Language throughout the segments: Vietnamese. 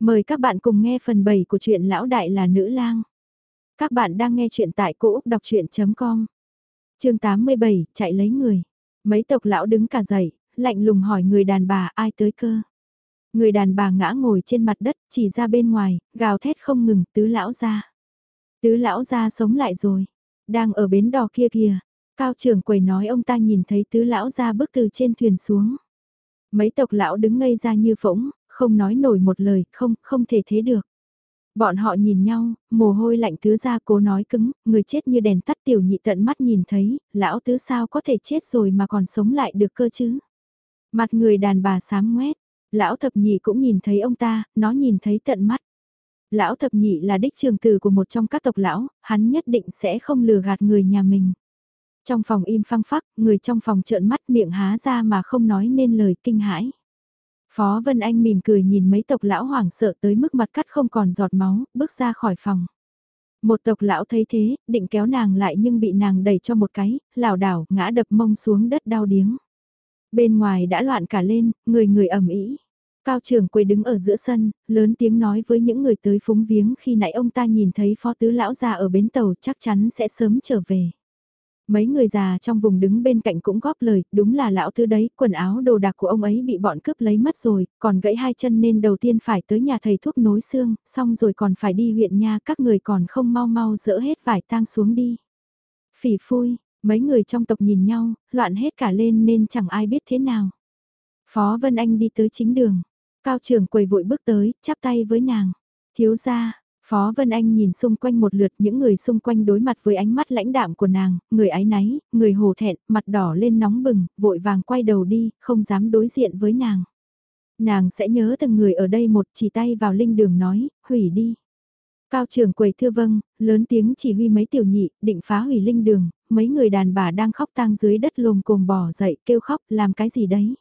Mời các bạn cùng nghe phần 7 của truyện Lão Đại là Nữ lang. Các bạn đang nghe truyện tại cỗ Úc Đọc Chuyện.com Trường 87, chạy lấy người. Mấy tộc lão đứng cả dậy, lạnh lùng hỏi người đàn bà ai tới cơ. Người đàn bà ngã ngồi trên mặt đất, chỉ ra bên ngoài, gào thét không ngừng, tứ lão ra. Tứ lão ra sống lại rồi, đang ở bến đò kia kìa. Cao trưởng quầy nói ông ta nhìn thấy tứ lão ra bước từ trên thuyền xuống. Mấy tộc lão đứng ngây ra như phỗng, không nói nổi một lời, không, không thể thế được. Bọn họ nhìn nhau, mồ hôi lạnh tứ ra cố nói cứng, người chết như đèn tắt tiểu nhị tận mắt nhìn thấy, lão tứ sao có thể chết rồi mà còn sống lại được cơ chứ. Mặt người đàn bà sám ngoét, lão thập nhị cũng nhìn thấy ông ta, nó nhìn thấy tận mắt. Lão thập nhị là đích trường tử của một trong các tộc lão, hắn nhất định sẽ không lừa gạt người nhà mình. Trong phòng im phăng phắc, người trong phòng trợn mắt miệng há ra mà không nói nên lời kinh hãi. Phó Vân Anh mỉm cười nhìn mấy tộc lão hoảng sợ tới mức mặt cắt không còn giọt máu, bước ra khỏi phòng. Một tộc lão thấy thế, định kéo nàng lại nhưng bị nàng đẩy cho một cái, lảo đảo, ngã đập mông xuống đất đau điếng. Bên ngoài đã loạn cả lên, người người ẩm ý. Cao trưởng quầy đứng ở giữa sân, lớn tiếng nói với những người tới phúng viếng khi nãy ông ta nhìn thấy phó tứ lão già ở bến tàu chắc chắn sẽ sớm trở về. Mấy người già trong vùng đứng bên cạnh cũng góp lời, đúng là lão tư đấy, quần áo đồ đạc của ông ấy bị bọn cướp lấy mất rồi, còn gãy hai chân nên đầu tiên phải tới nhà thầy thuốc nối xương, xong rồi còn phải đi huyện nha, các người còn không mau mau dỡ hết vải tang xuống đi. Phỉ phui, mấy người trong tộc nhìn nhau, loạn hết cả lên nên chẳng ai biết thế nào. Phó Vân Anh đi tới chính đường, cao trưởng quầy vội bước tới, chắp tay với nàng. Thiếu gia, Phó Vân Anh nhìn xung quanh một lượt những người xung quanh đối mặt với ánh mắt lãnh đạm của nàng, người ái náy, người hồ thẹn, mặt đỏ lên nóng bừng, vội vàng quay đầu đi, không dám đối diện với nàng. Nàng sẽ nhớ từng người ở đây một chỉ tay vào linh đường nói, hủy đi. Cao trưởng quầy thưa vâng, lớn tiếng chỉ huy mấy tiểu nhị, định phá hủy linh đường, mấy người đàn bà đang khóc tang dưới đất lồm cồm bò dậy kêu khóc làm cái gì đấy.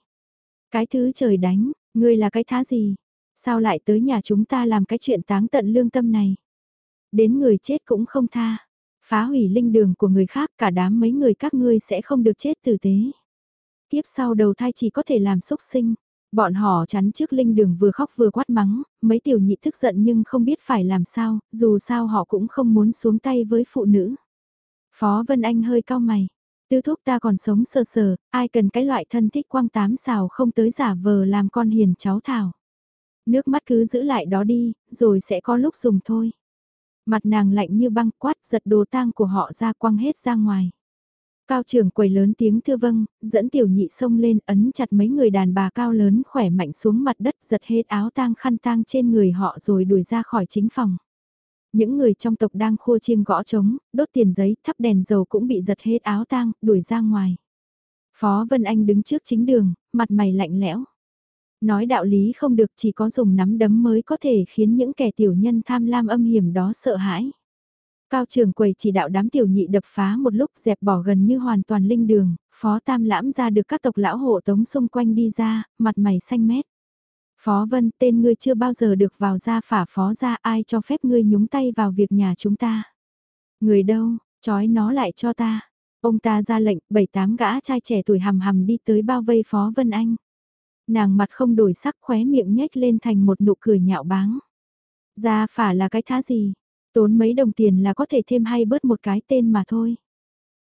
Cái thứ trời đánh, ngươi là cái thá gì, Sao lại tới nhà chúng ta làm cái chuyện táng tận lương tâm này? Đến người chết cũng không tha. Phá hủy linh đường của người khác cả đám mấy người các ngươi sẽ không được chết tử tế. Tiếp sau đầu thai chỉ có thể làm xúc sinh. Bọn họ chắn trước linh đường vừa khóc vừa quát mắng, mấy tiểu nhị tức giận nhưng không biết phải làm sao, dù sao họ cũng không muốn xuống tay với phụ nữ. Phó Vân Anh hơi cao mày, tư thúc ta còn sống sờ sờ, ai cần cái loại thân thích quang tám xào không tới giả vờ làm con hiền cháu thảo. Nước mắt cứ giữ lại đó đi, rồi sẽ có lúc dùng thôi. Mặt nàng lạnh như băng quát giật đồ tang của họ ra quăng hết ra ngoài. Cao trưởng quầy lớn tiếng thưa vâng, dẫn tiểu nhị xông lên ấn chặt mấy người đàn bà cao lớn khỏe mạnh xuống mặt đất giật hết áo tang khăn tang trên người họ rồi đuổi ra khỏi chính phòng. Những người trong tộc đang khua chiêng gõ trống, đốt tiền giấy, thắp đèn dầu cũng bị giật hết áo tang, đuổi ra ngoài. Phó Vân Anh đứng trước chính đường, mặt mày lạnh lẽo. Nói đạo lý không được chỉ có dùng nắm đấm mới có thể khiến những kẻ tiểu nhân tham lam âm hiểm đó sợ hãi. Cao trường quầy chỉ đạo đám tiểu nhị đập phá một lúc dẹp bỏ gần như hoàn toàn linh đường, phó tam lãm ra được các tộc lão hộ tống xung quanh đi ra, mặt mày xanh mét. Phó Vân, tên ngươi chưa bao giờ được vào ra phả phó ra ai cho phép ngươi nhúng tay vào việc nhà chúng ta. Người đâu, trói nó lại cho ta. Ông ta ra lệnh, bảy tám gã trai trẻ tuổi hầm hầm đi tới bao vây Phó Vân Anh nàng mặt không đổi sắc khóe miệng nhếch lên thành một nụ cười nhạo báng. Ra phả là cái thá gì, tốn mấy đồng tiền là có thể thêm hay bớt một cái tên mà thôi.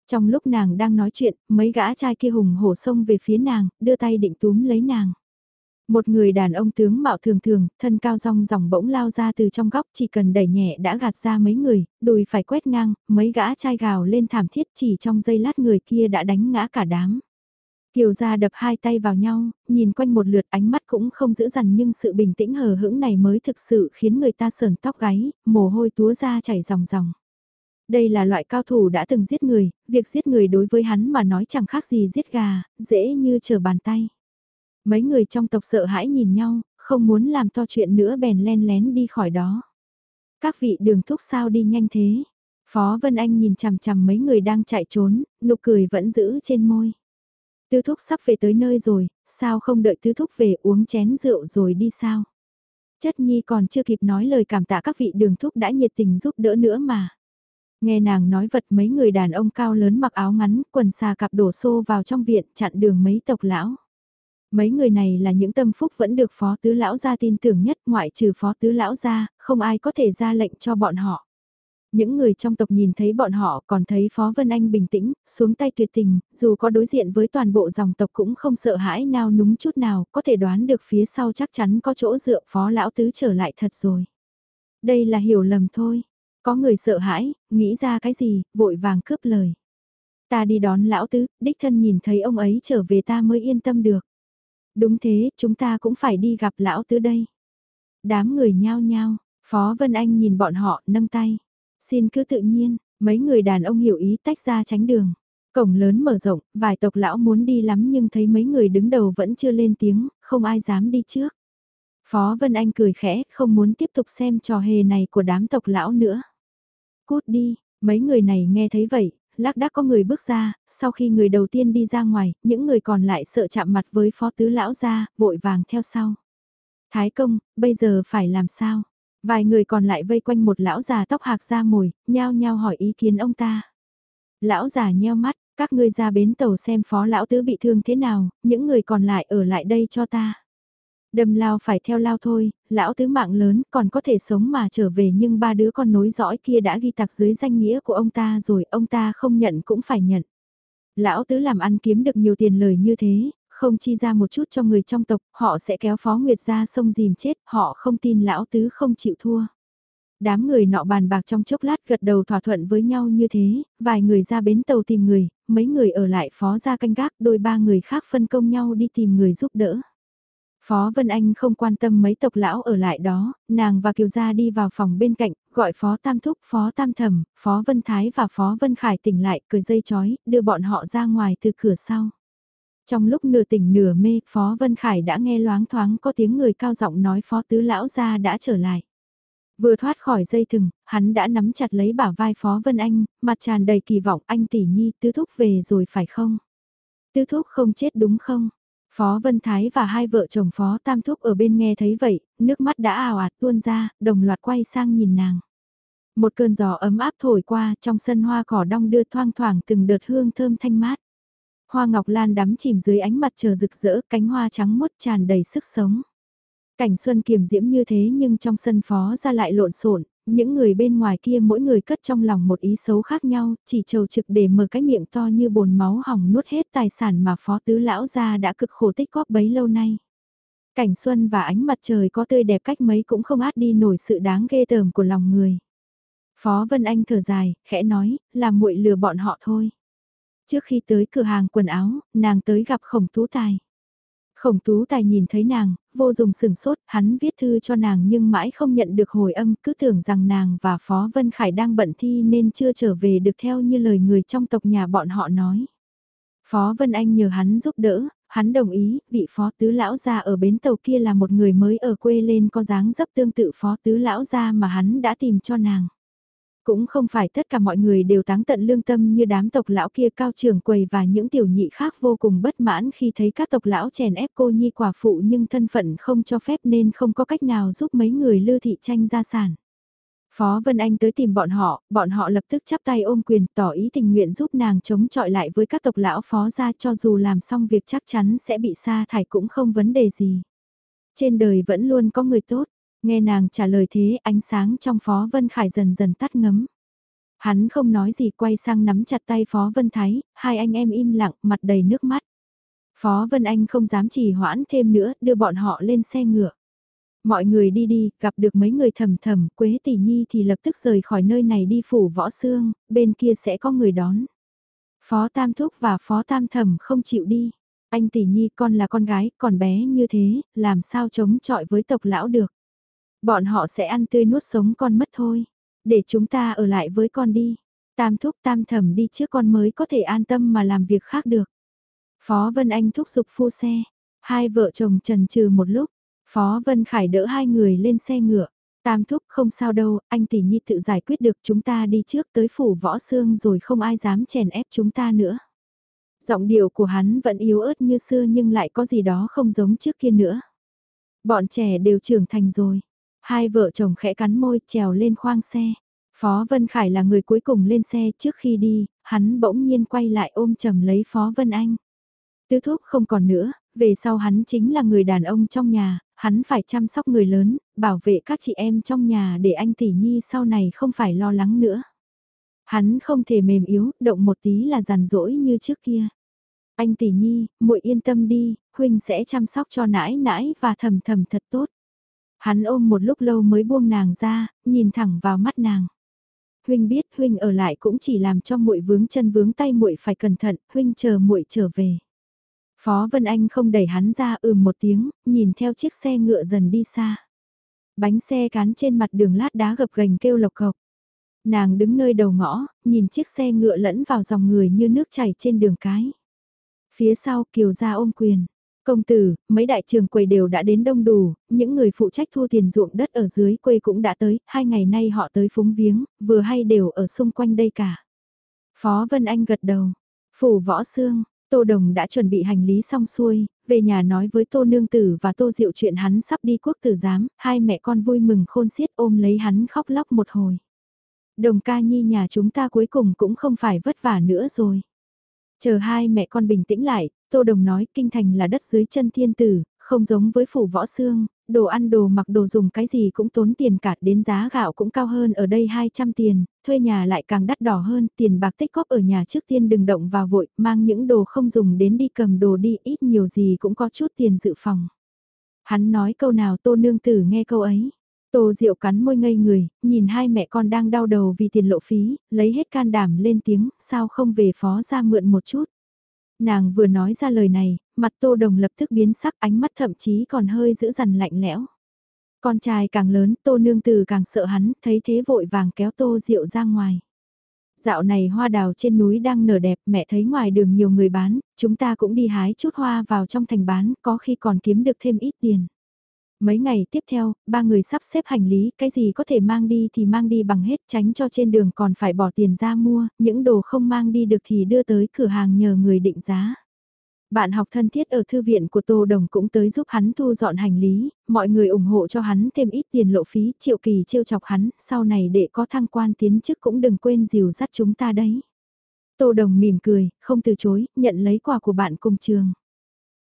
Trong lúc nàng đang nói chuyện, mấy gã trai kia hùng hổ xông về phía nàng, đưa tay định túm lấy nàng. Một người đàn ông tướng mạo thường thường, thân cao rong ròng bỗng lao ra từ trong góc chỉ cần đẩy nhẹ đã gạt ra mấy người, đùi phải quét ngang, mấy gã trai gào lên thảm thiết chỉ trong giây lát người kia đã đánh ngã cả đám. Kiều gia đập hai tay vào nhau, nhìn quanh một lượt ánh mắt cũng không giữ dằn nhưng sự bình tĩnh hờ hững này mới thực sự khiến người ta sờn tóc gáy, mồ hôi túa ra chảy ròng ròng. Đây là loại cao thủ đã từng giết người, việc giết người đối với hắn mà nói chẳng khác gì giết gà, dễ như trở bàn tay. Mấy người trong tộc sợ hãi nhìn nhau, không muốn làm to chuyện nữa bèn len lén đi khỏi đó. Các vị đường thúc sao đi nhanh thế? Phó Vân Anh nhìn chằm chằm mấy người đang chạy trốn, nụ cười vẫn giữ trên môi. Tứ thúc sắp về tới nơi rồi, sao không đợi tứ thúc về uống chén rượu rồi đi sao? Chất nhi còn chưa kịp nói lời cảm tạ các vị đường thúc đã nhiệt tình giúp đỡ nữa mà. Nghe nàng nói vật mấy người đàn ông cao lớn mặc áo ngắn, quần xà cặp đổ xô vào trong viện chặn đường mấy tộc lão. Mấy người này là những tâm phúc vẫn được phó tứ lão gia tin tưởng nhất ngoại trừ phó tứ lão gia, không ai có thể ra lệnh cho bọn họ. Những người trong tộc nhìn thấy bọn họ còn thấy Phó Vân Anh bình tĩnh, xuống tay tuyệt tình, dù có đối diện với toàn bộ dòng tộc cũng không sợ hãi nào núng chút nào, có thể đoán được phía sau chắc chắn có chỗ dựa Phó Lão Tứ trở lại thật rồi. Đây là hiểu lầm thôi. Có người sợ hãi, nghĩ ra cái gì, vội vàng cướp lời. Ta đi đón Lão Tứ, đích thân nhìn thấy ông ấy trở về ta mới yên tâm được. Đúng thế, chúng ta cũng phải đi gặp Lão Tứ đây. Đám người nhao nhao, Phó Vân Anh nhìn bọn họ nâng tay. Xin cứ tự nhiên, mấy người đàn ông hiểu ý tách ra tránh đường. Cổng lớn mở rộng, vài tộc lão muốn đi lắm nhưng thấy mấy người đứng đầu vẫn chưa lên tiếng, không ai dám đi trước. Phó Vân Anh cười khẽ, không muốn tiếp tục xem trò hề này của đám tộc lão nữa. Cút đi, mấy người này nghe thấy vậy, lác đác có người bước ra, sau khi người đầu tiên đi ra ngoài, những người còn lại sợ chạm mặt với phó tứ lão ra, vội vàng theo sau. Thái công, bây giờ phải làm sao? Vài người còn lại vây quanh một lão già tóc hạc ra mồi, nhao nhao hỏi ý kiến ông ta. Lão già nheo mắt, các ngươi ra bến tàu xem phó lão tứ bị thương thế nào, những người còn lại ở lại đây cho ta. Đâm lao phải theo lao thôi, lão tứ mạng lớn còn có thể sống mà trở về nhưng ba đứa con nối dõi kia đã ghi tạc dưới danh nghĩa của ông ta rồi ông ta không nhận cũng phải nhận. Lão tứ làm ăn kiếm được nhiều tiền lời như thế, không chi ra một chút cho người trong tộc, họ sẽ kéo Phó Nguyệt ra sông dìm chết, họ không tin lão tứ không chịu thua. Đám người nọ bàn bạc trong chốc lát gật đầu thỏa thuận với nhau như thế, vài người ra bến tàu tìm người, mấy người ở lại phó ra canh gác, đôi ba người khác phân công nhau đi tìm người giúp đỡ. Phó Vân Anh không quan tâm mấy tộc lão ở lại đó, nàng và Kiều Gia đi vào phòng bên cạnh, gọi Phó Tam Thúc, Phó Tam Thẩm, Phó Vân Thái và Phó Vân Khải tỉnh lại, cười dây chói, đưa bọn họ ra ngoài từ cửa sau. Trong lúc nửa tỉnh nửa mê, Phó Vân Khải đã nghe loáng thoáng có tiếng người cao giọng nói Phó Tứ Lão ra đã trở lại. Vừa thoát khỏi dây thừng, hắn đã nắm chặt lấy bả vai Phó Vân Anh, mặt tràn đầy kỳ vọng anh tỷ nhi tứ thúc về rồi phải không? Tứ thúc không chết đúng không? Phó Vân Thái và hai vợ chồng Phó Tam Thúc ở bên nghe thấy vậy, nước mắt đã ào ạt tuôn ra, đồng loạt quay sang nhìn nàng. Một cơn gió ấm áp thổi qua trong sân hoa cỏ đong đưa thoang thoảng từng đợt hương thơm thanh mát. Hoa ngọc lan đắm chìm dưới ánh mặt trời rực rỡ, cánh hoa trắng mốt tràn đầy sức sống. Cảnh xuân kiềm diễm như thế nhưng trong sân phó ra lại lộn xộn, những người bên ngoài kia mỗi người cất trong lòng một ý xấu khác nhau, chỉ trầu trực để mở cái miệng to như bồn máu hỏng nuốt hết tài sản mà phó tứ lão gia đã cực khổ tích góp bấy lâu nay. Cảnh xuân và ánh mặt trời có tươi đẹp cách mấy cũng không át đi nổi sự đáng ghê tởm của lòng người. Phó Vân Anh thở dài, khẽ nói, là muội lừa bọn họ thôi. Trước khi tới cửa hàng quần áo, nàng tới gặp khổng tú tài. Khổng tú tài nhìn thấy nàng, vô dụng sừng sốt, hắn viết thư cho nàng nhưng mãi không nhận được hồi âm, cứ tưởng rằng nàng và Phó Vân Khải đang bận thi nên chưa trở về được theo như lời người trong tộc nhà bọn họ nói. Phó Vân Anh nhờ hắn giúp đỡ, hắn đồng ý, vị Phó Tứ Lão Gia ở bến tàu kia là một người mới ở quê lên có dáng dấp tương tự Phó Tứ Lão Gia mà hắn đã tìm cho nàng. Cũng không phải tất cả mọi người đều táng tận lương tâm như đám tộc lão kia cao trường quầy và những tiểu nhị khác vô cùng bất mãn khi thấy các tộc lão chèn ép cô nhi quả phụ nhưng thân phận không cho phép nên không có cách nào giúp mấy người lưu thị tranh gia sản. Phó Vân Anh tới tìm bọn họ, bọn họ lập tức chắp tay ôm quyền tỏ ý tình nguyện giúp nàng chống chọi lại với các tộc lão phó gia cho dù làm xong việc chắc chắn sẽ bị sa thải cũng không vấn đề gì. Trên đời vẫn luôn có người tốt, Nghe nàng trả lời thế ánh sáng trong Phó Vân Khải dần dần tắt ngấm. Hắn không nói gì quay sang nắm chặt tay Phó Vân Thái, hai anh em im lặng mặt đầy nước mắt. Phó Vân Anh không dám trì hoãn thêm nữa, đưa bọn họ lên xe ngựa. Mọi người đi đi, gặp được mấy người thầm thầm, Quế Tỷ Nhi thì lập tức rời khỏi nơi này đi phủ võ xương, bên kia sẽ có người đón. Phó Tam Thúc và Phó Tam Thầm không chịu đi. Anh Tỷ Nhi con là con gái, còn bé như thế, làm sao chống chọi với tộc lão được. Bọn họ sẽ ăn tươi nuốt sống con mất thôi. Để chúng ta ở lại với con đi. Tam thúc tam thẩm đi trước con mới có thể an tâm mà làm việc khác được. Phó Vân Anh thúc giục phu xe. Hai vợ chồng trần trừ một lúc. Phó Vân Khải đỡ hai người lên xe ngựa. Tam thúc không sao đâu, anh tỷ nhi tự giải quyết được chúng ta đi trước tới phủ võ xương rồi không ai dám chèn ép chúng ta nữa. Giọng điệu của hắn vẫn yếu ớt như xưa nhưng lại có gì đó không giống trước kia nữa. Bọn trẻ đều trưởng thành rồi. Hai vợ chồng khẽ cắn môi trèo lên khoang xe. Phó Vân Khải là người cuối cùng lên xe trước khi đi, hắn bỗng nhiên quay lại ôm chầm lấy Phó Vân Anh. Tứ thúc không còn nữa, về sau hắn chính là người đàn ông trong nhà, hắn phải chăm sóc người lớn, bảo vệ các chị em trong nhà để anh tỷ nhi sau này không phải lo lắng nữa. Hắn không thể mềm yếu, động một tí là giàn dỗi như trước kia. Anh tỷ nhi, muội yên tâm đi, huynh sẽ chăm sóc cho nãi nãi và thầm thầm thật tốt. Hắn ôm một lúc lâu mới buông nàng ra, nhìn thẳng vào mắt nàng. Huynh biết huynh ở lại cũng chỉ làm cho muội vướng chân vướng tay muội phải cẩn thận, huynh chờ muội trở về. Phó Vân Anh không đẩy hắn ra ừm một tiếng, nhìn theo chiếc xe ngựa dần đi xa. Bánh xe cán trên mặt đường lát đá gập gành kêu lộc cộc. Nàng đứng nơi đầu ngõ, nhìn chiếc xe ngựa lẫn vào dòng người như nước chảy trên đường cái. Phía sau Kiều gia ôm quyền. Công tử, mấy đại trường quầy đều đã đến đông đủ, những người phụ trách thu tiền ruộng đất ở dưới quê cũng đã tới, hai ngày nay họ tới phúng viếng, vừa hay đều ở xung quanh đây cả. Phó Vân Anh gật đầu, phủ võ xương, Tô Đồng đã chuẩn bị hành lý xong xuôi, về nhà nói với Tô Nương Tử và Tô Diệu chuyện hắn sắp đi quốc tử giám, hai mẹ con vui mừng khôn xiết ôm lấy hắn khóc lóc một hồi. Đồng ca nhi nhà chúng ta cuối cùng cũng không phải vất vả nữa rồi. Chờ hai mẹ con bình tĩnh lại, Tô Đồng nói kinh thành là đất dưới chân thiên tử, không giống với phủ võ xương, đồ ăn đồ mặc đồ dùng cái gì cũng tốn tiền cả đến giá gạo cũng cao hơn ở đây 200 tiền, thuê nhà lại càng đắt đỏ hơn, tiền bạc tích góp ở nhà trước tiên đừng động vào vội, mang những đồ không dùng đến đi cầm đồ đi ít nhiều gì cũng có chút tiền dự phòng. Hắn nói câu nào tô nương tử nghe câu ấy. Tô Diệu cắn môi ngây người, nhìn hai mẹ con đang đau đầu vì tiền lộ phí, lấy hết can đảm lên tiếng, sao không về phó ra mượn một chút. Nàng vừa nói ra lời này, mặt Tô Đồng lập tức biến sắc ánh mắt thậm chí còn hơi giữ dằn lạnh lẽo. Con trai càng lớn, Tô Nương Từ càng sợ hắn, thấy thế vội vàng kéo Tô Diệu ra ngoài. Dạo này hoa đào trên núi đang nở đẹp, mẹ thấy ngoài đường nhiều người bán, chúng ta cũng đi hái chút hoa vào trong thành bán, có khi còn kiếm được thêm ít tiền. Mấy ngày tiếp theo, ba người sắp xếp hành lý, cái gì có thể mang đi thì mang đi bằng hết, tránh cho trên đường còn phải bỏ tiền ra mua, những đồ không mang đi được thì đưa tới cửa hàng nhờ người định giá. Bạn học thân thiết ở thư viện của Tô Đồng cũng tới giúp hắn thu dọn hành lý, mọi người ủng hộ cho hắn thêm ít tiền lộ phí, triệu kỳ trêu chọc hắn, sau này để có thăng quan tiến chức cũng đừng quên dìu dắt chúng ta đấy. Tô Đồng mỉm cười, không từ chối, nhận lấy quà của bạn cùng trường.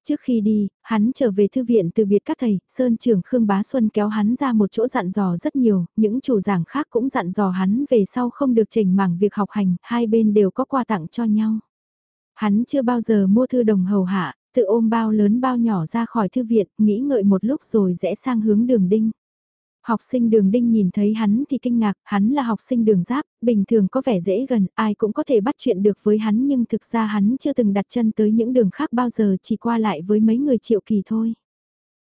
Trước khi đi, hắn trở về thư viện từ biệt các thầy, Sơn trưởng Khương Bá Xuân kéo hắn ra một chỗ dặn dò rất nhiều, những chủ giảng khác cũng dặn dò hắn về sau không được chỉnh mảng việc học hành, hai bên đều có quà tặng cho nhau. Hắn chưa bao giờ mua thư đồng hầu hạ, tự ôm bao lớn bao nhỏ ra khỏi thư viện, nghĩ ngợi một lúc rồi rẽ sang hướng đường đinh. Học sinh đường đinh nhìn thấy hắn thì kinh ngạc, hắn là học sinh đường giáp, bình thường có vẻ dễ gần, ai cũng có thể bắt chuyện được với hắn nhưng thực ra hắn chưa từng đặt chân tới những đường khác bao giờ chỉ qua lại với mấy người triệu kỳ thôi.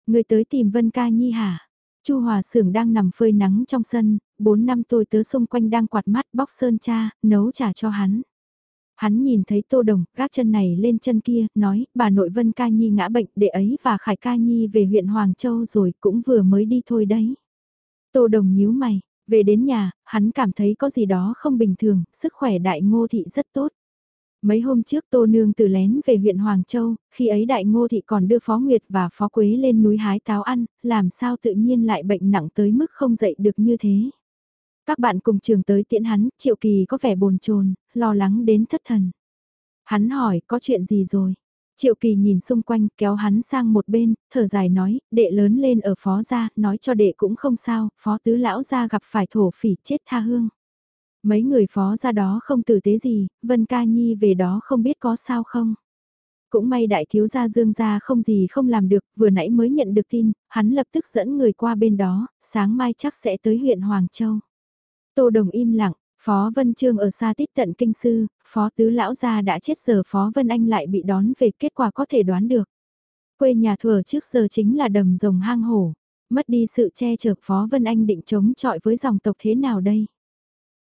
Người tới tìm Vân Ca Nhi hả? Chu Hòa Sưởng đang nằm phơi nắng trong sân, bốn năm tôi tớ xung quanh đang quạt mắt bóc sơn cha, nấu trà cho hắn. Hắn nhìn thấy Tô Đồng, gác chân này lên chân kia, nói, bà nội Vân Ca Nhi ngã bệnh, để ấy và Khải Ca Nhi về huyện Hoàng Châu rồi, cũng vừa mới đi thôi đấy. Tô Đồng nhíu mày, về đến nhà, hắn cảm thấy có gì đó không bình thường, sức khỏe đại ngô thị rất tốt. Mấy hôm trước Tô Nương từ lén về huyện Hoàng Châu, khi ấy đại ngô thị còn đưa Phó Nguyệt và Phó Quế lên núi hái táo ăn, làm sao tự nhiên lại bệnh nặng tới mức không dậy được như thế. Các bạn cùng trường tới tiễn hắn, Triệu Kỳ có vẻ bồn chồn, lo lắng đến thất thần. Hắn hỏi có chuyện gì rồi? Triệu Kỳ nhìn xung quanh kéo hắn sang một bên, thở dài nói, đệ lớn lên ở phó gia, nói cho đệ cũng không sao, phó tứ lão gia gặp phải thổ phỉ chết tha hương. Mấy người phó gia đó không tử tế gì, Vân Ca Nhi về đó không biết có sao không. Cũng may đại thiếu gia dương gia không gì không làm được, vừa nãy mới nhận được tin, hắn lập tức dẫn người qua bên đó, sáng mai chắc sẽ tới huyện Hoàng Châu. Tô Đồng im lặng, Phó Vân Trương ở xa tít tận kinh sư, Phó Tứ Lão Gia đã chết giờ Phó Vân Anh lại bị đón về kết quả có thể đoán được. Quê nhà thừa trước giờ chính là đầm rồng hang hổ, mất đi sự che chở Phó Vân Anh định chống chọi với dòng tộc thế nào đây?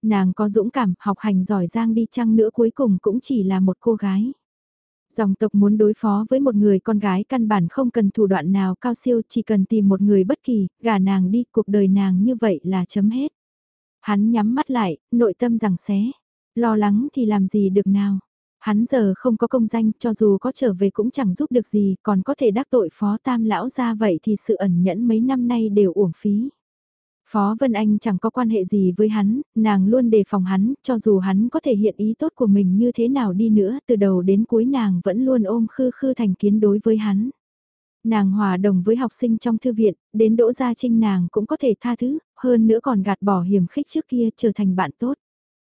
Nàng có dũng cảm, học hành giỏi giang đi chăng nữa cuối cùng cũng chỉ là một cô gái. Dòng tộc muốn đối phó với một người con gái căn bản không cần thủ đoạn nào cao siêu chỉ cần tìm một người bất kỳ, gả nàng đi cuộc đời nàng như vậy là chấm hết. Hắn nhắm mắt lại, nội tâm rằng xé. Lo lắng thì làm gì được nào. Hắn giờ không có công danh, cho dù có trở về cũng chẳng giúp được gì, còn có thể đắc tội phó tam lão ra vậy thì sự ẩn nhẫn mấy năm nay đều uổng phí. Phó Vân Anh chẳng có quan hệ gì với hắn, nàng luôn đề phòng hắn, cho dù hắn có thể hiện ý tốt của mình như thế nào đi nữa, từ đầu đến cuối nàng vẫn luôn ôm khư khư thành kiến đối với hắn. Nàng hòa đồng với học sinh trong thư viện, đến Đỗ Gia Trinh nàng cũng có thể tha thứ, hơn nữa còn gạt bỏ hiểm khích trước kia trở thành bạn tốt.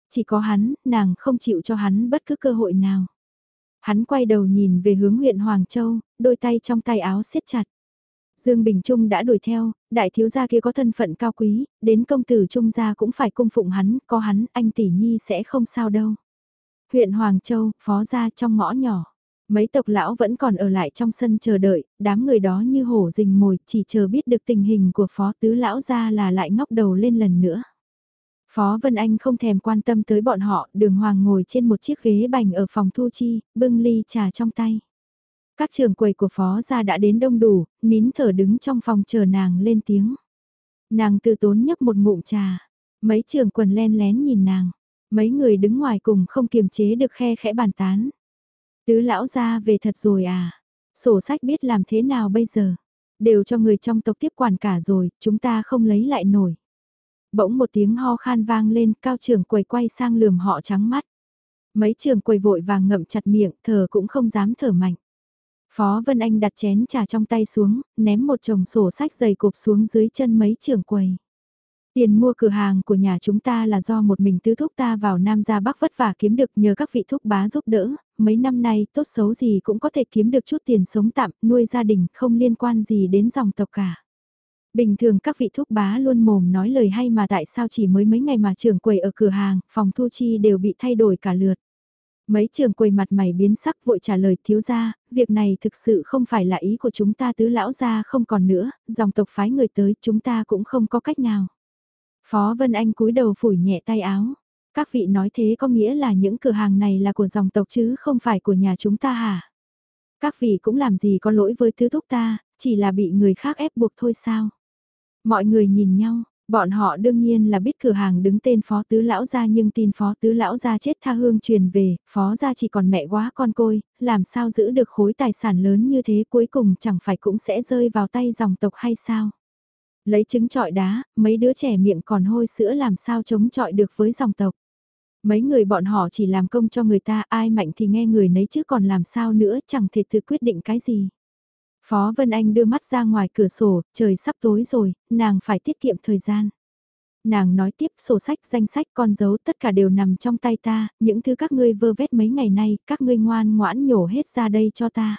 Chỉ có hắn, nàng không chịu cho hắn bất cứ cơ hội nào. Hắn quay đầu nhìn về hướng huyện Hoàng Châu, đôi tay trong tay áo siết chặt. Dương Bình Trung đã đuổi theo, đại thiếu gia kia có thân phận cao quý, đến công tử Trung gia cũng phải cung phụng hắn, có hắn, anh tỷ nhi sẽ không sao đâu. Huyện Hoàng Châu, phó gia trong ngõ nhỏ. Mấy tộc lão vẫn còn ở lại trong sân chờ đợi, đám người đó như hổ rình mồi, chỉ chờ biết được tình hình của phó tứ lão ra là lại ngóc đầu lên lần nữa. Phó Vân Anh không thèm quan tâm tới bọn họ, đường hoàng ngồi trên một chiếc ghế bành ở phòng thu chi, bưng ly trà trong tay. Các trường quầy của phó gia đã đến đông đủ, nín thở đứng trong phòng chờ nàng lên tiếng. Nàng từ tốn nhấp một ngụm trà, mấy trường quần len lén nhìn nàng, mấy người đứng ngoài cùng không kiềm chế được khe khẽ bàn tán. Tứ lão ra về thật rồi à, sổ sách biết làm thế nào bây giờ, đều cho người trong tộc tiếp quản cả rồi, chúng ta không lấy lại nổi. Bỗng một tiếng ho khan vang lên, cao trưởng quầy quay sang lườm họ trắng mắt. Mấy trường quầy vội vàng ngậm chặt miệng, thở cũng không dám thở mạnh. Phó Vân Anh đặt chén trà trong tay xuống, ném một chồng sổ sách dày cộp xuống dưới chân mấy trưởng quầy. Tiền mua cửa hàng của nhà chúng ta là do một mình tứ thúc ta vào Nam ra Bắc vất vả kiếm được nhờ các vị thúc bá giúp đỡ, mấy năm nay tốt xấu gì cũng có thể kiếm được chút tiền sống tạm, nuôi gia đình không liên quan gì đến dòng tộc cả. Bình thường các vị thúc bá luôn mồm nói lời hay mà tại sao chỉ mới mấy ngày mà trưởng quầy ở cửa hàng, phòng thu chi đều bị thay đổi cả lượt. Mấy trường quầy mặt mày biến sắc vội trả lời thiếu gia, việc này thực sự không phải là ý của chúng ta tứ lão gia không còn nữa, dòng tộc phái người tới chúng ta cũng không có cách nào. Phó Vân Anh cúi đầu phủi nhẹ tay áo. Các vị nói thế có nghĩa là những cửa hàng này là của dòng tộc chứ không phải của nhà chúng ta hả? Các vị cũng làm gì có lỗi với tứ thúc ta, chỉ là bị người khác ép buộc thôi sao? Mọi người nhìn nhau, bọn họ đương nhiên là biết cửa hàng đứng tên phó tứ lão gia nhưng tin phó tứ lão gia chết tha hương truyền về, phó gia chỉ còn mẹ quá con côi, làm sao giữ được khối tài sản lớn như thế cuối cùng chẳng phải cũng sẽ rơi vào tay dòng tộc hay sao? Lấy trứng trọi đá, mấy đứa trẻ miệng còn hôi sữa làm sao chống trọi được với dòng tộc. Mấy người bọn họ chỉ làm công cho người ta ai mạnh thì nghe người nấy chứ còn làm sao nữa chẳng thể tự quyết định cái gì. Phó Vân Anh đưa mắt ra ngoài cửa sổ, trời sắp tối rồi, nàng phải tiết kiệm thời gian. Nàng nói tiếp sổ sách, danh sách, con dấu tất cả đều nằm trong tay ta, những thứ các ngươi vơ vét mấy ngày nay, các ngươi ngoan ngoãn nhổ hết ra đây cho ta.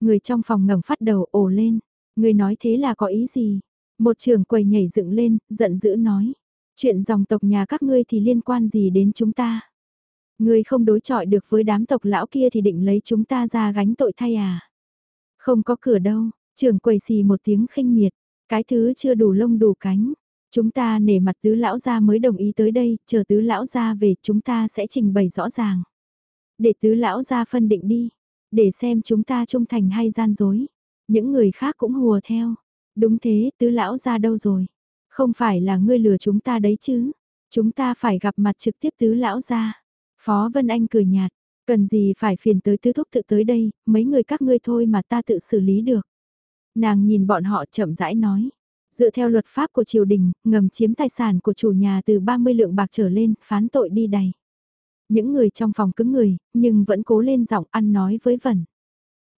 Người trong phòng ngẩng phát đầu ồ lên, người nói thế là có ý gì? Một trường quầy nhảy dựng lên, giận dữ nói. Chuyện dòng tộc nhà các ngươi thì liên quan gì đến chúng ta? Ngươi không đối chọi được với đám tộc lão kia thì định lấy chúng ta ra gánh tội thay à? Không có cửa đâu, trường quầy xì một tiếng khinh miệt, cái thứ chưa đủ lông đủ cánh. Chúng ta nể mặt tứ lão gia mới đồng ý tới đây, chờ tứ lão gia về chúng ta sẽ trình bày rõ ràng. Để tứ lão gia phân định đi, để xem chúng ta trung thành hay gian dối. Những người khác cũng hùa theo. Đúng thế, tứ lão ra đâu rồi? Không phải là ngươi lừa chúng ta đấy chứ? Chúng ta phải gặp mặt trực tiếp tứ lão ra Phó Vân Anh cười nhạt, Cần gì phải phiền tới tứ thúc tự tới đây, mấy người các ngươi thôi mà ta tự xử lý được. Nàng nhìn bọn họ chậm rãi nói. Dựa theo luật pháp của triều đình, ngầm chiếm tài sản của chủ nhà từ 30 lượng bạc trở lên, phán tội đi đầy. Những người trong phòng cứng người, nhưng vẫn cố lên giọng ăn nói với vẩn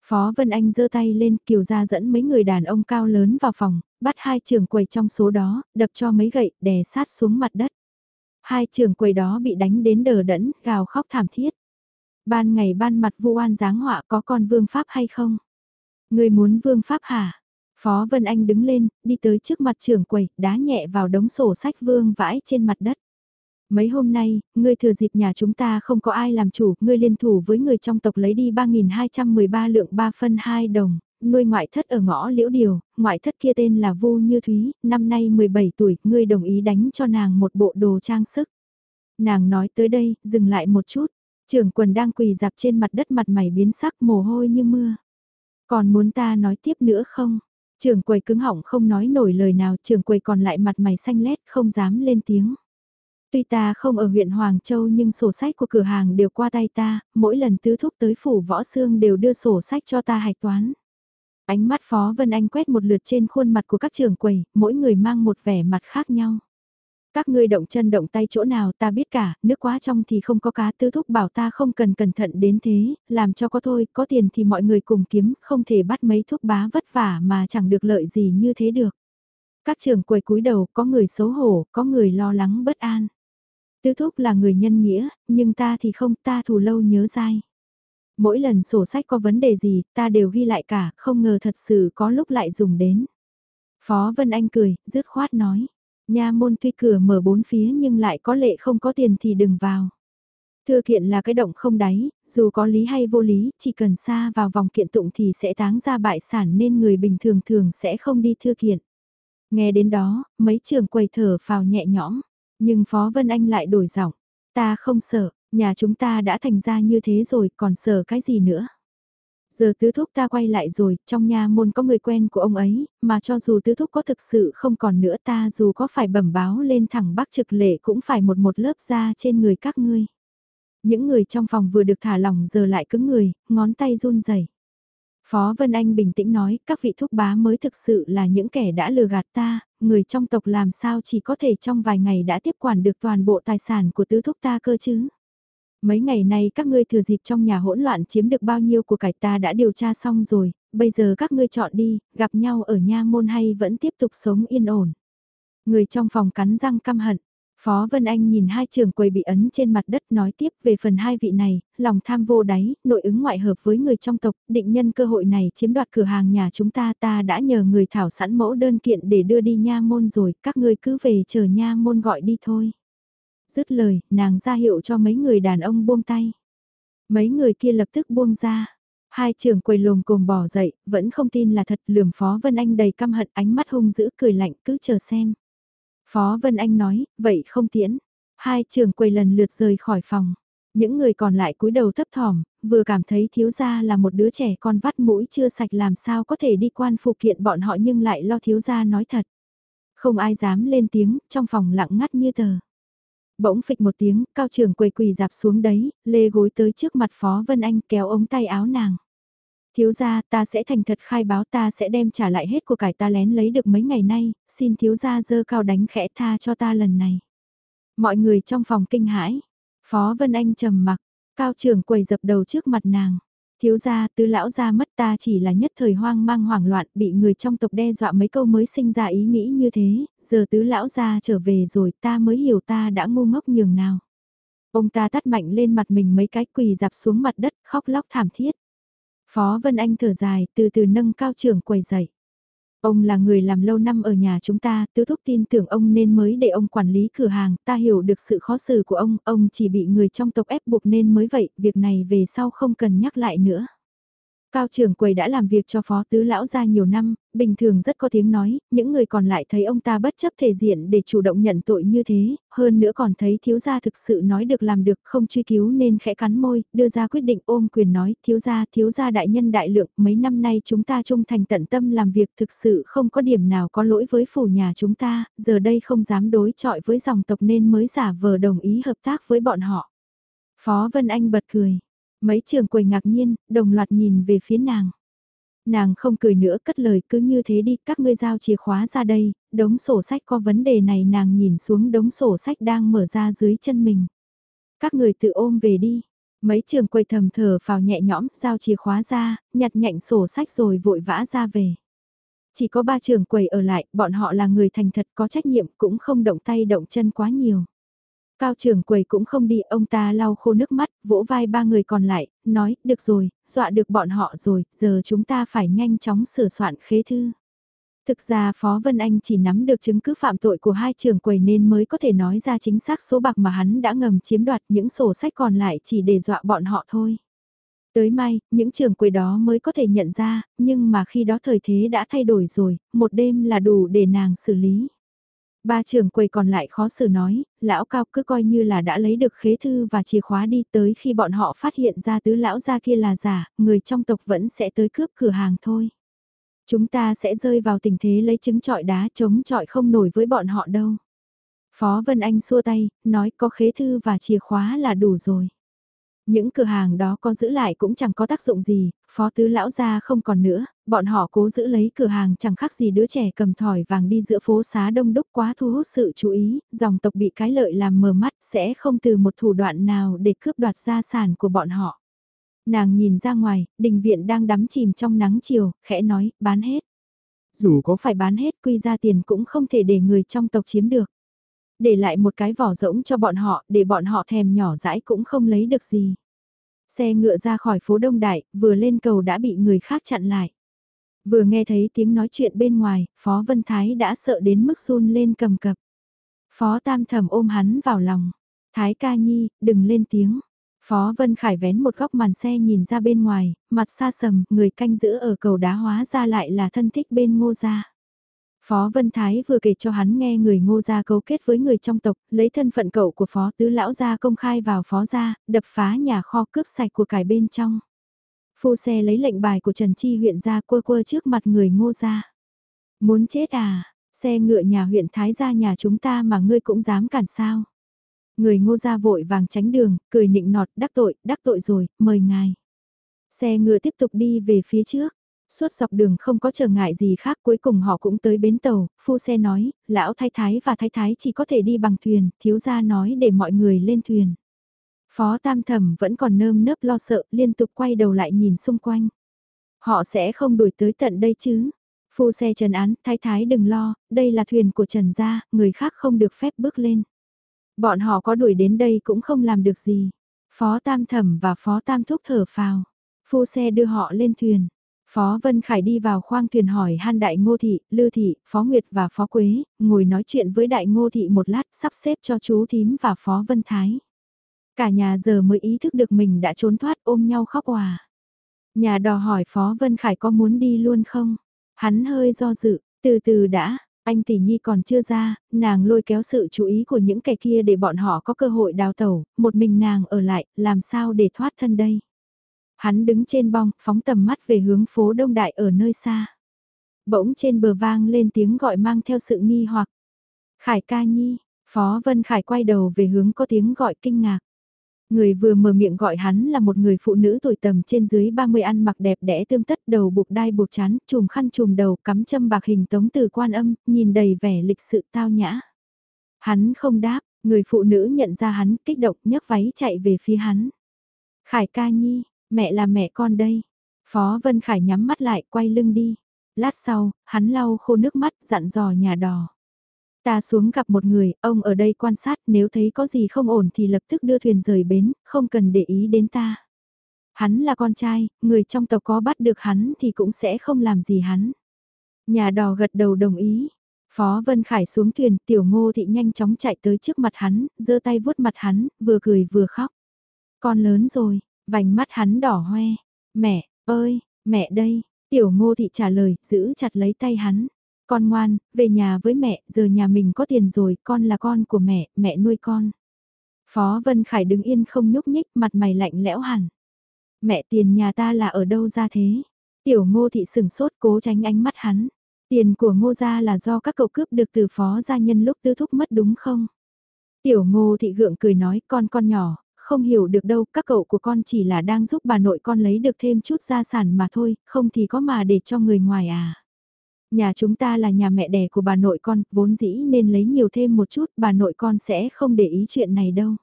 Phó Vân Anh giơ tay lên, kiều ra dẫn mấy người đàn ông cao lớn vào phòng, bắt hai trường quầy trong số đó, đập cho mấy gậy, đè sát xuống mặt đất. Hai trường quầy đó bị đánh đến đờ đẫn, gào khóc thảm thiết. Ban ngày ban mặt vu oan giáng họa có con vương pháp hay không? Người muốn vương pháp hả? Phó Vân Anh đứng lên, đi tới trước mặt trưởng quầy, đá nhẹ vào đống sổ sách vương vãi trên mặt đất. Mấy hôm nay, ngươi thừa dịp nhà chúng ta không có ai làm chủ, ngươi liên thủ với người trong tộc lấy đi 3.213 lượng 3 phân 2 đồng, nuôi ngoại thất ở ngõ liễu điều, ngoại thất kia tên là Vu Như Thúy, năm nay 17 tuổi, ngươi đồng ý đánh cho nàng một bộ đồ trang sức. Nàng nói tới đây, dừng lại một chút, Trưởng quần đang quỳ dạp trên mặt đất mặt mày biến sắc mồ hôi như mưa. Còn muốn ta nói tiếp nữa không? Trưởng quầy cứng họng không nói nổi lời nào, trưởng quầy còn lại mặt mày xanh lét không dám lên tiếng. Tuy ta không ở huyện Hoàng Châu nhưng sổ sách của cửa hàng đều qua tay ta, mỗi lần tứ thúc tới phủ võ xương đều đưa sổ sách cho ta hạch toán. Ánh mắt Phó Vân Anh quét một lượt trên khuôn mặt của các trưởng quầy, mỗi người mang một vẻ mặt khác nhau. Các ngươi động chân động tay chỗ nào ta biết cả, nước quá trong thì không có cá tứ thúc bảo ta không cần cẩn thận đến thế, làm cho có thôi, có tiền thì mọi người cùng kiếm, không thể bắt mấy thúc bá vất vả mà chẳng được lợi gì như thế được. Các trường quầy cúi đầu, có người xấu hổ, có người lo lắng bất an. Tứ thúc là người nhân nghĩa, nhưng ta thì không, ta thù lâu nhớ dai. Mỗi lần sổ sách có vấn đề gì, ta đều ghi lại cả, không ngờ thật sự có lúc lại dùng đến. Phó Vân Anh cười, dứt khoát nói. Nha môn tuy cửa mở bốn phía nhưng lại có lệ không có tiền thì đừng vào. Thư kiện là cái động không đáy, dù có lý hay vô lý, chỉ cần xa vào vòng kiện tụng thì sẽ táng ra bại sản nên người bình thường thường sẽ không đi thư kiện. Nghe đến đó, mấy trường quầy thở phào nhẹ nhõm, nhưng Phó Vân Anh lại đổi giọng, ta không sợ, nhà chúng ta đã thành ra như thế rồi còn sợ cái gì nữa. Giờ tứ thúc ta quay lại rồi, trong nhà môn có người quen của ông ấy, mà cho dù tứ thúc có thực sự không còn nữa ta dù có phải bẩm báo lên thẳng bác trực lệ cũng phải một một lớp da trên người các ngươi. Những người trong phòng vừa được thả lỏng giờ lại cứng người, ngón tay run rẩy. Phó Vân Anh bình tĩnh nói, các vị thúc bá mới thực sự là những kẻ đã lừa gạt ta, người trong tộc làm sao chỉ có thể trong vài ngày đã tiếp quản được toàn bộ tài sản của tứ thúc ta cơ chứ. Mấy ngày nay các ngươi thừa dịp trong nhà hỗn loạn chiếm được bao nhiêu của cải ta đã điều tra xong rồi, bây giờ các ngươi chọn đi, gặp nhau ở nha môn hay vẫn tiếp tục sống yên ổn. Người trong phòng cắn răng căm hận, Phó Vân Anh nhìn hai trường quầy bị ấn trên mặt đất nói tiếp về phần hai vị này, lòng tham vô đáy, nội ứng ngoại hợp với người trong tộc, định nhân cơ hội này chiếm đoạt cửa hàng nhà chúng ta ta đã nhờ người thảo sẵn mẫu đơn kiện để đưa đi nha môn rồi, các ngươi cứ về chờ nha môn gọi đi thôi. Dứt lời, nàng ra hiệu cho mấy người đàn ông buông tay. Mấy người kia lập tức buông ra. Hai trưởng quầy lồm cồm bỏ dậy, vẫn không tin là thật lườm Phó Vân Anh đầy căm hận ánh mắt hung dữ cười lạnh cứ chờ xem. Phó Vân Anh nói, vậy không tiễn. Hai trường quầy lần lượt rời khỏi phòng. Những người còn lại cúi đầu thấp thỏm, vừa cảm thấy thiếu gia là một đứa trẻ con vắt mũi chưa sạch làm sao có thể đi quan phụ kiện bọn họ nhưng lại lo thiếu gia nói thật. Không ai dám lên tiếng, trong phòng lặng ngắt như tờ. Bỗng phịch một tiếng, cao trưởng quầy quỳ dạp xuống đấy, lê gối tới trước mặt Phó Vân Anh kéo ống tay áo nàng. Thiếu gia ta sẽ thành thật khai báo ta sẽ đem trả lại hết của cải ta lén lấy được mấy ngày nay, xin thiếu gia dơ cao đánh khẽ tha cho ta lần này. Mọi người trong phòng kinh hãi, Phó Vân Anh trầm mặc, cao trưởng quầy dập đầu trước mặt nàng. Thiếu gia tứ lão gia mất ta chỉ là nhất thời hoang mang hoảng loạn bị người trong tộc đe dọa mấy câu mới sinh ra ý nghĩ như thế, giờ tứ lão gia trở về rồi ta mới hiểu ta đã ngu ngốc nhường nào. Ông ta tắt mạnh lên mặt mình mấy cái quỳ dạp xuống mặt đất khóc lóc thảm thiết. Phó Vân Anh thở dài từ từ nâng cao trưởng quầy dậy. Ông là người làm lâu năm ở nhà chúng ta, tứ thúc tin tưởng ông nên mới để ông quản lý cửa hàng, ta hiểu được sự khó xử của ông, ông chỉ bị người trong tộc ép buộc nên mới vậy, việc này về sau không cần nhắc lại nữa. Cao trưởng quầy đã làm việc cho phó tứ lão ra nhiều năm, bình thường rất có tiếng nói, những người còn lại thấy ông ta bất chấp thể diện để chủ động nhận tội như thế, hơn nữa còn thấy thiếu gia thực sự nói được làm được không truy cứu nên khẽ cắn môi, đưa ra quyết định ôm quyền nói, thiếu gia, thiếu gia đại nhân đại lượng, mấy năm nay chúng ta trung thành tận tâm làm việc thực sự không có điểm nào có lỗi với phủ nhà chúng ta, giờ đây không dám đối chọi với dòng tộc nên mới giả vờ đồng ý hợp tác với bọn họ. Phó Vân Anh bật cười. Mấy trường quầy ngạc nhiên, đồng loạt nhìn về phía nàng. Nàng không cười nữa cất lời cứ như thế đi, các ngươi giao chìa khóa ra đây, đống sổ sách có vấn đề này nàng nhìn xuống đống sổ sách đang mở ra dưới chân mình. Các người tự ôm về đi. Mấy trường quầy thầm thở vào nhẹ nhõm, giao chìa khóa ra, nhặt nhạnh sổ sách rồi vội vã ra về. Chỉ có ba trường quầy ở lại, bọn họ là người thành thật có trách nhiệm cũng không động tay động chân quá nhiều. Cao trưởng quầy cũng không đi, ông ta lau khô nước mắt, vỗ vai ba người còn lại, nói, được rồi, dọa được bọn họ rồi, giờ chúng ta phải nhanh chóng sửa soạn khế thư. Thực ra Phó Vân Anh chỉ nắm được chứng cứ phạm tội của hai trường quầy nên mới có thể nói ra chính xác số bạc mà hắn đã ngầm chiếm đoạt những sổ sách còn lại chỉ để dọa bọn họ thôi. Tới mai, những trường quầy đó mới có thể nhận ra, nhưng mà khi đó thời thế đã thay đổi rồi, một đêm là đủ để nàng xử lý. Ba trưởng quầy còn lại khó xử nói, lão cao cứ coi như là đã lấy được khế thư và chìa khóa đi tới khi bọn họ phát hiện ra tứ lão gia kia là giả, người trong tộc vẫn sẽ tới cướp cửa hàng thôi. Chúng ta sẽ rơi vào tình thế lấy trứng trọi đá chống trọi không nổi với bọn họ đâu. Phó Vân Anh xua tay, nói có khế thư và chìa khóa là đủ rồi. Những cửa hàng đó có giữ lại cũng chẳng có tác dụng gì, phó tứ lão gia không còn nữa, Bọn họ cố giữ lấy cửa hàng chẳng khác gì đứa trẻ cầm thỏi vàng đi giữa phố xá đông đúc quá thu hút sự chú ý, dòng tộc bị cái lợi làm mờ mắt sẽ không từ một thủ đoạn nào để cướp đoạt gia sản của bọn họ. Nàng nhìn ra ngoài, đình viện đang đắm chìm trong nắng chiều, khẽ nói, bán hết. Dù có phải bán hết quy ra tiền cũng không thể để người trong tộc chiếm được. Để lại một cái vỏ rỗng cho bọn họ, để bọn họ thèm nhỏ dãi cũng không lấy được gì. Xe ngựa ra khỏi phố Đông Đại, vừa lên cầu đã bị người khác chặn lại. Vừa nghe thấy tiếng nói chuyện bên ngoài, Phó Vân Thái đã sợ đến mức run lên cầm cập. Phó Tam Thầm ôm hắn vào lòng. Thái ca nhi, đừng lên tiếng. Phó Vân Khải vén một góc màn xe nhìn ra bên ngoài, mặt xa sầm, người canh giữ ở cầu đá hóa ra lại là thân thích bên ngô gia. Phó Vân Thái vừa kể cho hắn nghe người ngô gia cấu kết với người trong tộc, lấy thân phận cậu của phó tứ lão gia công khai vào phó gia, đập phá nhà kho cướp sạch của cải bên trong. Phu xe lấy lệnh bài của Trần Chi huyện ra quơ quơ trước mặt người ngô gia. Muốn chết à, xe ngựa nhà huyện Thái gia nhà chúng ta mà ngươi cũng dám cản sao. Người ngô gia vội vàng tránh đường, cười nịnh nọt, đắc tội, đắc tội rồi, mời ngài. Xe ngựa tiếp tục đi về phía trước. Suốt dọc đường không có trở ngại gì khác cuối cùng họ cũng tới bến tàu, phu xe nói, lão thái thái và thái thái chỉ có thể đi bằng thuyền, thiếu gia nói để mọi người lên thuyền. Phó tam thẩm vẫn còn nơm nớp lo sợ, liên tục quay đầu lại nhìn xung quanh. Họ sẽ không đuổi tới tận đây chứ. Phu xe trần án, thái thái đừng lo, đây là thuyền của trần gia, người khác không được phép bước lên. Bọn họ có đuổi đến đây cũng không làm được gì. Phó tam thẩm và phó tam thúc thở phào. Phu xe đưa họ lên thuyền. Phó Vân Khải đi vào khoang thuyền hỏi han đại ngô thị, lư thị, phó Nguyệt và phó Quế, ngồi nói chuyện với đại ngô thị một lát sắp xếp cho chú thím và phó Vân Thái. Cả nhà giờ mới ý thức được mình đã trốn thoát ôm nhau khóc hòa. Nhà đò hỏi phó Vân Khải có muốn đi luôn không? Hắn hơi do dự, từ từ đã, anh tỷ nhi còn chưa ra, nàng lôi kéo sự chú ý của những kẻ kia để bọn họ có cơ hội đào tẩu, một mình nàng ở lại, làm sao để thoát thân đây? Hắn đứng trên bong, phóng tầm mắt về hướng phố Đông Đại ở nơi xa. Bỗng trên bờ vang lên tiếng gọi mang theo sự nghi hoặc. Khải ca nhi, Phó Vân Khải quay đầu về hướng có tiếng gọi kinh ngạc. Người vừa mở miệng gọi hắn là một người phụ nữ tuổi tầm trên dưới 30 ăn mặc đẹp đẽ tươm tất đầu buộc đai buộc chán, chùm khăn chùm đầu cắm châm bạc hình tống từ quan âm, nhìn đầy vẻ lịch sự tao nhã. Hắn không đáp, người phụ nữ nhận ra hắn kích động nhấc váy chạy về phía hắn. Khải ca nhi, Mẹ là mẹ con đây. Phó Vân Khải nhắm mắt lại quay lưng đi. Lát sau, hắn lau khô nước mắt dặn dò nhà đò. Ta xuống gặp một người, ông ở đây quan sát nếu thấy có gì không ổn thì lập tức đưa thuyền rời bến, không cần để ý đến ta. Hắn là con trai, người trong tộc có bắt được hắn thì cũng sẽ không làm gì hắn. Nhà đò gật đầu đồng ý. Phó Vân Khải xuống thuyền, tiểu ngô thị nhanh chóng chạy tới trước mặt hắn, giơ tay vuốt mặt hắn, vừa cười vừa khóc. Con lớn rồi, Vành mắt hắn đỏ hoe. Mẹ, ơi, mẹ đây. Tiểu ngô thị trả lời, giữ chặt lấy tay hắn. Con ngoan, về nhà với mẹ, giờ nhà mình có tiền rồi, con là con của mẹ, mẹ nuôi con. Phó Vân Khải đứng yên không nhúc nhích, mặt mày lạnh lẽo hẳn. Mẹ tiền nhà ta là ở đâu ra thế? Tiểu ngô thị sừng sốt cố tránh ánh mắt hắn. Tiền của ngô gia là do các cậu cướp được từ phó gia nhân lúc tư thúc mất đúng không? Tiểu ngô thị gượng cười nói con con nhỏ, không hiểu được đâu, các cậu của con chỉ là đang giúp bà nội con lấy được thêm chút gia sản mà thôi, không thì có mà để cho người ngoài à. Nhà chúng ta là nhà mẹ đẻ của bà nội con, vốn dĩ nên lấy nhiều thêm một chút, bà nội con sẽ không để ý chuyện này đâu.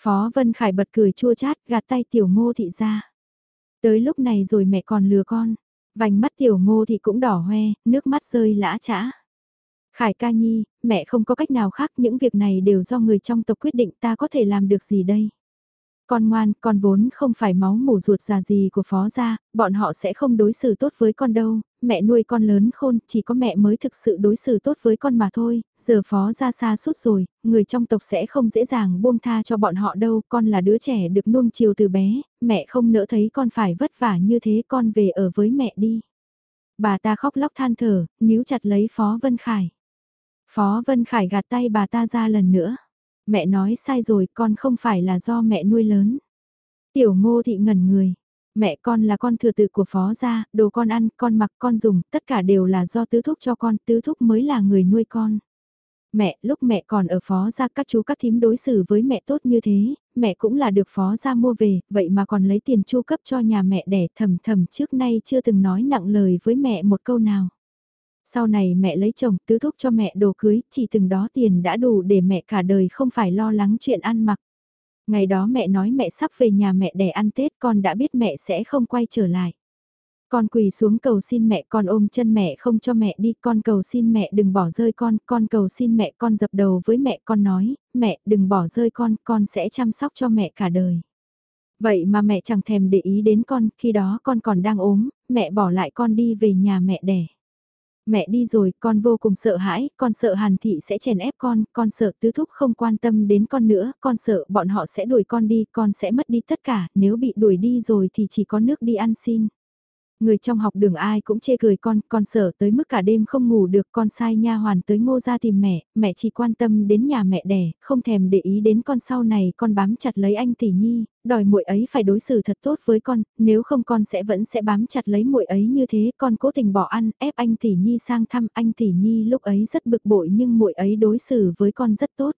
Phó Vân Khải bật cười chua chát, gạt tay tiểu ngô thị ra. Tới lúc này rồi mẹ còn lừa con, vành mắt tiểu ngô thị cũng đỏ hoe, nước mắt rơi lã chã. Khải ca nhi, mẹ không có cách nào khác, những việc này đều do người trong tộc quyết định ta có thể làm được gì đây. Con ngoan, con vốn không phải máu mủ ruột già gì của phó gia, bọn họ sẽ không đối xử tốt với con đâu, mẹ nuôi con lớn khôn, chỉ có mẹ mới thực sự đối xử tốt với con mà thôi, giờ phó gia xa suốt rồi, người trong tộc sẽ không dễ dàng buông tha cho bọn họ đâu, con là đứa trẻ được nuông chiều từ bé, mẹ không nỡ thấy con phải vất vả như thế con về ở với mẹ đi. Bà ta khóc lóc than thở, níu chặt lấy Phó Vân Khải. Phó Vân Khải gạt tay bà ta ra lần nữa mẹ nói sai rồi con không phải là do mẹ nuôi lớn. Tiểu ngô thị ngẩn người, mẹ con là con thừa tự của phó gia, đồ con ăn, con mặc, con dùng, tất cả đều là do tứ thúc cho con, tứ thúc mới là người nuôi con. Mẹ, lúc mẹ còn ở phó gia các chú các thím đối xử với mẹ tốt như thế, mẹ cũng là được phó gia mua về, vậy mà còn lấy tiền chu cấp cho nhà mẹ đẻ thầm thầm trước nay chưa từng nói nặng lời với mẹ một câu nào. Sau này mẹ lấy chồng tứ thúc cho mẹ đồ cưới, chỉ từng đó tiền đã đủ để mẹ cả đời không phải lo lắng chuyện ăn mặc. Ngày đó mẹ nói mẹ sắp về nhà mẹ đẻ ăn Tết con đã biết mẹ sẽ không quay trở lại. Con quỳ xuống cầu xin mẹ con ôm chân mẹ không cho mẹ đi, con cầu xin mẹ đừng bỏ rơi con, con cầu xin mẹ con dập đầu với mẹ con nói, mẹ đừng bỏ rơi con, con sẽ chăm sóc cho mẹ cả đời. Vậy mà mẹ chẳng thèm để ý đến con, khi đó con còn đang ốm, mẹ bỏ lại con đi về nhà mẹ đẻ mẹ đi rồi, con vô cùng sợ hãi, con sợ Hàn Thị sẽ chèn ép con, con sợ tứ thúc không quan tâm đến con nữa, con sợ bọn họ sẽ đuổi con đi, con sẽ mất đi tất cả, nếu bị đuổi đi rồi thì chỉ có nước đi ăn xin. Người trong học đường ai cũng chê cười con, con sợ tới mức cả đêm không ngủ được, con sai nha hoàn tới ngô ra tìm mẹ, mẹ chỉ quan tâm đến nhà mẹ đẻ, không thèm để ý đến con sau này, con bám chặt lấy anh tỷ nhi, đòi muội ấy phải đối xử thật tốt với con, nếu không con sẽ vẫn sẽ bám chặt lấy muội ấy như thế, con cố tình bỏ ăn, ép anh tỷ nhi sang thăm, anh tỷ nhi lúc ấy rất bực bội nhưng muội ấy đối xử với con rất tốt.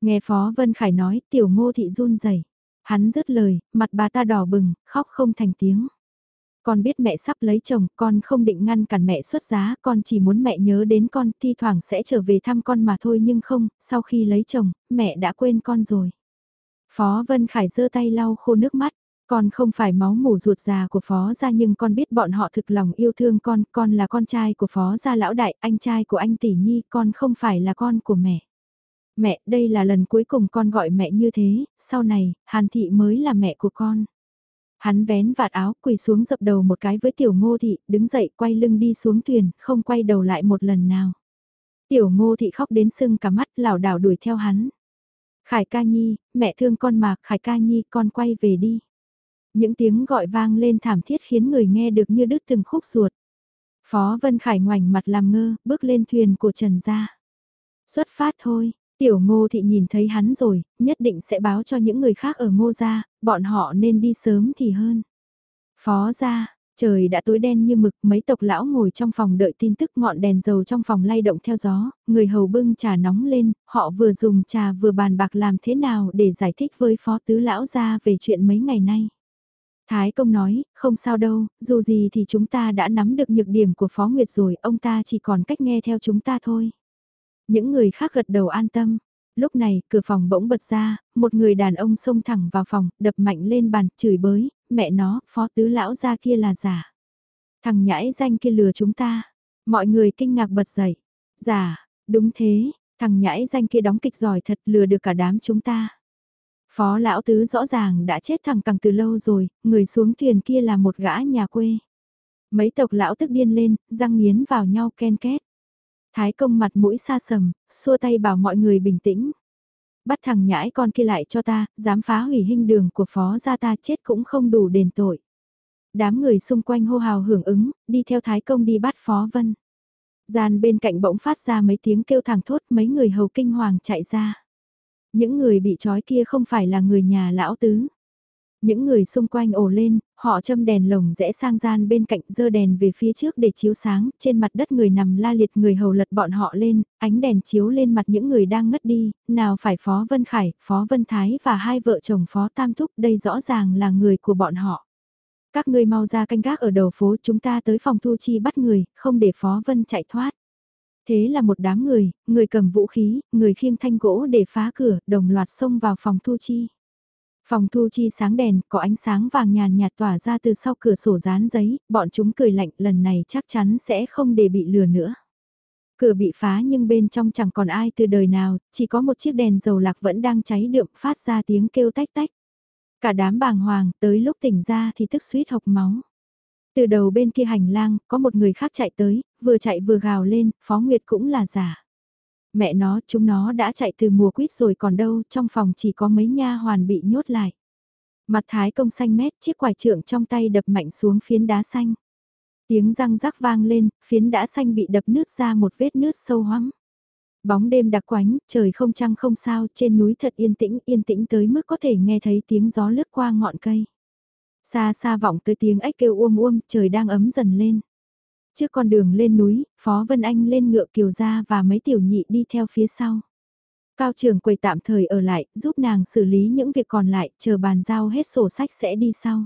Nghe Phó Vân Khải nói, tiểu ngô thị run rẩy Hắn dứt lời, mặt bà ta đỏ bừng, khóc không thành tiếng. Con biết mẹ sắp lấy chồng, con không định ngăn cản mẹ xuất giá, con chỉ muốn mẹ nhớ đến con, thi thoảng sẽ trở về thăm con mà thôi nhưng không, sau khi lấy chồng, mẹ đã quên con rồi. Phó Vân Khải giơ tay lau khô nước mắt, con không phải máu mủ ruột già của Phó gia nhưng con biết bọn họ thực lòng yêu thương con, con là con trai của Phó gia lão đại, anh trai của anh tỷ nhi, con không phải là con của mẹ. Mẹ, đây là lần cuối cùng con gọi mẹ như thế, sau này, Hàn Thị mới là mẹ của con. Hắn vén vạt áo quỳ xuống dập đầu một cái với tiểu ngô thị, đứng dậy quay lưng đi xuống thuyền, không quay đầu lại một lần nào. Tiểu ngô thị khóc đến sưng cả mắt lảo đảo đuổi theo hắn. Khải ca nhi, mẹ thương con mà, Khải ca nhi, con quay về đi. Những tiếng gọi vang lên thảm thiết khiến người nghe được như đứt từng khúc ruột. Phó Vân Khải ngoảnh mặt làm ngơ, bước lên thuyền của Trần gia. Xuất phát thôi, Tiểu ngô thị nhìn thấy hắn rồi, nhất định sẽ báo cho những người khác ở ngô gia, bọn họ nên đi sớm thì hơn. Phó gia, trời đã tối đen như mực, mấy tộc lão ngồi trong phòng đợi tin tức ngọn đèn dầu trong phòng lay động theo gió, người hầu bưng trà nóng lên, họ vừa dùng trà vừa bàn bạc làm thế nào để giải thích với phó tứ lão gia về chuyện mấy ngày nay. Thái công nói, không sao đâu, dù gì thì chúng ta đã nắm được nhược điểm của Phó Nguyệt rồi, ông ta chỉ còn cách nghe theo chúng ta thôi. Những người khác gật đầu an tâm. Lúc này, cửa phòng bỗng bật ra, một người đàn ông xông thẳng vào phòng, đập mạnh lên bàn, chửi bới, mẹ nó, phó tứ lão ra kia là giả. Thằng nhãi danh kia lừa chúng ta. Mọi người kinh ngạc bật dậy. Giả, đúng thế, thằng nhãi danh kia đóng kịch giỏi thật lừa được cả đám chúng ta. Phó lão tứ rõ ràng đã chết thằng càng từ lâu rồi, người xuống thuyền kia là một gã nhà quê. Mấy tộc lão tức điên lên, răng nghiến vào nhau ken két. Thái công mặt mũi xa sầm, xua tay bảo mọi người bình tĩnh. Bắt thằng nhãi con kia lại cho ta, dám phá hủy hình đường của phó gia ta chết cũng không đủ đền tội. Đám người xung quanh hô hào hưởng ứng, đi theo thái công đi bắt phó vân. Gian bên cạnh bỗng phát ra mấy tiếng kêu thẳng thốt mấy người hầu kinh hoàng chạy ra. Những người bị trói kia không phải là người nhà lão tứ. Những người xung quanh ổ lên, họ châm đèn lồng rẽ sang gian bên cạnh dơ đèn về phía trước để chiếu sáng, trên mặt đất người nằm la liệt người hầu lật bọn họ lên, ánh đèn chiếu lên mặt những người đang ngất đi, nào phải Phó Vân Khải, Phó Vân Thái và hai vợ chồng Phó Tam Thúc, đây rõ ràng là người của bọn họ. Các ngươi mau ra canh gác ở đầu phố chúng ta tới phòng thu chi bắt người, không để Phó Vân chạy thoát. Thế là một đám người, người cầm vũ khí, người khiêng thanh gỗ để phá cửa, đồng loạt xông vào phòng thu chi. Phòng thu chi sáng đèn, có ánh sáng vàng nhàn nhạt tỏa ra từ sau cửa sổ dán giấy, bọn chúng cười lạnh lần này chắc chắn sẽ không để bị lừa nữa. Cửa bị phá nhưng bên trong chẳng còn ai từ đời nào, chỉ có một chiếc đèn dầu lạc vẫn đang cháy đượm phát ra tiếng kêu tách tách. Cả đám bàng hoàng tới lúc tỉnh ra thì tức suýt hộc máu. Từ đầu bên kia hành lang, có một người khác chạy tới, vừa chạy vừa gào lên, Phó Nguyệt cũng là giả mẹ nó, chúng nó đã chạy từ mùa quýt rồi còn đâu, trong phòng chỉ có mấy nha hoàn bị nhốt lại. Mặt thái công xanh mét, chiếc quải trượng trong tay đập mạnh xuống phiến đá xanh. Tiếng răng rắc vang lên, phiến đá xanh bị đập nước ra một vết nước sâu hoắm. Bóng đêm đặc quánh, trời không trăng không sao, trên núi thật yên tĩnh, yên tĩnh tới mức có thể nghe thấy tiếng gió lướt qua ngọn cây. Xa xa vọng tới tiếng ếch kêu uôm uôm, trời đang ấm dần lên. Trước con đường lên núi, Phó Vân Anh lên ngựa kiều ra và mấy tiểu nhị đi theo phía sau. Cao trường quầy tạm thời ở lại, giúp nàng xử lý những việc còn lại, chờ bàn giao hết sổ sách sẽ đi sau.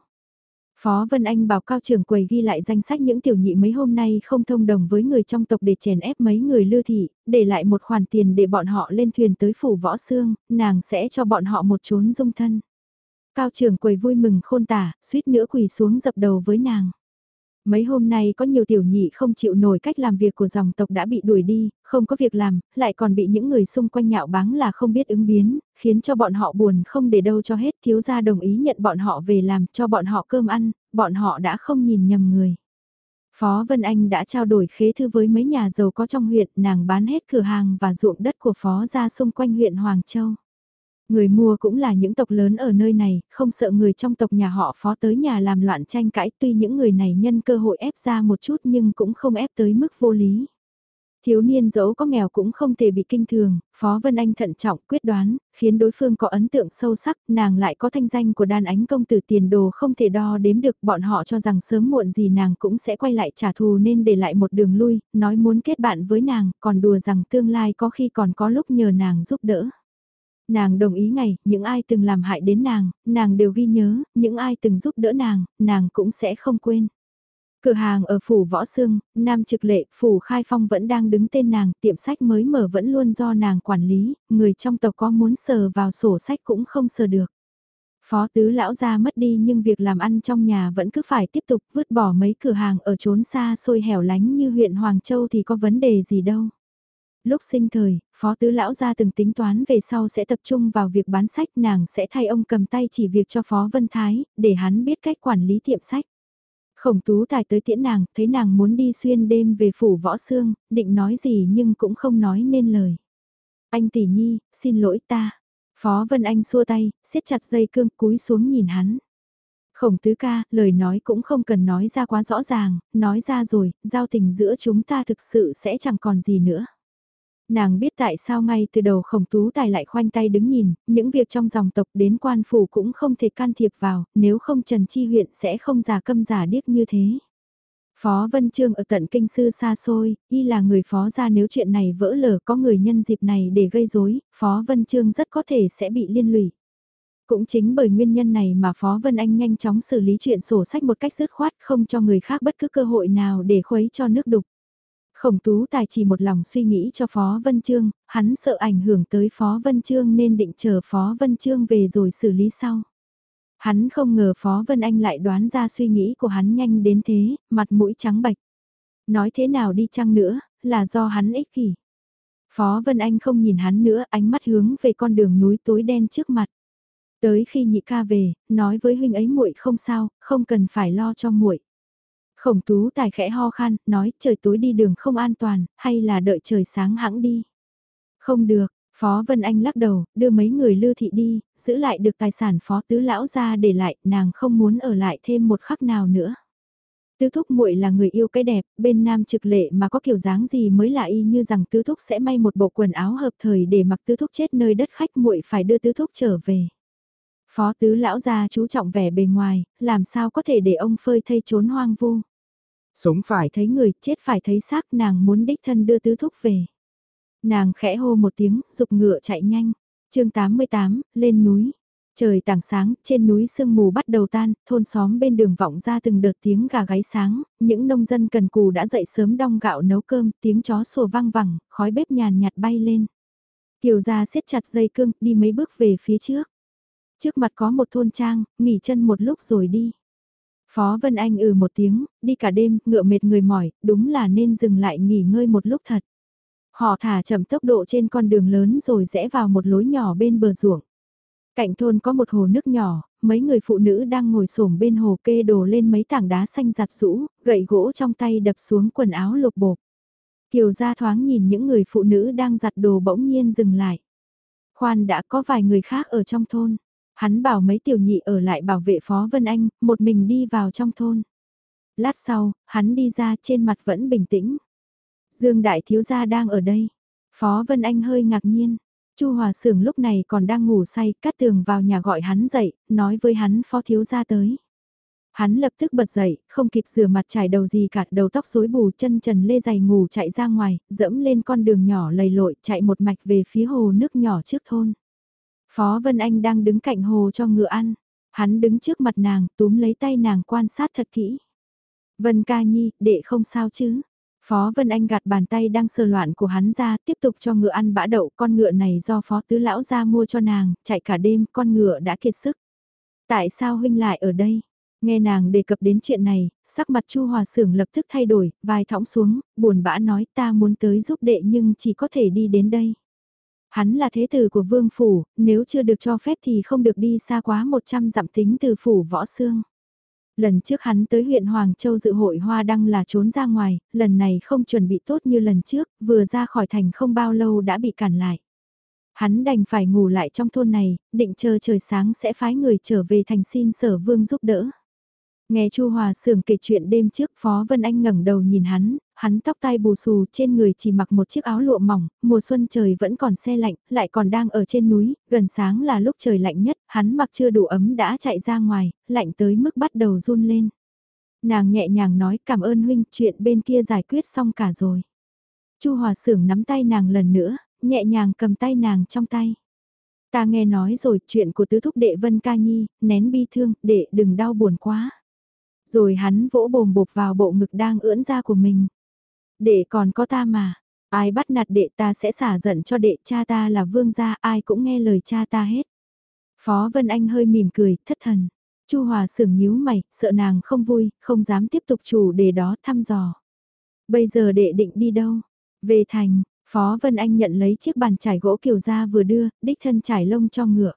Phó Vân Anh bảo cao trưởng quầy ghi lại danh sách những tiểu nhị mấy hôm nay không thông đồng với người trong tộc để chèn ép mấy người lưu thị, để lại một khoản tiền để bọn họ lên thuyền tới phủ võ xương, nàng sẽ cho bọn họ một chốn dung thân. Cao trưởng quầy vui mừng khôn tả, suýt nữa quỳ xuống dập đầu với nàng. Mấy hôm nay có nhiều tiểu nhị không chịu nổi cách làm việc của dòng tộc đã bị đuổi đi, không có việc làm, lại còn bị những người xung quanh nhạo báng là không biết ứng biến, khiến cho bọn họ buồn không để đâu cho hết thiếu gia đồng ý nhận bọn họ về làm cho bọn họ cơm ăn, bọn họ đã không nhìn nhầm người. Phó Vân Anh đã trao đổi khế thư với mấy nhà giàu có trong huyện, nàng bán hết cửa hàng và ruộng đất của Phó ra xung quanh huyện Hoàng Châu. Người mua cũng là những tộc lớn ở nơi này, không sợ người trong tộc nhà họ phó tới nhà làm loạn tranh cãi tuy những người này nhân cơ hội ép ra một chút nhưng cũng không ép tới mức vô lý. Thiếu niên dẫu có nghèo cũng không thể bị kinh thường, Phó Vân Anh thận trọng quyết đoán, khiến đối phương có ấn tượng sâu sắc, nàng lại có thanh danh của đàn ánh công tử tiền đồ không thể đo đếm được, bọn họ cho rằng sớm muộn gì nàng cũng sẽ quay lại trả thù nên để lại một đường lui, nói muốn kết bạn với nàng, còn đùa rằng tương lai có khi còn có lúc nhờ nàng giúp đỡ. Nàng đồng ý ngày, những ai từng làm hại đến nàng, nàng đều ghi nhớ, những ai từng giúp đỡ nàng, nàng cũng sẽ không quên. Cửa hàng ở phủ Võ Sương, Nam Trực Lệ, phủ Khai Phong vẫn đang đứng tên nàng, tiệm sách mới mở vẫn luôn do nàng quản lý, người trong tộc có muốn sờ vào sổ sách cũng không sờ được. Phó tứ lão gia mất đi nhưng việc làm ăn trong nhà vẫn cứ phải tiếp tục vứt bỏ mấy cửa hàng ở trốn xa xôi hẻo lánh như huyện Hoàng Châu thì có vấn đề gì đâu. Lúc sinh thời, phó tứ lão ra từng tính toán về sau sẽ tập trung vào việc bán sách nàng sẽ thay ông cầm tay chỉ việc cho phó Vân Thái, để hắn biết cách quản lý tiệm sách. Khổng tú tài tới tiễn nàng, thấy nàng muốn đi xuyên đêm về phủ võ xương, định nói gì nhưng cũng không nói nên lời. Anh tỷ nhi, xin lỗi ta. Phó Vân Anh xua tay, siết chặt dây cương cúi xuống nhìn hắn. Khổng tứ ca, lời nói cũng không cần nói ra quá rõ ràng, nói ra rồi, giao tình giữa chúng ta thực sự sẽ chẳng còn gì nữa. Nàng biết tại sao ngay từ đầu khổng tú tài lại khoanh tay đứng nhìn, những việc trong dòng tộc đến quan phủ cũng không thể can thiệp vào, nếu không Trần Chi huyện sẽ không giả câm giả điếc như thế. Phó Vân Trương ở tận kinh sư xa xôi, y là người phó ra nếu chuyện này vỡ lở có người nhân dịp này để gây rối, Phó Vân Trương rất có thể sẽ bị liên lụy. Cũng chính bởi nguyên nhân này mà Phó Vân Anh nhanh chóng xử lý chuyện sổ sách một cách dứt khoát không cho người khác bất cứ cơ hội nào để khuấy cho nước đục. Khổng tú tài chỉ một lòng suy nghĩ cho Phó Vân Trương, hắn sợ ảnh hưởng tới Phó Vân Trương nên định chờ Phó Vân Trương về rồi xử lý sau. Hắn không ngờ Phó Vân Anh lại đoán ra suy nghĩ của hắn nhanh đến thế, mặt mũi trắng bạch. Nói thế nào đi chăng nữa, là do hắn ích kỷ. Phó Vân Anh không nhìn hắn nữa, ánh mắt hướng về con đường núi tối đen trước mặt. Tới khi nhị ca về, nói với huynh ấy muội không sao, không cần phải lo cho muội. Khổng tú tài khẽ ho khan, nói trời tối đi đường không an toàn, hay là đợi trời sáng hãng đi. Không được, Phó Vân Anh lắc đầu, đưa mấy người lưu thị đi, giữ lại được tài sản phó tứ lão ra để lại, nàng không muốn ở lại thêm một khắc nào nữa. Tứ thúc muội là người yêu cái đẹp, bên nam trực lệ mà có kiểu dáng gì mới lạ y như rằng tứ thúc sẽ may một bộ quần áo hợp thời để mặc tứ thúc chết nơi đất khách muội phải đưa tứ thúc trở về. Phó tứ lão gia chú trọng vẻ bề ngoài, làm sao có thể để ông phơi thây trốn hoang vu. Sống phải thấy người, chết phải thấy xác nàng muốn đích thân đưa tứ thúc về. Nàng khẽ hô một tiếng, dục ngựa chạy nhanh. chương 88, lên núi. Trời tảng sáng, trên núi sương mù bắt đầu tan, thôn xóm bên đường vọng ra từng đợt tiếng gà gáy sáng, những nông dân cần cù đã dậy sớm đong gạo nấu cơm, tiếng chó sủa vang vẳng, khói bếp nhàn nhạt bay lên. Kiều gia siết chặt dây cương, đi mấy bước về phía trước. Trước mặt có một thôn trang, nghỉ chân một lúc rồi đi. Phó Vân Anh ừ một tiếng, đi cả đêm, ngựa mệt người mỏi, đúng là nên dừng lại nghỉ ngơi một lúc thật. Họ thả chậm tốc độ trên con đường lớn rồi rẽ vào một lối nhỏ bên bờ ruộng. Cạnh thôn có một hồ nước nhỏ, mấy người phụ nữ đang ngồi xổm bên hồ kê đồ lên mấy tảng đá xanh giặt rũ, gậy gỗ trong tay đập xuống quần áo lục bộp. Kiều gia thoáng nhìn những người phụ nữ đang giặt đồ bỗng nhiên dừng lại. Khoan đã có vài người khác ở trong thôn. Hắn bảo mấy tiểu nhị ở lại bảo vệ Phó Vân Anh, một mình đi vào trong thôn. Lát sau, hắn đi ra trên mặt vẫn bình tĩnh. Dương Đại Thiếu Gia đang ở đây. Phó Vân Anh hơi ngạc nhiên. Chu Hòa Sưởng lúc này còn đang ngủ say, cắt tường vào nhà gọi hắn dậy, nói với hắn Phó Thiếu Gia tới. Hắn lập tức bật dậy, không kịp rửa mặt trải đầu gì cả, đầu tóc rối bù chân trần lê giày ngủ chạy ra ngoài, dẫm lên con đường nhỏ lầy lội chạy một mạch về phía hồ nước nhỏ trước thôn. Phó Vân Anh đang đứng cạnh hồ cho ngựa ăn. Hắn đứng trước mặt nàng, túm lấy tay nàng quan sát thật kỹ. Vân ca nhi, đệ không sao chứ. Phó Vân Anh gạt bàn tay đang sờ loạn của hắn ra, tiếp tục cho ngựa ăn bã đậu. Con ngựa này do phó tứ lão ra mua cho nàng, chạy cả đêm, con ngựa đã kiệt sức. Tại sao huynh lại ở đây? Nghe nàng đề cập đến chuyện này, sắc mặt Chu Hòa Sưởng lập tức thay đổi, vai thõng xuống, buồn bã nói ta muốn tới giúp đệ nhưng chỉ có thể đi đến đây. Hắn là thế tử của vương phủ, nếu chưa được cho phép thì không được đi xa quá 100 dặm tính từ phủ võ xương. Lần trước hắn tới huyện Hoàng Châu dự hội hoa đăng là trốn ra ngoài, lần này không chuẩn bị tốt như lần trước, vừa ra khỏi thành không bao lâu đã bị cản lại. Hắn đành phải ngủ lại trong thôn này, định chờ trời sáng sẽ phái người trở về thành xin sở vương giúp đỡ. Nghe Chu Hòa Sưởng kể chuyện đêm trước Phó Vân Anh ngẩng đầu nhìn hắn, hắn tóc tai bù xù trên người chỉ mặc một chiếc áo lụa mỏng, mùa xuân trời vẫn còn xe lạnh, lại còn đang ở trên núi, gần sáng là lúc trời lạnh nhất, hắn mặc chưa đủ ấm đã chạy ra ngoài, lạnh tới mức bắt đầu run lên. Nàng nhẹ nhàng nói cảm ơn huynh, chuyện bên kia giải quyết xong cả rồi. Chu Hòa Sưởng nắm tay nàng lần nữa, nhẹ nhàng cầm tay nàng trong tay. Ta nghe nói rồi chuyện của tứ thúc đệ Vân Ca Nhi, nén bi thương, đệ đừng đau buồn quá. Rồi hắn vỗ bồm bột vào bộ ngực đang ưỡn ra của mình. Đệ còn có ta mà, ai bắt nạt đệ ta sẽ xả giận cho đệ cha ta là vương gia ai cũng nghe lời cha ta hết. Phó Vân Anh hơi mỉm cười, thất thần. Chu Hòa sửng nhíu mày, sợ nàng không vui, không dám tiếp tục chủ đề đó thăm dò. Bây giờ đệ định đi đâu? Về thành, Phó Vân Anh nhận lấy chiếc bàn trải gỗ kiều ra vừa đưa, đích thân trải lông cho ngựa.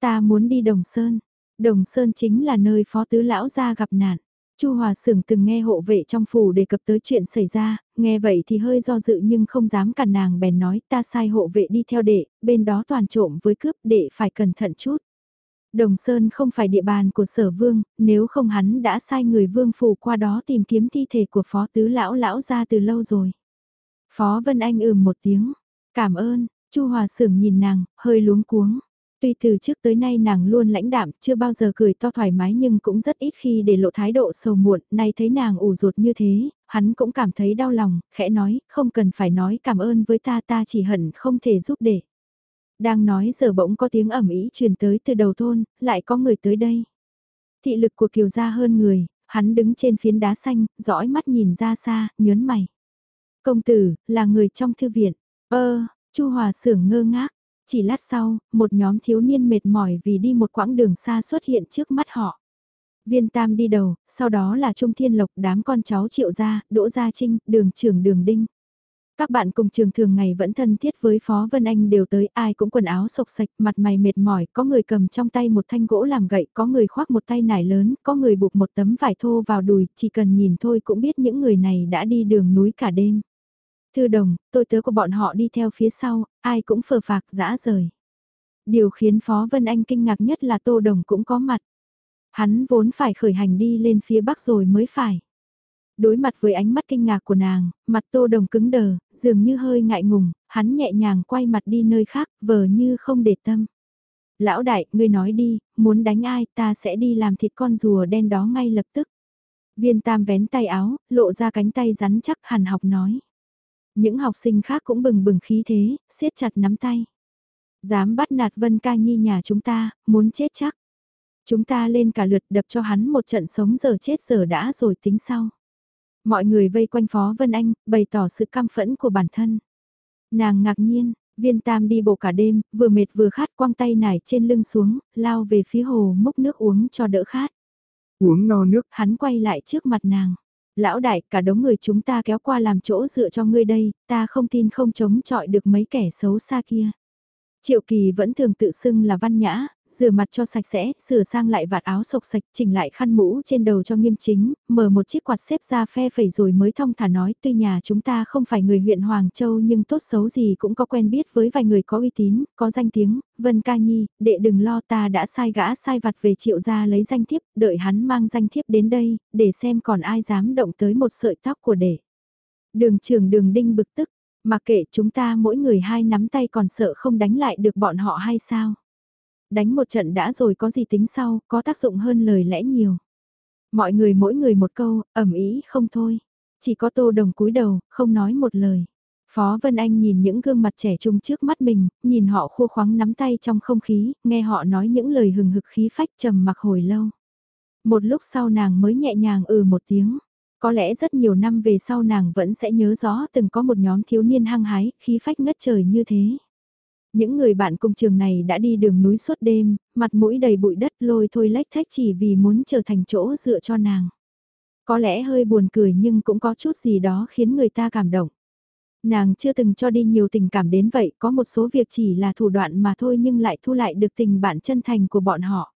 Ta muốn đi Đồng Sơn. Đồng Sơn chính là nơi phó tứ lão gia gặp nạn. Chu Hòa Sưởng từng nghe hộ vệ trong phủ đề cập tới chuyện xảy ra, nghe vậy thì hơi do dự nhưng không dám cản nàng bèn nói ta sai hộ vệ đi theo đệ, bên đó toàn trộm với cướp đệ phải cẩn thận chút. Đồng Sơn không phải địa bàn của sở vương, nếu không hắn đã sai người vương phủ qua đó tìm kiếm thi thể của phó tứ lão lão ra từ lâu rồi. Phó Vân Anh ừm một tiếng, cảm ơn, Chu Hòa Sưởng nhìn nàng, hơi luống cuống. Tuy từ trước tới nay nàng luôn lãnh đạm, chưa bao giờ cười to thoải mái nhưng cũng rất ít khi để lộ thái độ sầu muộn, nay thấy nàng ủ rột như thế, hắn cũng cảm thấy đau lòng, khẽ nói, không cần phải nói cảm ơn với ta ta chỉ hận không thể giúp để. Đang nói giờ bỗng có tiếng ẩm ý truyền tới từ đầu thôn, lại có người tới đây. Thị lực của kiều gia hơn người, hắn đứng trên phiến đá xanh, dõi mắt nhìn ra xa, nhớn mày. Công tử, là người trong thư viện. Ơ, Chu Hòa sưởng ngơ ngác, chỉ lát sau, một nhóm thiếu niên mệt mỏi vì đi một quãng đường xa xuất hiện trước mắt họ. Viên Tam đi đầu, sau đó là Trung Thiên Lộc đám con cháu Triệu Gia, Đỗ Gia Trinh, đường trưởng đường Đinh. Các bạn cùng trường thường ngày vẫn thân thiết với Phó Vân Anh đều tới ai cũng quần áo sộc sạch, mặt mày mệt mỏi, có người cầm trong tay một thanh gỗ làm gậy, có người khoác một tay nải lớn, có người buộc một tấm vải thô vào đùi, chỉ cần nhìn thôi cũng biết những người này đã đi đường núi cả đêm. Thư đồng, tôi tớ của bọn họ đi theo phía sau, ai cũng phờ phạc dã rời. Điều khiến Phó Vân Anh kinh ngạc nhất là Tô Đồng cũng có mặt. Hắn vốn phải khởi hành đi lên phía bắc rồi mới phải. Đối mặt với ánh mắt kinh ngạc của nàng, mặt Tô Đồng cứng đờ, dường như hơi ngại ngùng, hắn nhẹ nhàng quay mặt đi nơi khác, vờ như không để tâm. Lão đại, ngươi nói đi, muốn đánh ai ta sẽ đi làm thịt con rùa đen đó ngay lập tức. Viên tam vén tay áo, lộ ra cánh tay rắn chắc hàn học nói. Những học sinh khác cũng bừng bừng khí thế, siết chặt nắm tay. Dám bắt nạt Vân Ca Nhi nhà chúng ta, muốn chết chắc. Chúng ta lên cả lượt đập cho hắn một trận sống giờ chết giờ đã rồi tính sau. Mọi người vây quanh Phó Vân Anh, bày tỏ sự căm phẫn của bản thân. Nàng ngạc nhiên, viên tam đi bộ cả đêm, vừa mệt vừa khát quăng tay nải trên lưng xuống, lao về phía hồ múc nước uống cho đỡ khát. Uống no nước, hắn quay lại trước mặt nàng. Lão đại, cả đống người chúng ta kéo qua làm chỗ dựa cho ngươi đây, ta không tin không chống chọi được mấy kẻ xấu xa kia. Triệu Kỳ vẫn thường tự xưng là văn nhã, rửa mặt cho sạch sẽ, sửa sang lại vạt áo sộc sạch, chỉnh lại khăn mũ trên đầu cho nghiêm chính, mở một chiếc quạt xếp ra phe phẩy rồi mới thông thả nói, tuy nhà chúng ta không phải người huyện Hoàng Châu nhưng tốt xấu gì cũng có quen biết với vài người có uy tín, có danh tiếng, Vân Ca Nhi, đệ đừng lo ta đã sai gã sai vặt về triệu gia lấy danh thiếp, đợi hắn mang danh thiếp đến đây, để xem còn ai dám động tới một sợi tóc của đệ. Đường trường đường đinh bực tức, mà kệ chúng ta mỗi người hai nắm tay còn sợ không đánh lại được bọn họ hay sao? Đánh một trận đã rồi có gì tính sau, có tác dụng hơn lời lẽ nhiều. Mọi người mỗi người một câu, ẩm ý không thôi. Chỉ có tô đồng cúi đầu, không nói một lời. Phó Vân Anh nhìn những gương mặt trẻ trung trước mắt mình, nhìn họ khô khoáng nắm tay trong không khí, nghe họ nói những lời hừng hực khí phách trầm mặc hồi lâu. Một lúc sau nàng mới nhẹ nhàng ừ một tiếng. Có lẽ rất nhiều năm về sau nàng vẫn sẽ nhớ rõ từng có một nhóm thiếu niên hăng hái, khí phách ngất trời như thế. Những người bạn cùng trường này đã đi đường núi suốt đêm, mặt mũi đầy bụi đất lôi thôi lách thách chỉ vì muốn trở thành chỗ dựa cho nàng. Có lẽ hơi buồn cười nhưng cũng có chút gì đó khiến người ta cảm động. Nàng chưa từng cho đi nhiều tình cảm đến vậy, có một số việc chỉ là thủ đoạn mà thôi nhưng lại thu lại được tình bạn chân thành của bọn họ.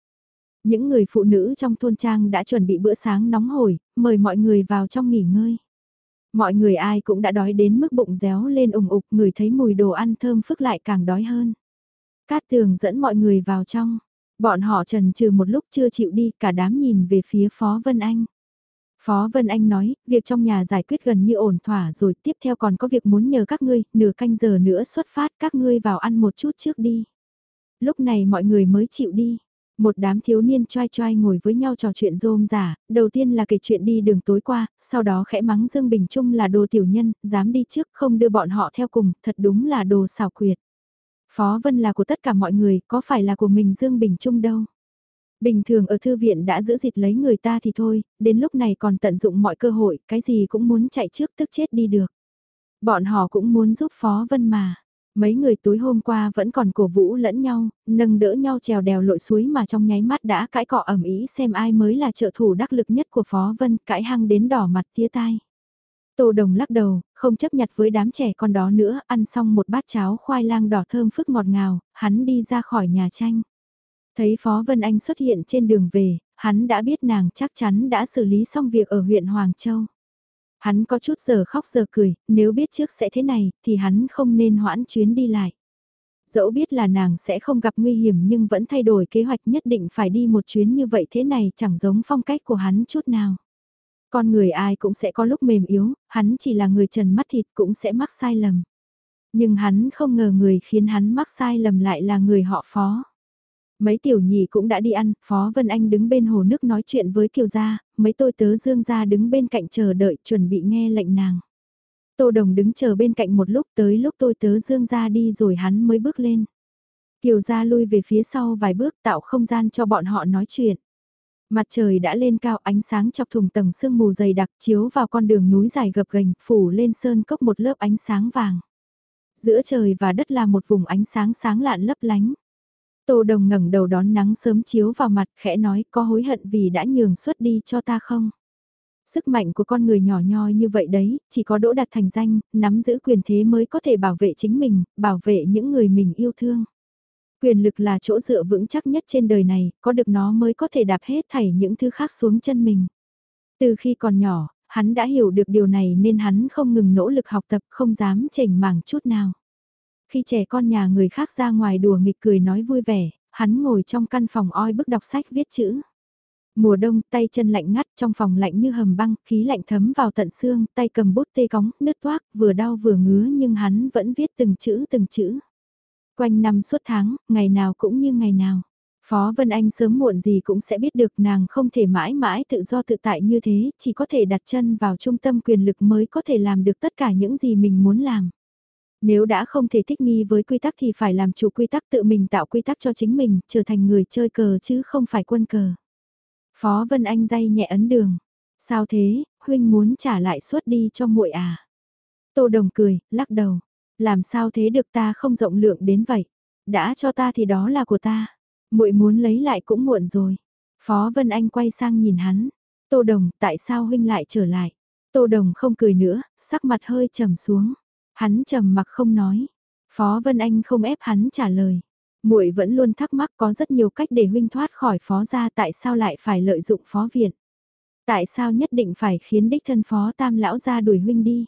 Những người phụ nữ trong thôn trang đã chuẩn bị bữa sáng nóng hổi, mời mọi người vào trong nghỉ ngơi. Mọi người ai cũng đã đói đến mức bụng réo lên ủng ục, người thấy mùi đồ ăn thơm phức lại càng đói hơn. Cát tường dẫn mọi người vào trong. Bọn họ trần trừ một lúc chưa chịu đi, cả đám nhìn về phía Phó Vân Anh. Phó Vân Anh nói, việc trong nhà giải quyết gần như ổn thỏa rồi, tiếp theo còn có việc muốn nhờ các ngươi, nửa canh giờ nữa xuất phát, các ngươi vào ăn một chút trước đi. Lúc này mọi người mới chịu đi. Một đám thiếu niên choai choai ngồi với nhau trò chuyện rôm giả, đầu tiên là kể chuyện đi đường tối qua, sau đó khẽ mắng Dương Bình Trung là đồ tiểu nhân, dám đi trước không đưa bọn họ theo cùng, thật đúng là đồ xảo quyệt. Phó Vân là của tất cả mọi người, có phải là của mình Dương Bình Trung đâu. Bình thường ở thư viện đã giữ dịt lấy người ta thì thôi, đến lúc này còn tận dụng mọi cơ hội, cái gì cũng muốn chạy trước tức chết đi được. Bọn họ cũng muốn giúp Phó Vân mà. Mấy người tối hôm qua vẫn còn cổ vũ lẫn nhau, nâng đỡ nhau trèo đèo lội suối mà trong nháy mắt đã cãi cọ ẩm ý xem ai mới là trợ thủ đắc lực nhất của Phó Vân, cãi hăng đến đỏ mặt tía tai. Tô Đồng lắc đầu, không chấp nhặt với đám trẻ con đó nữa, ăn xong một bát cháo khoai lang đỏ thơm phức ngọt ngào, hắn đi ra khỏi nhà tranh. Thấy Phó Vân Anh xuất hiện trên đường về, hắn đã biết nàng chắc chắn đã xử lý xong việc ở huyện Hoàng Châu. Hắn có chút giờ khóc giờ cười, nếu biết trước sẽ thế này, thì hắn không nên hoãn chuyến đi lại. Dẫu biết là nàng sẽ không gặp nguy hiểm nhưng vẫn thay đổi kế hoạch nhất định phải đi một chuyến như vậy thế này chẳng giống phong cách của hắn chút nào. Con người ai cũng sẽ có lúc mềm yếu, hắn chỉ là người trần mắt thịt cũng sẽ mắc sai lầm. Nhưng hắn không ngờ người khiến hắn mắc sai lầm lại là người họ phó. Mấy tiểu nhị cũng đã đi ăn, Phó Vân Anh đứng bên hồ nước nói chuyện với Kiều Gia, mấy tôi tớ Dương Gia đứng bên cạnh chờ đợi chuẩn bị nghe lệnh nàng. Tô Đồng đứng chờ bên cạnh một lúc tới lúc tôi tớ Dương Gia đi rồi hắn mới bước lên. Kiều Gia lui về phía sau vài bước tạo không gian cho bọn họ nói chuyện. Mặt trời đã lên cao ánh sáng chọc thùng tầng sương mù dày đặc chiếu vào con đường núi dài gập ghềnh phủ lên sơn cốc một lớp ánh sáng vàng. Giữa trời và đất là một vùng ánh sáng sáng lạn lấp lánh. Tô Đồng ngẩng đầu đón nắng sớm chiếu vào mặt khẽ nói có hối hận vì đã nhường suất đi cho ta không? Sức mạnh của con người nhỏ nhoi như vậy đấy, chỉ có đỗ đạt thành danh, nắm giữ quyền thế mới có thể bảo vệ chính mình, bảo vệ những người mình yêu thương. Quyền lực là chỗ dựa vững chắc nhất trên đời này, có được nó mới có thể đạp hết thảy những thứ khác xuống chân mình. Từ khi còn nhỏ, hắn đã hiểu được điều này nên hắn không ngừng nỗ lực học tập không dám chảnh mảng chút nào. Khi trẻ con nhà người khác ra ngoài đùa nghịch cười nói vui vẻ, hắn ngồi trong căn phòng oi bức đọc sách viết chữ. Mùa đông, tay chân lạnh ngắt, trong phòng lạnh như hầm băng, khí lạnh thấm vào tận xương, tay cầm bút tê cóng, nứt toác, vừa đau vừa ngứa nhưng hắn vẫn viết từng chữ từng chữ. Quanh năm suốt tháng, ngày nào cũng như ngày nào. Phó Vân Anh sớm muộn gì cũng sẽ biết được nàng không thể mãi mãi tự do tự tại như thế, chỉ có thể đặt chân vào trung tâm quyền lực mới có thể làm được tất cả những gì mình muốn làm. Nếu đã không thể thích nghi với quy tắc thì phải làm chủ quy tắc tự mình tạo quy tắc cho chính mình, trở thành người chơi cờ chứ không phải quân cờ. Phó Vân Anh day nhẹ ấn đường. Sao thế, huynh muốn trả lại suất đi cho muội à? Tô Đồng cười, lắc đầu. Làm sao thế được ta không rộng lượng đến vậy? Đã cho ta thì đó là của ta. muội muốn lấy lại cũng muộn rồi. Phó Vân Anh quay sang nhìn hắn. Tô Đồng, tại sao huynh lại trở lại? Tô Đồng không cười nữa, sắc mặt hơi trầm xuống. Hắn trầm mặc không nói. Phó Vân Anh không ép hắn trả lời. Muội vẫn luôn thắc mắc có rất nhiều cách để huynh thoát khỏi phó gia tại sao lại phải lợi dụng phó viện. Tại sao nhất định phải khiến đích thân phó tam lão gia đuổi huynh đi.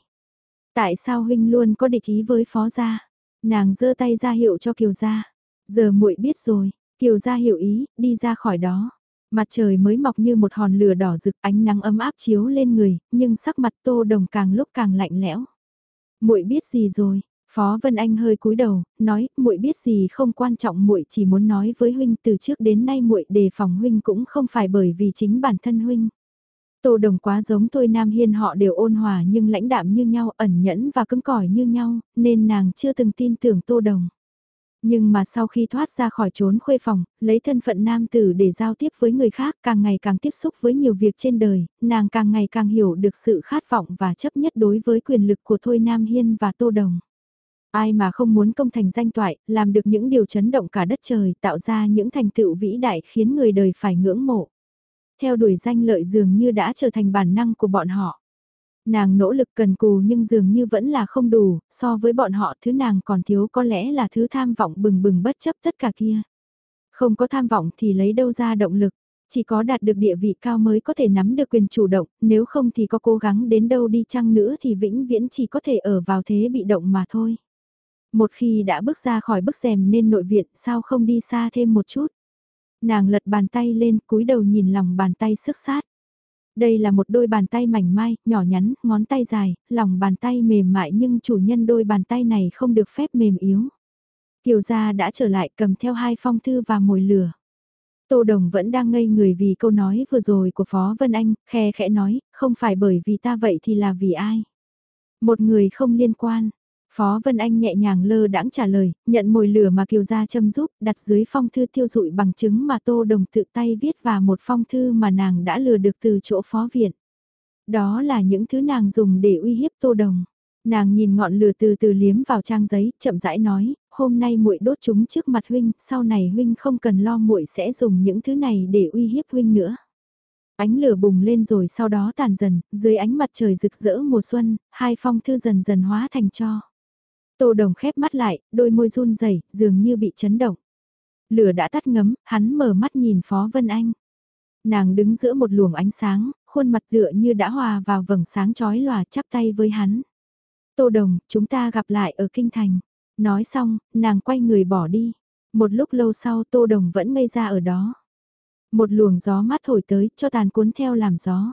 Tại sao huynh luôn có địch ý với phó gia. Nàng giơ tay ra hiệu cho kiều gia. Giờ muội biết rồi, kiều gia hiểu ý, đi ra khỏi đó. Mặt trời mới mọc như một hòn lửa đỏ rực ánh nắng ấm áp chiếu lên người, nhưng sắc mặt tô đồng càng lúc càng lạnh lẽo muội biết gì rồi? Phó Vân Anh hơi cúi đầu, nói, muội biết gì không quan trọng, muội chỉ muốn nói với huynh từ trước đến nay muội đề phòng huynh cũng không phải bởi vì chính bản thân huynh. Tô Đồng quá giống tôi Nam Hiên họ đều ôn hòa nhưng lãnh đạm như nhau, ẩn nhẫn và cứng cỏi như nhau, nên nàng chưa từng tin tưởng Tô Đồng. Nhưng mà sau khi thoát ra khỏi trốn khuê phòng, lấy thân phận nam tử để giao tiếp với người khác càng ngày càng tiếp xúc với nhiều việc trên đời, nàng càng ngày càng hiểu được sự khát vọng và chấp nhất đối với quyền lực của Thôi Nam Hiên và Tô Đồng. Ai mà không muốn công thành danh toại, làm được những điều chấn động cả đất trời, tạo ra những thành tựu vĩ đại khiến người đời phải ngưỡng mộ. Theo đuổi danh lợi dường như đã trở thành bản năng của bọn họ. Nàng nỗ lực cần cù nhưng dường như vẫn là không đủ, so với bọn họ thứ nàng còn thiếu có lẽ là thứ tham vọng bừng bừng bất chấp tất cả kia. Không có tham vọng thì lấy đâu ra động lực, chỉ có đạt được địa vị cao mới có thể nắm được quyền chủ động, nếu không thì có cố gắng đến đâu đi chăng nữa thì vĩnh viễn chỉ có thể ở vào thế bị động mà thôi. Một khi đã bước ra khỏi bức rèm nên nội viện sao không đi xa thêm một chút. Nàng lật bàn tay lên cúi đầu nhìn lòng bàn tay sức sát. Đây là một đôi bàn tay mảnh mai, nhỏ nhắn, ngón tay dài, lòng bàn tay mềm mại nhưng chủ nhân đôi bàn tay này không được phép mềm yếu. Kiều gia đã trở lại cầm theo hai phong thư và mồi lửa. Tô Đồng vẫn đang ngây người vì câu nói vừa rồi của Phó Vân Anh, khe khẽ nói, không phải bởi vì ta vậy thì là vì ai. Một người không liên quan, Phó Vân Anh nhẹ nhàng lơ đãng trả lời, nhận mồi lửa mà Kiều Gia châm giúp, đặt dưới phong thư tiêu dụi bằng chứng mà Tô Đồng tự tay viết và một phong thư mà nàng đã lừa được từ chỗ phó viện. Đó là những thứ nàng dùng để uy hiếp Tô Đồng. Nàng nhìn ngọn lửa từ từ liếm vào trang giấy, chậm rãi nói, hôm nay muội đốt chúng trước mặt huynh, sau này huynh không cần lo muội sẽ dùng những thứ này để uy hiếp huynh nữa. Ánh lửa bùng lên rồi sau đó tàn dần, dưới ánh mặt trời rực rỡ mùa xuân, hai phong thư dần dần hóa thành cho. Tô Đồng khép mắt lại, đôi môi run rẩy, dường như bị chấn động. Lửa đã tắt ngấm, hắn mở mắt nhìn Phó Vân Anh. Nàng đứng giữa một luồng ánh sáng, khuôn mặt tựa như đã hòa vào vầng sáng chói lòa chắp tay với hắn. Tô Đồng, chúng ta gặp lại ở Kinh Thành. Nói xong, nàng quay người bỏ đi. Một lúc lâu sau Tô Đồng vẫn ngây ra ở đó. Một luồng gió mát thổi tới cho tàn cuốn theo làm gió.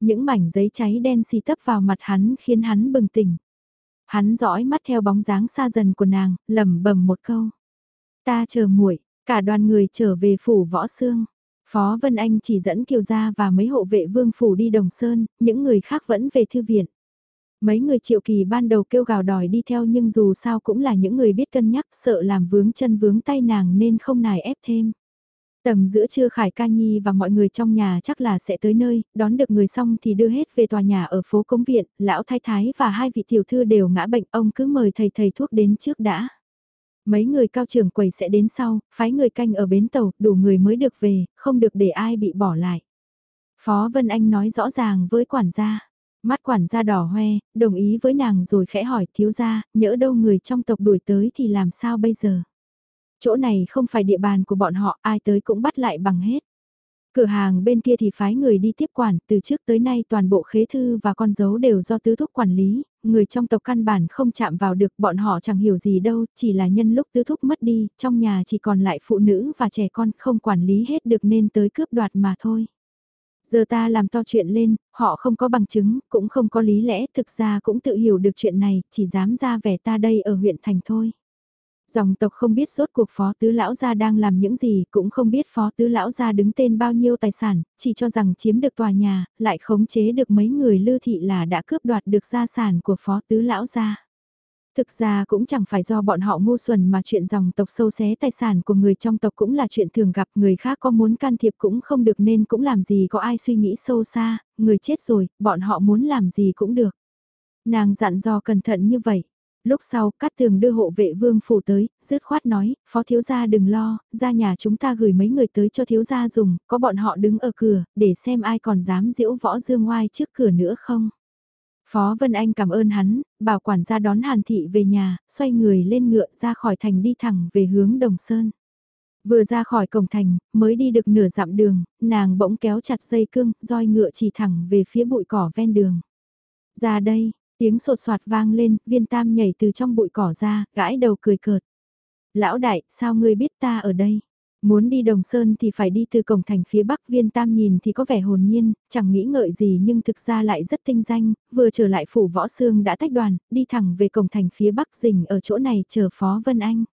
Những mảnh giấy cháy đen xì tấp vào mặt hắn khiến hắn bừng tỉnh. Hắn dõi mắt theo bóng dáng xa dần của nàng, lẩm bẩm một câu. Ta chờ muội, cả đoàn người trở về phủ võ xương. Phó Vân Anh chỉ dẫn Kiều Gia và mấy hộ vệ vương phủ đi Đồng Sơn, những người khác vẫn về thư viện. Mấy người triệu kỳ ban đầu kêu gào đòi đi theo nhưng dù sao cũng là những người biết cân nhắc sợ làm vướng chân vướng tay nàng nên không nài ép thêm. Tầm giữa trưa Khải Ca Nhi và mọi người trong nhà chắc là sẽ tới nơi, đón được người xong thì đưa hết về tòa nhà ở phố Cống Viện, lão thái thái và hai vị tiểu thư đều ngã bệnh, ông cứ mời thầy thầy thuốc đến trước đã. Mấy người cao trưởng quầy sẽ đến sau, phái người canh ở bến tàu, đủ người mới được về, không được để ai bị bỏ lại. Phó Vân Anh nói rõ ràng với quản gia. Mắt quản gia đỏ hoe, đồng ý với nàng rồi khẽ hỏi thiếu gia, nhỡ đâu người trong tộc đuổi tới thì làm sao bây giờ? Chỗ này không phải địa bàn của bọn họ, ai tới cũng bắt lại bằng hết. Cửa hàng bên kia thì phái người đi tiếp quản, từ trước tới nay toàn bộ khế thư và con dấu đều do tứ thúc quản lý, người trong tộc căn bản không chạm vào được, bọn họ chẳng hiểu gì đâu, chỉ là nhân lúc tứ thúc mất đi, trong nhà chỉ còn lại phụ nữ và trẻ con không quản lý hết được nên tới cướp đoạt mà thôi. Giờ ta làm to chuyện lên, họ không có bằng chứng, cũng không có lý lẽ, thực ra cũng tự hiểu được chuyện này, chỉ dám ra vẻ ta đây ở huyện thành thôi. Dòng tộc không biết rốt cuộc phó tứ lão gia đang làm những gì, cũng không biết phó tứ lão gia đứng tên bao nhiêu tài sản, chỉ cho rằng chiếm được tòa nhà, lại khống chế được mấy người lưu thị là đã cướp đoạt được gia sản của phó tứ lão gia. Thực ra cũng chẳng phải do bọn họ ngu xuẩn mà chuyện dòng tộc sâu xé tài sản của người trong tộc cũng là chuyện thường gặp người khác có muốn can thiệp cũng không được nên cũng làm gì có ai suy nghĩ sâu xa, người chết rồi, bọn họ muốn làm gì cũng được. Nàng dặn dò cẩn thận như vậy. Lúc sau, Cát Tường đưa hộ vệ vương phủ tới, dứt khoát nói, phó thiếu gia đừng lo, ra nhà chúng ta gửi mấy người tới cho thiếu gia dùng, có bọn họ đứng ở cửa, để xem ai còn dám diễu võ dương ngoai trước cửa nữa không. Phó Vân Anh cảm ơn hắn, bảo quản gia đón Hàn Thị về nhà, xoay người lên ngựa ra khỏi thành đi thẳng về hướng Đồng Sơn. Vừa ra khỏi cổng thành, mới đi được nửa dặm đường, nàng bỗng kéo chặt dây cương, roi ngựa chỉ thẳng về phía bụi cỏ ven đường. Ra đây, tiếng sột soạt vang lên, viên tam nhảy từ trong bụi cỏ ra, gãi đầu cười cợt. Lão đại, sao ngươi biết ta ở đây? Muốn đi Đồng Sơn thì phải đi từ cổng thành phía bắc viên tam nhìn thì có vẻ hồn nhiên, chẳng nghĩ ngợi gì nhưng thực ra lại rất tinh danh, vừa trở lại phủ võ xương đã tách đoàn, đi thẳng về cổng thành phía bắc rình ở chỗ này chờ Phó Vân Anh.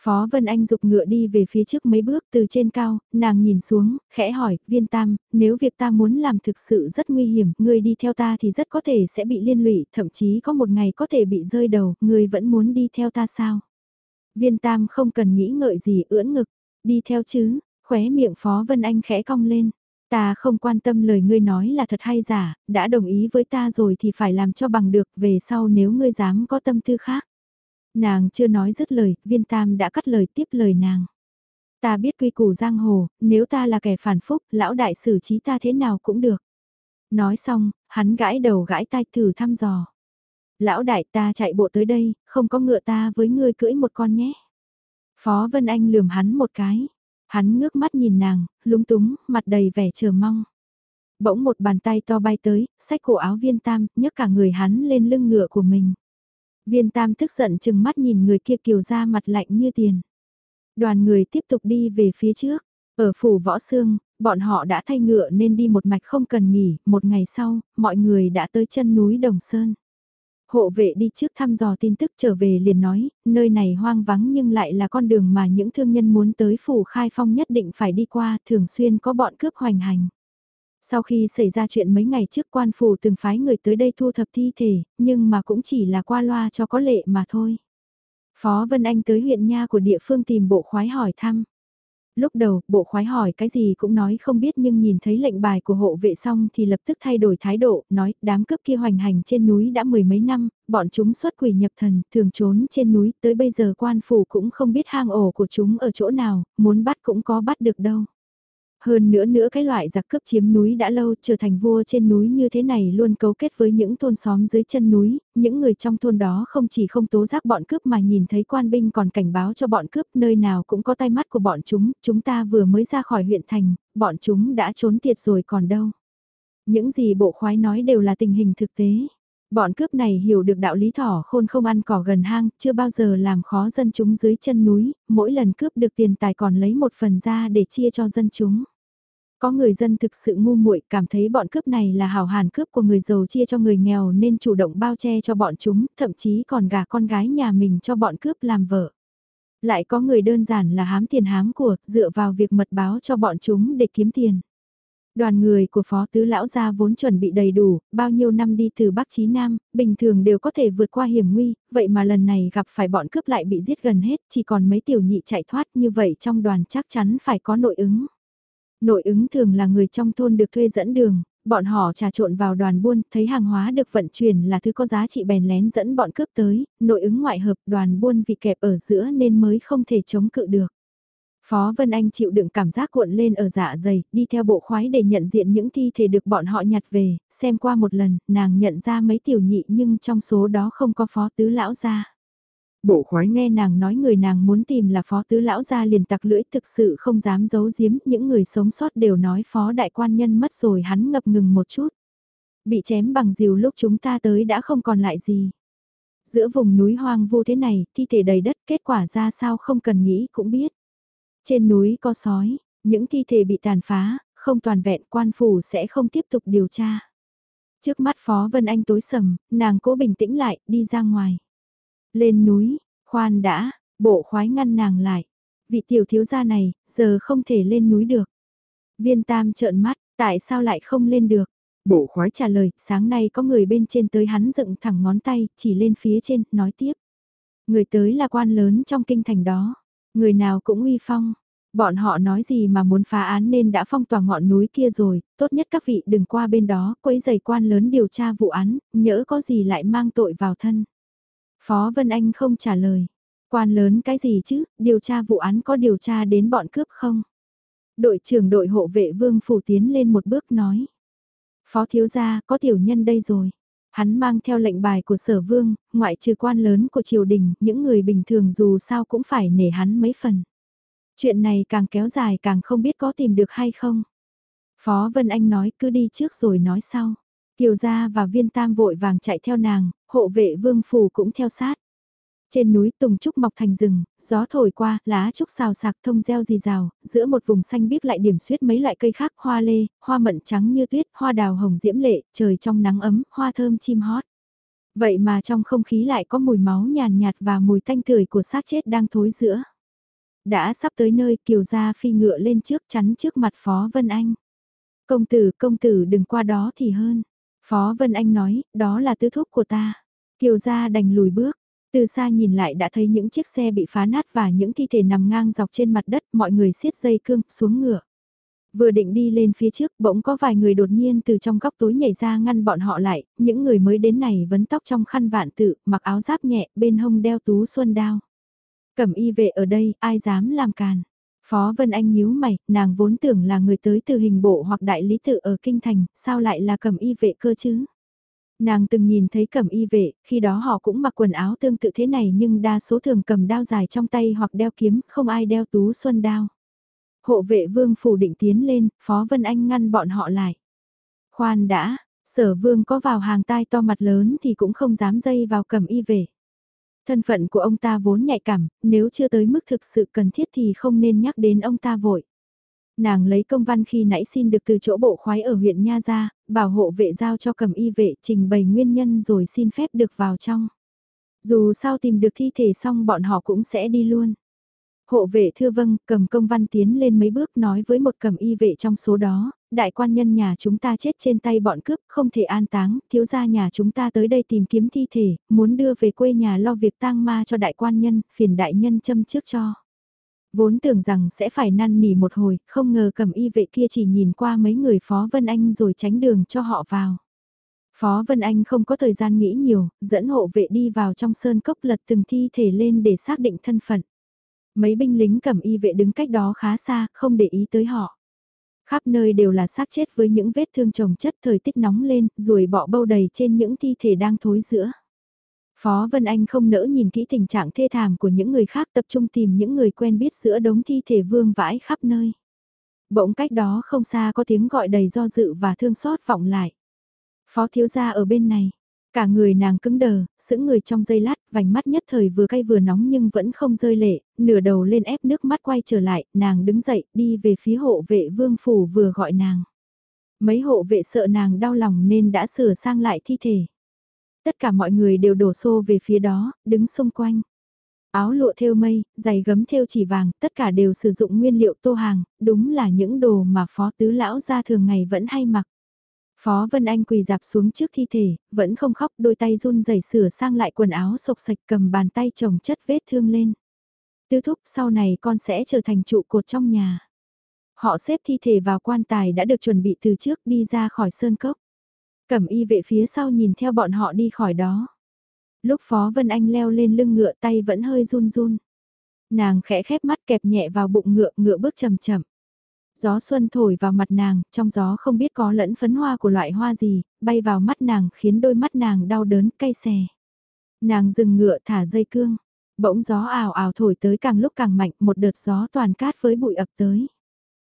Phó Vân Anh dục ngựa đi về phía trước mấy bước từ trên cao, nàng nhìn xuống, khẽ hỏi, viên tam, nếu việc ta muốn làm thực sự rất nguy hiểm, ngươi đi theo ta thì rất có thể sẽ bị liên lụy, thậm chí có một ngày có thể bị rơi đầu, ngươi vẫn muốn đi theo ta sao? Viên tam không cần nghĩ ngợi gì ưỡn ngực, đi theo chứ, khóe miệng Phó Vân Anh khẽ cong lên. Ta không quan tâm lời ngươi nói là thật hay giả, đã đồng ý với ta rồi thì phải làm cho bằng được, về sau nếu ngươi dám có tâm tư khác. Nàng chưa nói dứt lời, viên tam đã cắt lời tiếp lời nàng. Ta biết quy củ giang hồ, nếu ta là kẻ phản phúc, lão đại xử trí ta thế nào cũng được. Nói xong, hắn gãi đầu gãi tai thử thăm dò. Lão đại ta chạy bộ tới đây, không có ngựa ta với ngươi cưỡi một con nhé. Phó Vân Anh lườm hắn một cái. Hắn ngước mắt nhìn nàng, lúng túng, mặt đầy vẻ chờ mong. Bỗng một bàn tay to bay tới, xách cổ áo viên tam, nhấc cả người hắn lên lưng ngựa của mình. Viên tam tức giận chừng mắt nhìn người kia kiều ra mặt lạnh như tiền. Đoàn người tiếp tục đi về phía trước. Ở phủ võ xương, bọn họ đã thay ngựa nên đi một mạch không cần nghỉ. Một ngày sau, mọi người đã tới chân núi Đồng Sơn. Hộ vệ đi trước thăm dò tin tức trở về liền nói, nơi này hoang vắng nhưng lại là con đường mà những thương nhân muốn tới phủ khai phong nhất định phải đi qua, thường xuyên có bọn cướp hoành hành. Sau khi xảy ra chuyện mấy ngày trước quan phủ từng phái người tới đây thu thập thi thể, nhưng mà cũng chỉ là qua loa cho có lệ mà thôi. Phó Vân Anh tới huyện nha của địa phương tìm bộ khoái hỏi thăm. Lúc đầu, bộ khoái hỏi cái gì cũng nói không biết nhưng nhìn thấy lệnh bài của hộ vệ xong thì lập tức thay đổi thái độ, nói đám cướp kia hoành hành trên núi đã mười mấy năm, bọn chúng xuất quỷ nhập thần, thường trốn trên núi, tới bây giờ quan phủ cũng không biết hang ổ của chúng ở chỗ nào, muốn bắt cũng có bắt được đâu. Hơn nữa nữa cái loại giặc cướp chiếm núi đã lâu trở thành vua trên núi như thế này luôn cấu kết với những thôn xóm dưới chân núi, những người trong thôn đó không chỉ không tố giác bọn cướp mà nhìn thấy quan binh còn cảnh báo cho bọn cướp nơi nào cũng có tay mắt của bọn chúng, chúng ta vừa mới ra khỏi huyện thành, bọn chúng đã trốn tiệt rồi còn đâu. Những gì bộ khoái nói đều là tình hình thực tế. Bọn cướp này hiểu được đạo lý thỏ khôn không ăn cỏ gần hang, chưa bao giờ làm khó dân chúng dưới chân núi, mỗi lần cướp được tiền tài còn lấy một phần ra để chia cho dân chúng. Có người dân thực sự ngu muội cảm thấy bọn cướp này là hào hàn cướp của người giàu chia cho người nghèo nên chủ động bao che cho bọn chúng, thậm chí còn gả con gái nhà mình cho bọn cướp làm vợ. Lại có người đơn giản là hám tiền hám của, dựa vào việc mật báo cho bọn chúng để kiếm tiền. Đoàn người của Phó Tứ Lão Gia vốn chuẩn bị đầy đủ, bao nhiêu năm đi từ Bắc Chí Nam, bình thường đều có thể vượt qua hiểm nguy, vậy mà lần này gặp phải bọn cướp lại bị giết gần hết, chỉ còn mấy tiểu nhị chạy thoát như vậy trong đoàn chắc chắn phải có nội ứng. Nội ứng thường là người trong thôn được thuê dẫn đường, bọn họ trà trộn vào đoàn buôn, thấy hàng hóa được vận chuyển là thứ có giá trị bèn lén dẫn bọn cướp tới, nội ứng ngoại hợp đoàn buôn vì kẹp ở giữa nên mới không thể chống cự được. Phó Vân Anh chịu đựng cảm giác cuộn lên ở dạ dày, đi theo bộ khoái để nhận diện những thi thể được bọn họ nhặt về, xem qua một lần, nàng nhận ra mấy tiểu nhị nhưng trong số đó không có phó tứ lão gia. Bộ khoái nghe nàng nói người nàng muốn tìm là phó tứ lão gia liền tặc lưỡi thực sự không dám giấu giếm, những người sống sót đều nói phó đại quan nhân mất rồi hắn ngập ngừng một chút. Bị chém bằng diều lúc chúng ta tới đã không còn lại gì. Giữa vùng núi hoang vu thế này, thi thể đầy đất kết quả ra sao không cần nghĩ cũng biết. Trên núi có sói, những thi thể bị tàn phá, không toàn vẹn quan phủ sẽ không tiếp tục điều tra. Trước mắt Phó Vân Anh tối sầm, nàng cố bình tĩnh lại, đi ra ngoài. Lên núi, khoan đã, bộ khoái ngăn nàng lại. Vị tiểu thiếu gia này, giờ không thể lên núi được. Viên tam trợn mắt, tại sao lại không lên được? Bộ khoái trả lời, sáng nay có người bên trên tới hắn dựng thẳng ngón tay, chỉ lên phía trên, nói tiếp. Người tới là quan lớn trong kinh thành đó. Người nào cũng uy phong. Bọn họ nói gì mà muốn phá án nên đã phong tỏa ngọn núi kia rồi, tốt nhất các vị đừng qua bên đó, quấy giày quan lớn điều tra vụ án, nhỡ có gì lại mang tội vào thân. Phó Vân Anh không trả lời. Quan lớn cái gì chứ, điều tra vụ án có điều tra đến bọn cướp không? Đội trưởng đội hộ vệ vương phủ tiến lên một bước nói. Phó thiếu gia, có tiểu nhân đây rồi. Hắn mang theo lệnh bài của sở vương, ngoại trừ quan lớn của triều đình, những người bình thường dù sao cũng phải nể hắn mấy phần. Chuyện này càng kéo dài càng không biết có tìm được hay không. Phó Vân Anh nói cứ đi trước rồi nói sau. Kiều gia và viên tam vội vàng chạy theo nàng, hộ vệ vương phủ cũng theo sát. Trên núi tùng trúc mọc thành rừng, gió thổi qua, lá trúc xào sạc thông reo rì rào, giữa một vùng xanh biếc lại điểm xuyết mấy loại cây khác, hoa lê, hoa mận trắng như tuyết, hoa đào hồng diễm lệ, trời trong nắng ấm, hoa thơm chim hót. Vậy mà trong không khí lại có mùi máu nhàn nhạt và mùi tanh tưởi của xác chết đang thối giữa. Đã sắp tới nơi Kiều Gia phi ngựa lên trước chắn trước mặt Phó Vân Anh. Công tử, công tử đừng qua đó thì hơn. Phó Vân Anh nói, đó là tứ thúc của ta. Kiều Gia đành lùi bước. Từ xa nhìn lại đã thấy những chiếc xe bị phá nát và những thi thể nằm ngang dọc trên mặt đất, mọi người siết dây cương, xuống ngựa. Vừa định đi lên phía trước, bỗng có vài người đột nhiên từ trong góc tối nhảy ra ngăn bọn họ lại, những người mới đến này vấn tóc trong khăn vạn tự, mặc áo giáp nhẹ, bên hông đeo tú xuân đao. Cẩm y vệ ở đây, ai dám làm càn. Phó Vân Anh nhíu mày, nàng vốn tưởng là người tới từ hình bộ hoặc đại lý tự ở Kinh Thành, sao lại là cẩm y vệ cơ chứ? Nàng từng nhìn thấy cầm y vệ, khi đó họ cũng mặc quần áo tương tự thế này nhưng đa số thường cầm đao dài trong tay hoặc đeo kiếm, không ai đeo tú xuân đao. Hộ vệ vương phủ định tiến lên, Phó Vân Anh ngăn bọn họ lại. Khoan đã, sở vương có vào hàng tai to mặt lớn thì cũng không dám dây vào cầm y vệ. Thân phận của ông ta vốn nhạy cảm, nếu chưa tới mức thực sự cần thiết thì không nên nhắc đến ông ta vội. Nàng lấy công văn khi nãy xin được từ chỗ bộ khoái ở huyện Nha ra, bảo hộ vệ giao cho cầm y vệ trình bày nguyên nhân rồi xin phép được vào trong. Dù sao tìm được thi thể xong bọn họ cũng sẽ đi luôn. Hộ vệ thưa vâng, cầm công văn tiến lên mấy bước nói với một cầm y vệ trong số đó, đại quan nhân nhà chúng ta chết trên tay bọn cướp, không thể an táng, thiếu gia nhà chúng ta tới đây tìm kiếm thi thể, muốn đưa về quê nhà lo việc tang ma cho đại quan nhân, phiền đại nhân châm trước cho. Vốn tưởng rằng sẽ phải năn nỉ một hồi, không ngờ cầm y vệ kia chỉ nhìn qua mấy người Phó Vân Anh rồi tránh đường cho họ vào. Phó Vân Anh không có thời gian nghĩ nhiều, dẫn hộ vệ đi vào trong sơn cốc lật từng thi thể lên để xác định thân phận. Mấy binh lính cầm y vệ đứng cách đó khá xa, không để ý tới họ. Khắp nơi đều là xác chết với những vết thương trồng chất thời tiết nóng lên, ruồi bọ bâu đầy trên những thi thể đang thối giữa. Phó Vân Anh không nỡ nhìn kỹ tình trạng thê thảm của những người khác tập trung tìm những người quen biết giữa đống thi thể vương vãi khắp nơi. Bỗng cách đó không xa có tiếng gọi đầy do dự và thương xót vọng lại. Phó thiếu gia ở bên này. Cả người nàng cứng đờ, sững người trong giây lát, vành mắt nhất thời vừa cay vừa nóng nhưng vẫn không rơi lệ, nửa đầu lên ép nước mắt quay trở lại, nàng đứng dậy, đi về phía hộ vệ vương phủ vừa gọi nàng. Mấy hộ vệ sợ nàng đau lòng nên đã sửa sang lại thi thể. Tất cả mọi người đều đổ xô về phía đó, đứng xung quanh. Áo lụa thêu mây, giày gấm thêu chỉ vàng, tất cả đều sử dụng nguyên liệu tô hàng, đúng là những đồ mà phó tứ lão ra thường ngày vẫn hay mặc. Phó Vân Anh quỳ dạp xuống trước thi thể, vẫn không khóc, đôi tay run rẩy sửa sang lại quần áo sộc sạch cầm bàn tay chồng chất vết thương lên. Tư thúc sau này con sẽ trở thành trụ cột trong nhà. Họ xếp thi thể vào quan tài đã được chuẩn bị từ trước đi ra khỏi sơn cốc. Cẩm y vệ phía sau nhìn theo bọn họ đi khỏi đó. Lúc Phó Vân Anh leo lên lưng ngựa tay vẫn hơi run run. Nàng khẽ khép mắt kẹp nhẹ vào bụng ngựa, ngựa bước chậm chậm. Gió xuân thổi vào mặt nàng, trong gió không biết có lẫn phấn hoa của loại hoa gì, bay vào mắt nàng khiến đôi mắt nàng đau đớn cay xè. Nàng dừng ngựa thả dây cương, bỗng gió ảo ảo thổi tới càng lúc càng mạnh, một đợt gió toàn cát với bụi ập tới.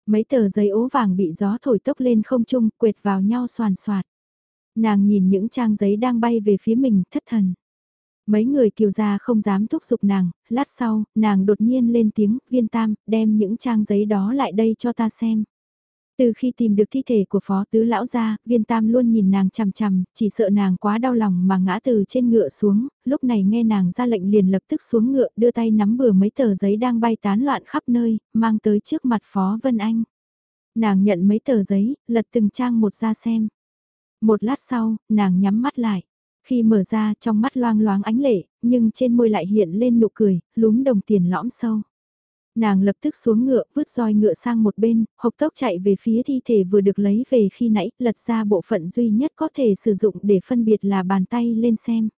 Mấy tờ giấy ố vàng bị gió thổi tốc lên không trung, quệt vào nhau soàn soạt. Nàng nhìn những trang giấy đang bay về phía mình, thất thần. Mấy người kiều gia không dám thúc giục nàng, lát sau, nàng đột nhiên lên tiếng, viên tam, đem những trang giấy đó lại đây cho ta xem. Từ khi tìm được thi thể của phó tứ lão gia, viên tam luôn nhìn nàng chằm chằm, chỉ sợ nàng quá đau lòng mà ngã từ trên ngựa xuống, lúc này nghe nàng ra lệnh liền lập tức xuống ngựa đưa tay nắm bừa mấy tờ giấy đang bay tán loạn khắp nơi, mang tới trước mặt phó Vân Anh. Nàng nhận mấy tờ giấy, lật từng trang một ra xem. Một lát sau, nàng nhắm mắt lại. Khi mở ra trong mắt loang loáng ánh lệ, nhưng trên môi lại hiện lên nụ cười, lúm đồng tiền lõm sâu. Nàng lập tức xuống ngựa, vứt roi ngựa sang một bên, hộc tốc chạy về phía thi thể vừa được lấy về khi nãy, lật ra bộ phận duy nhất có thể sử dụng để phân biệt là bàn tay lên xem.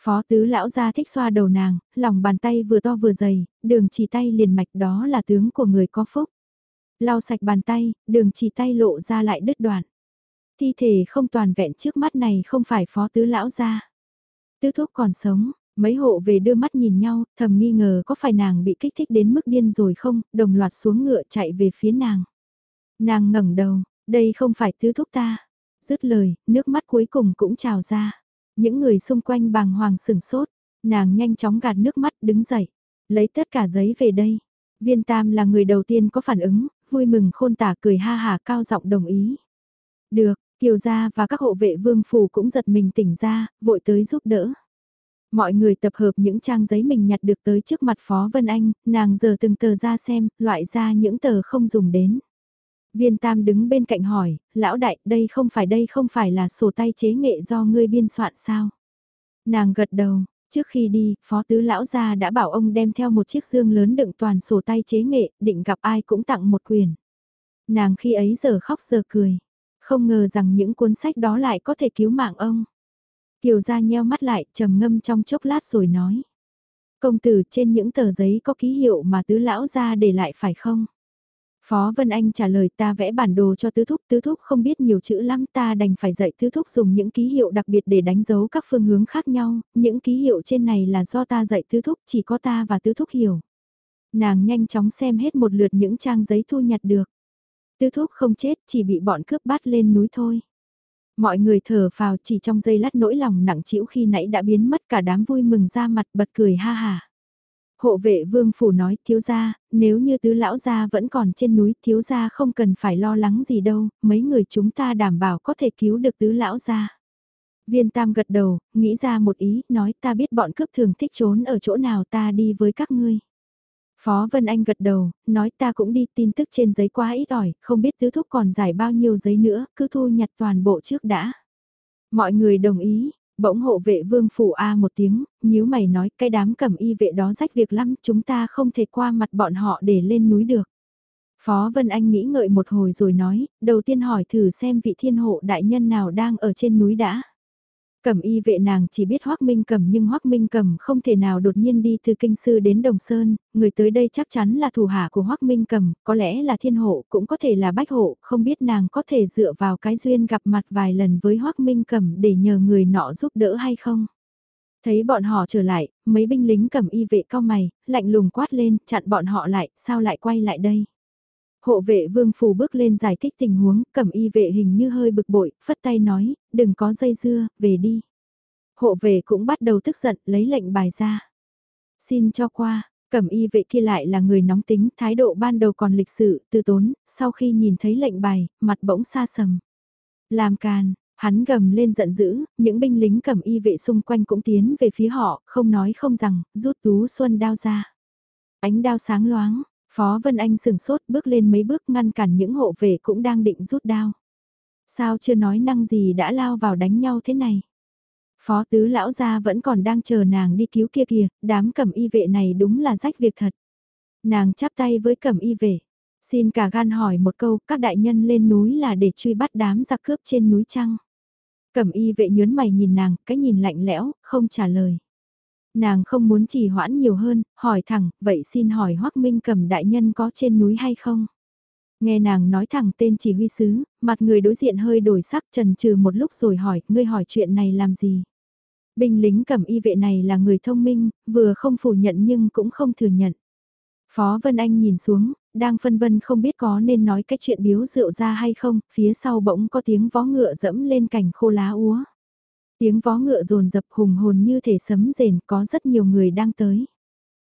Phó tứ lão ra thích xoa đầu nàng, lòng bàn tay vừa to vừa dày, đường chỉ tay liền mạch đó là tướng của người có phúc. Lau sạch bàn tay, đường chỉ tay lộ ra lại đứt đoạn. Thi thể không toàn vẹn trước mắt này không phải phó tứ lão ra. Tứ thúc còn sống, mấy hộ về đưa mắt nhìn nhau, thầm nghi ngờ có phải nàng bị kích thích đến mức điên rồi không, đồng loạt xuống ngựa chạy về phía nàng. Nàng ngẩng đầu, đây không phải tứ thúc ta. Dứt lời, nước mắt cuối cùng cũng trào ra. Những người xung quanh bàng hoàng sửng sốt, nàng nhanh chóng gạt nước mắt đứng dậy, lấy tất cả giấy về đây. Viên Tam là người đầu tiên có phản ứng, vui mừng khôn tả cười ha hà cao giọng đồng ý. Được, Kiều gia và các hộ vệ vương phủ cũng giật mình tỉnh ra, vội tới giúp đỡ. Mọi người tập hợp những trang giấy mình nhặt được tới trước mặt Phó Vân Anh, nàng giờ từng tờ ra xem, loại ra những tờ không dùng đến. Viên Tam đứng bên cạnh hỏi, lão đại, đây không phải đây không phải là sổ tay chế nghệ do ngươi biên soạn sao? Nàng gật đầu, trước khi đi, Phó Tứ Lão gia đã bảo ông đem theo một chiếc dương lớn đựng toàn sổ tay chế nghệ, định gặp ai cũng tặng một quyền. Nàng khi ấy giờ khóc giờ cười, không ngờ rằng những cuốn sách đó lại có thể cứu mạng ông. Kiều gia nheo mắt lại, trầm ngâm trong chốc lát rồi nói. Công tử trên những tờ giấy có ký hiệu mà tứ lão gia để lại phải không? Phó Vân Anh trả lời ta vẽ bản đồ cho tứ thúc, tứ thúc không biết nhiều chữ lắm ta đành phải dạy tứ thúc dùng những ký hiệu đặc biệt để đánh dấu các phương hướng khác nhau, những ký hiệu trên này là do ta dạy tứ thúc, chỉ có ta và tứ thúc hiểu. Nàng nhanh chóng xem hết một lượt những trang giấy thu nhặt được. Tư thúc không chết, chỉ bị bọn cướp bắt lên núi thôi. Mọi người thở phào chỉ trong giây lát nỗi lòng nặng trĩu khi nãy đã biến mất cả đám vui mừng ra mặt bật cười ha hà. Hộ vệ vương phủ nói thiếu gia, nếu như tứ lão gia vẫn còn trên núi thiếu gia không cần phải lo lắng gì đâu, mấy người chúng ta đảm bảo có thể cứu được tứ lão gia. Viên tam gật đầu, nghĩ ra một ý, nói ta biết bọn cướp thường thích trốn ở chỗ nào ta đi với các ngươi. Phó Vân Anh gật đầu, nói ta cũng đi tin tức trên giấy quá ít ỏi, không biết tứ thúc còn giải bao nhiêu giấy nữa, cứ thu nhặt toàn bộ trước đã. Mọi người đồng ý, bỗng hộ vệ vương phủ A một tiếng, nhíu mày nói cái đám cầm y vệ đó rách việc lắm, chúng ta không thể qua mặt bọn họ để lên núi được. Phó Vân Anh nghĩ ngợi một hồi rồi nói, đầu tiên hỏi thử xem vị thiên hộ đại nhân nào đang ở trên núi đã. Cẩm y vệ nàng chỉ biết Hoắc Minh Cẩm nhưng Hoắc Minh Cẩm không thể nào đột nhiên đi từ kinh sư đến Đồng Sơn, người tới đây chắc chắn là thủ hạ của Hoắc Minh Cẩm, có lẽ là thiên hộ, cũng có thể là bách hộ, không biết nàng có thể dựa vào cái duyên gặp mặt vài lần với Hoắc Minh Cẩm để nhờ người nọ giúp đỡ hay không. Thấy bọn họ trở lại, mấy binh lính cầm y vệ cao mày, lạnh lùng quát lên, chặn bọn họ lại, sao lại quay lại đây. Hộ vệ vương phù bước lên giải thích tình huống, cẩm y vệ hình như hơi bực bội, phất tay nói, đừng có dây dưa, về đi. Hộ vệ cũng bắt đầu tức giận, lấy lệnh bài ra. Xin cho qua, cẩm y vệ kia lại là người nóng tính, thái độ ban đầu còn lịch sự, từ tốn, sau khi nhìn thấy lệnh bài, mặt bỗng xa sầm. Làm càn, hắn gầm lên giận dữ, những binh lính cẩm y vệ xung quanh cũng tiến về phía họ, không nói không rằng, rút tú xuân đao ra. Ánh đao sáng loáng, Phó Vân Anh sừng sốt bước lên mấy bước ngăn cản những hộ vệ cũng đang định rút đao. Sao chưa nói năng gì đã lao vào đánh nhau thế này? Phó tứ lão gia vẫn còn đang chờ nàng đi cứu kia kìa, đám cẩm y vệ này đúng là rách việc thật. Nàng chắp tay với cẩm y vệ. Xin cả gan hỏi một câu, các đại nhân lên núi là để truy bắt đám giặc cướp trên núi trăng. Cẩm y vệ nhớn mày nhìn nàng, cái nhìn lạnh lẽo, không trả lời. Nàng không muốn trì hoãn nhiều hơn, hỏi thẳng, vậy xin hỏi Hoắc Minh Cầm đại nhân có trên núi hay không? Nghe nàng nói thẳng tên chỉ huy sứ, mặt người đối diện hơi đổi sắc trần trừ một lúc rồi hỏi, ngươi hỏi chuyện này làm gì? Binh lính cầm y vệ này là người thông minh, vừa không phủ nhận nhưng cũng không thừa nhận. Phó Vân Anh nhìn xuống, đang phân vân không biết có nên nói cái chuyện biếu rượu ra hay không, phía sau bỗng có tiếng vó ngựa dẫm lên cành khô lá úa. Tiếng vó ngựa rồn dập hùng hồn như thể sấm rền có rất nhiều người đang tới.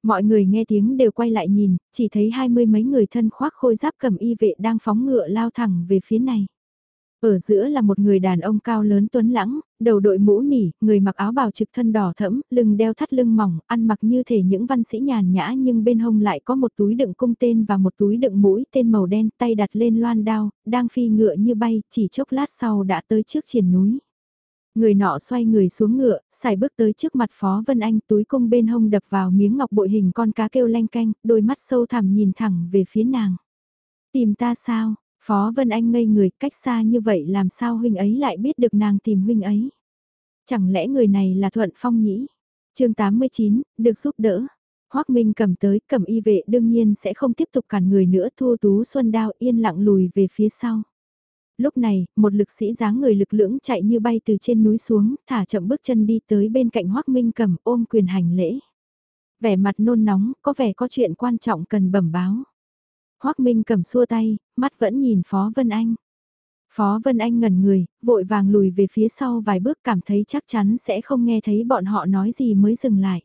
Mọi người nghe tiếng đều quay lại nhìn, chỉ thấy hai mươi mấy người thân khoác khôi giáp cầm y vệ đang phóng ngựa lao thẳng về phía này. Ở giữa là một người đàn ông cao lớn tuấn lãng, đầu đội mũ nỉ, người mặc áo bào trực thân đỏ thẫm, lưng đeo thắt lưng mỏng, ăn mặc như thể những văn sĩ nhàn nhã nhưng bên hông lại có một túi đựng cung tên và một túi đựng mũi tên màu đen tay đặt lên loan đao, đang phi ngựa như bay, chỉ chốc lát sau đã tới trước triển núi. Người nọ xoay người xuống ngựa, xài bước tới trước mặt Phó Vân Anh túi cung bên hông đập vào miếng ngọc bội hình con cá kêu lanh canh, đôi mắt sâu thẳm nhìn thẳng về phía nàng. Tìm ta sao? Phó Vân Anh ngây người cách xa như vậy làm sao huynh ấy lại biết được nàng tìm huynh ấy? Chẳng lẽ người này là Thuận Phong nhĩ chương 89, được giúp đỡ. Hoác Minh cầm tới, cầm y vệ đương nhiên sẽ không tiếp tục cản người nữa thua tú xuân đao yên lặng lùi về phía sau lúc này, một lực sĩ dáng người lực lưỡng chạy như bay từ trên núi xuống, thả chậm bước chân đi tới bên cạnh Hoác Minh cầm ôm quyền hành lễ. Vẻ mặt nôn nóng, có vẻ có chuyện quan trọng cần bẩm báo. Hoác Minh cầm xua tay, mắt vẫn nhìn Phó Vân Anh. Phó Vân Anh ngẩn người, vội vàng lùi về phía sau vài bước cảm thấy chắc chắn sẽ không nghe thấy bọn họ nói gì mới dừng lại.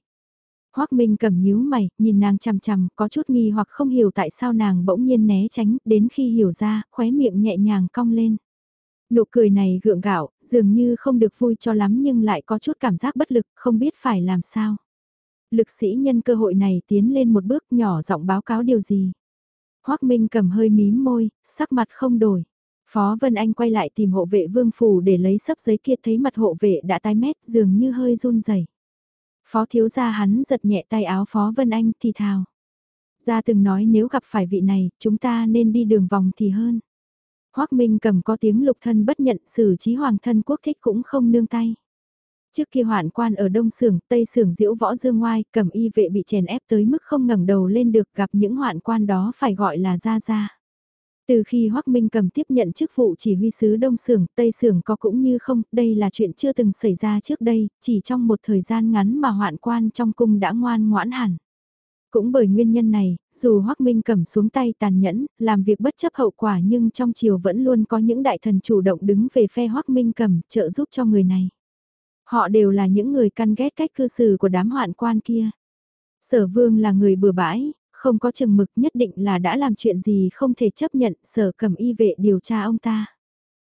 Hoác Minh cầm nhíu mày, nhìn nàng chằm chằm, có chút nghi hoặc không hiểu tại sao nàng bỗng nhiên né tránh, đến khi hiểu ra, khóe miệng nhẹ nhàng cong lên. Nụ cười này gượng gạo, dường như không được vui cho lắm nhưng lại có chút cảm giác bất lực, không biết phải làm sao. Lực sĩ nhân cơ hội này tiến lên một bước nhỏ giọng báo cáo điều gì. Hoác Minh cầm hơi mím môi, sắc mặt không đổi. Phó Vân Anh quay lại tìm hộ vệ vương phủ để lấy sấp giấy kia thấy mặt hộ vệ đã tái mét dường như hơi run rẩy. Phó thiếu gia hắn giật nhẹ tay áo Phó Vân Anh thì thào. Gia từng nói nếu gặp phải vị này, chúng ta nên đi đường vòng thì hơn. Hoác Minh cầm có tiếng lục thân bất nhận xử trí hoàng thân quốc thích cũng không nương tay. Trước kia hoạn quan ở đông sưởng, tây sưởng diễu võ dương ngoai, cầm y vệ bị chèn ép tới mức không ngẩng đầu lên được gặp những hoạn quan đó phải gọi là gia gia. Từ khi Hoắc Minh cầm tiếp nhận chức vụ chỉ huy sứ Đông Sưởng, Tây Sưởng có cũng như không, đây là chuyện chưa từng xảy ra trước đây, chỉ trong một thời gian ngắn mà hoạn quan trong cung đã ngoan ngoãn hẳn. Cũng bởi nguyên nhân này, dù Hoắc Minh cầm xuống tay tàn nhẫn, làm việc bất chấp hậu quả nhưng trong triều vẫn luôn có những đại thần chủ động đứng về phe Hoắc Minh cầm trợ giúp cho người này. Họ đều là những người căn ghét cách cư xử của đám hoạn quan kia. Sở vương là người bừa bãi, không có chừng mực nhất định là đã làm chuyện gì không thể chấp nhận sở cầm y vệ điều tra ông ta.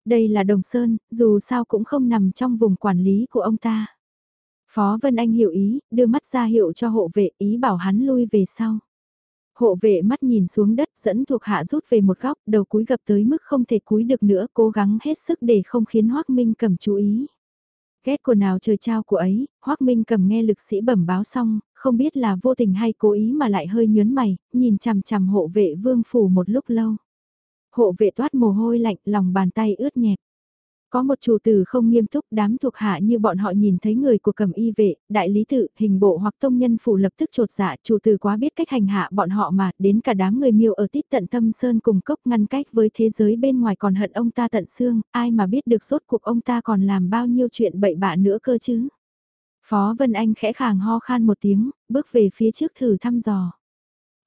Đây là Đồng Sơn, dù sao cũng không nằm trong vùng quản lý của ông ta. Phó Vân Anh hiểu ý, đưa mắt ra hiệu cho hộ vệ ý bảo hắn lui về sau. Hộ vệ mắt nhìn xuống đất dẫn thuộc hạ rút về một góc, đầu cúi gập tới mức không thể cúi được nữa, cố gắng hết sức để không khiến Hoác Minh cầm chú ý. Ghét của nào trời trao của ấy, Hoác Minh cầm nghe lực sĩ bẩm báo xong, không biết là vô tình hay cố ý mà lại hơi nhớn mày, nhìn chằm chằm hộ vệ vương phủ một lúc lâu. Hộ vệ toát mồ hôi lạnh, lòng bàn tay ướt nhẹp. Có một chủ tử không nghiêm túc đám thuộc hạ như bọn họ nhìn thấy người của cầm y vệ, đại lý tự, hình bộ hoặc tông nhân phủ lập tức trột dạ chủ tử quá biết cách hành hạ bọn họ mà đến cả đám người miêu ở tít tận tâm sơn cùng cốc ngăn cách với thế giới bên ngoài còn hận ông ta tận xương, ai mà biết được rốt cuộc ông ta còn làm bao nhiêu chuyện bậy bạ nữa cơ chứ. Phó Vân Anh khẽ khàng ho khan một tiếng, bước về phía trước thử thăm dò.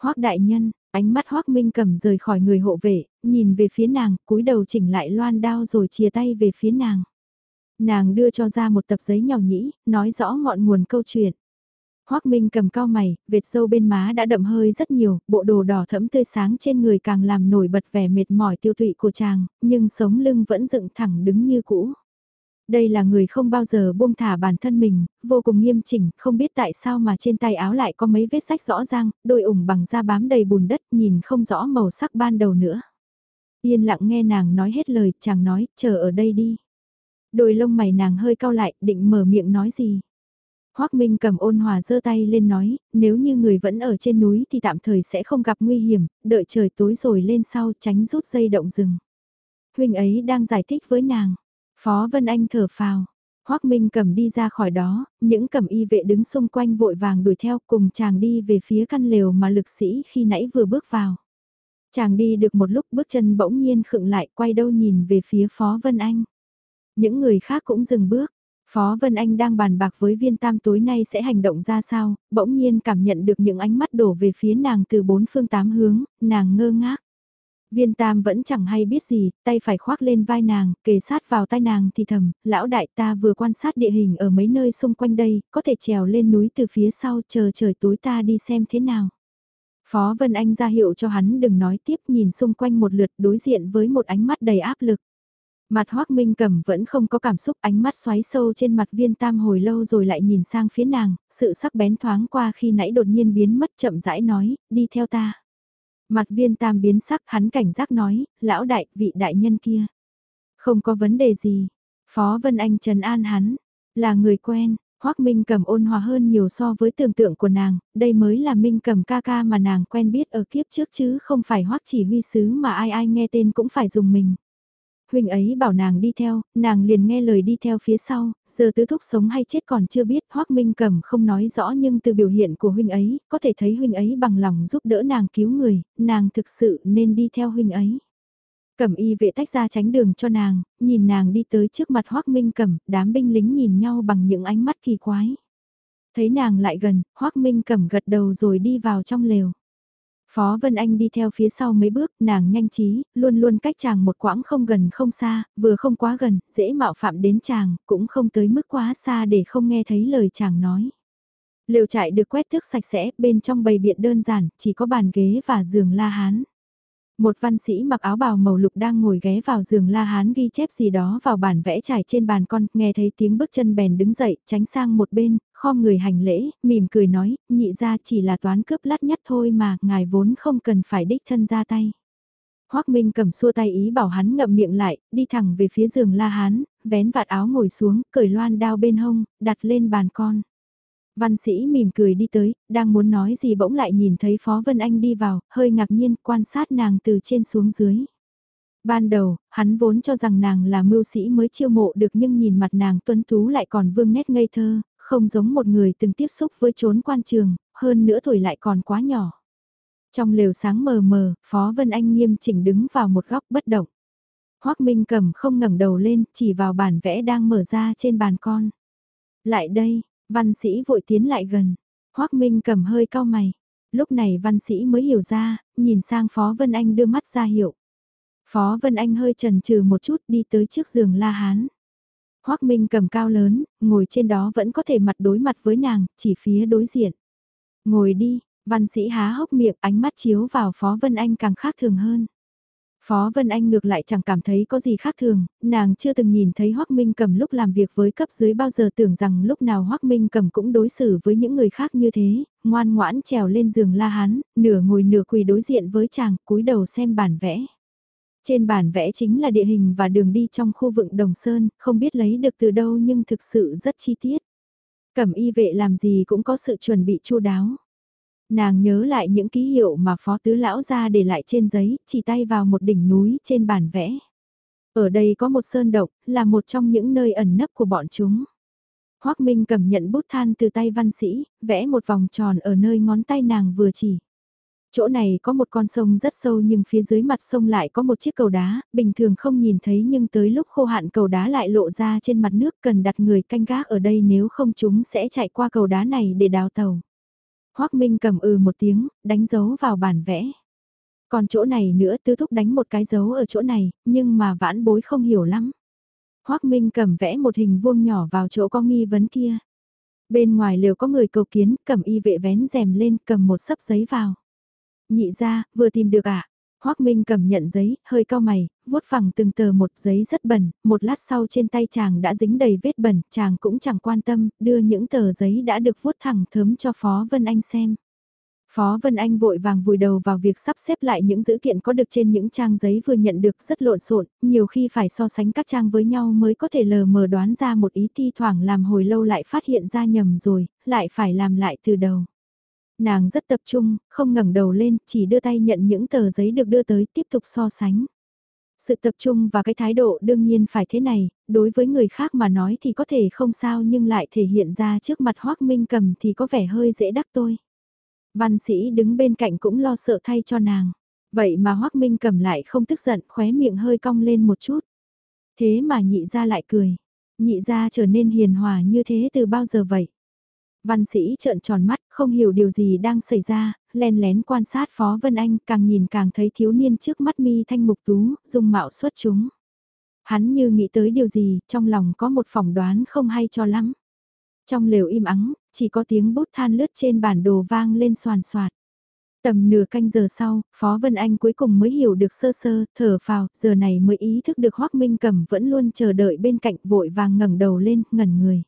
Hoác đại nhân, ánh mắt Hoác Minh cầm rời khỏi người hộ vệ, nhìn về phía nàng, cúi đầu chỉnh lại loan đao rồi chia tay về phía nàng. Nàng đưa cho ra một tập giấy nhỏ nhĩ, nói rõ ngọn nguồn câu chuyện. Hoác Minh cầm cao mày, vệt sâu bên má đã đậm hơi rất nhiều, bộ đồ đỏ thẫm tươi sáng trên người càng làm nổi bật vẻ mệt mỏi tiêu tụy của chàng, nhưng sống lưng vẫn dựng thẳng đứng như cũ. Đây là người không bao giờ buông thả bản thân mình, vô cùng nghiêm chỉnh, không biết tại sao mà trên tay áo lại có mấy vết sách rõ ràng, đôi ủng bằng da bám đầy bùn đất nhìn không rõ màu sắc ban đầu nữa. Yên lặng nghe nàng nói hết lời, chàng nói, chờ ở đây đi. Đôi lông mày nàng hơi cau lại, định mở miệng nói gì. Hoác Minh cầm ôn hòa giơ tay lên nói, nếu như người vẫn ở trên núi thì tạm thời sẽ không gặp nguy hiểm, đợi trời tối rồi lên sau tránh rút dây động rừng. Huynh ấy đang giải thích với nàng. Phó Vân Anh thở phào. Hoác Minh cầm đi ra khỏi đó, những cầm y vệ đứng xung quanh vội vàng đuổi theo cùng chàng đi về phía căn lều mà lực sĩ khi nãy vừa bước vào. Chàng đi được một lúc bước chân bỗng nhiên khựng lại quay đâu nhìn về phía Phó Vân Anh. Những người khác cũng dừng bước. Phó Vân Anh đang bàn bạc với viên tam tối nay sẽ hành động ra sao, bỗng nhiên cảm nhận được những ánh mắt đổ về phía nàng từ bốn phương tám hướng, nàng ngơ ngác. Viên tam vẫn chẳng hay biết gì, tay phải khoác lên vai nàng, kề sát vào tai nàng thì thầm, lão đại ta vừa quan sát địa hình ở mấy nơi xung quanh đây, có thể trèo lên núi từ phía sau chờ trời tối ta đi xem thế nào. Phó Vân Anh ra hiệu cho hắn đừng nói tiếp nhìn xung quanh một lượt đối diện với một ánh mắt đầy áp lực. Mặt Hoác Minh Cẩm vẫn không có cảm xúc ánh mắt xoáy sâu trên mặt viên tam hồi lâu rồi lại nhìn sang phía nàng, sự sắc bén thoáng qua khi nãy đột nhiên biến mất chậm rãi nói, đi theo ta. Mặt viên tam biến sắc hắn cảnh giác nói, lão đại, vị đại nhân kia. Không có vấn đề gì. Phó Vân Anh trần an hắn, là người quen, hoắc Minh cầm ôn hòa hơn nhiều so với tưởng tượng của nàng, đây mới là Minh cầm ca ca mà nàng quen biết ở kiếp trước chứ không phải hoắc chỉ huy sứ mà ai ai nghe tên cũng phải dùng mình. Huynh ấy bảo nàng đi theo, nàng liền nghe lời đi theo phía sau, giờ tứ thúc sống hay chết còn chưa biết, Hoắc Minh Cẩm không nói rõ nhưng từ biểu hiện của huynh ấy, có thể thấy huynh ấy bằng lòng giúp đỡ nàng cứu người, nàng thực sự nên đi theo huynh ấy. Cẩm y vệ tách ra tránh đường cho nàng, nhìn nàng đi tới trước mặt Hoắc Minh Cẩm, đám binh lính nhìn nhau bằng những ánh mắt kỳ quái. Thấy nàng lại gần, Hoắc Minh Cẩm gật đầu rồi đi vào trong lều. Phó Vân Anh đi theo phía sau mấy bước, nàng nhanh trí, luôn luôn cách chàng một quãng không gần không xa, vừa không quá gần, dễ mạo phạm đến chàng, cũng không tới mức quá xa để không nghe thấy lời chàng nói. Liều trại được quét thước sạch sẽ, bên trong bầy biện đơn giản, chỉ có bàn ghế và giường la hán. Một văn sĩ mặc áo bào màu lục đang ngồi ghé vào giường La Hán ghi chép gì đó vào bản vẽ trải trên bàn con, nghe thấy tiếng bước chân bèn đứng dậy, tránh sang một bên, khom người hành lễ, mỉm cười nói, nhị ra chỉ là toán cướp lát nhất thôi mà, ngài vốn không cần phải đích thân ra tay. Hoác Minh cầm xua tay ý bảo hắn ngậm miệng lại, đi thẳng về phía giường La Hán, vén vạt áo ngồi xuống, cởi loan đao bên hông, đặt lên bàn con. Văn sĩ mỉm cười đi tới, đang muốn nói gì bỗng lại nhìn thấy Phó Vân Anh đi vào, hơi ngạc nhiên quan sát nàng từ trên xuống dưới. Ban đầu, hắn vốn cho rằng nàng là mưu sĩ mới chiêu mộ được nhưng nhìn mặt nàng tuấn tú lại còn vương nét ngây thơ, không giống một người từng tiếp xúc với chốn quan trường, hơn nữa tuổi lại còn quá nhỏ. Trong lều sáng mờ mờ, Phó Vân Anh nghiêm chỉnh đứng vào một góc bất động. Hoác Minh cầm không ngẩng đầu lên, chỉ vào bản vẽ đang mở ra trên bàn con. Lại đây, văn sĩ vội tiến lại gần. Hoác Minh cầm hơi cao mày. Lúc này văn sĩ mới hiểu ra, nhìn sang Phó Vân Anh đưa mắt ra hiệu. Phó Vân Anh hơi chần chừ một chút đi tới trước giường La Hán. Hoác Minh cầm cao lớn, ngồi trên đó vẫn có thể mặt đối mặt với nàng, chỉ phía đối diện. Ngồi đi, văn sĩ há hốc miệng ánh mắt chiếu vào Phó Vân Anh càng khác thường hơn. Phó Vân Anh ngược lại chẳng cảm thấy có gì khác thường, nàng chưa từng nhìn thấy Hoác Minh cầm lúc làm việc với cấp dưới bao giờ tưởng rằng lúc nào Hoác Minh cầm cũng đối xử với những người khác như thế, ngoan ngoãn trèo lên giường la hán, nửa ngồi nửa quỳ đối diện với chàng, cúi đầu xem bản vẽ. Trên bản vẽ chính là địa hình và đường đi trong khu vực Đồng Sơn, không biết lấy được từ đâu nhưng thực sự rất chi tiết. Cẩm y vệ làm gì cũng có sự chuẩn bị chu đáo. Nàng nhớ lại những ký hiệu mà phó tứ lão ra để lại trên giấy, chỉ tay vào một đỉnh núi trên bản vẽ. Ở đây có một sơn độc, là một trong những nơi ẩn nấp của bọn chúng. Hoác Minh cầm nhận bút than từ tay văn sĩ, vẽ một vòng tròn ở nơi ngón tay nàng vừa chỉ. Chỗ này có một con sông rất sâu nhưng phía dưới mặt sông lại có một chiếc cầu đá, bình thường không nhìn thấy nhưng tới lúc khô hạn cầu đá lại lộ ra trên mặt nước cần đặt người canh gác ở đây nếu không chúng sẽ chạy qua cầu đá này để đào tàu. Hoác Minh cầm ừ một tiếng, đánh dấu vào bản vẽ. Còn chỗ này nữa tứ thúc đánh một cái dấu ở chỗ này, nhưng mà vãn bối không hiểu lắm. Hoác Minh cầm vẽ một hình vuông nhỏ vào chỗ có nghi vấn kia. Bên ngoài liều có người cầu kiến, cầm y vệ vén rèm lên, cầm một sấp giấy vào. Nhị ra, vừa tìm được ạ. À? Hoác Minh cầm nhận giấy, hơi cao mày, vuốt phẳng từng tờ một giấy rất bẩn, một lát sau trên tay chàng đã dính đầy vết bẩn, chàng cũng chẳng quan tâm, đưa những tờ giấy đã được vuốt thẳng thớm cho Phó Vân Anh xem. Phó Vân Anh vội vàng vùi đầu vào việc sắp xếp lại những dữ kiện có được trên những trang giấy vừa nhận được rất lộn xộn, nhiều khi phải so sánh các trang với nhau mới có thể lờ mờ đoán ra một ý thi thoảng làm hồi lâu lại phát hiện ra nhầm rồi, lại phải làm lại từ đầu. Nàng rất tập trung, không ngẩng đầu lên, chỉ đưa tay nhận những tờ giấy được đưa tới tiếp tục so sánh. Sự tập trung và cái thái độ đương nhiên phải thế này, đối với người khác mà nói thì có thể không sao nhưng lại thể hiện ra trước mặt Hoác Minh cầm thì có vẻ hơi dễ đắc tôi. Văn sĩ đứng bên cạnh cũng lo sợ thay cho nàng. Vậy mà Hoác Minh cầm lại không tức giận khóe miệng hơi cong lên một chút. Thế mà nhị ra lại cười. Nhị ra trở nên hiền hòa như thế từ bao giờ vậy? Văn sĩ trợn tròn mắt, không hiểu điều gì đang xảy ra, len lén quan sát Phó Vân Anh, càng nhìn càng thấy thiếu niên trước mắt mi thanh mục tú, dung mạo xuất chúng. Hắn như nghĩ tới điều gì, trong lòng có một phỏng đoán không hay cho lắm. Trong lều im ắng, chỉ có tiếng bút than lướt trên bản đồ vang lên soàn soạt. Tầm nửa canh giờ sau, Phó Vân Anh cuối cùng mới hiểu được sơ sơ, thở phào, giờ này mới ý thức được Hoác Minh Cầm vẫn luôn chờ đợi bên cạnh vội vàng ngẩng đầu lên, ngẩn người.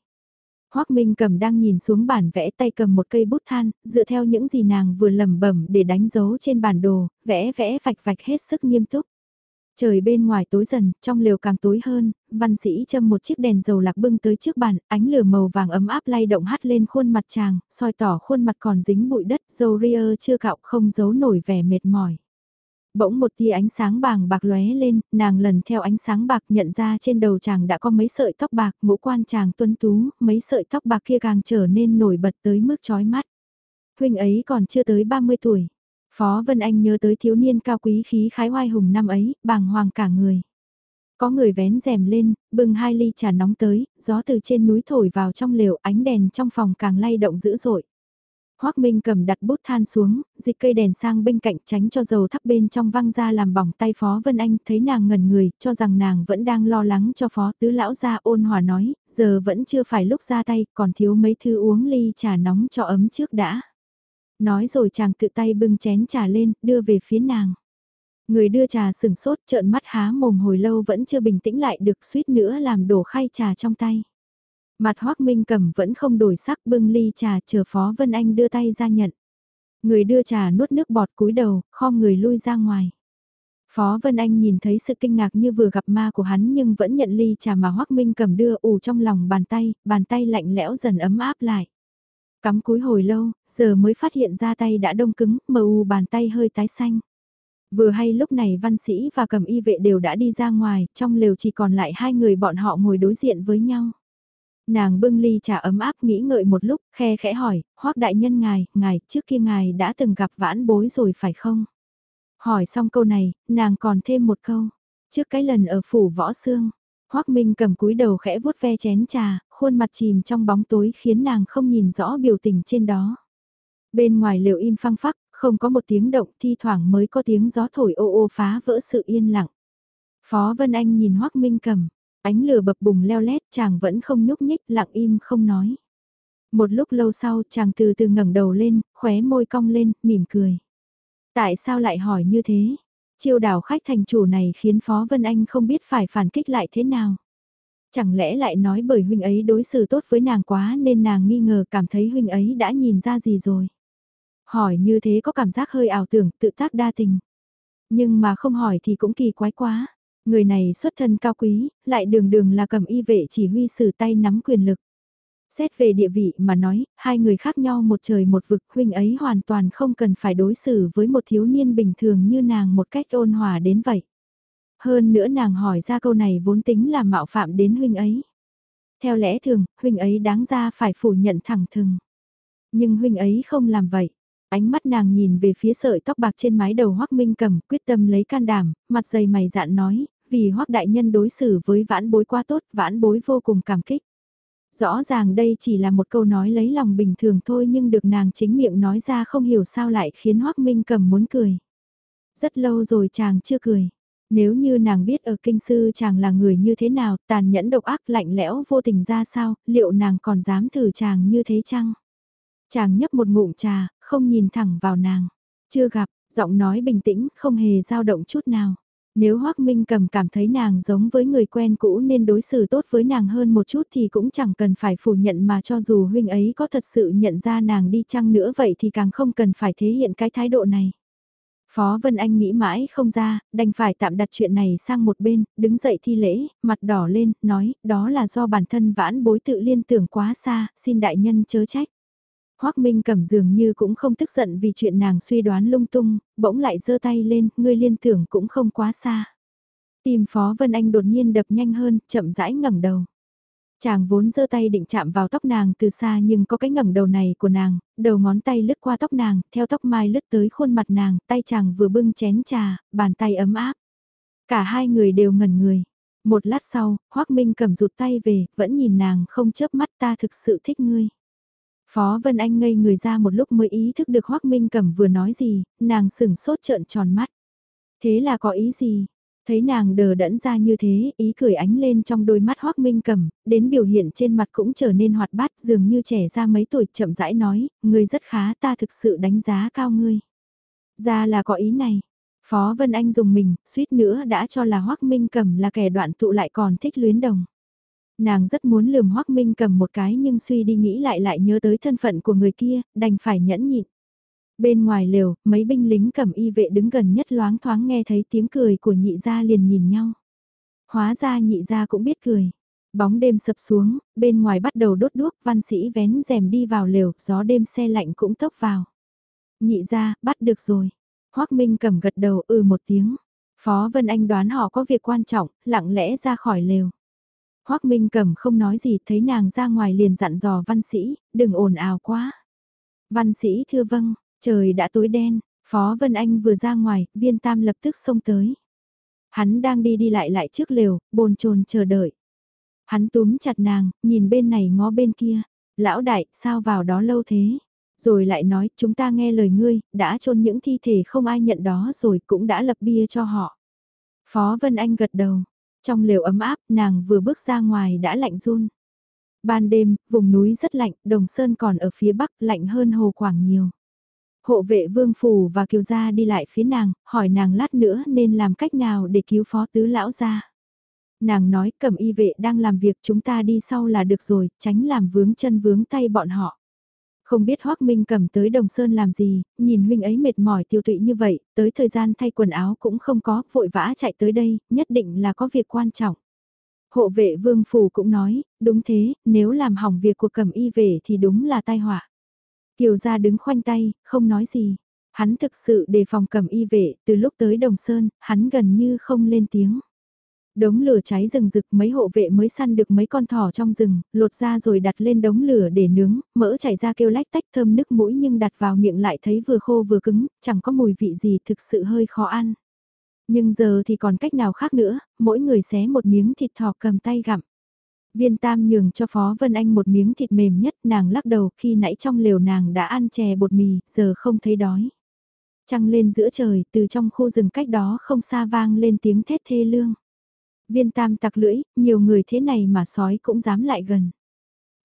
Hoác Minh cầm đang nhìn xuống bản vẽ tay cầm một cây bút than, dựa theo những gì nàng vừa lẩm bẩm để đánh dấu trên bản đồ, vẽ vẽ vạch vạch hết sức nghiêm túc. Trời bên ngoài tối dần, trong lều càng tối hơn, văn sĩ châm một chiếc đèn dầu lạc bưng tới trước bàn, ánh lửa màu vàng ấm áp lay động hắt lên khuôn mặt chàng, soi tỏ khuôn mặt còn dính bụi đất, dầu ria chưa cạo không giấu nổi vẻ mệt mỏi. Bỗng một tia ánh sáng bàng bạc lóe lên, nàng lần theo ánh sáng bạc nhận ra trên đầu chàng đã có mấy sợi tóc bạc, ngũ quan chàng tuấn tú, mấy sợi tóc bạc kia càng trở nên nổi bật tới mức chói mắt. Huynh ấy còn chưa tới 30 tuổi. Phó Vân Anh nhớ tới thiếu niên cao quý khí khái hoai hùng năm ấy, bàng hoàng cả người. Có người vén rèm lên, bưng hai ly trà nóng tới, gió từ trên núi thổi vào trong lều, ánh đèn trong phòng càng lay động dữ dội. Hoác Minh cầm đặt bút than xuống, dịch cây đèn sang bên cạnh tránh cho dầu thắp bên trong văng ra làm bỏng tay Phó Vân Anh, thấy nàng ngẩn người, cho rằng nàng vẫn đang lo lắng cho Phó Tứ Lão ra ôn hòa nói, giờ vẫn chưa phải lúc ra tay, còn thiếu mấy thứ uống ly trà nóng cho ấm trước đã. Nói rồi chàng tự tay bưng chén trà lên, đưa về phía nàng. Người đưa trà sừng sốt trợn mắt há mồm hồi lâu vẫn chưa bình tĩnh lại được suýt nữa làm đổ khay trà trong tay. Mặt Hoác Minh cầm vẫn không đổi sắc bưng ly trà chờ Phó Vân Anh đưa tay ra nhận. Người đưa trà nuốt nước bọt cúi đầu, kho người lui ra ngoài. Phó Vân Anh nhìn thấy sự kinh ngạc như vừa gặp ma của hắn nhưng vẫn nhận ly trà mà Hoác Minh cầm đưa ủ trong lòng bàn tay, bàn tay lạnh lẽo dần ấm áp lại. Cắm cúi hồi lâu, giờ mới phát hiện ra tay đã đông cứng, mờ u bàn tay hơi tái xanh. Vừa hay lúc này văn sĩ và cầm y vệ đều đã đi ra ngoài, trong lều chỉ còn lại hai người bọn họ ngồi đối diện với nhau. Nàng bưng ly trà ấm áp nghĩ ngợi một lúc, khe khẽ hỏi, hoắc đại nhân ngài, ngài, trước kia ngài đã từng gặp vãn bối rồi phải không? Hỏi xong câu này, nàng còn thêm một câu, trước cái lần ở phủ võ xương, hoắc Minh cầm cúi đầu khẽ vuốt ve chén trà, khuôn mặt chìm trong bóng tối khiến nàng không nhìn rõ biểu tình trên đó. Bên ngoài liệu im phăng phắc, không có một tiếng động thi thoảng mới có tiếng gió thổi ô ô phá vỡ sự yên lặng. Phó Vân Anh nhìn hoắc Minh cầm, Ánh lửa bập bùng leo lét chàng vẫn không nhúc nhích lặng im không nói. Một lúc lâu sau chàng từ từ ngẩng đầu lên, khóe môi cong lên, mỉm cười. Tại sao lại hỏi như thế? Chiêu đảo khách thành chủ này khiến Phó Vân Anh không biết phải phản kích lại thế nào. Chẳng lẽ lại nói bởi huynh ấy đối xử tốt với nàng quá nên nàng nghi ngờ cảm thấy huynh ấy đã nhìn ra gì rồi. Hỏi như thế có cảm giác hơi ảo tưởng, tự tác đa tình. Nhưng mà không hỏi thì cũng kỳ quái quá. Người này xuất thân cao quý, lại đường đường là cầm y vệ chỉ huy sử tay nắm quyền lực. Xét về địa vị mà nói, hai người khác nhau một trời một vực huynh ấy hoàn toàn không cần phải đối xử với một thiếu niên bình thường như nàng một cách ôn hòa đến vậy. Hơn nữa nàng hỏi ra câu này vốn tính là mạo phạm đến huynh ấy. Theo lẽ thường, huynh ấy đáng ra phải phủ nhận thẳng thừng. Nhưng huynh ấy không làm vậy. Ánh mắt nàng nhìn về phía sợi tóc bạc trên mái đầu Hoắc Minh cầm, quyết tâm lấy can đảm, mặt dày mày dạn nói, vì hoắc đại nhân đối xử với vãn bối quá tốt, vãn bối vô cùng cảm kích. Rõ ràng đây chỉ là một câu nói lấy lòng bình thường thôi nhưng được nàng chính miệng nói ra không hiểu sao lại khiến hoắc minh cầm muốn cười. Rất lâu rồi chàng chưa cười. Nếu như nàng biết ở kinh sư chàng là người như thế nào, tàn nhẫn độc ác lạnh lẽo vô tình ra sao, liệu nàng còn dám thử chàng như thế chăng? Chàng nhấp một ngụm trà, không nhìn thẳng vào nàng. Chưa gặp, giọng nói bình tĩnh, không hề dao động chút nào. Nếu Hoác Minh cầm cảm thấy nàng giống với người quen cũ nên đối xử tốt với nàng hơn một chút thì cũng chẳng cần phải phủ nhận mà cho dù huynh ấy có thật sự nhận ra nàng đi chăng nữa vậy thì càng không cần phải thể hiện cái thái độ này. Phó Vân Anh nghĩ mãi không ra, đành phải tạm đặt chuyện này sang một bên, đứng dậy thi lễ, mặt đỏ lên, nói, đó là do bản thân vãn bối tự liên tưởng quá xa, xin đại nhân chớ trách. Hoác Minh Cẩm dường như cũng không tức giận vì chuyện nàng suy đoán lung tung, bỗng lại giơ tay lên, ngươi liên tưởng cũng không quá xa. Tìm Phó Vân Anh đột nhiên đập nhanh hơn, chậm rãi ngẩng đầu. Chàng vốn giơ tay định chạm vào tóc nàng từ xa nhưng có cái ngẩng đầu này của nàng, đầu ngón tay lướt qua tóc nàng, theo tóc mai lướt tới khuôn mặt nàng, tay chàng vừa bưng chén trà, bàn tay ấm áp. Cả hai người đều ngẩn người. Một lát sau, Hoác Minh cầm rụt tay về, vẫn nhìn nàng không chớp mắt ta thực sự thích ngươi. Phó Vân Anh ngây người ra một lúc mới ý thức được Hoác Minh Cẩm vừa nói gì, nàng sửng sốt trợn tròn mắt. Thế là có ý gì? Thấy nàng đờ đẫn ra như thế, ý cười ánh lên trong đôi mắt Hoác Minh Cẩm, đến biểu hiện trên mặt cũng trở nên hoạt bát dường như trẻ ra mấy tuổi chậm rãi nói, ngươi rất khá ta thực sự đánh giá cao ngươi. Ra là có ý này. Phó Vân Anh dùng mình, suýt nữa đã cho là Hoác Minh Cẩm là kẻ đoạn tụ lại còn thích luyến đồng. Nàng rất muốn lườm Hoác Minh cầm một cái nhưng suy đi nghĩ lại lại nhớ tới thân phận của người kia, đành phải nhẫn nhịn. Bên ngoài lều, mấy binh lính cầm y vệ đứng gần nhất loáng thoáng nghe thấy tiếng cười của nhị gia liền nhìn nhau. Hóa ra nhị gia cũng biết cười. Bóng đêm sập xuống, bên ngoài bắt đầu đốt đuốc, văn sĩ vén rèm đi vào lều, gió đêm xe lạnh cũng tốc vào. Nhị gia, bắt được rồi. Hoác Minh cầm gật đầu ừ một tiếng. Phó Vân Anh đoán họ có việc quan trọng, lặng lẽ ra khỏi lều. Hoác Minh Cẩm không nói gì, thấy nàng ra ngoài liền dặn dò văn sĩ, đừng ồn ào quá. Văn sĩ thưa vâng, trời đã tối đen, Phó Vân Anh vừa ra ngoài, viên tam lập tức xông tới. Hắn đang đi đi lại lại trước lều, bồn chồn chờ đợi. Hắn túm chặt nàng, nhìn bên này ngó bên kia. Lão đại, sao vào đó lâu thế? Rồi lại nói, chúng ta nghe lời ngươi, đã chôn những thi thể không ai nhận đó rồi cũng đã lập bia cho họ. Phó Vân Anh gật đầu, trong lều ấm áp, nàng vừa bước ra ngoài đã lạnh run. Ban đêm, vùng núi rất lạnh, Đồng Sơn còn ở phía bắc lạnh hơn Hồ Quảng nhiều. Hộ vệ vương phủ và kiều gia đi lại phía nàng, hỏi nàng lát nữa nên làm cách nào để cứu phó tứ lão gia. Nàng nói cầm y vệ đang làm việc chúng ta đi sau là được rồi, tránh làm vướng chân vướng tay bọn họ. Không biết Hoác Minh cầm tới Đồng Sơn làm gì, nhìn huynh ấy mệt mỏi tiêu tụy như vậy, tới thời gian thay quần áo cũng không có, vội vã chạy tới đây, nhất định là có việc quan trọng. Hộ vệ vương phủ cũng nói, đúng thế, nếu làm hỏng việc của cầm y vệ thì đúng là tai họa. Kiều gia đứng khoanh tay, không nói gì. Hắn thực sự đề phòng cầm y vệ, từ lúc tới Đồng Sơn, hắn gần như không lên tiếng. Đống lửa cháy rừng rực mấy hộ vệ mới săn được mấy con thỏ trong rừng, lột ra rồi đặt lên đống lửa để nướng, mỡ chảy ra kêu lách tách thơm nức mũi nhưng đặt vào miệng lại thấy vừa khô vừa cứng, chẳng có mùi vị gì thực sự hơi khó ăn. Nhưng giờ thì còn cách nào khác nữa, mỗi người xé một miếng thịt thỏ cầm tay gặm. Viên tam nhường cho Phó Vân Anh một miếng thịt mềm nhất nàng lắc đầu khi nãy trong lều nàng đã ăn chè bột mì, giờ không thấy đói. Trăng lên giữa trời, từ trong khu rừng cách đó không xa vang lên tiếng thét thê lương. Viên tam tặc lưỡi, nhiều người thế này mà sói cũng dám lại gần.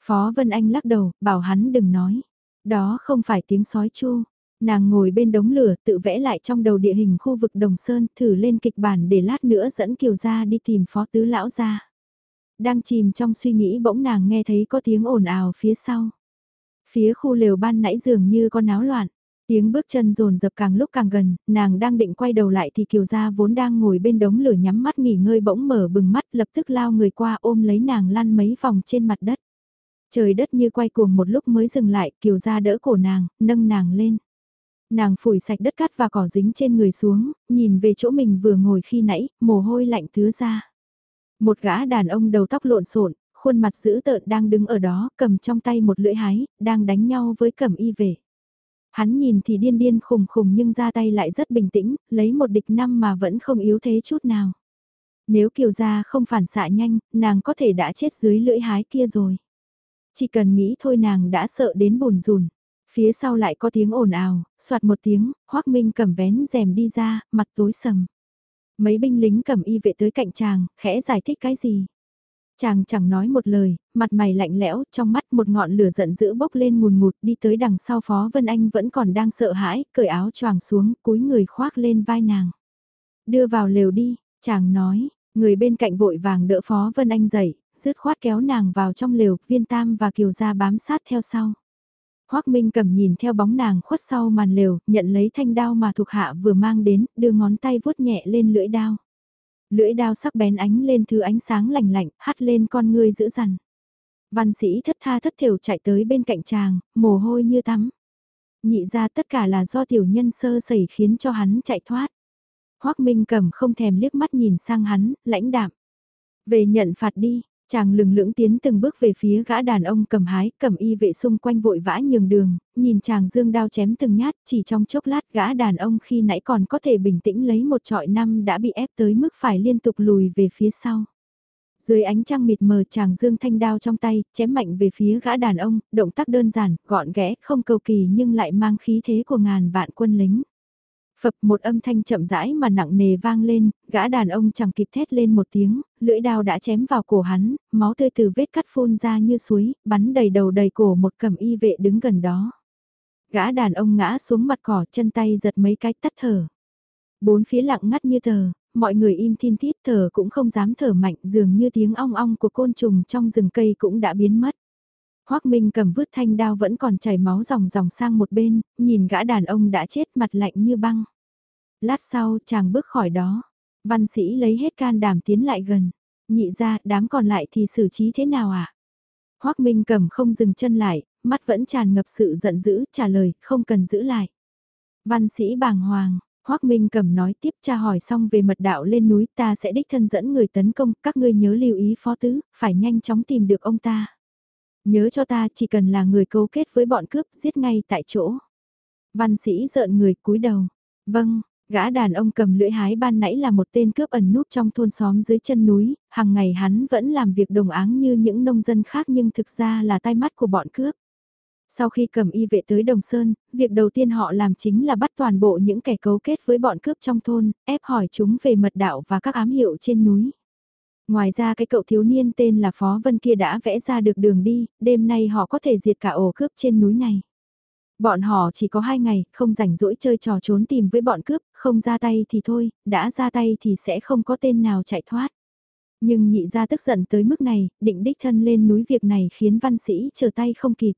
Phó Vân Anh lắc đầu, bảo hắn đừng nói. Đó không phải tiếng sói chu. Nàng ngồi bên đống lửa tự vẽ lại trong đầu địa hình khu vực Đồng Sơn thử lên kịch bản để lát nữa dẫn Kiều ra đi tìm phó tứ lão ra. Đang chìm trong suy nghĩ bỗng nàng nghe thấy có tiếng ồn ào phía sau. Phía khu lều ban nãy dường như có náo loạn. Tiếng bước chân rồn dập càng lúc càng gần, nàng đang định quay đầu lại thì Kiều Gia vốn đang ngồi bên đống lửa nhắm mắt nghỉ ngơi bỗng mở bừng mắt lập tức lao người qua ôm lấy nàng lăn mấy vòng trên mặt đất. Trời đất như quay cuồng một lúc mới dừng lại, Kiều Gia đỡ cổ nàng, nâng nàng lên. Nàng phủi sạch đất cát và cỏ dính trên người xuống, nhìn về chỗ mình vừa ngồi khi nãy, mồ hôi lạnh tứa ra. Một gã đàn ông đầu tóc lộn xộn, khuôn mặt dữ tợn đang đứng ở đó, cầm trong tay một lưỡi hái, đang đánh nhau với cẩm y về. Hắn nhìn thì điên điên khùng khùng nhưng ra tay lại rất bình tĩnh, lấy một địch năm mà vẫn không yếu thế chút nào. Nếu kiều gia không phản xạ nhanh, nàng có thể đã chết dưới lưỡi hái kia rồi. Chỉ cần nghĩ thôi nàng đã sợ đến bồn rùn. Phía sau lại có tiếng ồn ào, soạt một tiếng, Hoác Minh cầm vén rèm đi ra, mặt tối sầm. Mấy binh lính cầm y vệ tới cạnh chàng, khẽ giải thích cái gì. Chàng chẳng nói một lời, mặt mày lạnh lẽo, trong mắt một ngọn lửa giận dữ bốc lên mùn ngụt đi tới đằng sau Phó Vân Anh vẫn còn đang sợ hãi, cởi áo choàng xuống, cúi người khoác lên vai nàng. Đưa vào lều đi, chàng nói, người bên cạnh vội vàng đỡ Phó Vân Anh dậy, dứt khoát kéo nàng vào trong lều, viên tam và kiều gia bám sát theo sau. Hoác Minh cầm nhìn theo bóng nàng khuất sau màn lều, nhận lấy thanh đao mà thuộc hạ vừa mang đến, đưa ngón tay vuốt nhẹ lên lưỡi đao. Lưỡi đao sắc bén ánh lên thứ ánh sáng lành lạnh, hắt lên con ngươi dữ dằn. Văn sĩ thất tha thất thiểu chạy tới bên cạnh chàng, mồ hôi như tắm. Nhị ra tất cả là do tiểu nhân sơ sẩy khiến cho hắn chạy thoát. Hoác Minh cầm không thèm liếc mắt nhìn sang hắn, lãnh đạm. Về nhận phạt đi, Chàng lừng lưỡng tiến từng bước về phía gã đàn ông cầm hái, cầm y vệ xung quanh vội vã nhường đường, nhìn chàng dương đao chém từng nhát, chỉ trong chốc lát gã đàn ông khi nãy còn có thể bình tĩnh lấy một trọi năm đã bị ép tới mức phải liên tục lùi về phía sau. Dưới ánh trăng mịt mờ chàng dương thanh đao trong tay, chém mạnh về phía gã đàn ông, động tác đơn giản, gọn ghẽ, không cầu kỳ nhưng lại mang khí thế của ngàn vạn quân lính. Phập một âm thanh chậm rãi mà nặng nề vang lên, gã đàn ông chẳng kịp thét lên một tiếng, lưỡi đao đã chém vào cổ hắn, máu tươi từ vết cắt phun ra như suối, bắn đầy đầu đầy cổ một cầm y vệ đứng gần đó. Gã đàn ông ngã xuống mặt cỏ chân tay giật mấy cái tắt thở. Bốn phía lặng ngắt như tờ, mọi người im thiên thít thở cũng không dám thở mạnh dường như tiếng ong ong của côn trùng trong rừng cây cũng đã biến mất. Hoác Minh cầm vứt thanh đao vẫn còn chảy máu ròng ròng sang một bên, nhìn gã đàn ông đã chết mặt lạnh như băng. Lát sau chàng bước khỏi đó, văn sĩ lấy hết can đảm tiến lại gần, nhị ra đám còn lại thì xử trí thế nào ạ? À? Hoác Minh cầm không dừng chân lại, mắt vẫn tràn ngập sự giận dữ, trả lời, không cần giữ lại. Văn sĩ bàng hoàng, Hoác Minh cầm nói tiếp tra hỏi xong về mật đạo lên núi ta sẽ đích thân dẫn người tấn công, các ngươi nhớ lưu ý phó tứ, phải nhanh chóng tìm được ông ta. Nhớ cho ta chỉ cần là người cấu kết với bọn cướp giết ngay tại chỗ. Văn sĩ rợn người cúi đầu. Vâng, gã đàn ông cầm lưỡi hái ban nãy là một tên cướp ẩn núp trong thôn xóm dưới chân núi, hàng ngày hắn vẫn làm việc đồng áng như những nông dân khác nhưng thực ra là tai mắt của bọn cướp. Sau khi cầm y vệ tới Đồng Sơn, việc đầu tiên họ làm chính là bắt toàn bộ những kẻ cấu kết với bọn cướp trong thôn, ép hỏi chúng về mật đạo và các ám hiệu trên núi. Ngoài ra cái cậu thiếu niên tên là Phó Vân kia đã vẽ ra được đường đi, đêm nay họ có thể diệt cả ổ cướp trên núi này. Bọn họ chỉ có hai ngày, không rảnh rỗi chơi trò trốn tìm với bọn cướp, không ra tay thì thôi, đã ra tay thì sẽ không có tên nào chạy thoát. Nhưng nhị ra tức giận tới mức này, định đích thân lên núi việc này khiến văn sĩ chờ tay không kịp.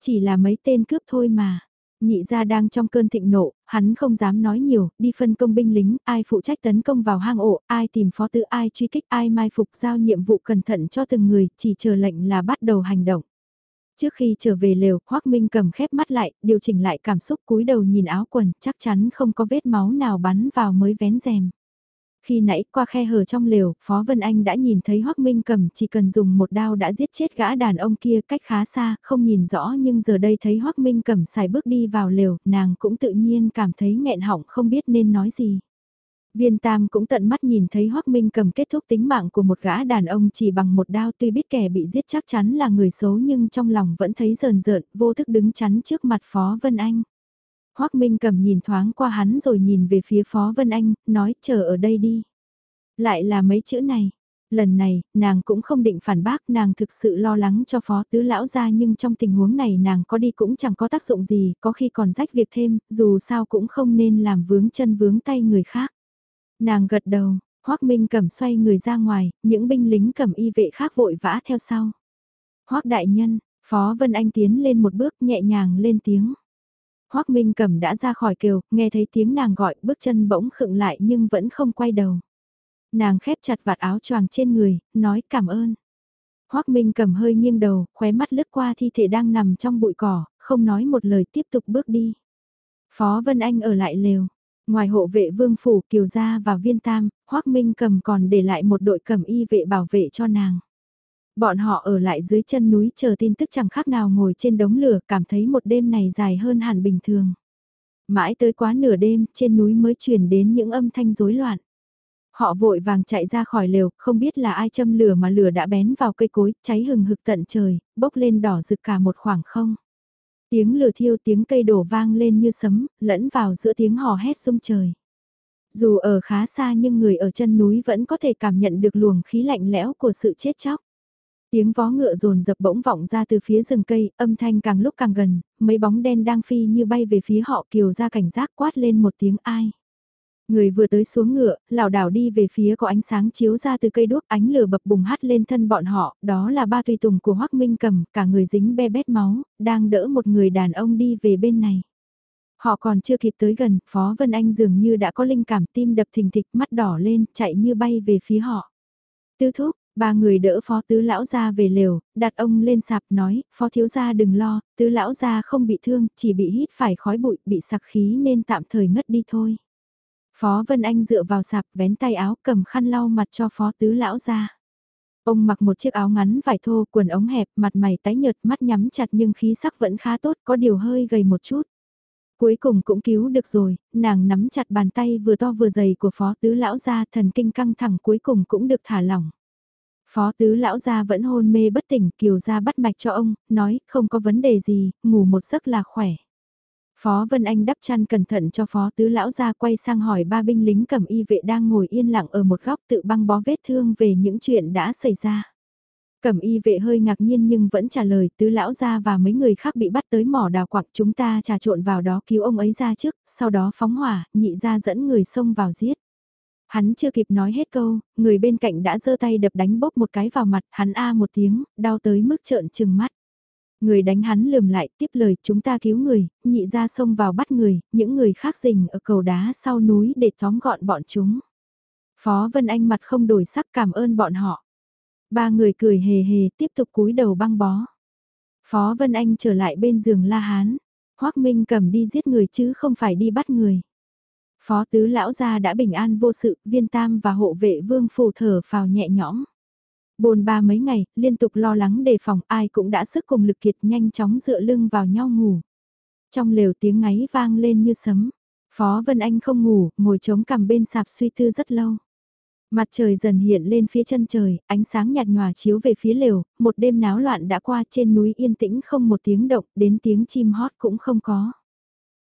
Chỉ là mấy tên cướp thôi mà. Nhị gia đang trong cơn thịnh nộ, hắn không dám nói nhiều, đi phân công binh lính, ai phụ trách tấn công vào hang ổ, ai tìm phó tư ai truy kích ai mai phục giao nhiệm vụ cẩn thận cho từng người, chỉ chờ lệnh là bắt đầu hành động. Trước khi trở về lều, Hoác Minh cầm khép mắt lại, điều chỉnh lại cảm xúc cúi đầu nhìn áo quần, chắc chắn không có vết máu nào bắn vào mới vén rèm. Khi nãy qua khe hở trong lều, Phó Vân Anh đã nhìn thấy hoắc Minh cầm chỉ cần dùng một đao đã giết chết gã đàn ông kia cách khá xa, không nhìn rõ nhưng giờ đây thấy hoắc Minh cầm xài bước đi vào lều, nàng cũng tự nhiên cảm thấy nghẹn họng không biết nên nói gì. Viên Tam cũng tận mắt nhìn thấy hoắc Minh cầm kết thúc tính mạng của một gã đàn ông chỉ bằng một đao tuy biết kẻ bị giết chắc chắn là người xấu nhưng trong lòng vẫn thấy rờn rợn, vô thức đứng chắn trước mặt Phó Vân Anh. Hoác Minh cầm nhìn thoáng qua hắn rồi nhìn về phía Phó Vân Anh, nói chờ ở đây đi. Lại là mấy chữ này. Lần này, nàng cũng không định phản bác, nàng thực sự lo lắng cho phó tứ lão ra nhưng trong tình huống này nàng có đi cũng chẳng có tác dụng gì, có khi còn rách việc thêm, dù sao cũng không nên làm vướng chân vướng tay người khác. Nàng gật đầu, Hoác Minh cầm xoay người ra ngoài, những binh lính cầm y vệ khác vội vã theo sau. Hoác đại nhân, Phó Vân Anh tiến lên một bước nhẹ nhàng lên tiếng. Hoác Minh Cẩm đã ra khỏi kiều, nghe thấy tiếng nàng gọi, bước chân bỗng khựng lại nhưng vẫn không quay đầu. Nàng khép chặt vạt áo choàng trên người, nói cảm ơn. Hoác Minh Cẩm hơi nghiêng đầu, khóe mắt lướt qua thi thể đang nằm trong bụi cỏ, không nói một lời tiếp tục bước đi. Phó Vân Anh ở lại lều. Ngoài hộ vệ vương phủ kiều gia và viên tam, Hoác Minh cầm còn để lại một đội cầm y vệ bảo vệ cho nàng. Bọn họ ở lại dưới chân núi chờ tin tức chẳng khác nào ngồi trên đống lửa cảm thấy một đêm này dài hơn hẳn bình thường. Mãi tới quá nửa đêm trên núi mới truyền đến những âm thanh rối loạn. Họ vội vàng chạy ra khỏi lều, không biết là ai châm lửa mà lửa đã bén vào cây cối, cháy hừng hực tận trời, bốc lên đỏ rực cả một khoảng không. Tiếng lửa thiêu tiếng cây đổ vang lên như sấm, lẫn vào giữa tiếng hò hét sung trời. Dù ở khá xa nhưng người ở chân núi vẫn có thể cảm nhận được luồng khí lạnh lẽo của sự chết chóc. Tiếng vó ngựa rồn dập bỗng vọng ra từ phía rừng cây, âm thanh càng lúc càng gần, mấy bóng đen đang phi như bay về phía họ kiều ra cảnh giác quát lên một tiếng ai. Người vừa tới xuống ngựa, lảo đảo đi về phía có ánh sáng chiếu ra từ cây đuốc ánh lửa bập bùng hắt lên thân bọn họ, đó là ba tùy tùng của Hoắc Minh cầm, cả người dính be bét máu, đang đỡ một người đàn ông đi về bên này. Họ còn chưa kịp tới gần, Phó Vân Anh dường như đã có linh cảm tim đập thình thịch mắt đỏ lên, chạy như bay về phía họ. Tư thúc, ba người đỡ Phó Tứ Lão ra về lều, đặt ông lên sạp nói, Phó Thiếu Gia đừng lo, Tứ Lão ra không bị thương, chỉ bị hít phải khói bụi, bị sặc khí nên tạm thời ngất đi thôi. Phó Vân Anh dựa vào sạp vén tay áo cầm khăn lau mặt cho phó tứ lão ra. Ông mặc một chiếc áo ngắn vải thô, quần ống hẹp, mặt mày tái nhợt, mắt nhắm chặt nhưng khí sắc vẫn khá tốt, có điều hơi gầy một chút. Cuối cùng cũng cứu được rồi, nàng nắm chặt bàn tay vừa to vừa dày của phó tứ lão ra thần kinh căng thẳng cuối cùng cũng được thả lỏng. Phó tứ lão gia vẫn hôn mê bất tỉnh, kiều gia bắt mạch cho ông, nói không có vấn đề gì, ngủ một giấc là khỏe. Phó Vân Anh đắp chăn cẩn thận cho Phó Tứ Lão ra quay sang hỏi ba binh lính cầm y vệ đang ngồi yên lặng ở một góc tự băng bó vết thương về những chuyện đã xảy ra. Cẩm y vệ hơi ngạc nhiên nhưng vẫn trả lời tứ lão ra và mấy người khác bị bắt tới mỏ đào quặng chúng ta trà trộn vào đó cứu ông ấy ra trước, sau đó phóng hỏa, nhị ra dẫn người xông vào giết. Hắn chưa kịp nói hết câu, người bên cạnh đã giơ tay đập đánh bốc một cái vào mặt, hắn a một tiếng, đau tới mức trợn trừng mắt. Người đánh hắn lườm lại tiếp lời chúng ta cứu người, nhị ra xông vào bắt người, những người khác rình ở cầu đá sau núi để tóm gọn bọn chúng. Phó Vân Anh mặt không đổi sắc cảm ơn bọn họ. Ba người cười hề hề tiếp tục cúi đầu băng bó. Phó Vân Anh trở lại bên giường La Hán. Hoác Minh cầm đi giết người chứ không phải đi bắt người. Phó tứ lão gia đã bình an vô sự, viên tam và hộ vệ vương phù thở phào nhẹ nhõm. Bồn ba mấy ngày, liên tục lo lắng đề phòng ai cũng đã sức cùng lực kiệt nhanh chóng dựa lưng vào nhau ngủ. Trong lều tiếng ngáy vang lên như sấm. Phó Vân Anh không ngủ, ngồi chống cằm bên sạp suy tư rất lâu. Mặt trời dần hiện lên phía chân trời, ánh sáng nhạt nhòa chiếu về phía lều, một đêm náo loạn đã qua trên núi yên tĩnh không một tiếng động, đến tiếng chim hót cũng không có.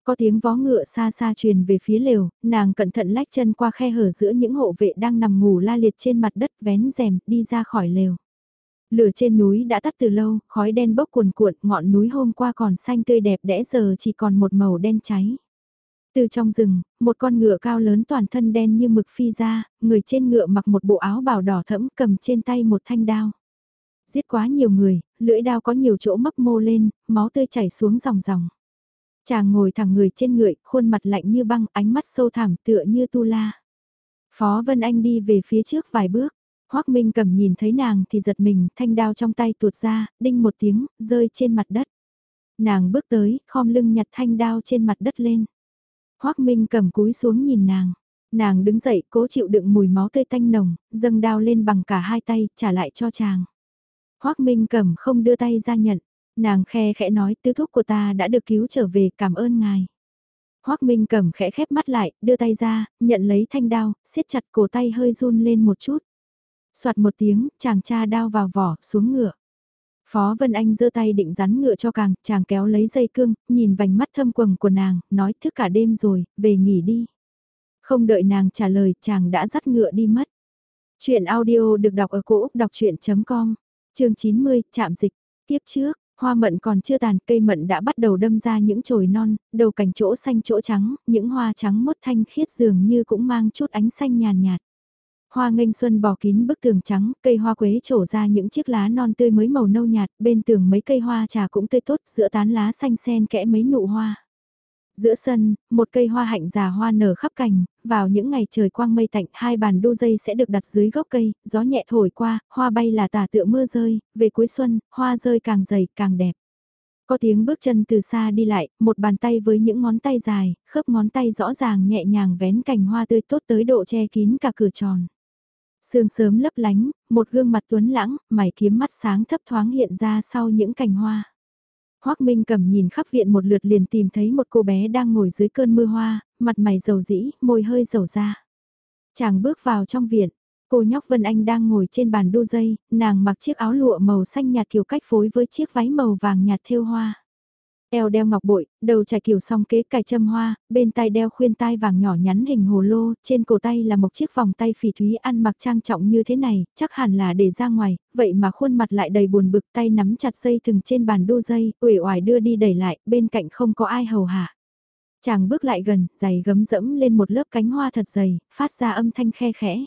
Có tiếng vó ngựa xa xa truyền về phía lều, nàng cẩn thận lách chân qua khe hở giữa những hộ vệ đang nằm ngủ la liệt trên mặt đất vén rèm đi ra khỏi lều. Lửa trên núi đã tắt từ lâu, khói đen bốc cuồn cuộn, ngọn núi hôm qua còn xanh tươi đẹp đẽ giờ chỉ còn một màu đen cháy. Từ trong rừng, một con ngựa cao lớn toàn thân đen như mực phi ra, người trên ngựa mặc một bộ áo bào đỏ thẫm cầm trên tay một thanh đao. Giết quá nhiều người, lưỡi đao có nhiều chỗ mấp mô lên, máu tươi chảy xuống dòng dòng. Chàng ngồi thẳng người trên ngựa, khuôn mặt lạnh như băng, ánh mắt sâu thẳm tựa như tu la. Phó Vân Anh đi về phía trước vài bước, Hoác Minh cầm nhìn thấy nàng thì giật mình, thanh đao trong tay tuột ra, đinh một tiếng, rơi trên mặt đất. Nàng bước tới, khom lưng nhặt thanh đao trên mặt đất lên. Hoác Minh cầm cúi xuống nhìn nàng. Nàng đứng dậy cố chịu đựng mùi máu tươi tanh nồng, dâng đao lên bằng cả hai tay, trả lại cho chàng. Hoác Minh cầm không đưa tay ra nhận. Nàng khe khẽ nói tứ thúc của ta đã được cứu trở về cảm ơn ngài. Hoác Minh cầm khẽ khép mắt lại, đưa tay ra, nhận lấy thanh đao, siết chặt cổ tay hơi run lên một chút. Soạt một tiếng, chàng cha đao vào vỏ, xuống ngựa. Phó Vân Anh giơ tay định rắn ngựa cho càng, chàng kéo lấy dây cương, nhìn vành mắt thâm quầng của nàng, nói thức cả đêm rồi, về nghỉ đi. Không đợi nàng trả lời, chàng đã dắt ngựa đi mất. Chuyện audio được đọc ở cổ Úc đọc chuyện.com, chương 90, chạm dịch, tiếp trước, hoa mận còn chưa tàn, cây mận đã bắt đầu đâm ra những chồi non, đầu cành chỗ xanh chỗ trắng, những hoa trắng mốt thanh khiết dường như cũng mang chút ánh xanh nhàn nhạt. Hoa nghênh xuân bò kín bức tường trắng, cây hoa quế trổ ra những chiếc lá non tươi mới màu nâu nhạt, bên tường mấy cây hoa trà cũng tươi tốt, giữa tán lá xanh sen kẽ mấy nụ hoa. Giữa sân, một cây hoa hạnh già hoa nở khắp cành, vào những ngày trời quang mây tạnh hai bàn đu dây sẽ được đặt dưới gốc cây, gió nhẹ thổi qua, hoa bay là tả tựa mưa rơi, về cuối xuân, hoa rơi càng dày càng đẹp. Có tiếng bước chân từ xa đi lại, một bàn tay với những ngón tay dài, khớp ngón tay rõ ràng nhẹ nhàng vén cành hoa tươi tốt tới độ che kín cả cửa tròn. Sương sớm lấp lánh, một gương mặt tuấn lãng, mày kiếm mắt sáng thấp thoáng hiện ra sau những cành hoa. Hoác Minh cầm nhìn khắp viện một lượt liền tìm thấy một cô bé đang ngồi dưới cơn mưa hoa, mặt mày dầu dĩ, môi hơi dầu ra. Chàng bước vào trong viện, cô nhóc Vân Anh đang ngồi trên bàn đu dây, nàng mặc chiếc áo lụa màu xanh nhạt kiểu cách phối với chiếc váy màu vàng nhạt thêu hoa. Eo đeo ngọc bội, đầu trải kiểu song kế cài châm hoa, bên tai đeo khuyên tai vàng nhỏ nhắn hình hồ lô, trên cổ tay là một chiếc vòng tay phỉ thúy ăn mặc trang trọng như thế này, chắc hẳn là để ra ngoài, vậy mà khuôn mặt lại đầy buồn bực tay nắm chặt dây thừng trên bàn đô dây, uể oải đưa đi đẩy lại, bên cạnh không có ai hầu hạ. Chàng bước lại gần, giày gấm dẫm lên một lớp cánh hoa thật dày, phát ra âm thanh khe khẽ.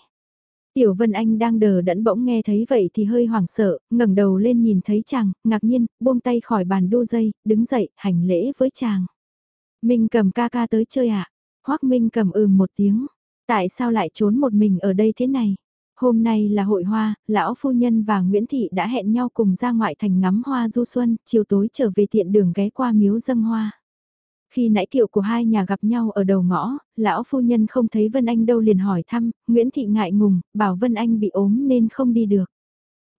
Tiểu Vân Anh đang đờ đẫn bỗng nghe thấy vậy thì hơi hoảng sợ, ngẩng đầu lên nhìn thấy chàng, ngạc nhiên, buông tay khỏi bàn đu dây, đứng dậy, hành lễ với chàng. Minh cầm ca ca tới chơi ạ. À? Hoác Minh cầm ừm một tiếng. Tại sao lại trốn một mình ở đây thế này? Hôm nay là hội hoa, lão phu nhân và Nguyễn Thị đã hẹn nhau cùng ra ngoại thành ngắm hoa du xuân, chiều tối trở về tiện đường ghé qua miếu dâng hoa. Khi nãy kiệu của hai nhà gặp nhau ở đầu ngõ, lão phu nhân không thấy Vân Anh đâu liền hỏi thăm, Nguyễn Thị ngại ngùng, bảo Vân Anh bị ốm nên không đi được.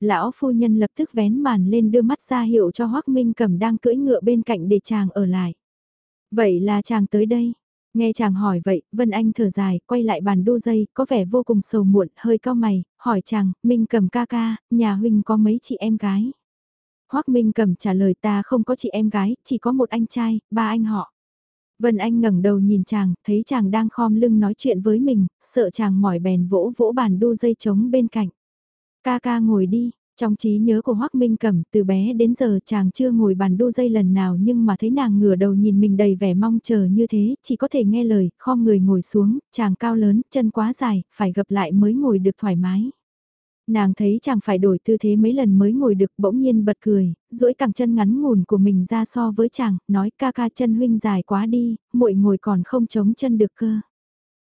Lão phu nhân lập tức vén màn lên đưa mắt ra hiệu cho Hoác Minh cầm đang cưỡi ngựa bên cạnh để chàng ở lại. Vậy là chàng tới đây. Nghe chàng hỏi vậy, Vân Anh thở dài, quay lại bàn đu dây, có vẻ vô cùng sầu muộn, hơi cao mày, hỏi chàng, Minh cầm ca ca, nhà huynh có mấy chị em gái? Hoác Minh cầm trả lời ta không có chị em gái, chỉ có một anh trai, ba anh họ. Vân Anh ngẩng đầu nhìn chàng, thấy chàng đang khom lưng nói chuyện với mình, sợ chàng mỏi bèn vỗ vỗ bàn đu dây trống bên cạnh. Ca ca ngồi đi, trong trí nhớ của Hoác Minh Cẩm, từ bé đến giờ chàng chưa ngồi bàn đu dây lần nào nhưng mà thấy nàng ngửa đầu nhìn mình đầy vẻ mong chờ như thế, chỉ có thể nghe lời, khom người ngồi xuống, chàng cao lớn, chân quá dài, phải gập lại mới ngồi được thoải mái. Nàng thấy chàng phải đổi tư thế mấy lần mới ngồi được bỗng nhiên bật cười, duỗi cẳng chân ngắn ngủn của mình ra so với chàng, nói ca ca chân huynh dài quá đi, muội ngồi còn không chống chân được cơ.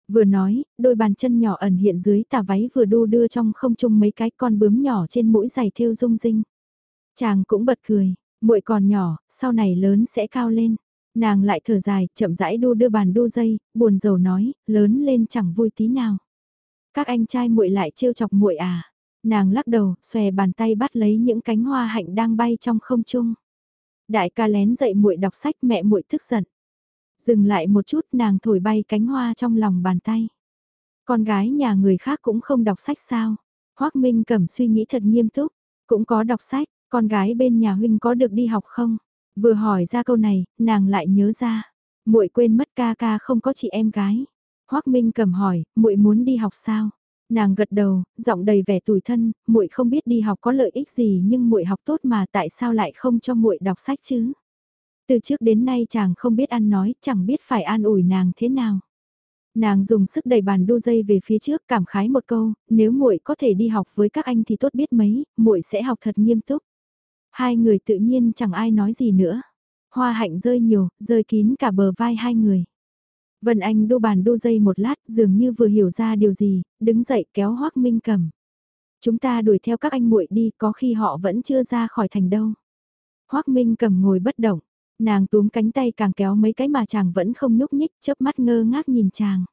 Vừa nói, đôi bàn chân nhỏ ẩn hiện dưới tà váy vừa đu đưa trong không trung mấy cái con bướm nhỏ trên mũi giày thêu rung rinh. Chàng cũng bật cười, muội còn nhỏ, sau này lớn sẽ cao lên. Nàng lại thở dài, chậm rãi đu đưa bàn đu dây, buồn rầu nói, lớn lên chẳng vui tí nào. Các anh trai muội lại trêu chọc muội à? Nàng lắc đầu, xòe bàn tay bắt lấy những cánh hoa hạnh đang bay trong không trung. Đại ca lén dậy muội đọc sách mẹ muội tức giận. Dừng lại một chút nàng thổi bay cánh hoa trong lòng bàn tay. Con gái nhà người khác cũng không đọc sách sao? Hoác Minh cầm suy nghĩ thật nghiêm túc, cũng có đọc sách, con gái bên nhà huynh có được đi học không? Vừa hỏi ra câu này, nàng lại nhớ ra, muội quên mất ca ca không có chị em gái. Hoác Minh cầm hỏi, muội muốn đi học sao? Nàng gật đầu, giọng đầy vẻ tủi thân, muội không biết đi học có lợi ích gì nhưng muội học tốt mà tại sao lại không cho muội đọc sách chứ? Từ trước đến nay chàng không biết ăn nói, chẳng biết phải an ủi nàng thế nào. Nàng dùng sức đẩy bàn đu dây về phía trước, cảm khái một câu, nếu muội có thể đi học với các anh thì tốt biết mấy, muội sẽ học thật nghiêm túc. Hai người tự nhiên chẳng ai nói gì nữa. Hoa hạnh rơi nhiều, rơi kín cả bờ vai hai người. Vân Anh đu bàn đu dây một lát dường như vừa hiểu ra điều gì, đứng dậy kéo Hoác Minh cầm. Chúng ta đuổi theo các anh muội đi có khi họ vẫn chưa ra khỏi thành đâu. Hoác Minh cầm ngồi bất động, nàng túm cánh tay càng kéo mấy cái mà chàng vẫn không nhúc nhích chớp mắt ngơ ngác nhìn chàng.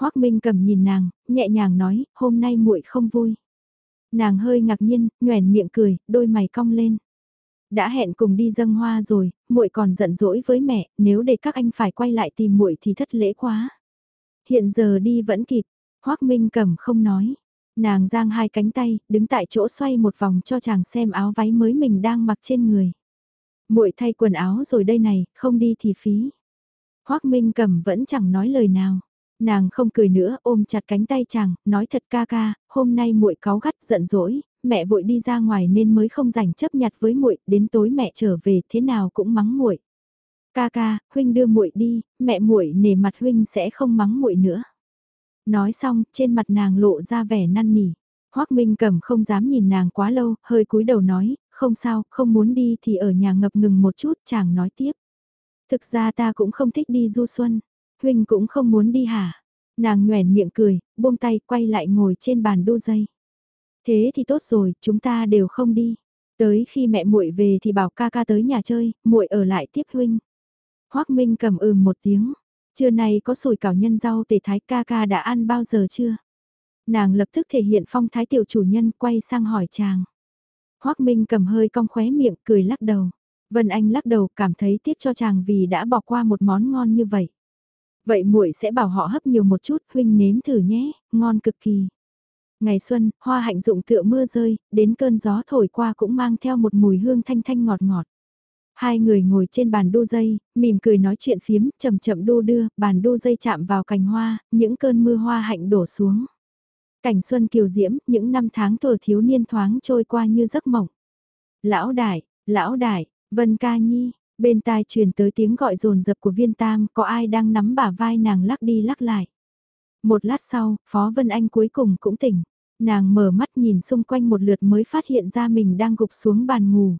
Hoác Minh cầm nhìn nàng, nhẹ nhàng nói, hôm nay muội không vui. Nàng hơi ngạc nhiên, nhoèn miệng cười, đôi mày cong lên đã hẹn cùng đi dâng hoa rồi, muội còn giận dỗi với mẹ, nếu để các anh phải quay lại tìm muội thì thất lễ quá. Hiện giờ đi vẫn kịp, Hoắc Minh Cẩm không nói. Nàng giang hai cánh tay, đứng tại chỗ xoay một vòng cho chàng xem áo váy mới mình đang mặc trên người. Muội thay quần áo rồi đây này, không đi thì phí. Hoắc Minh Cẩm vẫn chẳng nói lời nào. Nàng không cười nữa, ôm chặt cánh tay chàng, nói thật ca ca, hôm nay muội cáu gắt giận dỗi, mẹ vội đi ra ngoài nên mới không rảnh chấp nhặt với muội, đến tối mẹ trở về thế nào cũng mắng muội. Ca ca, huynh đưa muội đi, mẹ muội nề mặt huynh sẽ không mắng muội nữa. Nói xong, trên mặt nàng lộ ra vẻ năn nỉ. Hoắc Minh Cẩm không dám nhìn nàng quá lâu, hơi cúi đầu nói, không sao, không muốn đi thì ở nhà ngập ngừng một chút, chàng nói tiếp. Thực ra ta cũng không thích đi du xuân, huynh cũng không muốn đi hả? Nàng nhoẻn miệng cười, buông tay quay lại ngồi trên bàn đu dây. Thế thì tốt rồi, chúng ta đều không đi. Tới khi mẹ muội về thì bảo ca ca tới nhà chơi, muội ở lại tiếp huynh. Hoắc Minh cầm ừm một tiếng. Trưa nay có sủi cảo nhân rau tề thái ca ca đã ăn bao giờ chưa? Nàng lập tức thể hiện phong thái tiểu chủ nhân quay sang hỏi chàng. Hoắc Minh cầm hơi cong khóe miệng cười lắc đầu. Vân Anh lắc đầu cảm thấy tiếc cho chàng vì đã bỏ qua một món ngon như vậy. Vậy muội sẽ bảo họ hấp nhiều một chút, huynh nếm thử nhé, ngon cực kỳ. Ngày xuân, hoa hạnh dụng tựa mưa rơi, đến cơn gió thổi qua cũng mang theo một mùi hương thanh thanh ngọt ngọt. Hai người ngồi trên bàn đu dây, mỉm cười nói chuyện phiếm, chậm chậm đu đưa, bàn đu dây chạm vào cành hoa, những cơn mưa hoa hạnh đổ xuống. Cảnh xuân kiều diễm, những năm tháng tuổi thiếu niên thoáng trôi qua như giấc mộng. Lão đại, lão đại, Vân Ca Nhi, bên tai truyền tới tiếng gọi rồn rập của viên tam, có ai đang nắm bả vai nàng lắc đi lắc lại. Một lát sau, Phó Vân Anh cuối cùng cũng tỉnh. Nàng mở mắt nhìn xung quanh một lượt mới phát hiện ra mình đang gục xuống bàn ngủ.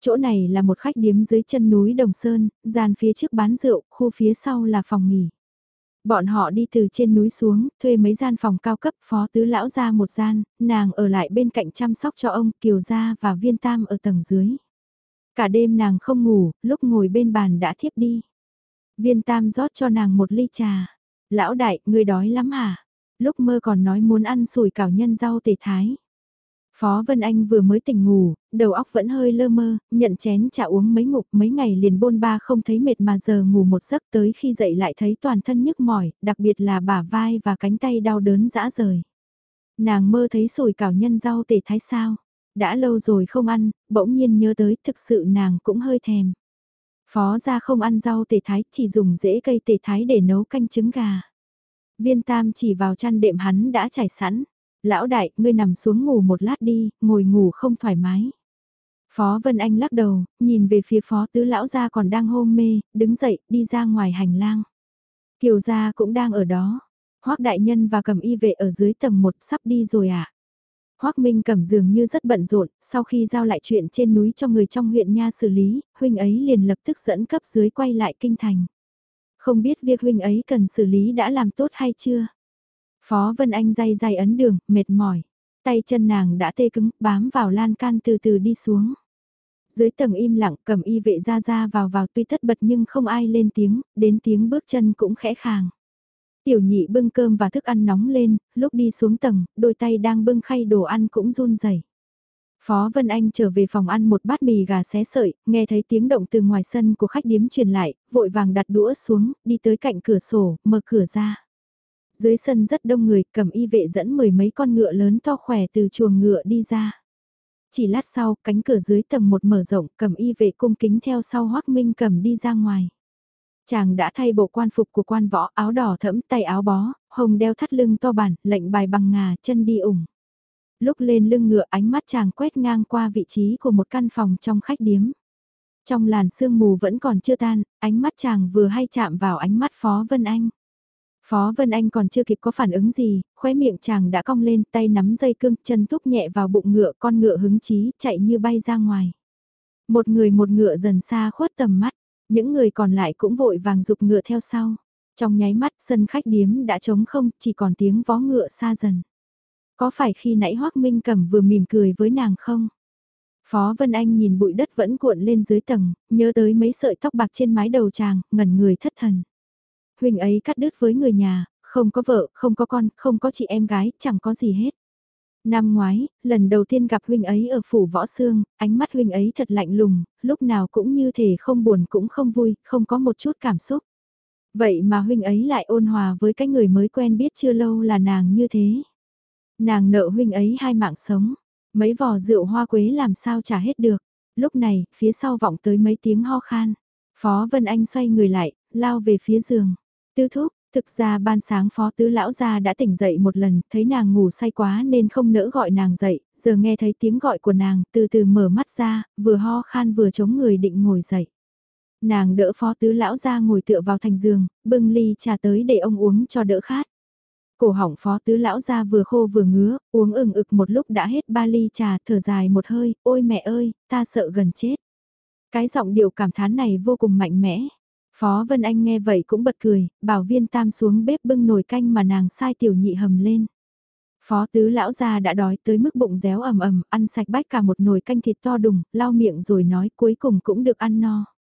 Chỗ này là một khách điếm dưới chân núi Đồng Sơn, gian phía trước bán rượu, khu phía sau là phòng nghỉ. Bọn họ đi từ trên núi xuống, thuê mấy gian phòng cao cấp phó tứ lão ra một gian, nàng ở lại bên cạnh chăm sóc cho ông Kiều Gia và Viên Tam ở tầng dưới. Cả đêm nàng không ngủ, lúc ngồi bên bàn đã thiếp đi. Viên Tam rót cho nàng một ly trà. Lão đại, người đói lắm hả? Lúc mơ còn nói muốn ăn sủi cảo nhân rau tề thái. Phó Vân Anh vừa mới tỉnh ngủ, đầu óc vẫn hơi lơ mơ, nhận chén trà uống mấy ngục mấy ngày liền bôn ba không thấy mệt mà giờ ngủ một giấc tới khi dậy lại thấy toàn thân nhức mỏi, đặc biệt là bả vai và cánh tay đau đớn dã rời. Nàng mơ thấy sủi cảo nhân rau tề thái sao, đã lâu rồi không ăn, bỗng nhiên nhớ tới thực sự nàng cũng hơi thèm. Phó ra không ăn rau tề thái, chỉ dùng rễ cây tề thái để nấu canh trứng gà. Viên tam chỉ vào chăn đệm hắn đã trải sẵn. Lão đại, ngươi nằm xuống ngủ một lát đi, ngồi ngủ không thoải mái. Phó Vân Anh lắc đầu, nhìn về phía phó tứ lão gia còn đang hôn mê, đứng dậy, đi ra ngoài hành lang. Kiều gia cũng đang ở đó. Hoác đại nhân và cầm y vệ ở dưới tầng 1 sắp đi rồi ạ. À? Hoác Minh cầm dường như rất bận rộn, sau khi giao lại chuyện trên núi cho người trong huyện Nha xử lý, huynh ấy liền lập tức dẫn cấp dưới quay lại kinh thành. Không biết việc huynh ấy cần xử lý đã làm tốt hay chưa? Phó Vân Anh day day ấn đường, mệt mỏi. Tay chân nàng đã tê cứng, bám vào lan can từ từ đi xuống. Dưới tầng im lặng cầm y vệ ra ra vào vào tuy tất bật nhưng không ai lên tiếng, đến tiếng bước chân cũng khẽ khàng. Tiểu nhị bưng cơm và thức ăn nóng lên, lúc đi xuống tầng, đôi tay đang bưng khay đồ ăn cũng run rẩy. Phó Vân Anh trở về phòng ăn một bát mì gà xé sợi, nghe thấy tiếng động từ ngoài sân của khách điếm truyền lại, vội vàng đặt đũa xuống, đi tới cạnh cửa sổ, mở cửa ra. Dưới sân rất đông người, cầm y vệ dẫn mười mấy con ngựa lớn to khỏe từ chuồng ngựa đi ra. Chỉ lát sau, cánh cửa dưới tầng một mở rộng, cầm y vệ cung kính theo sau Hoác Minh cầm đi ra ngoài. Chàng đã thay bộ quan phục của quan võ áo đỏ thẫm tay áo bó, hồng đeo thắt lưng to bản, lệnh bài bằng ngà, chân đi ủng. Lúc lên lưng ngựa ánh mắt chàng quét ngang qua vị trí của một căn phòng trong khách điếm. Trong làn sương mù vẫn còn chưa tan, ánh mắt chàng vừa hay chạm vào ánh mắt Phó Vân Anh. Phó Vân Anh còn chưa kịp có phản ứng gì, khóe miệng chàng đã cong lên tay nắm dây cương chân thúc nhẹ vào bụng ngựa con ngựa hứng chí chạy như bay ra ngoài. Một người một ngựa dần xa khuất tầm mắt, những người còn lại cũng vội vàng dục ngựa theo sau. Trong nháy mắt sân khách điếm đã trống không, chỉ còn tiếng vó ngựa xa dần. Có phải khi nãy Hoác Minh Cẩm vừa mỉm cười với nàng không? Phó Vân Anh nhìn bụi đất vẫn cuộn lên dưới tầng, nhớ tới mấy sợi tóc bạc trên mái đầu chàng, ngẩn người thất thần. Huynh ấy cắt đứt với người nhà, không có vợ, không có con, không có chị em gái, chẳng có gì hết. Năm ngoái, lần đầu tiên gặp huynh ấy ở phủ võ xương, ánh mắt huynh ấy thật lạnh lùng, lúc nào cũng như thể không buồn cũng không vui, không có một chút cảm xúc. Vậy mà huynh ấy lại ôn hòa với cái người mới quen biết chưa lâu là nàng như thế. Nàng nợ huynh ấy hai mạng sống, mấy vò rượu hoa quế làm sao trả hết được. Lúc này, phía sau vọng tới mấy tiếng ho khan. Phó Vân Anh xoay người lại, lao về phía giường. Tư thúc, thực ra ban sáng phó tứ lão gia đã tỉnh dậy một lần, thấy nàng ngủ say quá nên không nỡ gọi nàng dậy, giờ nghe thấy tiếng gọi của nàng, từ từ mở mắt ra, vừa ho khan vừa chống người định ngồi dậy. Nàng đỡ phó tứ lão gia ngồi tựa vào thành giường, bưng ly trà tới để ông uống cho đỡ khát. Cổ họng phó tứ lão ra vừa khô vừa ngứa, uống ừng ực một lúc đã hết ba ly trà, thở dài một hơi, ôi mẹ ơi, ta sợ gần chết. Cái giọng điệu cảm thán này vô cùng mạnh mẽ. Phó Vân Anh nghe vậy cũng bật cười, bảo viên tam xuống bếp bưng nồi canh mà nàng sai tiểu nhị hầm lên. Phó tứ lão gia đã đói tới mức bụng réo ầm ầm, ăn sạch bách cả một nồi canh thịt to đùng, lau miệng rồi nói cuối cùng cũng được ăn no.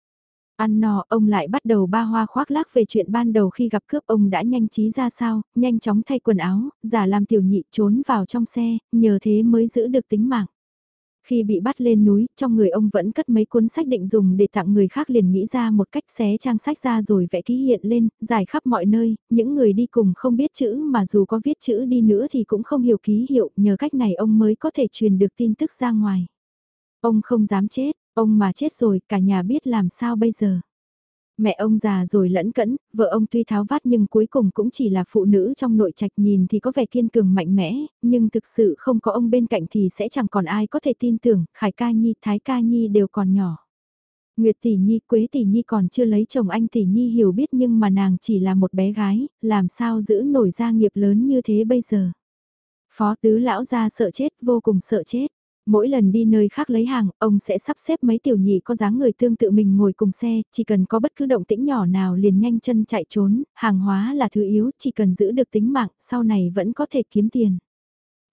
Ăn no, ông lại bắt đầu ba hoa khoác lác về chuyện ban đầu khi gặp cướp ông đã nhanh trí ra sao, nhanh chóng thay quần áo, giả làm tiểu nhị trốn vào trong xe, nhờ thế mới giữ được tính mạng. Khi bị bắt lên núi, trong người ông vẫn cất mấy cuốn sách định dùng để tặng người khác liền nghĩ ra một cách xé trang sách ra rồi vẽ ký hiện lên, giải khắp mọi nơi, những người đi cùng không biết chữ mà dù có viết chữ đi nữa thì cũng không hiểu ký hiệu, nhờ cách này ông mới có thể truyền được tin tức ra ngoài. Ông không dám chết, ông mà chết rồi cả nhà biết làm sao bây giờ. Mẹ ông già rồi lẫn cẫn, vợ ông tuy tháo vát nhưng cuối cùng cũng chỉ là phụ nữ trong nội trạch nhìn thì có vẻ kiên cường mạnh mẽ, nhưng thực sự không có ông bên cạnh thì sẽ chẳng còn ai có thể tin tưởng, Khải Ca Nhi, Thái Ca Nhi đều còn nhỏ. Nguyệt Tỷ Nhi, Quế Tỷ Nhi còn chưa lấy chồng anh Tỷ Nhi hiểu biết nhưng mà nàng chỉ là một bé gái, làm sao giữ nổi gia nghiệp lớn như thế bây giờ. Phó tứ lão ra sợ chết, vô cùng sợ chết. Mỗi lần đi nơi khác lấy hàng, ông sẽ sắp xếp mấy tiểu nhị có dáng người tương tự mình ngồi cùng xe, chỉ cần có bất cứ động tĩnh nhỏ nào liền nhanh chân chạy trốn, hàng hóa là thứ yếu, chỉ cần giữ được tính mạng, sau này vẫn có thể kiếm tiền.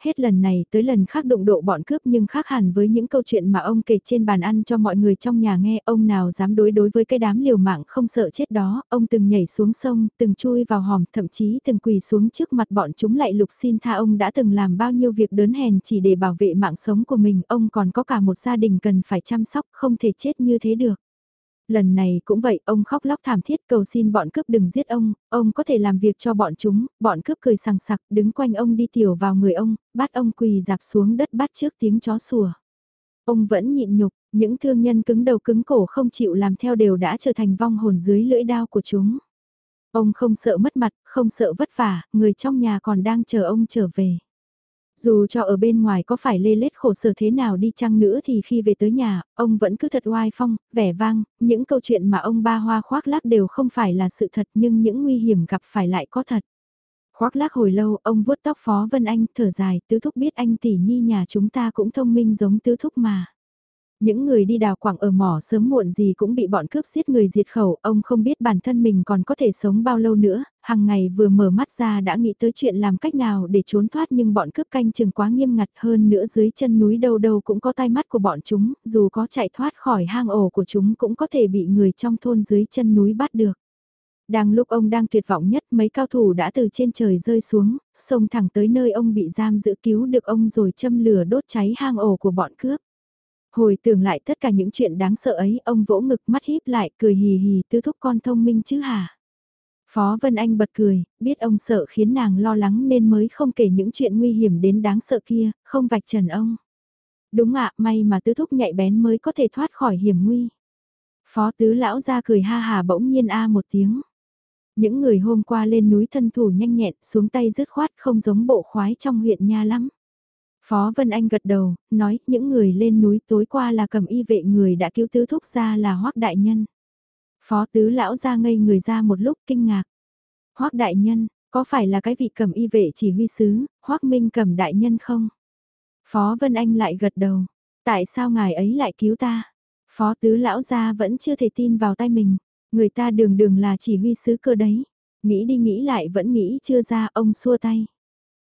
Hết lần này tới lần khác đụng độ bọn cướp nhưng khác hẳn với những câu chuyện mà ông kể trên bàn ăn cho mọi người trong nhà nghe. Ông nào dám đối đối với cái đám liều mạng không sợ chết đó, ông từng nhảy xuống sông, từng chui vào hòm, thậm chí từng quỳ xuống trước mặt bọn chúng lại lục xin tha. Ông đã từng làm bao nhiêu việc đớn hèn chỉ để bảo vệ mạng sống của mình, ông còn có cả một gia đình cần phải chăm sóc, không thể chết như thế được. Lần này cũng vậy, ông khóc lóc thảm thiết cầu xin bọn cướp đừng giết ông, ông có thể làm việc cho bọn chúng, bọn cướp cười sằng sặc, đứng quanh ông đi tiểu vào người ông, bắt ông quỳ dạp xuống đất bắt trước tiếng chó sủa. Ông vẫn nhịn nhục, những thương nhân cứng đầu cứng cổ không chịu làm theo đều đã trở thành vong hồn dưới lưỡi đao của chúng. Ông không sợ mất mặt, không sợ vất vả, người trong nhà còn đang chờ ông trở về. Dù cho ở bên ngoài có phải lê lết khổ sở thế nào đi chăng nữa thì khi về tới nhà, ông vẫn cứ thật oai phong, vẻ vang, những câu chuyện mà ông ba hoa khoác lác đều không phải là sự thật nhưng những nguy hiểm gặp phải lại có thật. Khoác lác hồi lâu, ông vuốt tóc Phó Vân Anh, thở dài, tứ thúc biết anh tỷ nhi nhà chúng ta cũng thông minh giống tứ thúc mà. Những người đi đào quảng ở mỏ sớm muộn gì cũng bị bọn cướp giết người diệt khẩu, ông không biết bản thân mình còn có thể sống bao lâu nữa, hàng ngày vừa mở mắt ra đã nghĩ tới chuyện làm cách nào để trốn thoát nhưng bọn cướp canh chừng quá nghiêm ngặt hơn nữa dưới chân núi đâu đâu cũng có tai mắt của bọn chúng, dù có chạy thoát khỏi hang ổ của chúng cũng có thể bị người trong thôn dưới chân núi bắt được. Đang lúc ông đang tuyệt vọng nhất mấy cao thủ đã từ trên trời rơi xuống, xông thẳng tới nơi ông bị giam giữ cứu được ông rồi châm lửa đốt cháy hang ổ của bọn cướp. Hồi tưởng lại tất cả những chuyện đáng sợ ấy, ông vỗ ngực mắt híp lại, cười hì hì tứ thúc con thông minh chứ hả? Phó Vân Anh bật cười, biết ông sợ khiến nàng lo lắng nên mới không kể những chuyện nguy hiểm đến đáng sợ kia, không vạch trần ông. Đúng ạ, may mà tứ thúc nhạy bén mới có thể thoát khỏi hiểm nguy. Phó tứ lão ra cười ha hà bỗng nhiên a một tiếng. Những người hôm qua lên núi thân thủ nhanh nhẹn xuống tay dứt khoát không giống bộ khoái trong huyện nha lắm. Phó Vân Anh gật đầu, nói những người lên núi tối qua là cầm y vệ người đã cứu tứ thúc ra là hoác đại nhân. Phó tứ lão ra ngây người ra một lúc kinh ngạc. Hoác đại nhân, có phải là cái vị cầm y vệ chỉ huy sứ, hoác minh cầm đại nhân không? Phó Vân Anh lại gật đầu. Tại sao ngài ấy lại cứu ta? Phó tứ lão gia vẫn chưa thể tin vào tay mình. Người ta đường đường là chỉ huy sứ cơ đấy. Nghĩ đi nghĩ lại vẫn nghĩ chưa ra ông xua tay.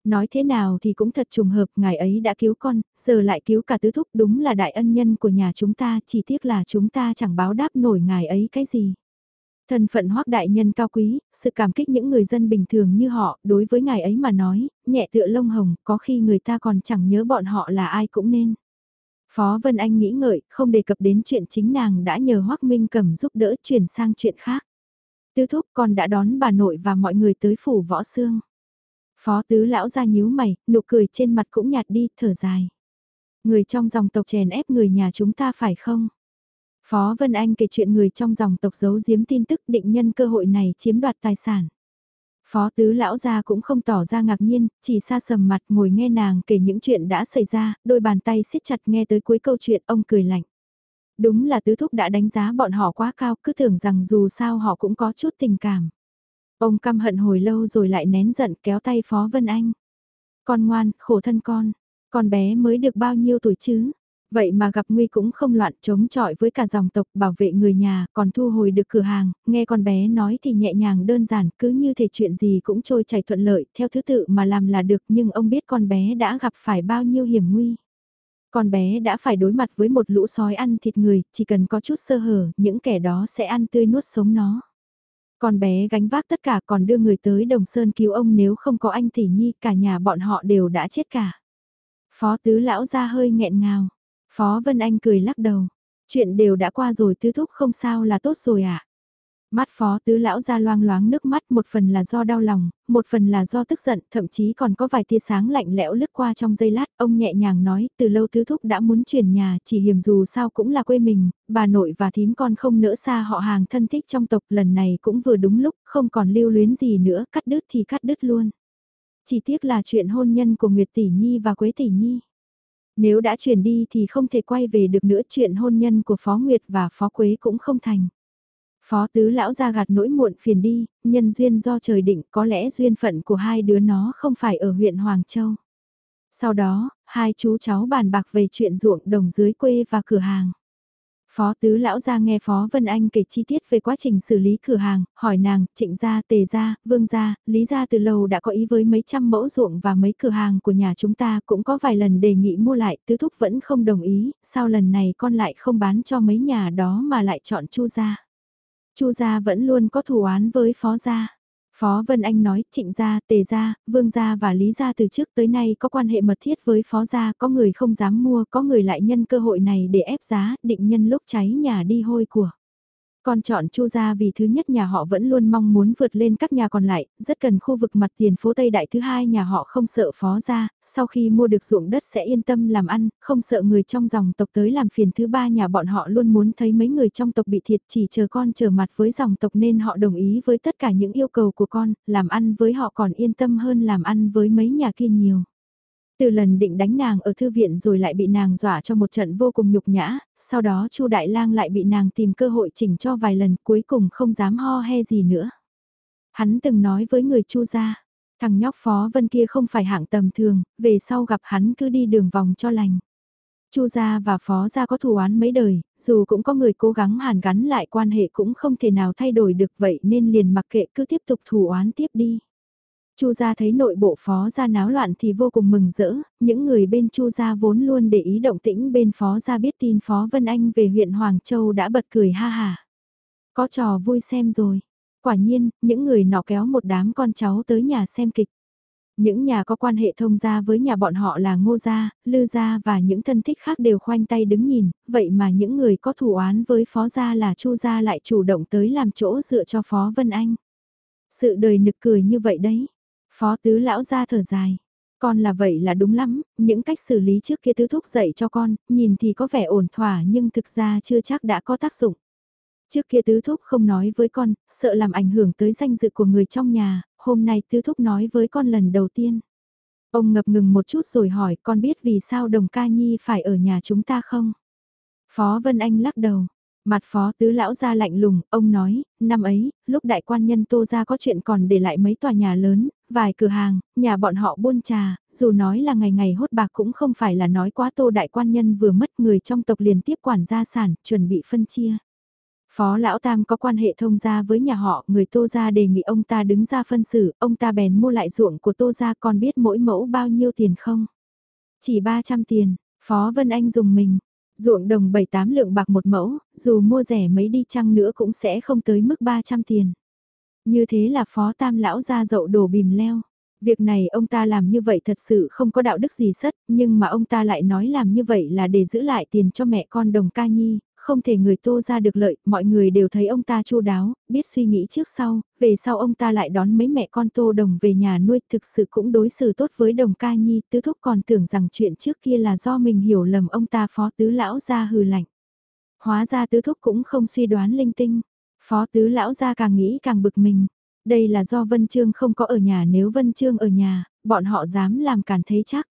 Nói thế nào thì cũng thật trùng hợp, ngài ấy đã cứu con, giờ lại cứu cả tứ thúc đúng là đại ân nhân của nhà chúng ta, chỉ tiếc là chúng ta chẳng báo đáp nổi ngài ấy cái gì. Thân phận hoắc đại nhân cao quý, sự cảm kích những người dân bình thường như họ, đối với ngài ấy mà nói, nhẹ tựa lông hồng, có khi người ta còn chẳng nhớ bọn họ là ai cũng nên. Phó Vân Anh nghĩ ngợi, không đề cập đến chuyện chính nàng đã nhờ hoắc Minh cầm giúp đỡ chuyển sang chuyện khác. Tứ thúc con đã đón bà nội và mọi người tới phủ võ xương. Phó tứ lão ra nhíu mày, nụ cười trên mặt cũng nhạt đi, thở dài. Người trong dòng tộc chèn ép người nhà chúng ta phải không? Phó Vân Anh kể chuyện người trong dòng tộc giấu giếm tin tức định nhân cơ hội này chiếm đoạt tài sản. Phó tứ lão gia cũng không tỏ ra ngạc nhiên, chỉ xa sầm mặt ngồi nghe nàng kể những chuyện đã xảy ra, đôi bàn tay siết chặt nghe tới cuối câu chuyện ông cười lạnh. Đúng là tứ thúc đã đánh giá bọn họ quá cao, cứ tưởng rằng dù sao họ cũng có chút tình cảm. Ông căm hận hồi lâu rồi lại nén giận kéo tay Phó Vân Anh. Con ngoan, khổ thân con, con bé mới được bao nhiêu tuổi chứ? Vậy mà gặp nguy cũng không loạn chống chọi với cả dòng tộc bảo vệ người nhà, còn thu hồi được cửa hàng, nghe con bé nói thì nhẹ nhàng đơn giản, cứ như thể chuyện gì cũng trôi chảy thuận lợi, theo thứ tự mà làm là được nhưng ông biết con bé đã gặp phải bao nhiêu hiểm nguy. Con bé đã phải đối mặt với một lũ sói ăn thịt người, chỉ cần có chút sơ hở, những kẻ đó sẽ ăn tươi nuốt sống nó. Con bé gánh vác tất cả còn đưa người tới Đồng Sơn cứu ông nếu không có anh Tỷ Nhi, cả nhà bọn họ đều đã chết cả. Phó tứ lão ra hơi nghẹn ngào. Phó Vân Anh cười lắc đầu. Chuyện đều đã qua rồi, tứ thúc không sao là tốt rồi ạ. À? Mắt phó tứ lão ra loang loáng nước mắt một phần là do đau lòng, một phần là do tức giận, thậm chí còn có vài tia sáng lạnh lẽo lướt qua trong giây lát, ông nhẹ nhàng nói, từ lâu tứ thúc đã muốn chuyển nhà, chỉ hiểm dù sao cũng là quê mình, bà nội và thím con không nỡ xa họ hàng thân thích trong tộc, lần này cũng vừa đúng lúc, không còn lưu luyến gì nữa, cắt đứt thì cắt đứt luôn. Chỉ tiếc là chuyện hôn nhân của Nguyệt Tỷ Nhi và Quế Tỷ Nhi. Nếu đã chuyển đi thì không thể quay về được nữa chuyện hôn nhân của Phó Nguyệt và Phó Quế cũng không thành. Phó tứ lão ra gạt nỗi muộn phiền đi, nhân duyên do trời định có lẽ duyên phận của hai đứa nó không phải ở huyện Hoàng Châu. Sau đó, hai chú cháu bàn bạc về chuyện ruộng đồng dưới quê và cửa hàng. Phó tứ lão ra nghe Phó Vân Anh kể chi tiết về quá trình xử lý cửa hàng, hỏi nàng, trịnh gia, tề gia, vương gia, lý gia từ lâu đã có ý với mấy trăm mẫu ruộng và mấy cửa hàng của nhà chúng ta cũng có vài lần đề nghị mua lại, tứ thúc vẫn không đồng ý, sao lần này con lại không bán cho mấy nhà đó mà lại chọn chu gia. Chu gia vẫn luôn có thù oán với phó gia. Phó Vân Anh nói, trịnh gia, tề gia, vương gia và lý gia từ trước tới nay có quan hệ mật thiết với phó gia, có người không dám mua, có người lại nhân cơ hội này để ép giá, định nhân lúc cháy nhà đi hôi của. Con chọn Chu gia vì thứ nhất nhà họ vẫn luôn mong muốn vượt lên các nhà còn lại, rất cần khu vực mặt tiền phố Tây Đại thứ hai nhà họ không sợ phó gia, sau khi mua được ruộng đất sẽ yên tâm làm ăn, không sợ người trong dòng tộc tới làm phiền thứ ba nhà bọn họ luôn muốn thấy mấy người trong tộc bị thiệt chỉ chờ con trở mặt với dòng tộc nên họ đồng ý với tất cả những yêu cầu của con, làm ăn với họ còn yên tâm hơn làm ăn với mấy nhà kia nhiều. Từ lần định đánh nàng ở thư viện rồi lại bị nàng dọa cho một trận vô cùng nhục nhã, sau đó Chu Đại Lang lại bị nàng tìm cơ hội chỉnh cho vài lần cuối cùng không dám ho he gì nữa. Hắn từng nói với người Chu gia, thằng nhóc Phó Vân kia không phải hạng tầm thường, về sau gặp hắn cứ đi đường vòng cho lành. Chu gia và Phó gia có thù oán mấy đời, dù cũng có người cố gắng hàn gắn lại quan hệ cũng không thể nào thay đổi được vậy nên liền mặc kệ cứ tiếp tục thù oán tiếp đi. Chu gia thấy nội bộ phó gia náo loạn thì vô cùng mừng rỡ, những người bên Chu gia vốn luôn để ý động tĩnh bên phó gia biết tin phó Vân Anh về huyện Hoàng Châu đã bật cười ha hà. Có trò vui xem rồi. Quả nhiên, những người nọ kéo một đám con cháu tới nhà xem kịch. Những nhà có quan hệ thông gia với nhà bọn họ là Ngô Gia, Lư Gia và những thân thích khác đều khoanh tay đứng nhìn, vậy mà những người có thù án với Phó Gia là Chu Gia lại chủ động tới làm chỗ dựa cho Phó Vân Anh. Sự đời nực cười như vậy đấy. Phó tứ lão ra thở dài. Con là vậy là đúng lắm, những cách xử lý trước kia tứ thúc dạy cho con, nhìn thì có vẻ ổn thỏa nhưng thực ra chưa chắc đã có tác dụng. Trước kia tứ thúc không nói với con, sợ làm ảnh hưởng tới danh dự của người trong nhà, hôm nay tứ thúc nói với con lần đầu tiên. Ông ngập ngừng một chút rồi hỏi con biết vì sao đồng ca nhi phải ở nhà chúng ta không? Phó Vân Anh lắc đầu. Mặt phó tứ lão ra lạnh lùng, ông nói, năm ấy, lúc đại quan nhân tô ra có chuyện còn để lại mấy tòa nhà lớn, vài cửa hàng, nhà bọn họ buôn trà, dù nói là ngày ngày hốt bạc cũng không phải là nói quá tô đại quan nhân vừa mất người trong tộc liền tiếp quản gia sản, chuẩn bị phân chia. Phó lão tam có quan hệ thông gia với nhà họ, người tô gia đề nghị ông ta đứng ra phân xử, ông ta bèn mua lại ruộng của tô gia còn biết mỗi mẫu bao nhiêu tiền không? Chỉ 300 tiền, Phó Vân Anh dùng mình, ruộng đồng 7-8 lượng bạc một mẫu, dù mua rẻ mấy đi chăng nữa cũng sẽ không tới mức 300 tiền. Như thế là phó tam lão ra dậu đổ bìm leo. Việc này ông ta làm như vậy thật sự không có đạo đức gì sất, nhưng mà ông ta lại nói làm như vậy là để giữ lại tiền cho mẹ con đồng ca nhi, không thể người tô ra được lợi, mọi người đều thấy ông ta chu đáo, biết suy nghĩ trước sau, về sau ông ta lại đón mấy mẹ con tô đồng về nhà nuôi, thực sự cũng đối xử tốt với đồng ca nhi, tứ thúc còn tưởng rằng chuyện trước kia là do mình hiểu lầm ông ta phó tứ lão ra hừ lạnh. Hóa ra tứ thúc cũng không suy đoán linh tinh, phó tứ lão ra càng nghĩ càng bực mình. Đây là do Vân Trương không có ở nhà nếu Vân Trương ở nhà, bọn họ dám làm cản thế chắc.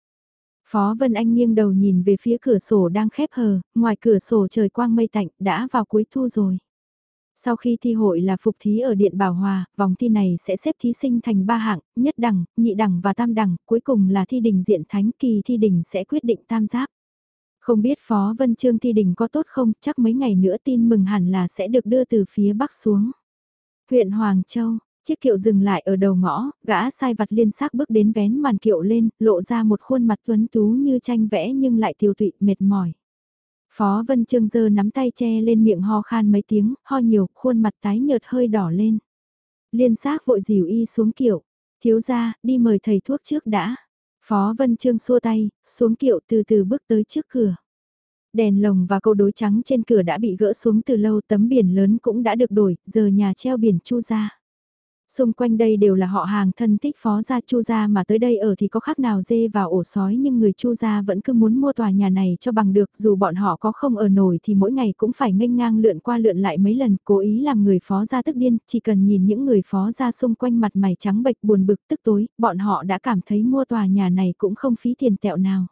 Phó Vân Anh nghiêng đầu nhìn về phía cửa sổ đang khép hờ, ngoài cửa sổ trời quang mây tạnh, đã vào cuối thu rồi. Sau khi thi hội là phục thí ở Điện Bảo Hòa, vòng thi này sẽ xếp thí sinh thành ba hạng, nhất đẳng, nhị đẳng và tam đẳng, cuối cùng là thi đình diện thánh kỳ thi đình sẽ quyết định tam giáp. Không biết Phó Vân Trương thi đình có tốt không, chắc mấy ngày nữa tin mừng hẳn là sẽ được đưa từ phía bắc xuống. Huyện Hoàng Châu, Chiếc kiệu dừng lại ở đầu ngõ, gã sai vặt liên xác bước đến vén màn kiệu lên, lộ ra một khuôn mặt tuấn tú như tranh vẽ nhưng lại tiêu tụy, mệt mỏi. Phó Vân Trương dơ nắm tay che lên miệng ho khan mấy tiếng, ho nhiều, khuôn mặt tái nhợt hơi đỏ lên. Liên xác vội dìu y xuống kiệu, thiếu ra, đi mời thầy thuốc trước đã. Phó Vân Trương xua tay, xuống kiệu từ từ bước tới trước cửa. Đèn lồng và câu đối trắng trên cửa đã bị gỡ xuống từ lâu tấm biển lớn cũng đã được đổi, giờ nhà treo biển chu ra. Xung quanh đây đều là họ hàng thân thích phó gia chu gia mà tới đây ở thì có khác nào dê vào ổ sói nhưng người chu gia vẫn cứ muốn mua tòa nhà này cho bằng được dù bọn họ có không ở nổi thì mỗi ngày cũng phải nghênh ngang lượn qua lượn lại mấy lần cố ý làm người phó gia tức điên chỉ cần nhìn những người phó gia xung quanh mặt mày trắng bệch buồn bực tức tối bọn họ đã cảm thấy mua tòa nhà này cũng không phí tiền tẹo nào.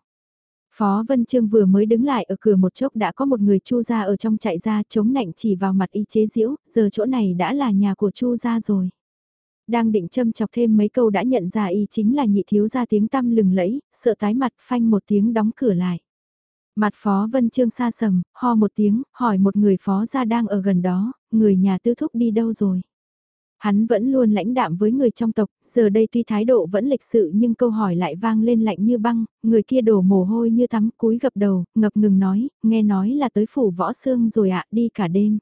Phó Vân Trương vừa mới đứng lại ở cửa một chốc đã có một người chu gia ở trong chạy ra chống nạnh chỉ vào mặt y chế diễu, giờ chỗ này đã là nhà của chu gia rồi. Đang định châm chọc thêm mấy câu đã nhận ra y chính là nhị thiếu ra tiếng tăm lừng lẫy, sợ tái mặt phanh một tiếng đóng cửa lại. Mặt phó vân trương xa sầm, ho một tiếng, hỏi một người phó ra đang ở gần đó, người nhà tư thúc đi đâu rồi. Hắn vẫn luôn lãnh đạm với người trong tộc, giờ đây tuy thái độ vẫn lịch sự nhưng câu hỏi lại vang lên lạnh như băng, người kia đổ mồ hôi như tắm cúi gập đầu, ngập ngừng nói, nghe nói là tới phủ võ xương rồi ạ, đi cả đêm.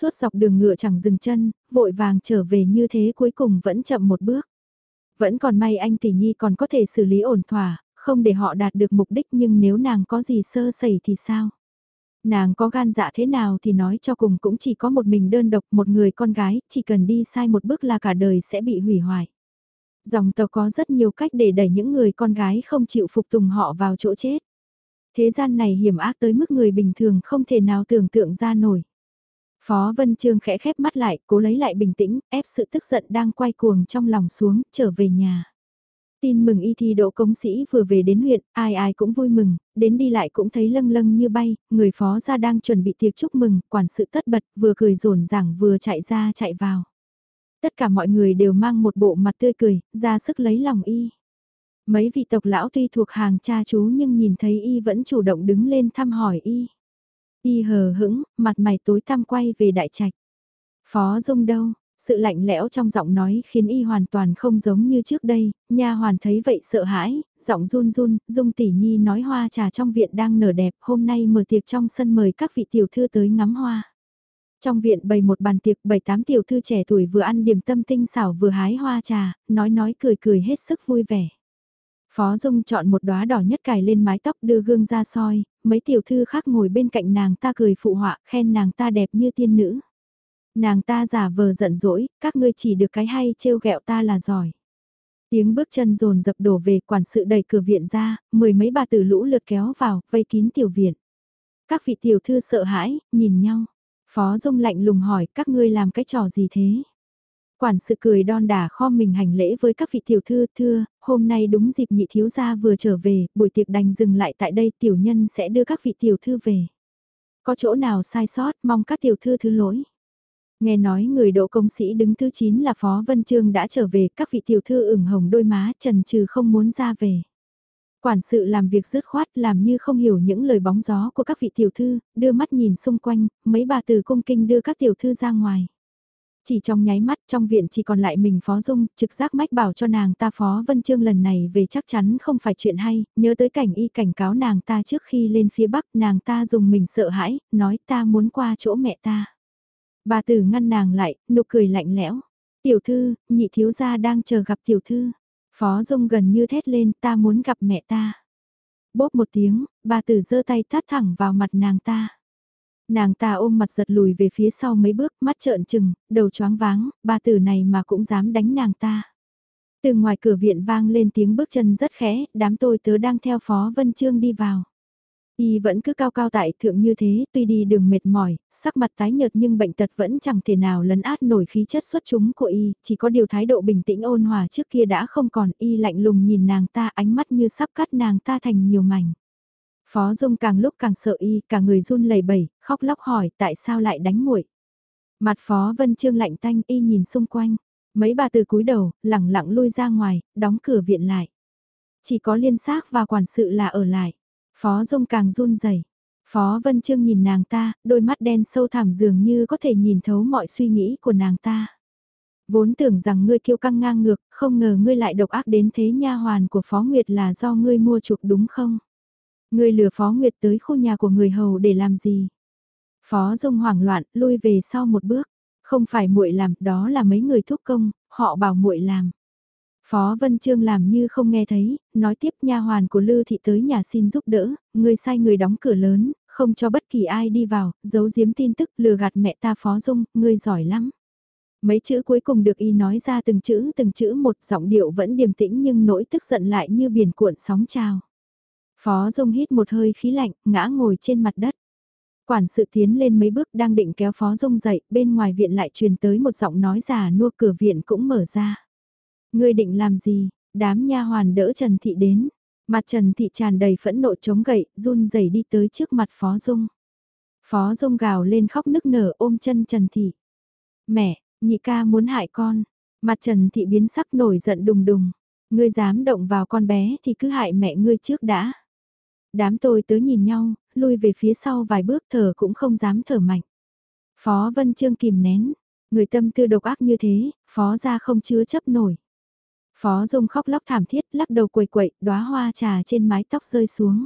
Suốt dọc đường ngựa chẳng dừng chân, vội vàng trở về như thế cuối cùng vẫn chậm một bước. Vẫn còn may anh tỷ nhi còn có thể xử lý ổn thỏa, không để họ đạt được mục đích nhưng nếu nàng có gì sơ sẩy thì sao? Nàng có gan dạ thế nào thì nói cho cùng cũng chỉ có một mình đơn độc một người con gái, chỉ cần đi sai một bước là cả đời sẽ bị hủy hoại. Dòng tàu có rất nhiều cách để đẩy những người con gái không chịu phục tùng họ vào chỗ chết. Thế gian này hiểm ác tới mức người bình thường không thể nào tưởng tượng ra nổi. Phó Vân Trương khẽ khép mắt lại, cố lấy lại bình tĩnh, ép sự tức giận đang quay cuồng trong lòng xuống, trở về nhà. Tin mừng y thi đỗ công sĩ vừa về đến huyện, ai ai cũng vui mừng, đến đi lại cũng thấy lâng lâng như bay, người phó ra đang chuẩn bị tiệc chúc mừng, quản sự tất bật, vừa cười rồn ràng vừa chạy ra chạy vào. Tất cả mọi người đều mang một bộ mặt tươi cười, ra sức lấy lòng y. Mấy vị tộc lão tuy thuộc hàng cha chú nhưng nhìn thấy y vẫn chủ động đứng lên thăm hỏi y. Y hờ hững, mặt mày tối tăm quay về đại trạch. Phó Dung đâu? Sự lạnh lẽo trong giọng nói khiến y hoàn toàn không giống như trước đây, nha hoàn thấy vậy sợ hãi, giọng run run, Dung tỷ nhi nói hoa trà trong viện đang nở đẹp, hôm nay mở tiệc trong sân mời các vị tiểu thư tới ngắm hoa. Trong viện bày một bàn tiệc bảy tám tiểu thư trẻ tuổi vừa ăn điểm tâm tinh xảo vừa hái hoa trà, nói nói cười cười hết sức vui vẻ. Phó Dung chọn một đóa đỏ nhất cài lên mái tóc đưa gương ra soi, mấy tiểu thư khác ngồi bên cạnh nàng ta cười phụ họa khen nàng ta đẹp như tiên nữ. Nàng ta giả vờ giận dỗi, các ngươi chỉ được cái hay trêu ghẹo ta là giỏi. Tiếng bước chân rồn dập đổ về quản sự đẩy cửa viện ra, mười mấy bà tử lũ lượt kéo vào, vây kín tiểu viện. Các vị tiểu thư sợ hãi, nhìn nhau. Phó Dung lạnh lùng hỏi các ngươi làm cái trò gì thế? Quản sự cười đon đả kho mình hành lễ với các vị tiểu thư thưa, hôm nay đúng dịp nhị thiếu gia vừa trở về, buổi tiệc đành dừng lại tại đây tiểu nhân sẽ đưa các vị tiểu thư về. Có chỗ nào sai sót mong các tiểu thư thứ lỗi. Nghe nói người độ công sĩ đứng thứ 9 là Phó Vân Trương đã trở về, các vị tiểu thư ửng hồng đôi má trần trừ không muốn ra về. Quản sự làm việc dứt khoát làm như không hiểu những lời bóng gió của các vị tiểu thư, đưa mắt nhìn xung quanh, mấy bà từ cung kinh đưa các tiểu thư ra ngoài. Chỉ trong nháy mắt trong viện chỉ còn lại mình Phó Dung, trực giác mách bảo cho nàng ta Phó Vân Trương lần này về chắc chắn không phải chuyện hay, nhớ tới cảnh y cảnh cáo nàng ta trước khi lên phía bắc nàng ta dùng mình sợ hãi, nói ta muốn qua chỗ mẹ ta. Bà tử ngăn nàng lại, nụ cười lạnh lẽo. Tiểu thư, nhị thiếu gia đang chờ gặp tiểu thư. Phó Dung gần như thét lên ta muốn gặp mẹ ta. Bốp một tiếng, bà tử giơ tay tát thẳng vào mặt nàng ta. Nàng ta ôm mặt giật lùi về phía sau mấy bước, mắt trợn trừng, đầu choáng váng, ba tử này mà cũng dám đánh nàng ta. Từ ngoài cửa viện vang lên tiếng bước chân rất khẽ, đám tôi tớ đang theo Phó Vân Trương đi vào. Y vẫn cứ cao cao tại thượng như thế, tuy đi đường mệt mỏi, sắc mặt tái nhợt nhưng bệnh tật vẫn chẳng thể nào lấn át nổi khí chất xuất chúng của Y, chỉ có điều thái độ bình tĩnh ôn hòa trước kia đã không còn Y lạnh lùng nhìn nàng ta ánh mắt như sắp cắt nàng ta thành nhiều mảnh. Phó Dung càng lúc càng sợ Y, cả người run lẩy bẩy, khóc lóc hỏi tại sao lại đánh muội. Mặt Phó Vân Trương lạnh tanh Y nhìn xung quanh, mấy bà từ cúi đầu, lẳng lặng lui ra ngoài, đóng cửa viện lại. Chỉ có liên xác và quản sự là ở lại. Phó Dung càng run rẩy. Phó Vân Trương nhìn nàng ta, đôi mắt đen sâu thẳm dường như có thể nhìn thấu mọi suy nghĩ của nàng ta. Vốn tưởng rằng ngươi kiêu căng ngang ngược, không ngờ ngươi lại độc ác đến thế nha hoàn của Phó Nguyệt là do ngươi mua chuộc đúng không? Ngươi lừa Phó Nguyệt tới khu nhà của người hầu để làm gì? Phó Dung hoảng loạn, lui về sau một bước. Không phải muội làm, đó là mấy người thúc công, họ bảo muội làm. Phó Vân Trương làm như không nghe thấy, nói tiếp nha hoàn của Lư Thị tới nhà xin giúp đỡ, người sai người đóng cửa lớn, không cho bất kỳ ai đi vào, giấu giếm tin tức lừa gạt mẹ ta Phó Dung, ngươi giỏi lắm. Mấy chữ cuối cùng được y nói ra từng chữ từng chữ một giọng điệu vẫn điềm tĩnh nhưng nỗi tức giận lại như biển cuộn sóng trào. Phó Dung hít một hơi khí lạnh, ngã ngồi trên mặt đất. Quản sự tiến lên mấy bước đang định kéo Phó Dung dậy, bên ngoài viện lại truyền tới một giọng nói già nua cửa viện cũng mở ra. Ngươi định làm gì? Đám nha hoàn đỡ Trần Thị đến. Mặt Trần Thị tràn đầy phẫn nộ chống gậy, run rẩy đi tới trước mặt Phó Dung. Phó Dung gào lên khóc nức nở ôm chân Trần Thị. Mẹ, nhị ca muốn hại con. Mặt Trần Thị biến sắc nổi giận đùng đùng. Ngươi dám động vào con bé thì cứ hại mẹ ngươi trước đã. Đám tôi tớ nhìn nhau, lui về phía sau vài bước thở cũng không dám thở mạnh. Phó Vân Trương kìm nén, người tâm tư độc ác như thế, phó ra không chứa chấp nổi. Phó Dung khóc lóc thảm thiết, lắc đầu quầy quậy, đóa hoa trà trên mái tóc rơi xuống.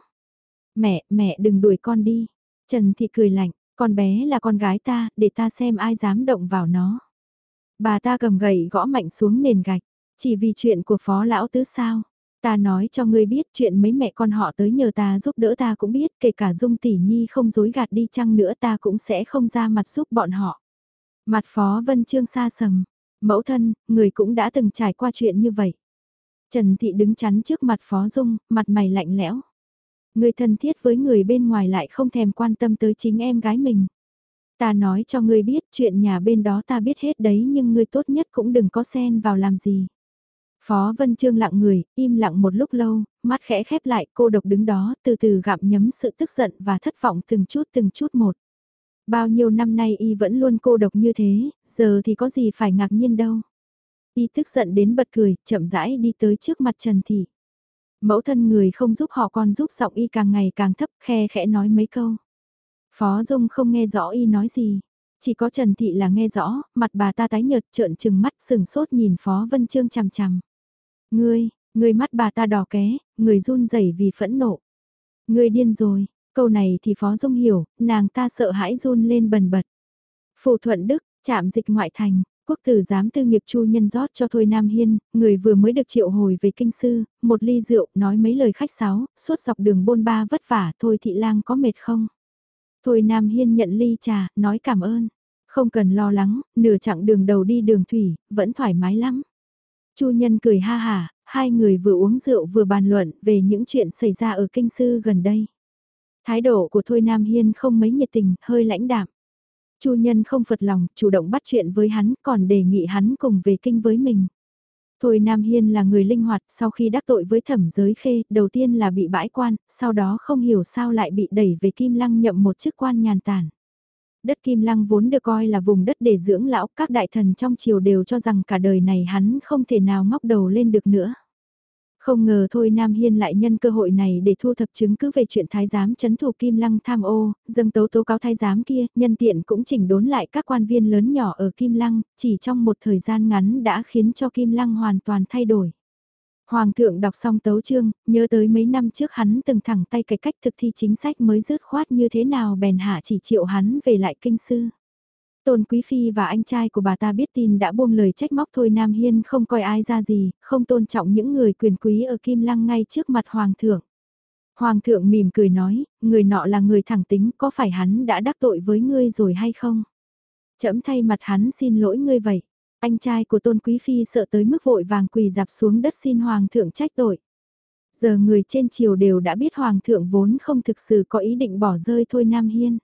Mẹ, mẹ đừng đuổi con đi. Trần Thị cười lạnh, con bé là con gái ta, để ta xem ai dám động vào nó. Bà ta cầm gậy gõ mạnh xuống nền gạch, chỉ vì chuyện của phó lão tứ sao. Ta nói cho ngươi biết chuyện mấy mẹ con họ tới nhờ ta giúp đỡ ta cũng biết, kể cả Dung tỷ nhi không dối gạt đi chăng nữa ta cũng sẽ không ra mặt giúp bọn họ. Mặt phó Vân Trương xa sầm, Mẫu thân, người cũng đã từng trải qua chuyện như vậy. Trần Thị đứng chắn trước mặt Phó Dung, mặt mày lạnh lẽo. Người thân thiết với người bên ngoài lại không thèm quan tâm tới chính em gái mình. Ta nói cho ngươi biết chuyện nhà bên đó ta biết hết đấy nhưng ngươi tốt nhất cũng đừng có xen vào làm gì. Phó Vân Trương lặng người, im lặng một lúc lâu, mắt khẽ khép lại cô độc đứng đó từ từ gặm nhấm sự tức giận và thất vọng từng chút từng chút một. Bao nhiêu năm nay y vẫn luôn cô độc như thế, giờ thì có gì phải ngạc nhiên đâu. Y tức giận đến bật cười, chậm rãi đi tới trước mặt Trần Thị. Mẫu thân người không giúp họ còn giúp giọng y càng ngày càng thấp khe khẽ nói mấy câu. Phó Dung không nghe rõ y nói gì. Chỉ có Trần Thị là nghe rõ, mặt bà ta tái nhợt trợn trừng mắt sừng sốt nhìn Phó Vân Trương chằm chằm. Ngươi, ngươi mắt bà ta đỏ ké, người run rẩy vì phẫn nộ. Ngươi điên rồi, Câu này thì Phó Dung hiểu, nàng ta sợ hãi run lên bần bật. Phù thuận Đức, chạm dịch ngoại thành, quốc tử giám tư nghiệp chu nhân rót cho Thôi Nam Hiên, người vừa mới được triệu hồi về kinh sư, một ly rượu, nói mấy lời khách sáo, suốt dọc đường bôn ba vất vả, Thôi thị lang có mệt không? Thôi Nam Hiên nhận ly trà, nói cảm ơn. Không cần lo lắng, nửa chặng đường đầu đi đường thủy, vẫn thoải mái lắm. Chu nhân cười ha hả, hai người vừa uống rượu vừa bàn luận về những chuyện xảy ra ở kinh sư gần đây. Thái độ của Thôi Nam Hiên không mấy nhiệt tình, hơi lãnh đạm. Chu nhân không phật lòng, chủ động bắt chuyện với hắn, còn đề nghị hắn cùng về kinh với mình. Thôi Nam Hiên là người linh hoạt, sau khi đắc tội với thẩm giới khê, đầu tiên là bị bãi quan, sau đó không hiểu sao lại bị đẩy về Kim Lăng nhậm một chức quan nhàn tản. Đất Kim Lăng vốn được coi là vùng đất để dưỡng lão, các đại thần trong triều đều cho rằng cả đời này hắn không thể nào ngóc đầu lên được nữa. Không ngờ thôi Nam Hiên lại nhân cơ hội này để thu thập chứng cứ về chuyện thái giám chấn thủ Kim Lăng tham ô, dâng tấu tố cáo thái giám kia, nhân tiện cũng chỉnh đốn lại các quan viên lớn nhỏ ở Kim Lăng, chỉ trong một thời gian ngắn đã khiến cho Kim Lăng hoàn toàn thay đổi. Hoàng thượng đọc xong tấu chương, nhớ tới mấy năm trước hắn từng thẳng tay cái cách thực thi chính sách mới dứt khoát như thế nào bèn hạ chỉ triệu hắn về lại kinh sư. Tôn Quý Phi và anh trai của bà ta biết tin đã buông lời trách móc thôi Nam Hiên không coi ai ra gì, không tôn trọng những người quyền quý ở Kim Lăng ngay trước mặt Hoàng thượng. Hoàng thượng mỉm cười nói, người nọ là người thẳng tính, có phải hắn đã đắc tội với ngươi rồi hay không? Chấm thay mặt hắn xin lỗi ngươi vậy. Anh trai của Tôn Quý Phi sợ tới mức vội vàng quỳ dạp xuống đất xin Hoàng thượng trách tội. Giờ người trên triều đều đã biết Hoàng thượng vốn không thực sự có ý định bỏ rơi thôi Nam Hiên.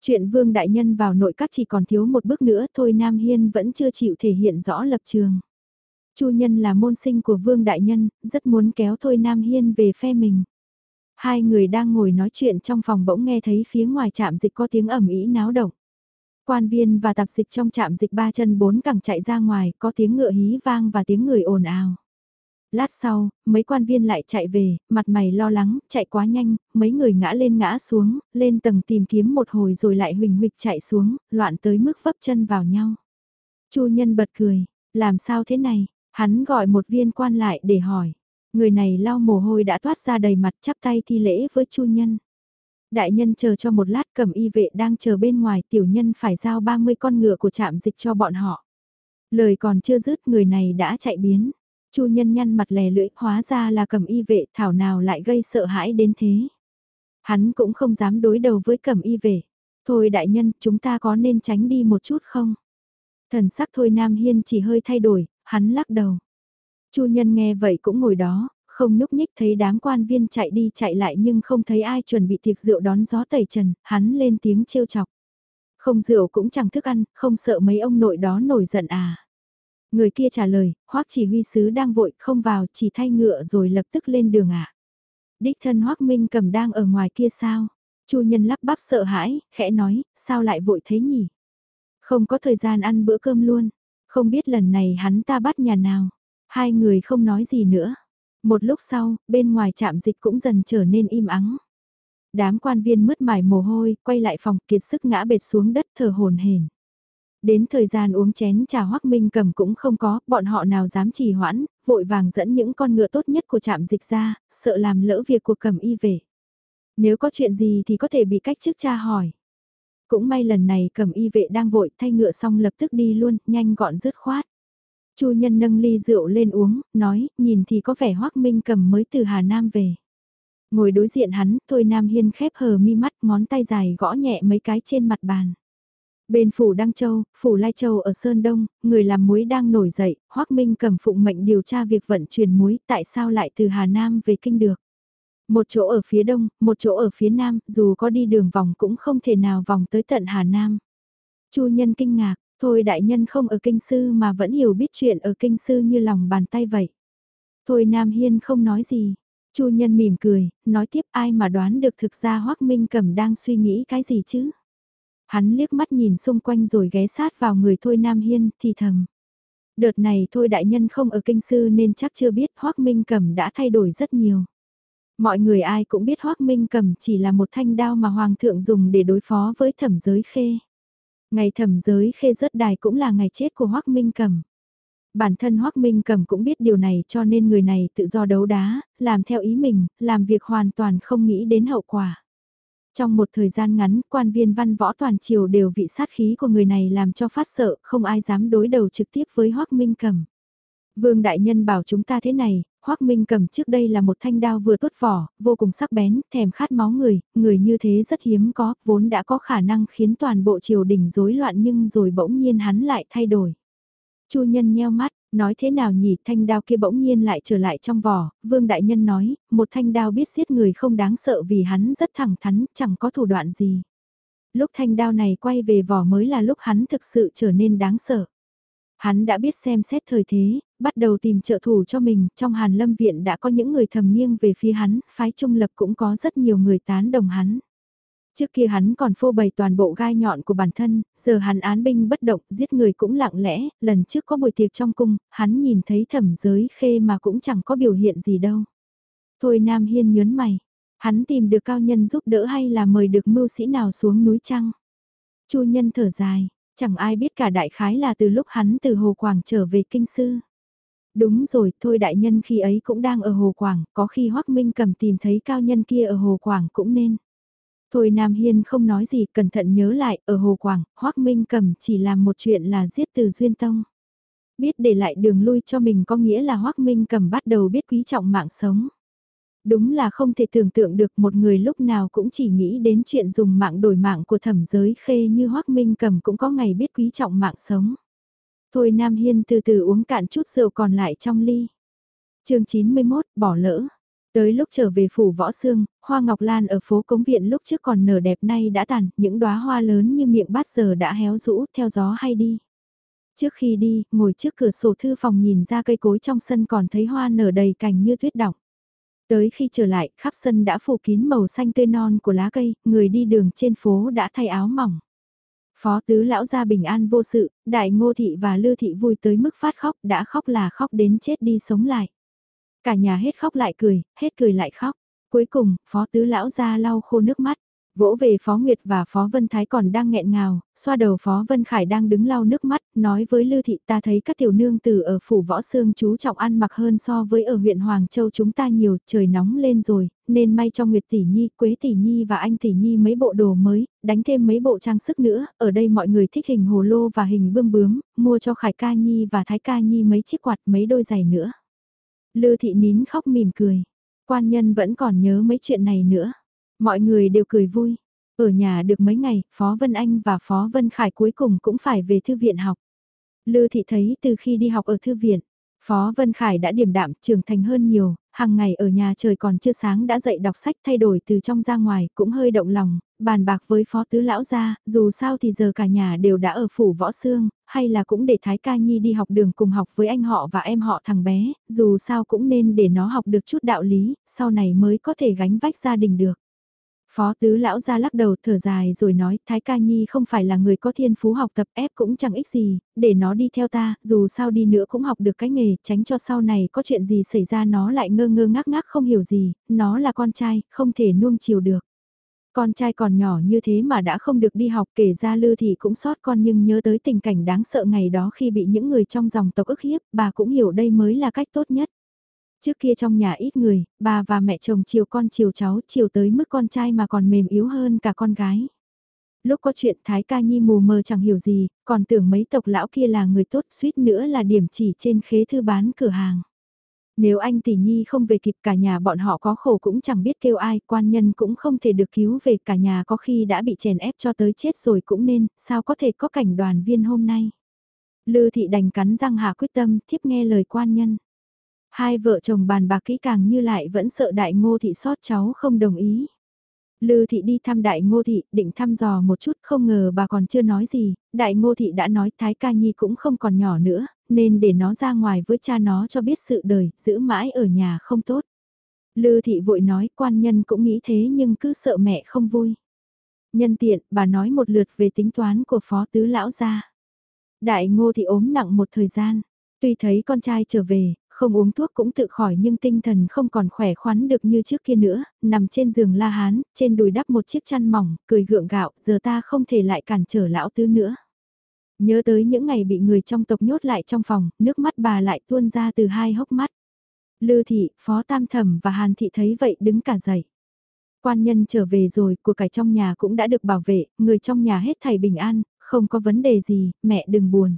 Chuyện Vương Đại Nhân vào nội các chỉ còn thiếu một bước nữa thôi Nam Hiên vẫn chưa chịu thể hiện rõ lập trường. Chu Nhân là môn sinh của Vương Đại Nhân, rất muốn kéo thôi Nam Hiên về phe mình. Hai người đang ngồi nói chuyện trong phòng bỗng nghe thấy phía ngoài trạm dịch có tiếng ẩm ý náo động. Quan viên và tạp dịch trong trạm dịch ba chân bốn cẳng chạy ra ngoài, có tiếng ngựa hí vang và tiếng người ồn ào. Lát sau, mấy quan viên lại chạy về, mặt mày lo lắng, chạy quá nhanh, mấy người ngã lên ngã xuống, lên tầng tìm kiếm một hồi rồi lại huỳnh huỵch chạy xuống, loạn tới mức vấp chân vào nhau. Chu nhân bật cười, làm sao thế này? Hắn gọi một viên quan lại để hỏi. Người này lau mồ hôi đã toát ra đầy mặt chắp tay thi lễ với chu nhân. Đại nhân chờ cho một lát cầm y vệ đang chờ bên ngoài tiểu nhân phải giao 30 con ngựa của trạm dịch cho bọn họ. Lời còn chưa dứt người này đã chạy biến. Chu nhân nhăn mặt lè lưỡi, hóa ra là cầm y vệ, thảo nào lại gây sợ hãi đến thế. Hắn cũng không dám đối đầu với cầm y vệ. Thôi đại nhân, chúng ta có nên tránh đi một chút không? Thần sắc thôi Nam Hiên chỉ hơi thay đổi, hắn lắc đầu. Chu nhân nghe vậy cũng ngồi đó, không nhúc nhích thấy đám quan viên chạy đi chạy lại nhưng không thấy ai chuẩn bị tiệc rượu đón gió tẩy trần, hắn lên tiếng trêu chọc. Không rượu cũng chẳng thức ăn, không sợ mấy ông nội đó nổi giận à. Người kia trả lời, hoắc chỉ huy sứ đang vội không vào chỉ thay ngựa rồi lập tức lên đường ạ. À. Đích thân hoắc minh cầm đang ở ngoài kia sao? Chu nhân lắp bắp sợ hãi, khẽ nói, sao lại vội thế nhỉ? Không có thời gian ăn bữa cơm luôn, không biết lần này hắn ta bắt nhà nào. Hai người không nói gì nữa. Một lúc sau, bên ngoài trạm dịch cũng dần trở nên im ắng. Đám quan viên mất mải mồ hôi, quay lại phòng kiệt sức ngã bệt xuống đất thở hồn hển. Đến thời gian uống chén trà hoắc minh cầm cũng không có, bọn họ nào dám trì hoãn, vội vàng dẫn những con ngựa tốt nhất của trạm dịch ra, sợ làm lỡ việc của cầm y về. Nếu có chuyện gì thì có thể bị cách chức cha hỏi. Cũng may lần này cầm y vệ đang vội thay ngựa xong lập tức đi luôn, nhanh gọn dứt khoát. Chu nhân nâng ly rượu lên uống, nói, nhìn thì có vẻ hoắc minh cầm mới từ Hà Nam về. Ngồi đối diện hắn, Thôi Nam Hiên khép hờ mi mắt ngón tay dài gõ nhẹ mấy cái trên mặt bàn. Bên phủ Đăng Châu, phủ Lai Châu ở Sơn Đông, người làm muối đang nổi dậy, Hoắc Minh cầm phụng mệnh điều tra việc vận chuyển muối, tại sao lại từ Hà Nam về kinh được. Một chỗ ở phía đông, một chỗ ở phía nam, dù có đi đường vòng cũng không thể nào vòng tới tận Hà Nam. Chu nhân kinh ngạc, thôi đại nhân không ở kinh sư mà vẫn hiểu biết chuyện ở kinh sư như lòng bàn tay vậy. Thôi Nam Hiên không nói gì. Chu nhân mỉm cười, nói tiếp ai mà đoán được thực ra Hoắc Minh cẩm đang suy nghĩ cái gì chứ? Hắn liếc mắt nhìn xung quanh rồi ghé sát vào người Thôi Nam Hiên, thì thầm. Đợt này Thôi đại nhân không ở kinh sư nên chắc chưa biết Hoác Minh cẩm đã thay đổi rất nhiều. Mọi người ai cũng biết Hoác Minh cẩm chỉ là một thanh đao mà Hoàng thượng dùng để đối phó với thẩm giới khê. Ngày thẩm giới khê rớt đài cũng là ngày chết của Hoác Minh Cầm. Bản thân Hoác Minh Cầm cũng biết điều này cho nên người này tự do đấu đá, làm theo ý mình, làm việc hoàn toàn không nghĩ đến hậu quả. Trong một thời gian ngắn, quan viên văn võ toàn triều đều bị sát khí của người này làm cho phát sợ, không ai dám đối đầu trực tiếp với Hoác Minh Cầm. Vương Đại Nhân bảo chúng ta thế này, Hoác Minh Cầm trước đây là một thanh đao vừa tốt vỏ, vô cùng sắc bén, thèm khát máu người, người như thế rất hiếm có, vốn đã có khả năng khiến toàn bộ triều đình rối loạn nhưng rồi bỗng nhiên hắn lại thay đổi. Chu nhân nheo mắt, Nói thế nào nhỉ, thanh đao kia bỗng nhiên lại trở lại trong vỏ, Vương Đại Nhân nói, một thanh đao biết giết người không đáng sợ vì hắn rất thẳng thắn, chẳng có thủ đoạn gì. Lúc thanh đao này quay về vỏ mới là lúc hắn thực sự trở nên đáng sợ. Hắn đã biết xem xét thời thế, bắt đầu tìm trợ thủ cho mình, trong hàn lâm viện đã có những người thầm nghiêng về phía hắn, phái trung lập cũng có rất nhiều người tán đồng hắn. Trước kia hắn còn phô bày toàn bộ gai nhọn của bản thân, giờ hắn án binh bất động, giết người cũng lặng lẽ, lần trước có buổi tiệc trong cung, hắn nhìn thấy thẩm giới khê mà cũng chẳng có biểu hiện gì đâu. Thôi Nam Hiên nhớn mày, hắn tìm được cao nhân giúp đỡ hay là mời được mưu sĩ nào xuống núi trăng. Chu nhân thở dài, chẳng ai biết cả đại khái là từ lúc hắn từ Hồ Quảng trở về kinh sư. Đúng rồi, thôi đại nhân khi ấy cũng đang ở Hồ Quảng, có khi Hoắc Minh cầm tìm thấy cao nhân kia ở Hồ Quảng cũng nên. Thôi Nam Hiên không nói gì, cẩn thận nhớ lại, ở Hồ Quảng, Hoắc Minh cầm chỉ làm một chuyện là giết từ Duyên Tông. Biết để lại đường lui cho mình có nghĩa là Hoắc Minh cầm bắt đầu biết quý trọng mạng sống. Đúng là không thể tưởng tượng được một người lúc nào cũng chỉ nghĩ đến chuyện dùng mạng đổi mạng của thẩm giới khê như Hoắc Minh cầm cũng có ngày biết quý trọng mạng sống. Thôi Nam Hiên từ từ uống cạn chút rượu còn lại trong ly. chương 91, bỏ lỡ. Tới lúc trở về phủ võ xương, hoa ngọc lan ở phố cống viện lúc trước còn nở đẹp nay đã tàn, những đóa hoa lớn như miệng bát giờ đã héo rũ theo gió hay đi. Trước khi đi, ngồi trước cửa sổ thư phòng nhìn ra cây cối trong sân còn thấy hoa nở đầy cành như tuyết đọng. Tới khi trở lại, khắp sân đã phủ kín màu xanh tươi non của lá cây, người đi đường trên phố đã thay áo mỏng. Phó tứ lão gia bình an vô sự, đại ngô thị và lư thị vui tới mức phát khóc, đã khóc là khóc đến chết đi sống lại. Cả nhà hết khóc lại cười, hết cười lại khóc. Cuối cùng, phó tứ lão gia lau khô nước mắt. Vỗ về Phó Nguyệt và Phó Vân Thái còn đang nghẹn ngào, xoa đầu Phó Vân Khải đang đứng lau nước mắt, nói với Lư Thị ta thấy các tiểu nương tử ở phủ võ xương chú trọng ăn mặc hơn so với ở huyện Hoàng Châu chúng ta nhiều, trời nóng lên rồi, nên may cho Nguyệt Tỷ Nhi, Quế Tỷ Nhi và anh Tỷ Nhi mấy bộ đồ mới, đánh thêm mấy bộ trang sức nữa, ở đây mọi người thích hình hồ lô và hình bươm bướm, mua cho Khải Ca Nhi và Thái Ca Nhi mấy chiếc quạt mấy đôi giày nữa. Lư Thị nín khóc mỉm cười, quan nhân vẫn còn nhớ mấy chuyện này nữa. Mọi người đều cười vui. Ở nhà được mấy ngày, Phó Vân Anh và Phó Vân Khải cuối cùng cũng phải về thư viện học. Lư Thị thấy từ khi đi học ở thư viện, Phó Vân Khải đã điểm đạm trưởng thành hơn nhiều, hàng ngày ở nhà trời còn chưa sáng đã dậy đọc sách thay đổi từ trong ra ngoài, cũng hơi động lòng, bàn bạc với Phó Tứ Lão ra, dù sao thì giờ cả nhà đều đã ở phủ võ xương, hay là cũng để Thái Ca Nhi đi học đường cùng học với anh họ và em họ thằng bé, dù sao cũng nên để nó học được chút đạo lý, sau này mới có thể gánh vách gia đình được. Phó tứ lão ra lắc đầu thở dài rồi nói, Thái ca nhi không phải là người có thiên phú học tập ép cũng chẳng ích gì, để nó đi theo ta, dù sao đi nữa cũng học được cái nghề, tránh cho sau này có chuyện gì xảy ra nó lại ngơ ngơ ngác ngác không hiểu gì, nó là con trai, không thể nuông chiều được. Con trai còn nhỏ như thế mà đã không được đi học kể ra lư thì cũng sót con nhưng nhớ tới tình cảnh đáng sợ ngày đó khi bị những người trong dòng tộc ức hiếp, bà cũng hiểu đây mới là cách tốt nhất. Trước kia trong nhà ít người, bà và mẹ chồng chiều con chiều cháu chiều tới mức con trai mà còn mềm yếu hơn cả con gái. Lúc có chuyện Thái ca nhi mù mờ chẳng hiểu gì, còn tưởng mấy tộc lão kia là người tốt suýt nữa là điểm chỉ trên khế thư bán cửa hàng. Nếu anh tỷ nhi không về kịp cả nhà bọn họ có khổ cũng chẳng biết kêu ai, quan nhân cũng không thể được cứu về cả nhà có khi đã bị chèn ép cho tới chết rồi cũng nên, sao có thể có cảnh đoàn viên hôm nay. Lư thị đành cắn răng hạ quyết tâm thiếp nghe lời quan nhân. Hai vợ chồng bàn bạc kỹ càng như lại vẫn sợ đại ngô thị sót cháu không đồng ý. Lư thị đi thăm đại ngô thị, định thăm dò một chút không ngờ bà còn chưa nói gì, đại ngô thị đã nói Thái ca nhi cũng không còn nhỏ nữa, nên để nó ra ngoài với cha nó cho biết sự đời, giữ mãi ở nhà không tốt. Lư thị vội nói quan nhân cũng nghĩ thế nhưng cứ sợ mẹ không vui. Nhân tiện, bà nói một lượt về tính toán của phó tứ lão gia. Đại ngô thị ốm nặng một thời gian, tuy thấy con trai trở về, không uống thuốc cũng tự khỏi nhưng tinh thần không còn khỏe khoắn được như trước kia nữa, nằm trên giường la hán, trên đùi đắp một chiếc chăn mỏng, cười gượng gạo, giờ ta không thể lại cản trở lão tứ nữa. Nhớ tới những ngày bị người trong tộc nhốt lại trong phòng, nước mắt bà lại tuôn ra từ hai hốc mắt. Lư thị, phó tam thẩm và hàn thị thấy vậy đứng cả dậy. Quan nhân trở về rồi, của cải trong nhà cũng đã được bảo vệ, người trong nhà hết thầy bình an, không có vấn đề gì, mẹ đừng buồn.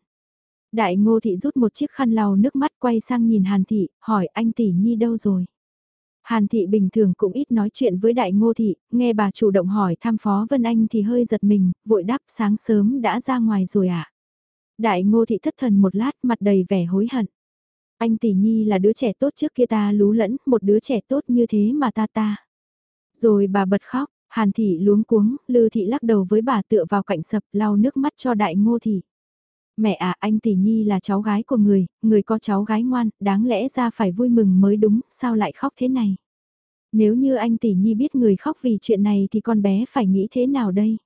Đại ngô thị rút một chiếc khăn lau nước mắt quay sang nhìn Hàn thị, hỏi anh tỷ nhi đâu rồi? Hàn thị bình thường cũng ít nói chuyện với đại ngô thị, nghe bà chủ động hỏi thăm phó Vân Anh thì hơi giật mình, vội đáp sáng sớm đã ra ngoài rồi ạ. À? Đại ngô thị thất thần một lát mặt đầy vẻ hối hận. Anh tỷ nhi là đứa trẻ tốt trước kia ta lú lẫn, một đứa trẻ tốt như thế mà ta ta. Rồi bà bật khóc, Hàn thị luống cuống, Lư thị lắc đầu với bà tựa vào cạnh sập lau nước mắt cho đại ngô thị. Mẹ à, anh tỷ nhi là cháu gái của người, người có cháu gái ngoan, đáng lẽ ra phải vui mừng mới đúng, sao lại khóc thế này? Nếu như anh tỷ nhi biết người khóc vì chuyện này thì con bé phải nghĩ thế nào đây?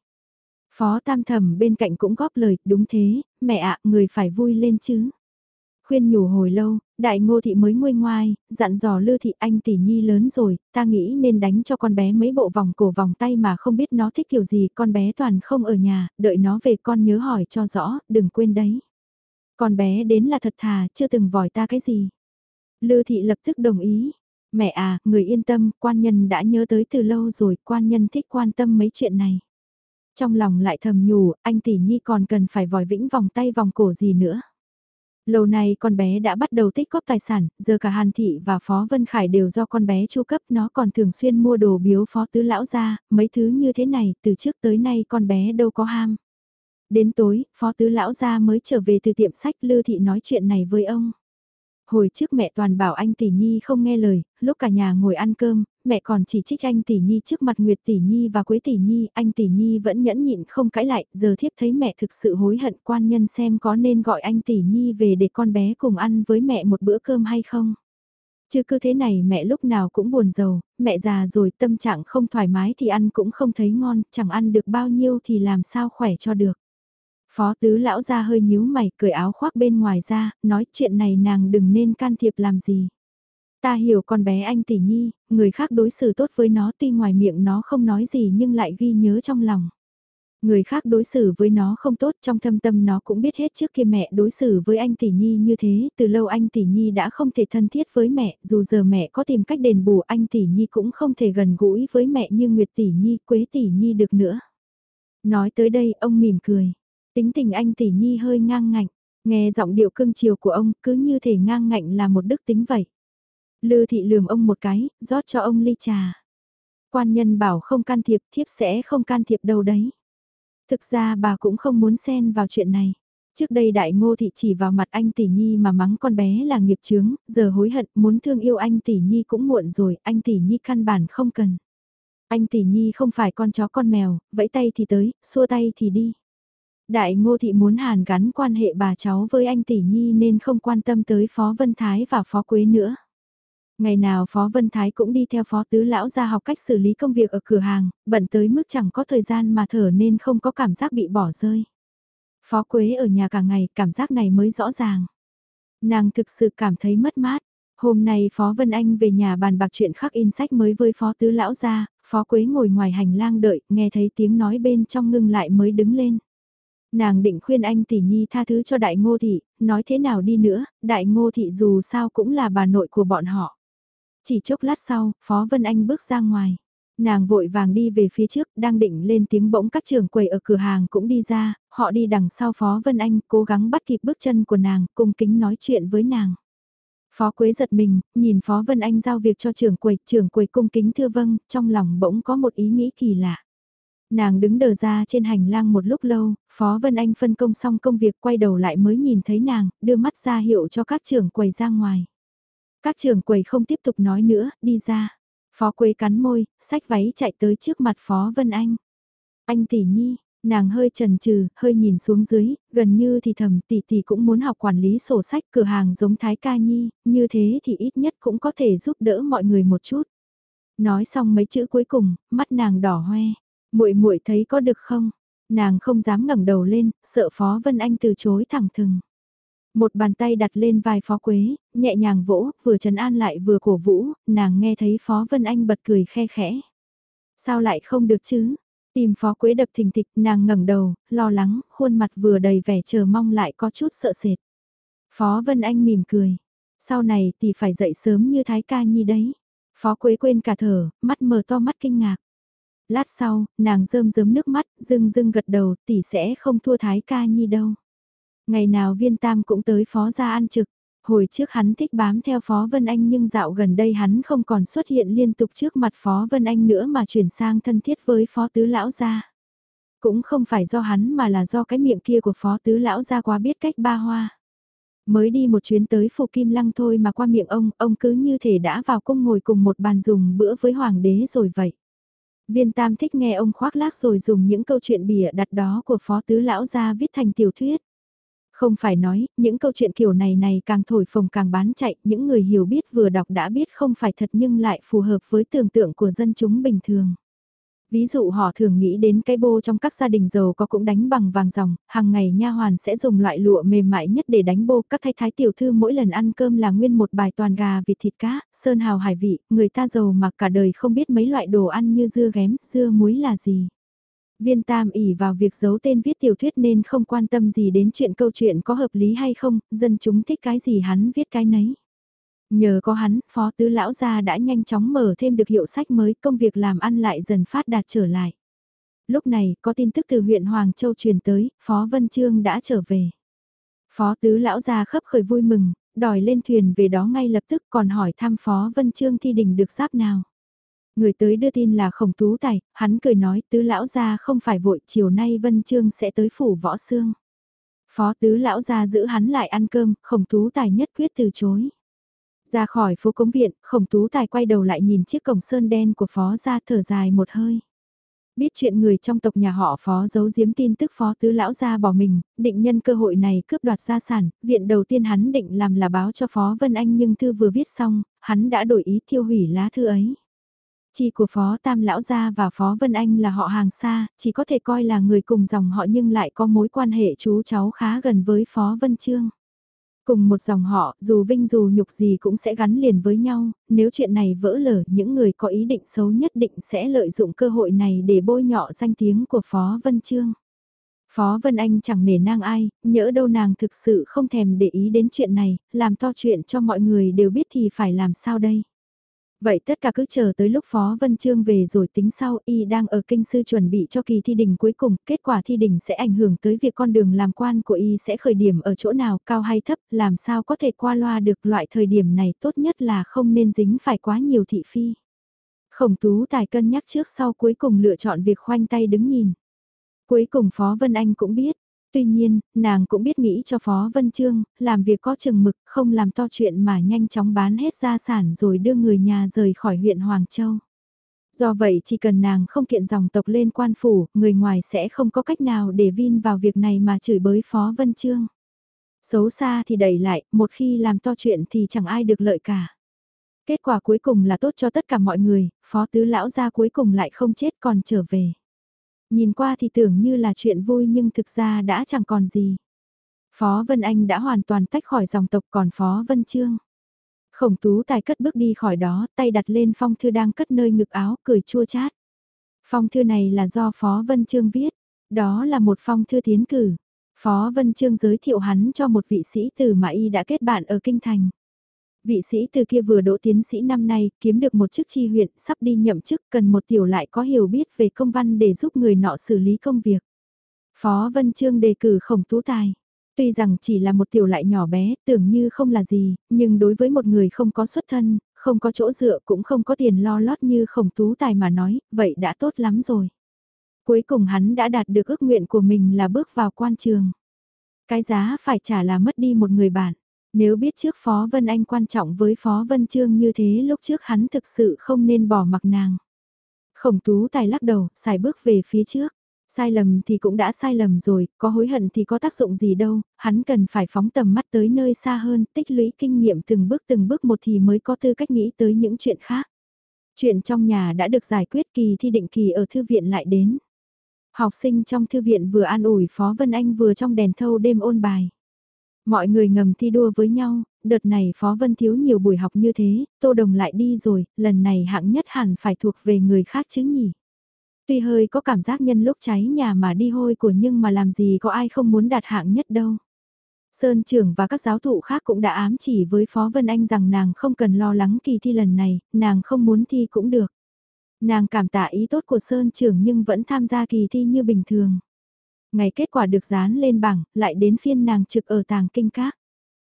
Phó tam thẩm bên cạnh cũng góp lời, đúng thế, mẹ ạ, người phải vui lên chứ. Khuyên nhủ hồi lâu, đại ngô thị mới nguôi ngoai, dặn dò lư thị anh tỷ nhi lớn rồi, ta nghĩ nên đánh cho con bé mấy bộ vòng cổ vòng tay mà không biết nó thích kiểu gì, con bé toàn không ở nhà, đợi nó về con nhớ hỏi cho rõ, đừng quên đấy. Con bé đến là thật thà, chưa từng vòi ta cái gì. Lư thị lập tức đồng ý. Mẹ à, người yên tâm, quan nhân đã nhớ tới từ lâu rồi, quan nhân thích quan tâm mấy chuyện này. Trong lòng lại thầm nhủ, anh tỷ nhi còn cần phải vòi vĩnh vòng tay vòng cổ gì nữa. Lâu nay con bé đã bắt đầu tích góp tài sản, giờ cả Hàn Thị và Phó Vân Khải đều do con bé chu cấp nó còn thường xuyên mua đồ biếu Phó Tứ Lão ra, mấy thứ như thế này từ trước tới nay con bé đâu có ham. Đến tối, Phó Tứ Lão ra mới trở về từ tiệm sách Lư Thị nói chuyện này với ông. Hồi trước mẹ toàn bảo anh Tỷ Nhi không nghe lời, lúc cả nhà ngồi ăn cơm, mẹ còn chỉ trích anh Tỷ Nhi trước mặt Nguyệt Tỷ Nhi và Quế Tỷ Nhi, anh Tỷ Nhi vẫn nhẫn nhịn không cãi lại, giờ thiếp thấy mẹ thực sự hối hận quan nhân xem có nên gọi anh Tỷ Nhi về để con bé cùng ăn với mẹ một bữa cơm hay không. Chứ cứ thế này mẹ lúc nào cũng buồn giàu, mẹ già rồi tâm trạng không thoải mái thì ăn cũng không thấy ngon, chẳng ăn được bao nhiêu thì làm sao khỏe cho được. Phó tứ lão ra hơi nhíu mày, cởi áo khoác bên ngoài ra, nói chuyện này nàng đừng nên can thiệp làm gì. Ta hiểu con bé anh tỷ nhi, người khác đối xử tốt với nó tuy ngoài miệng nó không nói gì nhưng lại ghi nhớ trong lòng. Người khác đối xử với nó không tốt trong thâm tâm nó cũng biết hết trước kia mẹ đối xử với anh tỷ nhi như thế, từ lâu anh tỷ nhi đã không thể thân thiết với mẹ, dù giờ mẹ có tìm cách đền bù anh tỷ nhi cũng không thể gần gũi với mẹ như Nguyệt tỷ nhi, Quế tỷ nhi được nữa. Nói tới đây ông mỉm cười. Tính tình anh tỷ nhi hơi ngang ngạnh, nghe giọng điệu cưng chiều của ông cứ như thể ngang ngạnh là một đức tính vậy. Lư thị lườm ông một cái, rót cho ông ly trà. Quan nhân bảo không can thiệp, thiếp sẽ không can thiệp đâu đấy. Thực ra bà cũng không muốn xen vào chuyện này. Trước đây đại ngô thị chỉ vào mặt anh tỷ nhi mà mắng con bé là nghiệp chướng, giờ hối hận muốn thương yêu anh tỷ nhi cũng muộn rồi, anh tỷ nhi căn bản không cần. Anh tỷ nhi không phải con chó con mèo, vẫy tay thì tới, xua tay thì đi. Đại ngô thị muốn hàn gắn quan hệ bà cháu với anh tỷ nhi nên không quan tâm tới Phó Vân Thái và Phó Quế nữa. Ngày nào Phó Vân Thái cũng đi theo Phó Tứ Lão ra học cách xử lý công việc ở cửa hàng, bận tới mức chẳng có thời gian mà thở nên không có cảm giác bị bỏ rơi. Phó Quế ở nhà cả ngày, cảm giác này mới rõ ràng. Nàng thực sự cảm thấy mất mát. Hôm nay Phó Vân Anh về nhà bàn bạc chuyện khắc in sách mới với Phó Tứ Lão ra, Phó Quế ngồi ngoài hành lang đợi, nghe thấy tiếng nói bên trong ngưng lại mới đứng lên. Nàng định khuyên anh tỷ nhi tha thứ cho đại ngô thị, nói thế nào đi nữa, đại ngô thị dù sao cũng là bà nội của bọn họ. Chỉ chốc lát sau, Phó Vân Anh bước ra ngoài. Nàng vội vàng đi về phía trước, đang định lên tiếng bỗng các trưởng quầy ở cửa hàng cũng đi ra, họ đi đằng sau Phó Vân Anh, cố gắng bắt kịp bước chân của nàng, cung kính nói chuyện với nàng. Phó Quế giật mình, nhìn Phó Vân Anh giao việc cho trưởng quầy, trưởng quầy cung kính thưa vâng, trong lòng bỗng có một ý nghĩ kỳ lạ. Nàng đứng đờ ra trên hành lang một lúc lâu, Phó Vân Anh phân công xong công việc quay đầu lại mới nhìn thấy nàng, đưa mắt ra hiệu cho các trưởng quầy ra ngoài. Các trưởng quầy không tiếp tục nói nữa, đi ra. Phó Quế cắn môi, sách váy chạy tới trước mặt Phó Vân Anh. Anh tỷ nhi, nàng hơi chần chừ, hơi nhìn xuống dưới, gần như thì thầm tỷ tỷ cũng muốn học quản lý sổ sách cửa hàng giống Thái Ca Nhi, như thế thì ít nhất cũng có thể giúp đỡ mọi người một chút. Nói xong mấy chữ cuối cùng, mắt nàng đỏ hoe muội muội thấy có được không? Nàng không dám ngẩng đầu lên, sợ Phó Vân Anh từ chối thẳng thừng. Một bàn tay đặt lên vai Phó Quế, nhẹ nhàng vỗ, vừa trấn an lại vừa cổ vũ, nàng nghe thấy Phó Vân Anh bật cười khe khẽ. Sao lại không được chứ? Tìm Phó Quế đập thình thịch, nàng ngẩng đầu, lo lắng, khuôn mặt vừa đầy vẻ chờ mong lại có chút sợ sệt. Phó Vân Anh mỉm cười. Sau này thì phải dậy sớm như Thái Ca Nhi đấy. Phó Quế quên cả thở, mắt mở to mắt kinh ngạc. Lát sau, nàng rơm rớm nước mắt, dưng dưng gật đầu, tỷ sẽ không thua Thái ca nhi đâu. Ngày nào viên tam cũng tới phó gia ăn trực, hồi trước hắn thích bám theo Phó Vân Anh nhưng dạo gần đây hắn không còn xuất hiện liên tục trước mặt Phó Vân Anh nữa mà chuyển sang thân thiết với Phó Tứ Lão gia. Cũng không phải do hắn mà là do cái miệng kia của Phó Tứ Lão gia quá biết cách ba hoa. Mới đi một chuyến tới Phù Kim Lăng thôi mà qua miệng ông, ông cứ như thể đã vào cung ngồi cùng một bàn dùng bữa với Hoàng đế rồi vậy. Viên Tam thích nghe ông khoác lác rồi dùng những câu chuyện bìa đặt đó của Phó Tứ Lão gia viết thành tiểu thuyết. Không phải nói, những câu chuyện kiểu này này càng thổi phồng càng bán chạy, những người hiểu biết vừa đọc đã biết không phải thật nhưng lại phù hợp với tưởng tượng của dân chúng bình thường. Ví dụ họ thường nghĩ đến cái bô trong các gia đình giàu có cũng đánh bằng vàng ròng, hàng ngày nha hoàn sẽ dùng loại lụa mềm mại nhất để đánh bô, các thái thái tiểu thư mỗi lần ăn cơm là nguyên một bài toàn gà vịt thịt cá, sơn hào hải vị, người ta giàu mà cả đời không biết mấy loại đồ ăn như dưa ghém, dưa muối là gì. Viên Tam ỉ vào việc giấu tên viết tiểu thuyết nên không quan tâm gì đến chuyện câu chuyện có hợp lý hay không, dân chúng thích cái gì hắn viết cái nấy. Nhờ có hắn, Phó Tứ Lão Gia đã nhanh chóng mở thêm được hiệu sách mới, công việc làm ăn lại dần phát đạt trở lại. Lúc này, có tin tức từ huyện Hoàng Châu truyền tới, Phó Vân Trương đã trở về. Phó Tứ Lão Gia khấp khởi vui mừng, đòi lên thuyền về đó ngay lập tức còn hỏi thăm Phó Vân Trương thi đình được giáp nào. Người tới đưa tin là khổng tú tài, hắn cười nói tứ lão gia không phải vội chiều nay Vân Trương sẽ tới phủ võ xương. Phó tứ lão gia giữ hắn lại ăn cơm, khổng tú tài nhất quyết từ chối. Ra khỏi phố cống viện, khổng tú tài quay đầu lại nhìn chiếc cổng sơn đen của phó ra thở dài một hơi. Biết chuyện người trong tộc nhà họ phó giấu giếm tin tức phó tứ lão ra bỏ mình, định nhân cơ hội này cướp đoạt gia sản, viện đầu tiên hắn định làm là báo cho phó Vân Anh nhưng thư vừa viết xong, hắn đã đổi ý tiêu hủy lá thư ấy. Chi của Phó Tam Lão Gia và Phó Vân Anh là họ hàng xa, chỉ có thể coi là người cùng dòng họ nhưng lại có mối quan hệ chú cháu khá gần với Phó Vân Trương. Cùng một dòng họ, dù vinh dù nhục gì cũng sẽ gắn liền với nhau, nếu chuyện này vỡ lở những người có ý định xấu nhất định sẽ lợi dụng cơ hội này để bôi nhọ danh tiếng của Phó Vân Trương. Phó Vân Anh chẳng nể nang ai, nhỡ đâu nàng thực sự không thèm để ý đến chuyện này, làm to chuyện cho mọi người đều biết thì phải làm sao đây. Vậy tất cả cứ chờ tới lúc Phó Vân Trương về rồi tính sau y đang ở kinh sư chuẩn bị cho kỳ thi đình cuối cùng, kết quả thi đình sẽ ảnh hưởng tới việc con đường làm quan của y sẽ khởi điểm ở chỗ nào cao hay thấp, làm sao có thể qua loa được loại thời điểm này tốt nhất là không nên dính phải quá nhiều thị phi. Khổng tú tài cân nhắc trước sau cuối cùng lựa chọn việc khoanh tay đứng nhìn. Cuối cùng Phó Vân Anh cũng biết, Tuy nhiên, nàng cũng biết nghĩ cho Phó Vân Trương, làm việc có chừng mực, không làm to chuyện mà nhanh chóng bán hết gia sản rồi đưa người nhà rời khỏi huyện Hoàng Châu. Do vậy chỉ cần nàng không kiện dòng tộc lên quan phủ, người ngoài sẽ không có cách nào để vin vào việc này mà chửi bới Phó Vân Trương. Xấu xa thì đẩy lại, một khi làm to chuyện thì chẳng ai được lợi cả. Kết quả cuối cùng là tốt cho tất cả mọi người, Phó Tứ Lão ra cuối cùng lại không chết còn trở về. Nhìn qua thì tưởng như là chuyện vui nhưng thực ra đã chẳng còn gì. Phó Vân Anh đã hoàn toàn tách khỏi dòng tộc còn Phó Vân Trương. Khổng tú tài cất bước đi khỏi đó, tay đặt lên phong thư đang cất nơi ngực áo, cười chua chát. Phong thư này là do Phó Vân Trương viết, đó là một phong thư tiến cử. Phó Vân Trương giới thiệu hắn cho một vị sĩ tử mà y đã kết bạn ở Kinh Thành. Vị sĩ từ kia vừa đỗ tiến sĩ năm nay, kiếm được một chức chi huyện, sắp đi nhậm chức, cần một tiểu lại có hiểu biết về công văn để giúp người nọ xử lý công việc. Phó Vân Trương đề cử khổng tú tài. Tuy rằng chỉ là một tiểu lại nhỏ bé, tưởng như không là gì, nhưng đối với một người không có xuất thân, không có chỗ dựa cũng không có tiền lo lót như khổng tú tài mà nói, vậy đã tốt lắm rồi. Cuối cùng hắn đã đạt được ước nguyện của mình là bước vào quan trường. Cái giá phải trả là mất đi một người bạn. Nếu biết trước Phó Vân Anh quan trọng với Phó Vân Trương như thế lúc trước hắn thực sự không nên bỏ mặc nàng. Khổng tú tài lắc đầu, xài bước về phía trước. Sai lầm thì cũng đã sai lầm rồi, có hối hận thì có tác dụng gì đâu, hắn cần phải phóng tầm mắt tới nơi xa hơn, tích lũy kinh nghiệm từng bước từng bước một thì mới có tư cách nghĩ tới những chuyện khác. Chuyện trong nhà đã được giải quyết kỳ thi định kỳ ở thư viện lại đến. Học sinh trong thư viện vừa an ủi Phó Vân Anh vừa trong đèn thâu đêm ôn bài. Mọi người ngầm thi đua với nhau, đợt này Phó Vân thiếu nhiều buổi học như thế, Tô Đồng lại đi rồi, lần này hạng nhất hẳn phải thuộc về người khác chứ nhỉ. Tuy hơi có cảm giác nhân lúc cháy nhà mà đi hôi của nhưng mà làm gì có ai không muốn đạt hạng nhất đâu. Sơn trưởng và các giáo thụ khác cũng đã ám chỉ với Phó Vân Anh rằng nàng không cần lo lắng kỳ thi lần này, nàng không muốn thi cũng được. Nàng cảm tạ ý tốt của Sơn trưởng nhưng vẫn tham gia kỳ thi như bình thường. Ngày kết quả được dán lên bảng, lại đến phiên nàng trực ở tàng kinh các.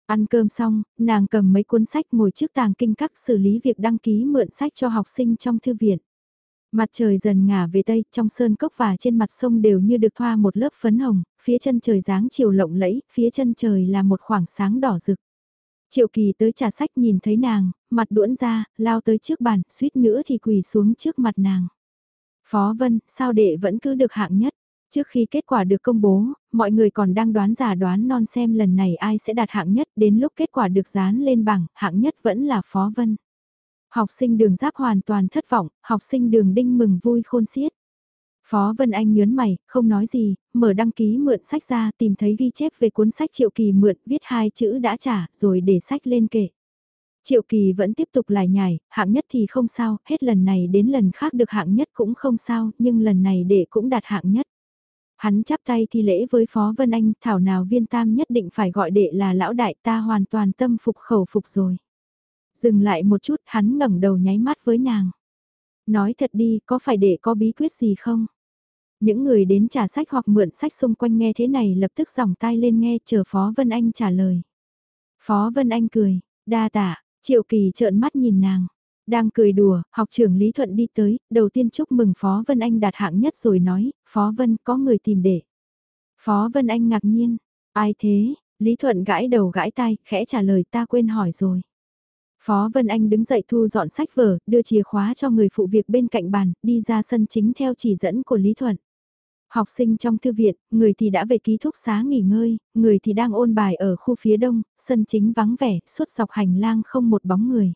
Ăn cơm xong, nàng cầm mấy cuốn sách ngồi trước tàng kinh các xử lý việc đăng ký mượn sách cho học sinh trong thư viện. Mặt trời dần ngả về tây, trong sơn cốc và trên mặt sông đều như được thoa một lớp phấn hồng, phía chân trời dáng chiều lộng lẫy, phía chân trời là một khoảng sáng đỏ rực. Triệu kỳ tới trả sách nhìn thấy nàng, mặt đuỗn ra, lao tới trước bàn, suýt nữa thì quỳ xuống trước mặt nàng. Phó Vân, sao đệ vẫn cứ được hạng nhất? Trước khi kết quả được công bố, mọi người còn đang đoán giả đoán non xem lần này ai sẽ đạt hạng nhất, đến lúc kết quả được dán lên bảng, hạng nhất vẫn là Phó Vân. Học sinh đường giáp hoàn toàn thất vọng, học sinh đường đinh mừng vui khôn xiết. Phó Vân Anh nhớn mày, không nói gì, mở đăng ký mượn sách ra tìm thấy ghi chép về cuốn sách Triệu Kỳ mượn, viết hai chữ đã trả, rồi để sách lên kệ. Triệu Kỳ vẫn tiếp tục lải nhải, hạng nhất thì không sao, hết lần này đến lần khác được hạng nhất cũng không sao, nhưng lần này để cũng đạt hạng nhất. Hắn chắp tay thi lễ với Phó Vân Anh, thảo nào viên tam nhất định phải gọi đệ là lão đại ta hoàn toàn tâm phục khẩu phục rồi. Dừng lại một chút, hắn ngẩng đầu nháy mắt với nàng. Nói thật đi, có phải đệ có bí quyết gì không? Những người đến trả sách hoặc mượn sách xung quanh nghe thế này lập tức dòng tai lên nghe chờ Phó Vân Anh trả lời. Phó Vân Anh cười, đa tạ, Triệu Kỳ trợn mắt nhìn nàng. Đang cười đùa, học trưởng Lý Thuận đi tới, đầu tiên chúc mừng Phó Vân Anh đạt hạng nhất rồi nói, Phó Vân có người tìm để. Phó Vân Anh ngạc nhiên, ai thế, Lý Thuận gãi đầu gãi tai, khẽ trả lời ta quên hỏi rồi. Phó Vân Anh đứng dậy thu dọn sách vở, đưa chìa khóa cho người phụ việc bên cạnh bàn, đi ra sân chính theo chỉ dẫn của Lý Thuận. Học sinh trong thư viện, người thì đã về ký túc xá nghỉ ngơi, người thì đang ôn bài ở khu phía đông, sân chính vắng vẻ, suốt dọc hành lang không một bóng người.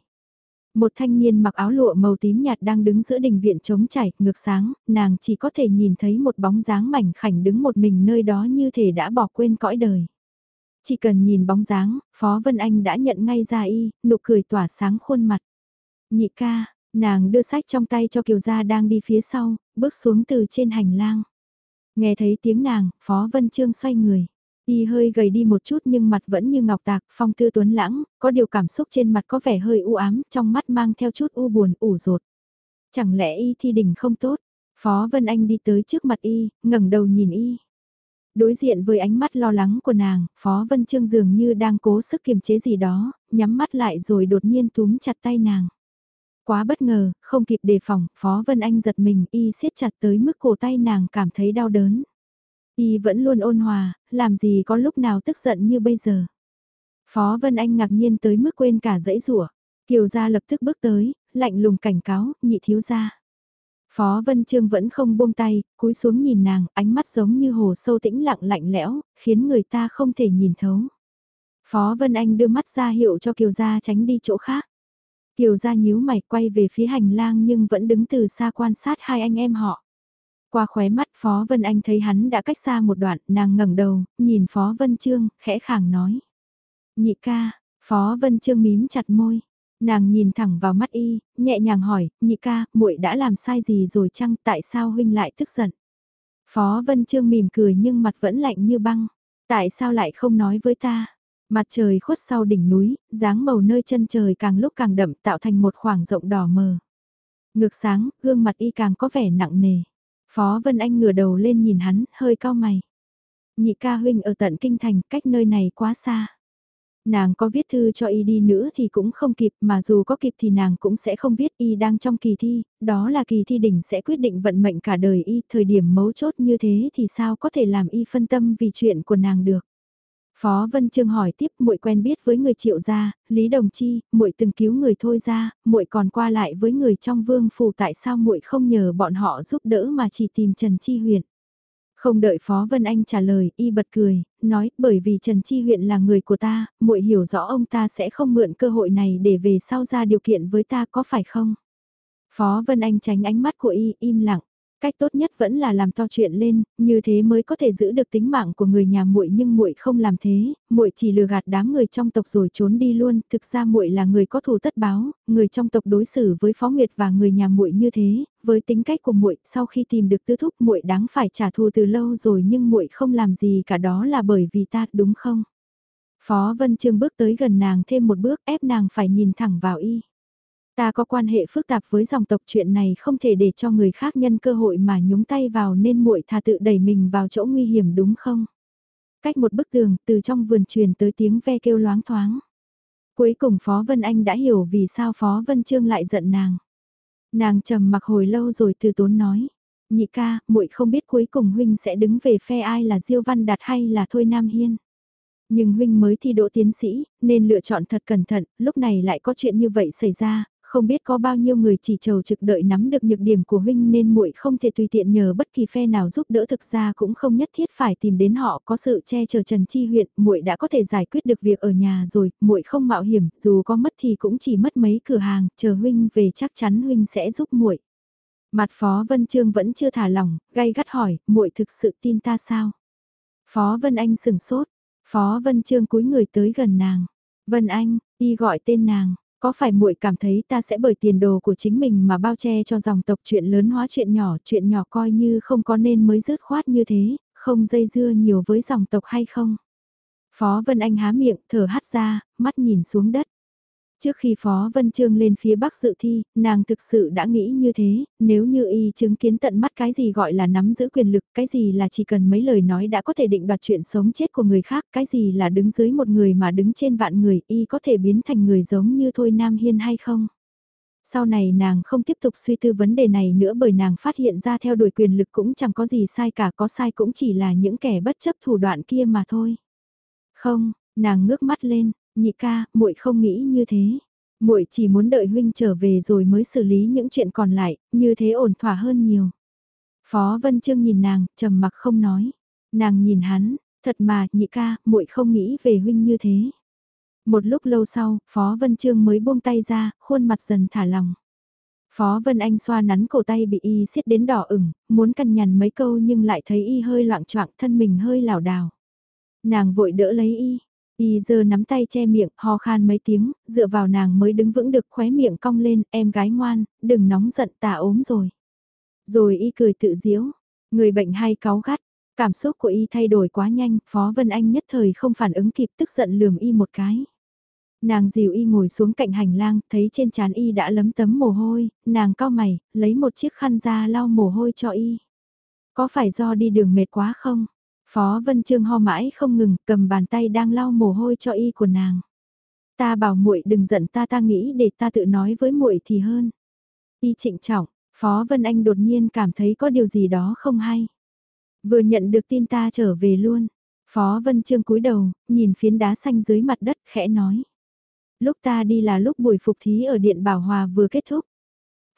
Một thanh niên mặc áo lụa màu tím nhạt đang đứng giữa đình viện trống chảy, ngược sáng, nàng chỉ có thể nhìn thấy một bóng dáng mảnh khảnh đứng một mình nơi đó như thể đã bỏ quên cõi đời. Chỉ cần nhìn bóng dáng, Phó Vân Anh đã nhận ngay ra y, nụ cười tỏa sáng khuôn mặt. Nhị ca, nàng đưa sách trong tay cho Kiều Gia đang đi phía sau, bước xuống từ trên hành lang. Nghe thấy tiếng nàng, Phó Vân Trương xoay người. Y hơi gầy đi một chút nhưng mặt vẫn như ngọc tạc, phong tư tuấn lãng, có điều cảm xúc trên mặt có vẻ hơi u ám, trong mắt mang theo chút u buồn, ủ rột. Chẳng lẽ Y thi đỉnh không tốt? Phó Vân Anh đi tới trước mặt Y, ngẩng đầu nhìn Y. Đối diện với ánh mắt lo lắng của nàng, Phó Vân Trương dường như đang cố sức kiềm chế gì đó, nhắm mắt lại rồi đột nhiên túm chặt tay nàng. Quá bất ngờ, không kịp đề phòng, Phó Vân Anh giật mình y siết chặt tới mức cổ tay nàng cảm thấy đau đớn. Y vẫn luôn ôn hòa, làm gì có lúc nào tức giận như bây giờ. Phó Vân Anh ngạc nhiên tới mức quên cả dãy rủa Kiều gia lập tức bước tới, lạnh lùng cảnh cáo, nhị thiếu gia. Phó Vân Trương vẫn không buông tay, cúi xuống nhìn nàng, ánh mắt giống như hồ sâu tĩnh lặng lạnh lẽo, khiến người ta không thể nhìn thấu. Phó Vân Anh đưa mắt ra hiệu cho Kiều gia tránh đi chỗ khác. Kiều gia nhíu mày quay về phía hành lang nhưng vẫn đứng từ xa quan sát hai anh em họ. Qua khóe mắt Phó Vân Anh thấy hắn đã cách xa một đoạn, nàng ngẩng đầu, nhìn Phó Vân Trương, khẽ khàng nói. Nhị ca, Phó Vân Trương mím chặt môi. Nàng nhìn thẳng vào mắt y, nhẹ nhàng hỏi, nhị ca, muội đã làm sai gì rồi chăng, tại sao huynh lại tức giận? Phó Vân Trương mỉm cười nhưng mặt vẫn lạnh như băng. Tại sao lại không nói với ta? Mặt trời khuất sau đỉnh núi, dáng màu nơi chân trời càng lúc càng đậm tạo thành một khoảng rộng đỏ mờ. Ngược sáng, gương mặt y càng có vẻ nặng nề. Phó Vân Anh ngửa đầu lên nhìn hắn, hơi cao mày. Nhị ca huynh ở tận kinh thành, cách nơi này quá xa. Nàng có viết thư cho y đi nữa thì cũng không kịp, mà dù có kịp thì nàng cũng sẽ không viết y đang trong kỳ thi, đó là kỳ thi đỉnh sẽ quyết định vận mệnh cả đời y, thời điểm mấu chốt như thế thì sao có thể làm y phân tâm vì chuyện của nàng được. Phó Vân Trương hỏi tiếp, muội quen biết với người Triệu gia, Lý Đồng Chi, muội từng cứu người thôi ra, muội còn qua lại với người trong vương phủ tại sao muội không nhờ bọn họ giúp đỡ mà chỉ tìm Trần Chi Huyền. Không đợi Phó Vân Anh trả lời, y bật cười, nói, bởi vì Trần Chi Huyện là người của ta, muội hiểu rõ ông ta sẽ không mượn cơ hội này để về sau ra điều kiện với ta có phải không? Phó Vân Anh tránh ánh mắt của y, im lặng. Cách tốt nhất vẫn là làm to chuyện lên, như thế mới có thể giữ được tính mạng của người nhà muội nhưng muội không làm thế, muội chỉ lừa gạt đám người trong tộc rồi trốn đi luôn, thực ra muội là người có thù tất báo, người trong tộc đối xử với Phó Nguyệt và người nhà muội như thế, với tính cách của muội, sau khi tìm được tư thúc muội đáng phải trả thù từ lâu rồi nhưng muội không làm gì cả đó là bởi vì ta, đúng không? Phó Vân Trương bước tới gần nàng thêm một bước ép nàng phải nhìn thẳng vào y. Ta có quan hệ phức tạp với dòng tộc chuyện này không thể để cho người khác nhân cơ hội mà nhúng tay vào nên muội thà tự đẩy mình vào chỗ nguy hiểm đúng không? Cách một bức tường, từ trong vườn truyền tới tiếng ve kêu loáng thoáng. Cuối cùng Phó Vân Anh đã hiểu vì sao Phó Vân Trương lại giận nàng. Nàng trầm mặc hồi lâu rồi từ tốn nói. Nhị ca, muội không biết cuối cùng huynh sẽ đứng về phe ai là Diêu Văn Đạt hay là Thôi Nam Hiên. Nhưng huynh mới thi đỗ tiến sĩ, nên lựa chọn thật cẩn thận, lúc này lại có chuyện như vậy xảy ra, không biết có bao nhiêu người chỉ chờ trực đợi nắm được nhược điểm của huynh nên muội không thể tùy tiện nhờ bất kỳ phe nào giúp đỡ thực ra cũng không nhất thiết phải tìm đến họ có sự che chở Trần Chi huyện, muội đã có thể giải quyết được việc ở nhà rồi, muội không mạo hiểm, dù có mất thì cũng chỉ mất mấy cửa hàng, chờ huynh về chắc chắn huynh sẽ giúp muội. Mặt Phó Vân Trương vẫn chưa thả lỏng, gay gắt hỏi, muội thực sự tin ta sao? Phó Vân Anh sừng sốt, Phó Vân Trương cúi người tới gần nàng. Vân Anh, y gọi tên nàng, có phải muội cảm thấy ta sẽ bởi tiền đồ của chính mình mà bao che cho dòng tộc chuyện lớn hóa chuyện nhỏ, chuyện nhỏ coi như không có nên mới dứt khoát như thế, không dây dưa nhiều với dòng tộc hay không? Phó Vân Anh há miệng, thở hắt ra, mắt nhìn xuống đất. Trước khi Phó Vân Trương lên phía Bắc dự thi, nàng thực sự đã nghĩ như thế, nếu như y chứng kiến tận mắt cái gì gọi là nắm giữ quyền lực, cái gì là chỉ cần mấy lời nói đã có thể định đoạt chuyện sống chết của người khác, cái gì là đứng dưới một người mà đứng trên vạn người, y có thể biến thành người giống như Thôi Nam Hiên hay không? Sau này nàng không tiếp tục suy tư vấn đề này nữa bởi nàng phát hiện ra theo đuổi quyền lực cũng chẳng có gì sai cả, có sai cũng chỉ là những kẻ bất chấp thủ đoạn kia mà thôi. Không, nàng ngước mắt lên, Nhị ca, muội không nghĩ như thế. Muội chỉ muốn đợi huynh trở về rồi mới xử lý những chuyện còn lại, như thế ổn thỏa hơn nhiều. Phó Vân Trương nhìn nàng, trầm mặc không nói. Nàng nhìn hắn, thật mà, nhị ca, muội không nghĩ về huynh như thế. Một lúc lâu sau, Phó Vân Trương mới buông tay ra, khuôn mặt dần thả lòng. Phó Vân Anh xoa nắn cổ tay bị y siết đến đỏ ửng, muốn cằn nhằn mấy câu nhưng lại thấy y hơi loạn choạng thân mình hơi lảo đảo. Nàng vội đỡ lấy y, Y giờ nắm tay che miệng, ho khan mấy tiếng, dựa vào nàng mới đứng vững được khóe miệng cong lên, em gái ngoan, đừng nóng giận tà ốm rồi. Rồi y cười tự diễu, người bệnh hay cáu gắt, cảm xúc của y thay đổi quá nhanh, Phó Vân Anh nhất thời không phản ứng kịp tức giận lườm y một cái. Nàng dìu y ngồi xuống cạnh hành lang, thấy trên trán y đã lấm tấm mồ hôi, nàng cao mày, lấy một chiếc khăn ra lau mồ hôi cho y. Có phải do đi đường mệt quá không? Phó Vân Trương ho mãi không ngừng, cầm bàn tay đang lau mồ hôi cho y của nàng. Ta bảo muội đừng giận ta ta nghĩ để ta tự nói với muội thì hơn. Y trịnh trọng, Phó Vân Anh đột nhiên cảm thấy có điều gì đó không hay. Vừa nhận được tin ta trở về luôn. Phó Vân Trương cúi đầu, nhìn phiến đá xanh dưới mặt đất khẽ nói. Lúc ta đi là lúc buổi phục thí ở Điện Bảo Hòa vừa kết thúc.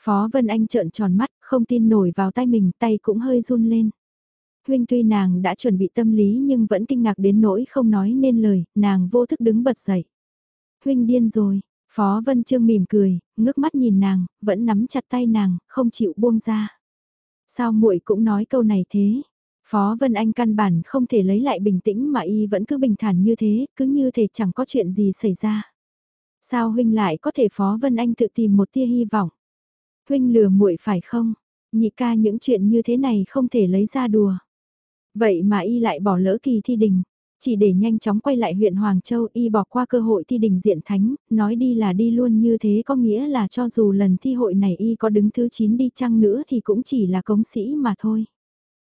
Phó Vân Anh trợn tròn mắt, không tin nổi vào tay mình, tay cũng hơi run lên huynh tuy nàng đã chuẩn bị tâm lý nhưng vẫn kinh ngạc đến nỗi không nói nên lời, nàng vô thức đứng bật dậy. Huynh điên rồi, Phó Vân Trương mỉm cười, ngước mắt nhìn nàng, vẫn nắm chặt tay nàng, không chịu buông ra. Sao muội cũng nói câu này thế? Phó Vân Anh căn bản không thể lấy lại bình tĩnh mà y vẫn cứ bình thản như thế, cứ như thể chẳng có chuyện gì xảy ra. Sao huynh lại có thể Phó Vân Anh tự tìm một tia hy vọng? Huynh lừa muội phải không? Nhị ca những chuyện như thế này không thể lấy ra đùa. Vậy mà y lại bỏ lỡ kỳ thi đình. Chỉ để nhanh chóng quay lại huyện Hoàng Châu y bỏ qua cơ hội thi đình diện thánh, nói đi là đi luôn như thế có nghĩa là cho dù lần thi hội này y có đứng thứ 9 đi chăng nữa thì cũng chỉ là cống sĩ mà thôi.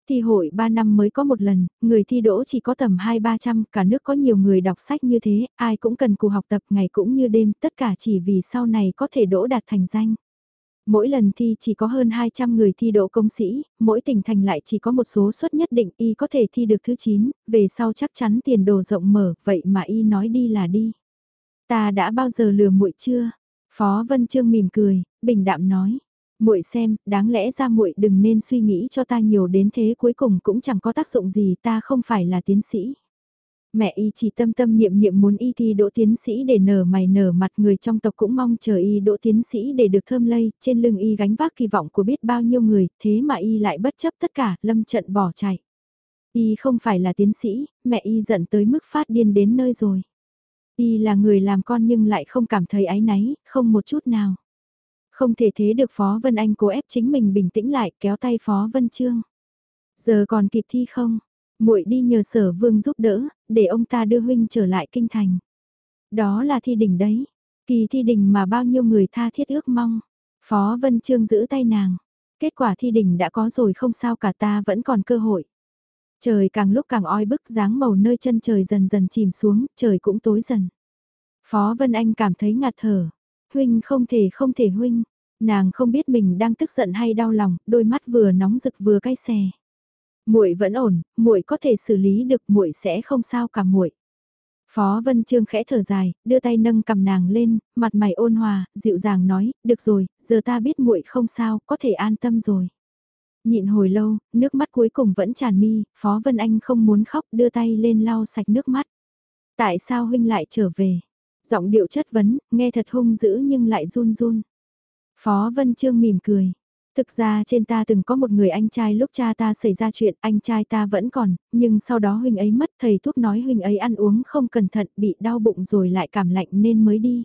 Thi hội 3 năm mới có một lần, người thi đỗ chỉ có tầm 2-300, cả nước có nhiều người đọc sách như thế, ai cũng cần cù học tập ngày cũng như đêm, tất cả chỉ vì sau này có thể đỗ đạt thành danh. Mỗi lần thi chỉ có hơn 200 người thi đỗ công sĩ, mỗi tỉnh thành lại chỉ có một số suất nhất định y có thể thi được thứ 9, về sau chắc chắn tiền đồ rộng mở, vậy mà y nói đi là đi. Ta đã bao giờ lừa muội chưa? Phó Vân Trương mỉm cười, bình đạm nói. Muội xem, đáng lẽ ra muội đừng nên suy nghĩ cho ta nhiều đến thế cuối cùng cũng chẳng có tác dụng gì ta không phải là tiến sĩ. Mẹ y chỉ tâm tâm niệm niệm muốn y thi đỗ tiến sĩ để nở mày nở mặt người trong tộc cũng mong chờ y đỗ tiến sĩ để được thơm lây, trên lưng y gánh vác kỳ vọng của biết bao nhiêu người, thế mà y lại bất chấp tất cả, lâm trận bỏ chạy. Y không phải là tiến sĩ, mẹ y giận tới mức phát điên đến nơi rồi. Y là người làm con nhưng lại không cảm thấy áy náy, không một chút nào. Không thể thế được Phó Vân Anh cố ép chính mình bình tĩnh lại kéo tay Phó Vân Trương. Giờ còn kịp thi không? Muội đi nhờ sở vương giúp đỡ, để ông ta đưa huynh trở lại kinh thành. Đó là thi đỉnh đấy, kỳ thi đỉnh mà bao nhiêu người tha thiết ước mong. Phó Vân Trương giữ tay nàng, kết quả thi đỉnh đã có rồi không sao cả ta vẫn còn cơ hội. Trời càng lúc càng oi bức dáng màu nơi chân trời dần dần chìm xuống, trời cũng tối dần. Phó Vân Anh cảm thấy ngạt thở. Huynh không thể không thể huynh. Nàng không biết mình đang tức giận hay đau lòng, đôi mắt vừa nóng rực vừa cay xè muội vẫn ổn, muội có thể xử lý được, muội sẽ không sao cả muội. Phó Vân Trương khẽ thở dài, đưa tay nâng cầm nàng lên, mặt mày ôn hòa, dịu dàng nói, được rồi, giờ ta biết muội không sao, có thể an tâm rồi. Nhịn hồi lâu, nước mắt cuối cùng vẫn tràn mi, Phó Vân Anh không muốn khóc đưa tay lên lau sạch nước mắt. Tại sao huynh lại trở về? Giọng điệu chất vấn, nghe thật hung dữ nhưng lại run run. Phó Vân Trương mỉm cười. Thực ra trên ta từng có một người anh trai lúc cha ta xảy ra chuyện, anh trai ta vẫn còn, nhưng sau đó huynh ấy mất, thầy thuốc nói huynh ấy ăn uống không cẩn thận, bị đau bụng rồi lại cảm lạnh nên mới đi.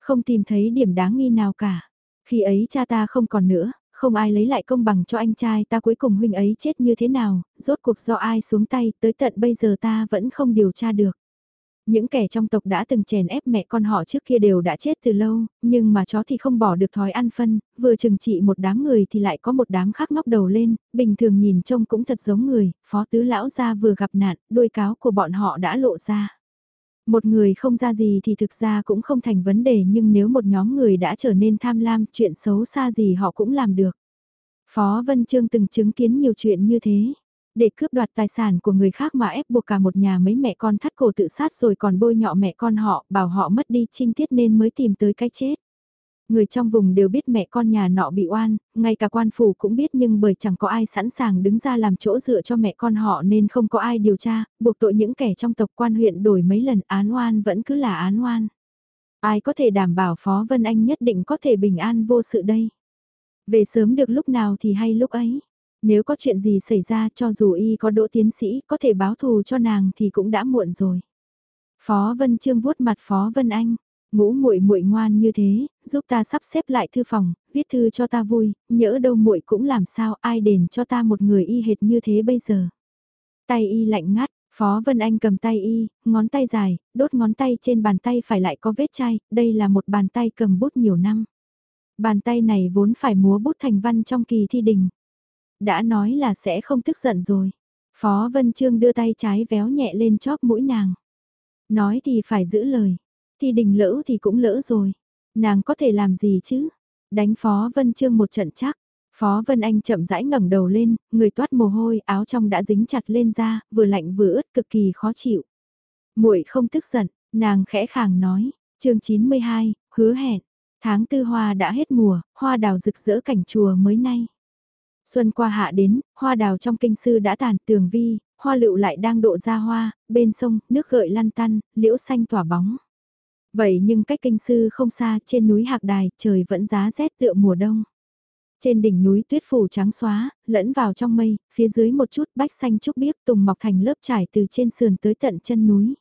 Không tìm thấy điểm đáng nghi nào cả. Khi ấy cha ta không còn nữa, không ai lấy lại công bằng cho anh trai ta cuối cùng huynh ấy chết như thế nào, rốt cuộc do ai xuống tay, tới tận bây giờ ta vẫn không điều tra được. Những kẻ trong tộc đã từng chèn ép mẹ con họ trước kia đều đã chết từ lâu, nhưng mà chó thì không bỏ được thói ăn phân, vừa chừng trị một đám người thì lại có một đám khác ngóc đầu lên, bình thường nhìn trông cũng thật giống người, phó tứ lão ra vừa gặp nạn, đôi cáo của bọn họ đã lộ ra. Một người không ra gì thì thực ra cũng không thành vấn đề nhưng nếu một nhóm người đã trở nên tham lam, chuyện xấu xa gì họ cũng làm được. Phó Vân Trương từng chứng kiến nhiều chuyện như thế. Để cướp đoạt tài sản của người khác mà ép buộc cả một nhà mấy mẹ con thắt cổ tự sát rồi còn bôi nhọ mẹ con họ, bảo họ mất đi trinh tiết nên mới tìm tới cái chết. Người trong vùng đều biết mẹ con nhà nọ bị oan, ngay cả quan phủ cũng biết nhưng bởi chẳng có ai sẵn sàng đứng ra làm chỗ dựa cho mẹ con họ nên không có ai điều tra, buộc tội những kẻ trong tộc quan huyện đổi mấy lần án oan vẫn cứ là án oan. Ai có thể đảm bảo Phó Vân Anh nhất định có thể bình an vô sự đây. Về sớm được lúc nào thì hay lúc ấy. Nếu có chuyện gì xảy ra cho dù y có đỗ tiến sĩ có thể báo thù cho nàng thì cũng đã muộn rồi. Phó Vân Trương vuốt mặt Phó Vân Anh, ngũ muội muội ngoan như thế, giúp ta sắp xếp lại thư phòng, viết thư cho ta vui, nhỡ đâu muội cũng làm sao ai đền cho ta một người y hệt như thế bây giờ. Tay y lạnh ngắt, Phó Vân Anh cầm tay y, ngón tay dài, đốt ngón tay trên bàn tay phải lại có vết chai, đây là một bàn tay cầm bút nhiều năm. Bàn tay này vốn phải múa bút thành văn trong kỳ thi đình. Đã nói là sẽ không tức giận rồi. Phó Vân Trương đưa tay trái véo nhẹ lên chóp mũi nàng. Nói thì phải giữ lời. Thì đình lỡ thì cũng lỡ rồi. Nàng có thể làm gì chứ? Đánh Phó Vân Trương một trận chắc. Phó Vân Anh chậm rãi ngẩng đầu lên, người toát mồ hôi, áo trong đã dính chặt lên da, vừa lạnh vừa ướt cực kỳ khó chịu. Muội không tức giận, nàng khẽ khàng nói, chương 92, hứa hẹn, tháng tư hoa đã hết mùa, hoa đào rực rỡ cảnh chùa mới nay. Xuân qua hạ đến, hoa đào trong kinh sư đã tàn tường vi, hoa lựu lại đang độ ra hoa, bên sông, nước gợi lăn tăn, liễu xanh tỏa bóng. Vậy nhưng cách kinh sư không xa, trên núi Hạc Đài, trời vẫn giá rét tựa mùa đông. Trên đỉnh núi tuyết phủ trắng xóa, lẫn vào trong mây, phía dưới một chút bách xanh trúc biếc tùng mọc thành lớp trải từ trên sườn tới tận chân núi.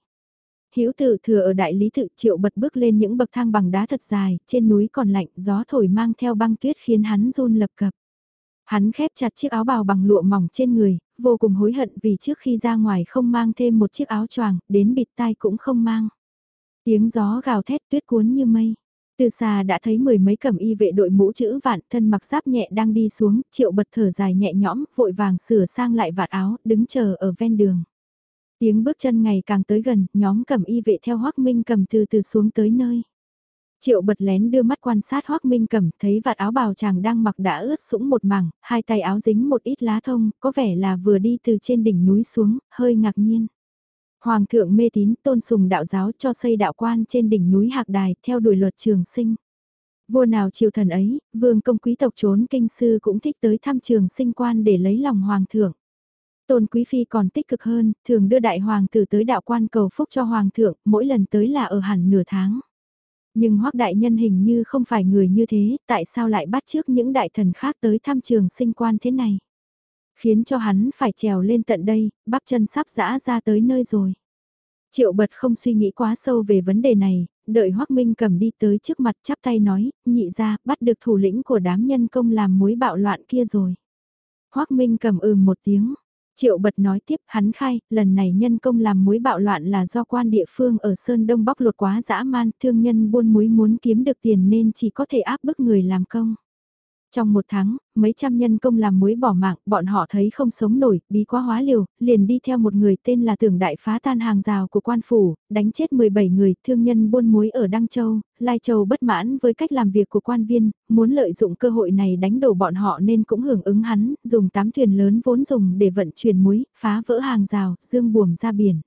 Hữu tự thừa ở đại lý tự triệu bật bước lên những bậc thang bằng đá thật dài, trên núi còn lạnh, gió thổi mang theo băng tuyết khiến hắn run lập cập. Hắn khép chặt chiếc áo bào bằng lụa mỏng trên người, vô cùng hối hận vì trước khi ra ngoài không mang thêm một chiếc áo choàng, đến bịt tai cũng không mang. Tiếng gió gào thét tuyết cuốn như mây. Từ xa đã thấy mười mấy cẩm y vệ đội mũ chữ vạn thân mặc giáp nhẹ đang đi xuống, triệu bật thở dài nhẹ nhõm, vội vàng sửa sang lại vạt áo, đứng chờ ở ven đường. Tiếng bước chân ngày càng tới gần, nhóm cẩm y vệ theo hoắc minh cầm từ từ xuống tới nơi. Triệu bật lén đưa mắt quan sát Hoác Minh Cẩm, thấy vạt áo bào chàng đang mặc đã ướt sũng một mảng, hai tay áo dính một ít lá thông, có vẻ là vừa đi từ trên đỉnh núi xuống, hơi ngạc nhiên. Hoàng thượng mê tín tôn sùng đạo giáo cho xây đạo quan trên đỉnh núi Hạc Đài theo đuổi luật trường sinh. Vua nào triều thần ấy, vương công quý tộc trốn kinh sư cũng thích tới thăm trường sinh quan để lấy lòng hoàng thượng. Tôn quý phi còn tích cực hơn, thường đưa đại hoàng tử tới đạo quan cầu phúc cho hoàng thượng, mỗi lần tới là ở hẳn nửa tháng. Nhưng hoắc đại nhân hình như không phải người như thế, tại sao lại bắt trước những đại thần khác tới thăm trường sinh quan thế này? Khiến cho hắn phải trèo lên tận đây, bắp chân sắp dã ra tới nơi rồi. Triệu bật không suy nghĩ quá sâu về vấn đề này, đợi hoắc Minh cầm đi tới trước mặt chắp tay nói, nhị ra, bắt được thủ lĩnh của đám nhân công làm mối bạo loạn kia rồi. hoắc Minh cầm ừ một tiếng, Triệu bật nói tiếp hắn khai, lần này nhân công làm muối bạo loạn là do quan địa phương ở Sơn Đông bóc lột quá dã man, thương nhân buôn muối muốn kiếm được tiền nên chỉ có thể áp bức người làm công. Trong một tháng, mấy trăm nhân công làm muối bỏ mạng, bọn họ thấy không sống nổi, bí quá hóa liều, liền đi theo một người tên là tưởng đại phá tan hàng rào của quan phủ, đánh chết 17 người, thương nhân buôn muối ở Đăng Châu, Lai Châu bất mãn với cách làm việc của quan viên, muốn lợi dụng cơ hội này đánh đổ bọn họ nên cũng hưởng ứng hắn, dùng tám thuyền lớn vốn dùng để vận chuyển muối, phá vỡ hàng rào, dương buồm ra biển.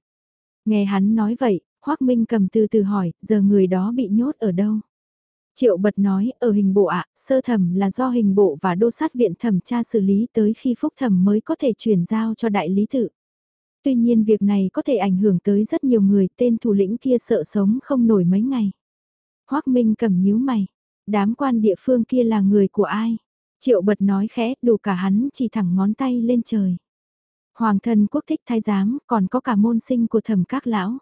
Nghe hắn nói vậy, Hoác Minh cầm từ từ hỏi, giờ người đó bị nhốt ở đâu? Triệu bật nói, ở hình bộ ạ, sơ thẩm là do hình bộ và đô sát viện thẩm tra xử lý tới khi phúc thẩm mới có thể chuyển giao cho đại lý tự. Tuy nhiên việc này có thể ảnh hưởng tới rất nhiều người, tên thủ lĩnh kia sợ sống không nổi mấy ngày. Hoác Minh cầm nhíu mày, đám quan địa phương kia là người của ai? Triệu bật nói khẽ, đủ cả hắn chỉ thẳng ngón tay lên trời. Hoàng thân quốc thích thái giám, còn có cả môn sinh của thẩm các lão.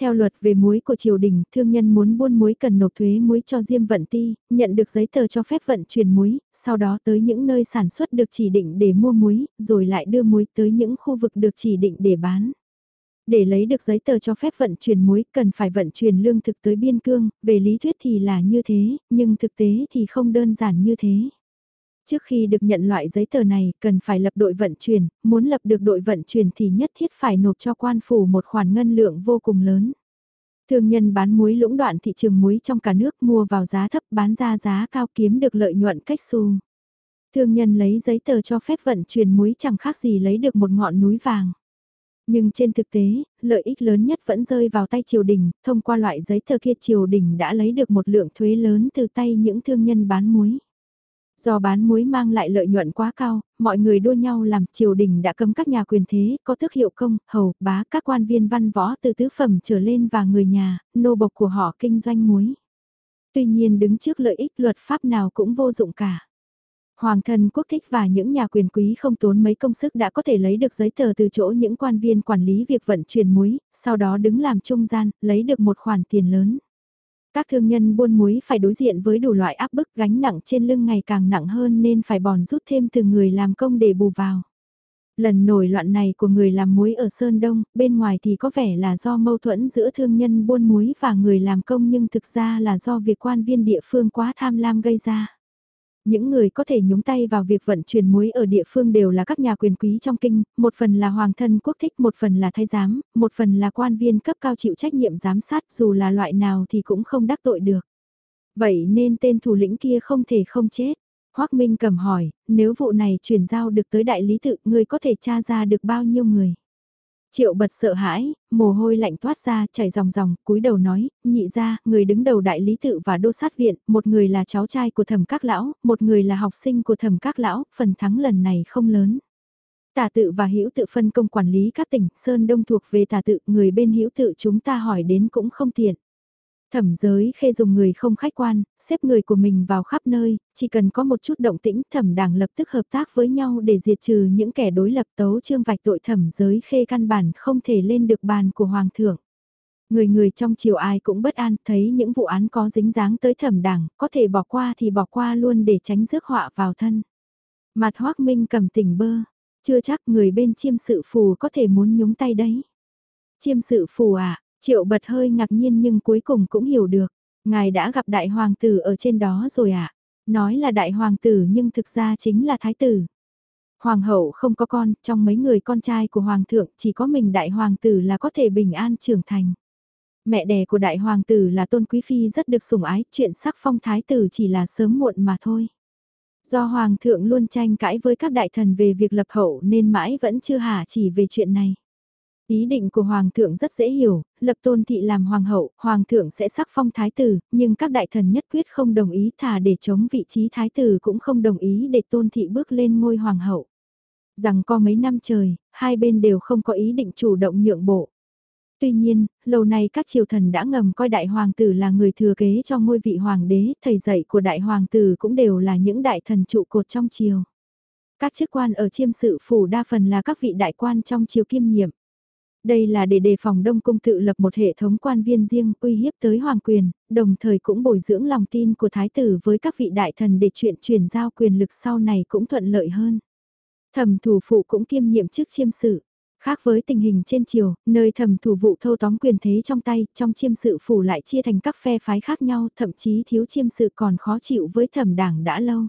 Theo luật về muối của triều đình, thương nhân muốn buôn muối cần nộp thuế muối cho Diêm Vận Ti, nhận được giấy tờ cho phép vận chuyển muối, sau đó tới những nơi sản xuất được chỉ định để mua muối, rồi lại đưa muối tới những khu vực được chỉ định để bán. Để lấy được giấy tờ cho phép vận chuyển muối cần phải vận chuyển lương thực tới biên cương, về lý thuyết thì là như thế, nhưng thực tế thì không đơn giản như thế. Trước khi được nhận loại giấy tờ này, cần phải lập đội vận chuyển, muốn lập được đội vận chuyển thì nhất thiết phải nộp cho quan phủ một khoản ngân lượng vô cùng lớn. Thương nhân bán muối lũng đoạn thị trường muối trong cả nước mua vào giá thấp bán ra giá cao kiếm được lợi nhuận cách xu. Thương nhân lấy giấy tờ cho phép vận chuyển muối chẳng khác gì lấy được một ngọn núi vàng. Nhưng trên thực tế, lợi ích lớn nhất vẫn rơi vào tay triều đình, thông qua loại giấy tờ kia triều đình đã lấy được một lượng thuế lớn từ tay những thương nhân bán muối. Do bán muối mang lại lợi nhuận quá cao, mọi người đua nhau làm triều đình đã cấm các nhà quyền thế, có tước hiệu công, hầu, bá, các quan viên văn võ từ tứ phẩm trở lên và người nhà, nô bộc của họ kinh doanh muối. Tuy nhiên đứng trước lợi ích luật pháp nào cũng vô dụng cả. Hoàng thân quốc thích và những nhà quyền quý không tốn mấy công sức đã có thể lấy được giấy tờ từ chỗ những quan viên quản lý việc vận chuyển muối, sau đó đứng làm trung gian, lấy được một khoản tiền lớn. Các thương nhân buôn muối phải đối diện với đủ loại áp bức gánh nặng trên lưng ngày càng nặng hơn nên phải bòn rút thêm từ người làm công để bù vào. Lần nổi loạn này của người làm muối ở Sơn Đông, bên ngoài thì có vẻ là do mâu thuẫn giữa thương nhân buôn muối và người làm công nhưng thực ra là do việc quan viên địa phương quá tham lam gây ra. Những người có thể nhúng tay vào việc vận chuyển muối ở địa phương đều là các nhà quyền quý trong kinh, một phần là hoàng thân quốc thích, một phần là thái giám, một phần là quan viên cấp cao chịu trách nhiệm giám sát dù là loại nào thì cũng không đắc tội được. Vậy nên tên thủ lĩnh kia không thể không chết. Hoác Minh cầm hỏi, nếu vụ này chuyển giao được tới đại lý tự, người có thể tra ra được bao nhiêu người? Triệu bật sợ hãi, mồ hôi lạnh toát ra, chảy ròng ròng, cúi đầu nói, nhị ra, người đứng đầu đại lý tự và đô sát viện, một người là cháu trai của thẩm các lão, một người là học sinh của thẩm các lão, phần thắng lần này không lớn. Tả tự và hữu tự phân công quản lý các tỉnh, Sơn Đông thuộc về tả tự, người bên hữu tự chúng ta hỏi đến cũng không tiện. Thẩm giới khê dùng người không khách quan, xếp người của mình vào khắp nơi, chỉ cần có một chút động tĩnh thẩm đảng lập tức hợp tác với nhau để diệt trừ những kẻ đối lập tấu trương vạch tội thẩm giới khê căn bản không thể lên được bàn của Hoàng thượng. Người người trong triều ai cũng bất an thấy những vụ án có dính dáng tới thẩm đảng, có thể bỏ qua thì bỏ qua luôn để tránh rước họa vào thân. Mặt hoác minh cầm tỉnh bơ, chưa chắc người bên chiêm sự phù có thể muốn nhúng tay đấy. Chiêm sự phù à, Triệu bật hơi ngạc nhiên nhưng cuối cùng cũng hiểu được. Ngài đã gặp đại hoàng tử ở trên đó rồi ạ. À? Nói là đại hoàng tử nhưng thực ra chính là thái tử. Hoàng hậu không có con, trong mấy người con trai của hoàng thượng chỉ có mình đại hoàng tử là có thể bình an trưởng thành. Mẹ đẻ của đại hoàng tử là tôn quý phi rất được sủng ái, chuyện sắc phong thái tử chỉ là sớm muộn mà thôi. Do hoàng thượng luôn tranh cãi với các đại thần về việc lập hậu nên mãi vẫn chưa hả chỉ về chuyện này. Ý định của Hoàng thượng rất dễ hiểu, lập tôn thị làm Hoàng hậu, Hoàng thượng sẽ sắc phong thái tử, nhưng các đại thần nhất quyết không đồng ý thả để chống vị trí thái tử cũng không đồng ý để tôn thị bước lên ngôi Hoàng hậu. Rằng có mấy năm trời, hai bên đều không có ý định chủ động nhượng bộ. Tuy nhiên, lâu nay các triều thần đã ngầm coi đại hoàng tử là người thừa kế cho ngôi vị hoàng đế, thầy dạy của đại hoàng tử cũng đều là những đại thần trụ cột trong triều. Các chức quan ở chiêm sự phủ đa phần là các vị đại quan trong triều kiêm nhiệm. Đây là để đề phòng Đông Cung tự lập một hệ thống quan viên riêng uy hiếp tới hoàng quyền, đồng thời cũng bồi dưỡng lòng tin của thái tử với các vị đại thần để chuyện chuyển giao quyền lực sau này cũng thuận lợi hơn. Thẩm thủ phụ cũng kiêm nhiệm chức chiêm sự. Khác với tình hình trên triều, nơi thẩm thủ vụ thâu tóm quyền thế trong tay, trong chiêm sự phủ lại chia thành các phe phái khác nhau, thậm chí thiếu chiêm sự còn khó chịu với thẩm đảng đã lâu.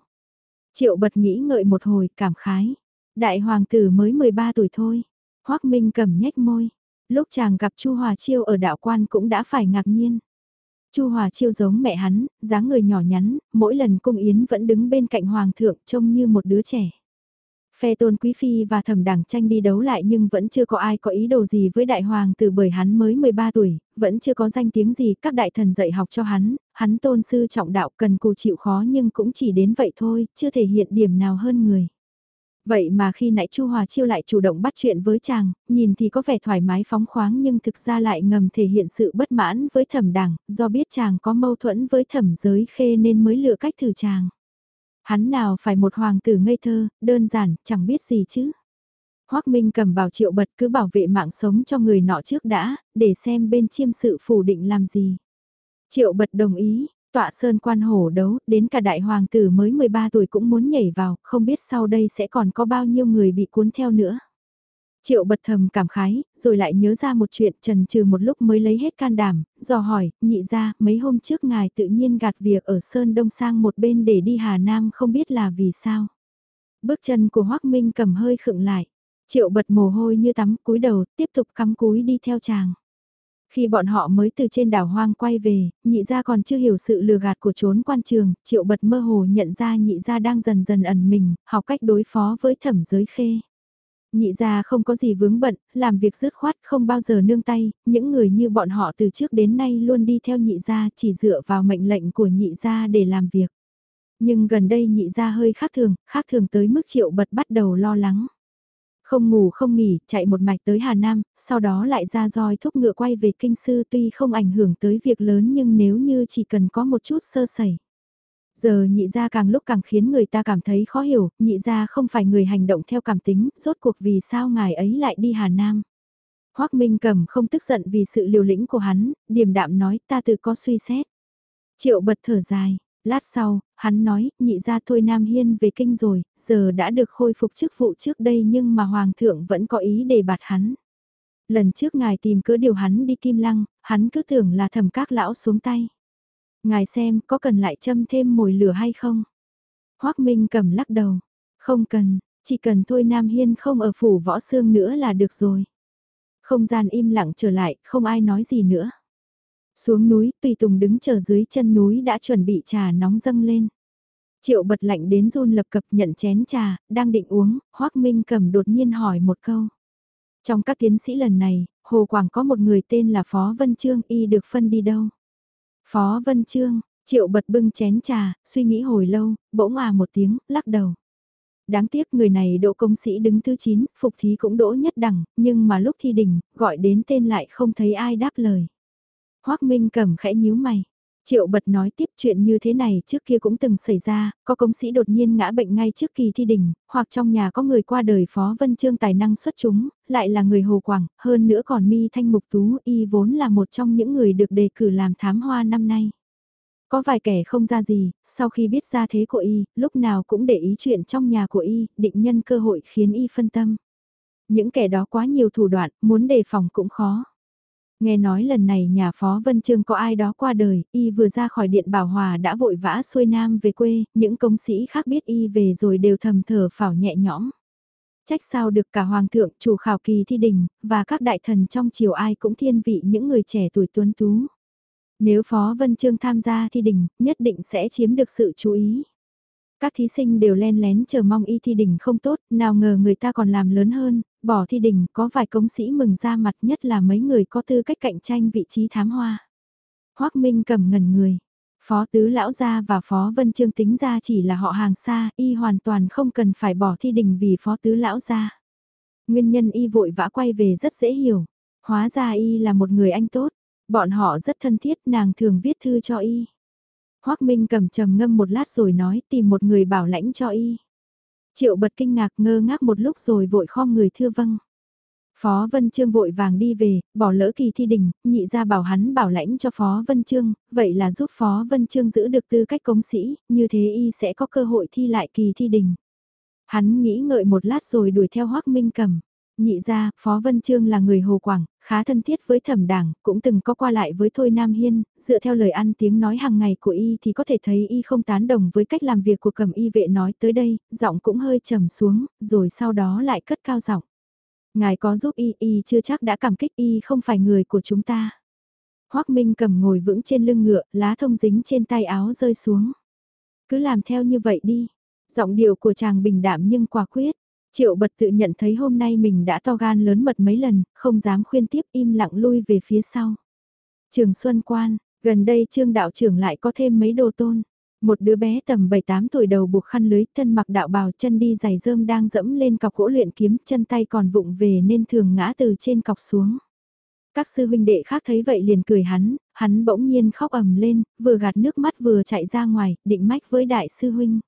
Triệu bật nghĩ ngợi một hồi, cảm khái. Đại hoàng tử mới 13 tuổi thôi. Hoác Minh cầm nhếch môi. Lúc chàng gặp Chu Hòa Chiêu ở đạo quan cũng đã phải ngạc nhiên. Chu Hòa Chiêu giống mẹ hắn, dáng người nhỏ nhắn, mỗi lần cung yến vẫn đứng bên cạnh hoàng thượng trông như một đứa trẻ. Phe tôn quý phi và thẩm đảng tranh đi đấu lại nhưng vẫn chưa có ai có ý đồ gì với đại hoàng từ bởi hắn mới 13 tuổi, vẫn chưa có danh tiếng gì, các đại thần dạy học cho hắn, hắn tôn sư trọng đạo cần cù chịu khó nhưng cũng chỉ đến vậy thôi, chưa thể hiện điểm nào hơn người. Vậy mà khi nãy Chu Hòa Chiêu lại chủ động bắt chuyện với chàng, nhìn thì có vẻ thoải mái phóng khoáng nhưng thực ra lại ngầm thể hiện sự bất mãn với thẩm đảng, do biết chàng có mâu thuẫn với thẩm giới khê nên mới lựa cách thử chàng. Hắn nào phải một hoàng tử ngây thơ, đơn giản, chẳng biết gì chứ. Hoác Minh cầm bảo triệu bật cứ bảo vệ mạng sống cho người nọ trước đã, để xem bên chiêm sự phủ định làm gì. Triệu bật đồng ý, tọa sơn quan hổ đấu, đến cả đại hoàng tử mới 13 tuổi cũng muốn nhảy vào, không biết sau đây sẽ còn có bao nhiêu người bị cuốn theo nữa. Triệu bật thầm cảm khái, rồi lại nhớ ra một chuyện trần trừ một lúc mới lấy hết can đảm, dò hỏi, nhị ra, mấy hôm trước ngài tự nhiên gạt việc ở Sơn Đông sang một bên để đi Hà Nam không biết là vì sao. Bước chân của Hoác Minh cầm hơi khựng lại, triệu bật mồ hôi như tắm cúi đầu, tiếp tục cắm cúi đi theo chàng. Khi bọn họ mới từ trên đảo hoang quay về, nhị gia còn chưa hiểu sự lừa gạt của trốn quan trường, triệu bật mơ hồ nhận ra nhị gia đang dần dần ẩn mình, học cách đối phó với thẩm giới khê. Nhị gia không có gì vướng bận, làm việc dứt khoát không bao giờ nương tay, những người như bọn họ từ trước đến nay luôn đi theo nhị gia chỉ dựa vào mệnh lệnh của nhị gia để làm việc. Nhưng gần đây nhị gia hơi khác thường, khác thường tới mức triệu bật bắt đầu lo lắng. Không ngủ không nghỉ, chạy một mạch tới Hà Nam, sau đó lại ra roi thúc ngựa quay về kinh sư tuy không ảnh hưởng tới việc lớn nhưng nếu như chỉ cần có một chút sơ sẩy. Giờ nhị gia càng lúc càng khiến người ta cảm thấy khó hiểu, nhị gia không phải người hành động theo cảm tính, rốt cuộc vì sao ngài ấy lại đi Hà Nam. Hoác Minh cầm không tức giận vì sự liều lĩnh của hắn, điềm đạm nói ta tự có suy xét. Triệu bật thở dài, lát sau, hắn nói, nhị gia thôi Nam Hiên về kinh rồi, giờ đã được khôi phục chức vụ trước đây nhưng mà Hoàng thượng vẫn có ý để bạt hắn. Lần trước ngài tìm cớ điều hắn đi kim lăng, hắn cứ tưởng là thầm các lão xuống tay. Ngài xem có cần lại châm thêm mồi lửa hay không? Hoác Minh cầm lắc đầu. Không cần, chỉ cần thôi Nam Hiên không ở phủ võ xương nữa là được rồi. Không gian im lặng trở lại, không ai nói gì nữa. Xuống núi, Tùy Tùng đứng chờ dưới chân núi đã chuẩn bị trà nóng dâng lên. Triệu bật lạnh đến run lập cập nhận chén trà, đang định uống, Hoác Minh cầm đột nhiên hỏi một câu. Trong các tiến sĩ lần này, Hồ Quảng có một người tên là Phó Vân Trương y được phân đi đâu? Phó Vân Trương, Triệu bật bưng chén trà, suy nghĩ hồi lâu, bỗng à một tiếng, lắc đầu. Đáng tiếc người này đỗ công sĩ đứng thứ 9, phục thí cũng đỗ nhất đẳng, nhưng mà lúc thi đỉnh, gọi đến tên lại không thấy ai đáp lời. Hoác Minh cầm khẽ nhíu mày. Triệu bật nói tiếp chuyện như thế này trước kia cũng từng xảy ra, có công sĩ đột nhiên ngã bệnh ngay trước kỳ thi đình, hoặc trong nhà có người qua đời Phó Vân Trương tài năng xuất chúng, lại là người Hồ Quảng, hơn nữa còn mi thanh mục tú y vốn là một trong những người được đề cử làm thám hoa năm nay. Có vài kẻ không ra gì, sau khi biết ra thế của y, lúc nào cũng để ý chuyện trong nhà của y, định nhân cơ hội khiến y phân tâm. Những kẻ đó quá nhiều thủ đoạn, muốn đề phòng cũng khó. Nghe nói lần này nhà Phó Vân Trương có ai đó qua đời, y vừa ra khỏi điện bảo hòa đã vội vã xuôi nam về quê, những công sĩ khác biết y về rồi đều thầm thở phảo nhẹ nhõm. Trách sao được cả Hoàng thượng, chủ khảo kỳ thi đình, và các đại thần trong triều ai cũng thiên vị những người trẻ tuổi tuấn tú. Nếu Phó Vân Trương tham gia thi đình, nhất định sẽ chiếm được sự chú ý. Các thí sinh đều len lén chờ mong y thi đỉnh không tốt, nào ngờ người ta còn làm lớn hơn, bỏ thi đỉnh. có vài công sĩ mừng ra mặt nhất là mấy người có tư cách cạnh tranh vị trí thám hoa. Hoác Minh cầm ngần người. Phó Tứ Lão Gia và Phó Vân Trương tính ra chỉ là họ hàng xa, y hoàn toàn không cần phải bỏ thi đình vì Phó Tứ Lão Gia. Nguyên nhân y vội vã quay về rất dễ hiểu. Hóa ra y là một người anh tốt. Bọn họ rất thân thiết nàng thường viết thư cho y. Hoác Minh cầm trầm ngâm một lát rồi nói tìm một người bảo lãnh cho y. Triệu bật kinh ngạc ngơ ngác một lúc rồi vội khom người thưa vâng. Phó Vân Trương vội vàng đi về, bỏ lỡ kỳ thi đình, nhị ra bảo hắn bảo lãnh cho Phó Vân Trương, vậy là giúp Phó Vân Trương giữ được tư cách công sĩ, như thế y sẽ có cơ hội thi lại kỳ thi đình. Hắn nghĩ ngợi một lát rồi đuổi theo Hoác Minh cầm. Nhị ra, Phó Vân Trương là người Hồ Quảng, khá thân thiết với thẩm đảng, cũng từng có qua lại với Thôi Nam Hiên, dựa theo lời ăn tiếng nói hàng ngày của y thì có thể thấy y không tán đồng với cách làm việc của cầm y vệ nói tới đây, giọng cũng hơi trầm xuống, rồi sau đó lại cất cao giọng. Ngài có giúp y, y chưa chắc đã cảm kích y không phải người của chúng ta. Hoác Minh cầm ngồi vững trên lưng ngựa, lá thông dính trên tay áo rơi xuống. Cứ làm theo như vậy đi. Giọng điệu của chàng bình đạm nhưng quả quyết. Triệu bật tự nhận thấy hôm nay mình đã to gan lớn mật mấy lần, không dám khuyên tiếp im lặng lui về phía sau. Trường Xuân Quan, gần đây trương đạo trưởng lại có thêm mấy đồ tôn. Một đứa bé tầm 7-8 tuổi đầu buộc khăn lưới, thân mặc đạo bào chân đi giày rơm đang dẫm lên cọc gỗ luyện kiếm, chân tay còn vụng về nên thường ngã từ trên cọc xuống. Các sư huynh đệ khác thấy vậy liền cười hắn, hắn bỗng nhiên khóc ầm lên, vừa gạt nước mắt vừa chạy ra ngoài, định mách với đại sư huynh.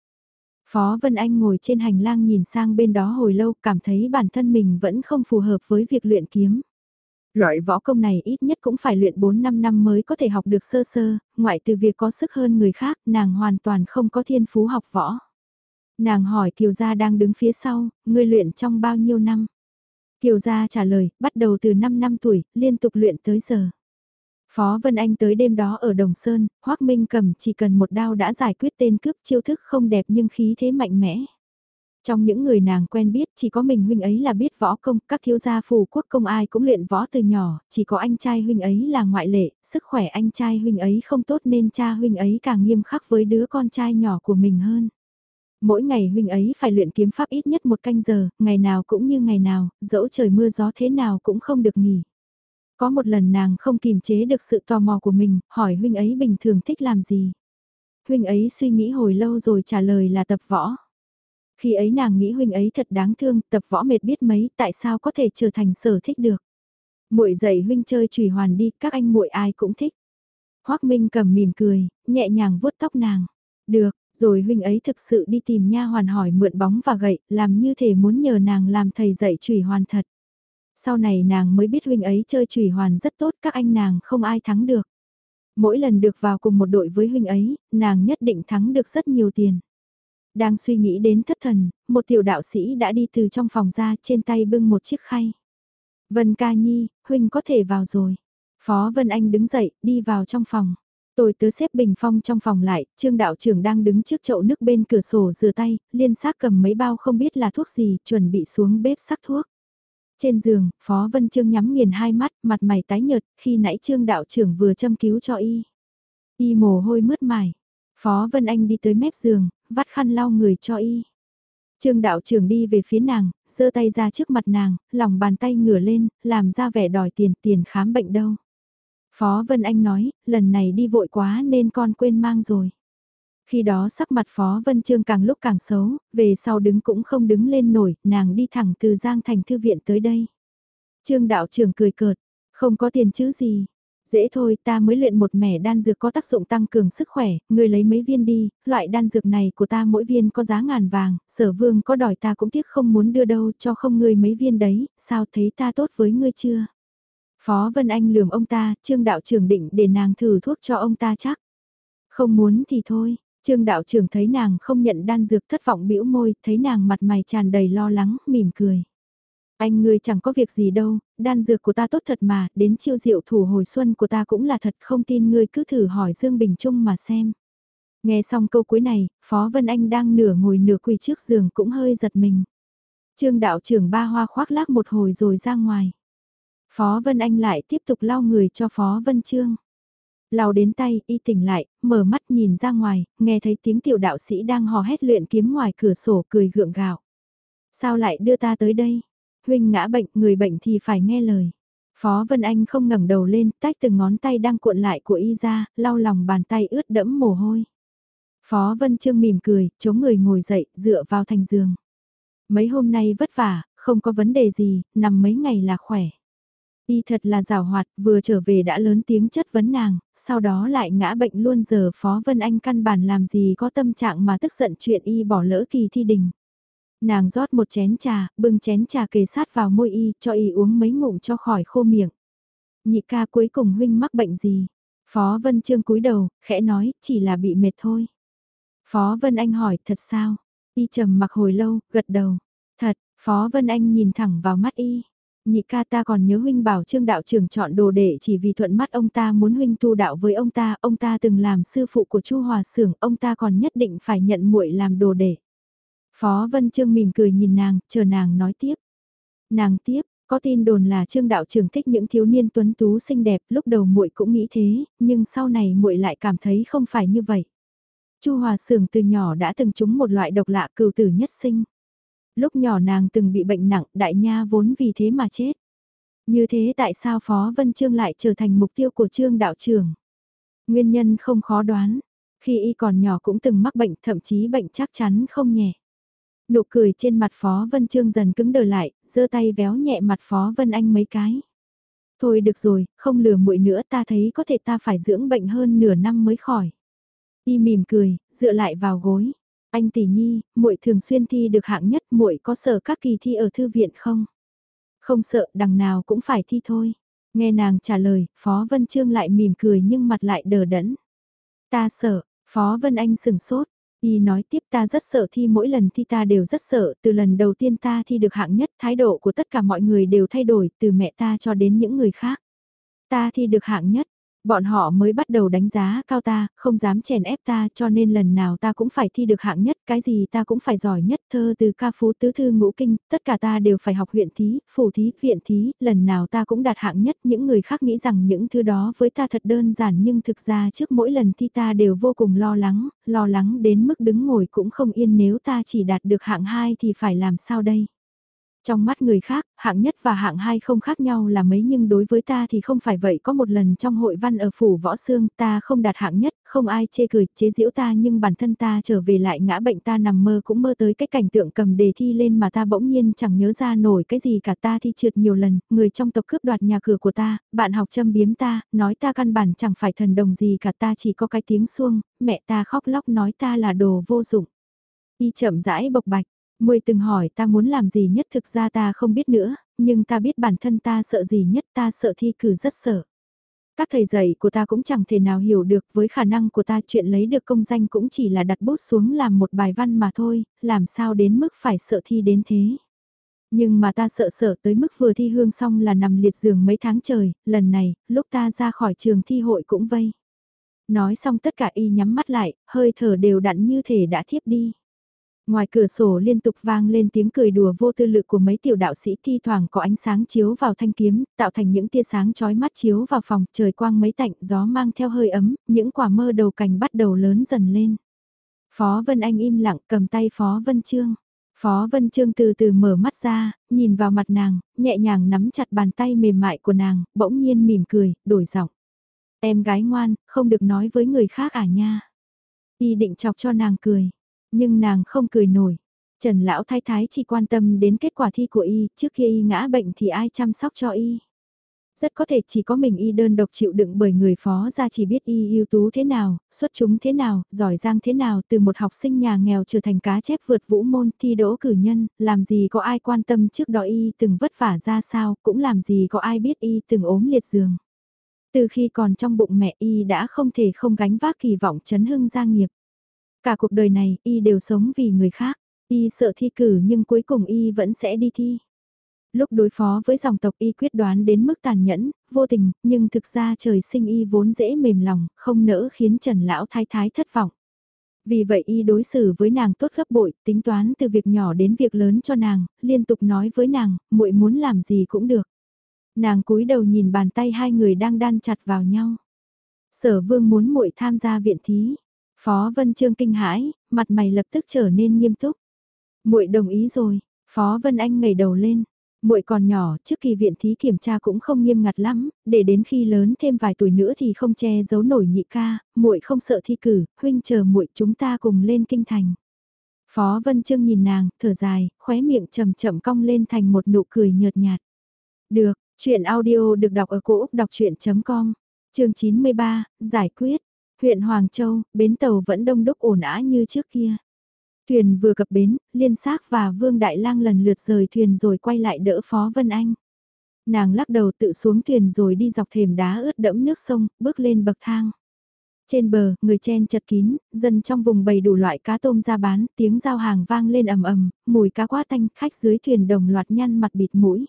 Phó Vân Anh ngồi trên hành lang nhìn sang bên đó hồi lâu cảm thấy bản thân mình vẫn không phù hợp với việc luyện kiếm. Loại võ công này ít nhất cũng phải luyện 4-5 năm mới có thể học được sơ sơ, ngoại từ việc có sức hơn người khác, nàng hoàn toàn không có thiên phú học võ. Nàng hỏi Kiều Gia đang đứng phía sau, ngươi luyện trong bao nhiêu năm? Kiều Gia trả lời, bắt đầu từ 5 năm tuổi, liên tục luyện tới giờ. Phó Vân Anh tới đêm đó ở Đồng Sơn, Hoác Minh cầm chỉ cần một đao đã giải quyết tên cướp chiêu thức không đẹp nhưng khí thế mạnh mẽ. Trong những người nàng quen biết chỉ có mình huynh ấy là biết võ công, các thiếu gia phù quốc công ai cũng luyện võ từ nhỏ, chỉ có anh trai huynh ấy là ngoại lệ, sức khỏe anh trai huynh ấy không tốt nên cha huynh ấy càng nghiêm khắc với đứa con trai nhỏ của mình hơn. Mỗi ngày huynh ấy phải luyện kiếm pháp ít nhất một canh giờ, ngày nào cũng như ngày nào, dẫu trời mưa gió thế nào cũng không được nghỉ. Có một lần nàng không kìm chế được sự tò mò của mình, hỏi huynh ấy bình thường thích làm gì. Huynh ấy suy nghĩ hồi lâu rồi trả lời là tập võ. Khi ấy nàng nghĩ huynh ấy thật đáng thương, tập võ mệt biết mấy, tại sao có thể trở thành sở thích được. Muội dạy huynh chơi chùy hoàn đi, các anh muội ai cũng thích. Hoắc Minh cầm mỉm cười, nhẹ nhàng vuốt tóc nàng. Được, rồi huynh ấy thực sự đi tìm nha hoàn hỏi mượn bóng và gậy, làm như thể muốn nhờ nàng làm thầy dạy chùy hoàn thật. Sau này nàng mới biết huynh ấy chơi chủy hoàn rất tốt, các anh nàng không ai thắng được. Mỗi lần được vào cùng một đội với huynh ấy, nàng nhất định thắng được rất nhiều tiền. Đang suy nghĩ đến thất thần, một tiểu đạo sĩ đã đi từ trong phòng ra trên tay bưng một chiếc khay. Vân ca nhi, huynh có thể vào rồi. Phó Vân Anh đứng dậy, đi vào trong phòng. Tôi tớ xếp bình phong trong phòng lại, trương đạo trưởng đang đứng trước chậu nước bên cửa sổ rửa tay, liên xác cầm mấy bao không biết là thuốc gì, chuẩn bị xuống bếp sắc thuốc. Trên giường, Phó Vân Trương nhắm nghiền hai mắt, mặt mày tái nhợt, khi nãy trương đạo trưởng vừa châm cứu cho y. Y mồ hôi mướt mải. Phó Vân Anh đi tới mép giường, vắt khăn lau người cho y. Trương đạo trưởng đi về phía nàng, giơ tay ra trước mặt nàng, lòng bàn tay ngửa lên, làm ra vẻ đòi tiền tiền khám bệnh đâu. Phó Vân Anh nói, lần này đi vội quá nên con quên mang rồi. Khi đó sắc mặt Phó Vân Trương càng lúc càng xấu, về sau đứng cũng không đứng lên nổi, nàng đi thẳng từ Giang Thành Thư Viện tới đây. Trương đạo trưởng cười cợt, không có tiền chứ gì, Dễ thôi, ta mới luyện một mẻ đan dược có tác dụng tăng cường sức khỏe, người lấy mấy viên đi, loại đan dược này của ta mỗi viên có giá ngàn vàng, sở vương có đòi ta cũng tiếc không muốn đưa đâu cho không ngươi mấy viên đấy, sao thấy ta tốt với ngươi chưa? Phó Vân Anh lườm ông ta, trương đạo trưởng định để nàng thử thuốc cho ông ta chắc. Không muốn thì thôi, trương đạo trưởng thấy nàng không nhận đan dược thất vọng bĩu môi, thấy nàng mặt mày tràn đầy lo lắng, mỉm cười. Anh ngươi chẳng có việc gì đâu, đan dược của ta tốt thật mà, đến chiêu diệu thủ hồi xuân của ta cũng là thật không tin ngươi cứ thử hỏi Dương Bình Trung mà xem. Nghe xong câu cuối này, Phó Vân Anh đang nửa ngồi nửa quỳ trước giường cũng hơi giật mình. Trương đạo trưởng ba hoa khoác lác một hồi rồi ra ngoài. Phó Vân Anh lại tiếp tục lau người cho Phó Vân Trương. Lau đến tay, y tỉnh lại, mở mắt nhìn ra ngoài, nghe thấy tiếng tiểu đạo sĩ đang hò hét luyện kiếm ngoài cửa sổ cười gượng gạo. Sao lại đưa ta tới đây? huynh ngã bệnh, người bệnh thì phải nghe lời. Phó Vân Anh không ngẩng đầu lên, tách từng ngón tay đang cuộn lại của y ra, lau lòng bàn tay ướt đẫm mồ hôi. Phó Vân Trương mỉm cười, chống người ngồi dậy, dựa vào thành giường. Mấy hôm nay vất vả, không có vấn đề gì, nằm mấy ngày là khỏe. Y thật là rào hoạt, vừa trở về đã lớn tiếng chất vấn nàng, sau đó lại ngã bệnh luôn giờ Phó Vân Anh căn bản làm gì có tâm trạng mà tức giận chuyện Y bỏ lỡ kỳ thi đình. Nàng rót một chén trà, bưng chén trà kề sát vào môi y, cho y uống mấy ngụm cho khỏi khô miệng. Nhị ca cuối cùng huynh mắc bệnh gì? Phó Vân Trương cúi đầu, khẽ nói, chỉ là bị mệt thôi. Phó Vân Anh hỏi, thật sao? Y trầm mặc hồi lâu, gật đầu. Thật, Phó Vân Anh nhìn thẳng vào mắt y. Nhị ca ta còn nhớ huynh bảo trương đạo trưởng chọn đồ đệ chỉ vì thuận mắt ông ta muốn huynh tu đạo với ông ta, ông ta từng làm sư phụ của Chu Hòa xưởng, ông ta còn nhất định phải nhận muội làm đồ đệ. Phó Vân Trương mỉm cười nhìn nàng, chờ nàng nói tiếp. Nàng tiếp, có tin đồn là Trương đạo trưởng thích những thiếu niên tuấn tú xinh đẹp, lúc đầu muội cũng nghĩ thế, nhưng sau này muội lại cảm thấy không phải như vậy. Chu Hòa Sưởng từ nhỏ đã từng trúng một loại độc lạ cừu tử nhất sinh. Lúc nhỏ nàng từng bị bệnh nặng, đại nha vốn vì thế mà chết. Như thế tại sao Phó Vân Trương lại trở thành mục tiêu của Trương đạo trưởng? Nguyên nhân không khó đoán. Khi y còn nhỏ cũng từng mắc bệnh, thậm chí bệnh chắc chắn không nhẹ. Nụ cười trên mặt Phó Vân Trương dần cứng đờ lại, giơ tay véo nhẹ mặt Phó Vân Anh mấy cái. Thôi được rồi, không lừa muội nữa ta thấy có thể ta phải dưỡng bệnh hơn nửa năm mới khỏi. Y mỉm cười, dựa lại vào gối. Anh tỷ nhi, muội thường xuyên thi được hạng nhất, muội có sợ các kỳ thi ở thư viện không? Không sợ, đằng nào cũng phải thi thôi. Nghe nàng trả lời, Phó Vân Trương lại mỉm cười nhưng mặt lại đờ đẫn. Ta sợ, Phó Vân Anh sừng sốt. Y nói tiếp ta rất sợ thi mỗi lần thi ta đều rất sợ, từ lần đầu tiên ta thi được hạng nhất, thái độ của tất cả mọi người đều thay đổi, từ mẹ ta cho đến những người khác. Ta thi được hạng nhất, Bọn họ mới bắt đầu đánh giá cao ta, không dám chèn ép ta cho nên lần nào ta cũng phải thi được hạng nhất, cái gì ta cũng phải giỏi nhất, thơ từ ca phú tứ thư ngũ kinh, tất cả ta đều phải học huyện thí, phủ thí, viện thí, lần nào ta cũng đạt hạng nhất, những người khác nghĩ rằng những thứ đó với ta thật đơn giản nhưng thực ra trước mỗi lần thi ta đều vô cùng lo lắng, lo lắng đến mức đứng ngồi cũng không yên nếu ta chỉ đạt được hạng 2 thì phải làm sao đây. Trong mắt người khác, hạng nhất và hạng hai không khác nhau là mấy nhưng đối với ta thì không phải vậy. Có một lần trong hội văn ở phủ võ xương ta không đạt hạng nhất, không ai chê cười, chế giễu ta nhưng bản thân ta trở về lại ngã bệnh ta nằm mơ cũng mơ tới cái cảnh tượng cầm đề thi lên mà ta bỗng nhiên chẳng nhớ ra nổi cái gì cả ta thi trượt nhiều lần, người trong tộc cướp đoạt nhà cửa của ta, bạn học châm biếm ta, nói ta căn bản chẳng phải thần đồng gì cả ta chỉ có cái tiếng xuông, mẹ ta khóc lóc nói ta là đồ vô dụng. Y chậm rãi bộc bạch, Muội từng hỏi ta muốn làm gì nhất thực ra ta không biết nữa, nhưng ta biết bản thân ta sợ gì nhất ta sợ thi cử rất sợ. Các thầy dạy của ta cũng chẳng thể nào hiểu được với khả năng của ta chuyện lấy được công danh cũng chỉ là đặt bút xuống làm một bài văn mà thôi, làm sao đến mức phải sợ thi đến thế. Nhưng mà ta sợ sợ tới mức vừa thi hương xong là nằm liệt giường mấy tháng trời, lần này, lúc ta ra khỏi trường thi hội cũng vây. Nói xong tất cả y nhắm mắt lại, hơi thở đều đặn như thể đã thiếp đi. Ngoài cửa sổ liên tục vang lên tiếng cười đùa vô tư lự của mấy tiểu đạo sĩ thi thoảng có ánh sáng chiếu vào thanh kiếm, tạo thành những tia sáng chói mắt chiếu vào phòng, trời quang mấy tạnh, gió mang theo hơi ấm, những quả mơ đầu cành bắt đầu lớn dần lên. Phó Vân Anh im lặng cầm tay Phó Vân Trương. Phó Vân Trương từ từ mở mắt ra, nhìn vào mặt nàng, nhẹ nhàng nắm chặt bàn tay mềm mại của nàng, bỗng nhiên mỉm cười, đổi giọng. Em gái ngoan, không được nói với người khác à nha. Y định chọc cho nàng cười. Nhưng nàng không cười nổi. Trần lão thái thái chỉ quan tâm đến kết quả thi của y, trước khi y ngã bệnh thì ai chăm sóc cho y. Rất có thể chỉ có mình y đơn độc chịu đựng bởi người phó ra chỉ biết y ưu tú thế nào, xuất chúng thế nào, giỏi giang thế nào từ một học sinh nhà nghèo trở thành cá chép vượt vũ môn thi đỗ cử nhân, làm gì có ai quan tâm trước đó y từng vất vả ra sao, cũng làm gì có ai biết y từng ốm liệt giường. Từ khi còn trong bụng mẹ y đã không thể không gánh vác kỳ vọng chấn hưng gia nghiệp. Cả cuộc đời này, y đều sống vì người khác. Y sợ thi cử nhưng cuối cùng y vẫn sẽ đi thi. Lúc đối phó với dòng tộc y quyết đoán đến mức tàn nhẫn, vô tình, nhưng thực ra trời sinh y vốn dễ mềm lòng, không nỡ khiến Trần Lão Thái Thái thất vọng. Vì vậy y đối xử với nàng tốt gấp bội, tính toán từ việc nhỏ đến việc lớn cho nàng, liên tục nói với nàng, muội muốn làm gì cũng được. Nàng cúi đầu nhìn bàn tay hai người đang đan chặt vào nhau. Sở vương muốn muội tham gia viện thí, Phó Vân Trương kinh hãi, mặt mày lập tức trở nên nghiêm túc. Muội đồng ý rồi, Phó Vân Anh ngẩng đầu lên. Muội còn nhỏ, trước kỳ viện thí kiểm tra cũng không nghiêm ngặt lắm, để đến khi lớn thêm vài tuổi nữa thì không che giấu nổi nhị ca, muội không sợ thi cử, huynh chờ muội chúng ta cùng lên kinh thành. Phó Vân Trương nhìn nàng, thở dài, khóe miệng chậm chậm cong lên thành một nụ cười nhợt nhạt. Được, chuyện audio được đọc ở cổ Úc đọc chuyện.com, chương 93, giải quyết. Huyện Hoàng Châu, bến tàu vẫn đông đúc ổn ả như trước kia. Thuyền vừa cập bến, Liên Xác và Vương Đại Lang lần lượt rời thuyền rồi quay lại đỡ Phó Vân Anh. Nàng lắc đầu tự xuống thuyền rồi đi dọc thềm đá ướt đẫm nước sông, bước lên bậc thang. Trên bờ, người chen chật kín, dân trong vùng bày đủ loại cá tôm ra bán, tiếng giao hàng vang lên ầm ầm, mùi cá quá tanh, khách dưới thuyền đồng loạt nhăn mặt bịt mũi.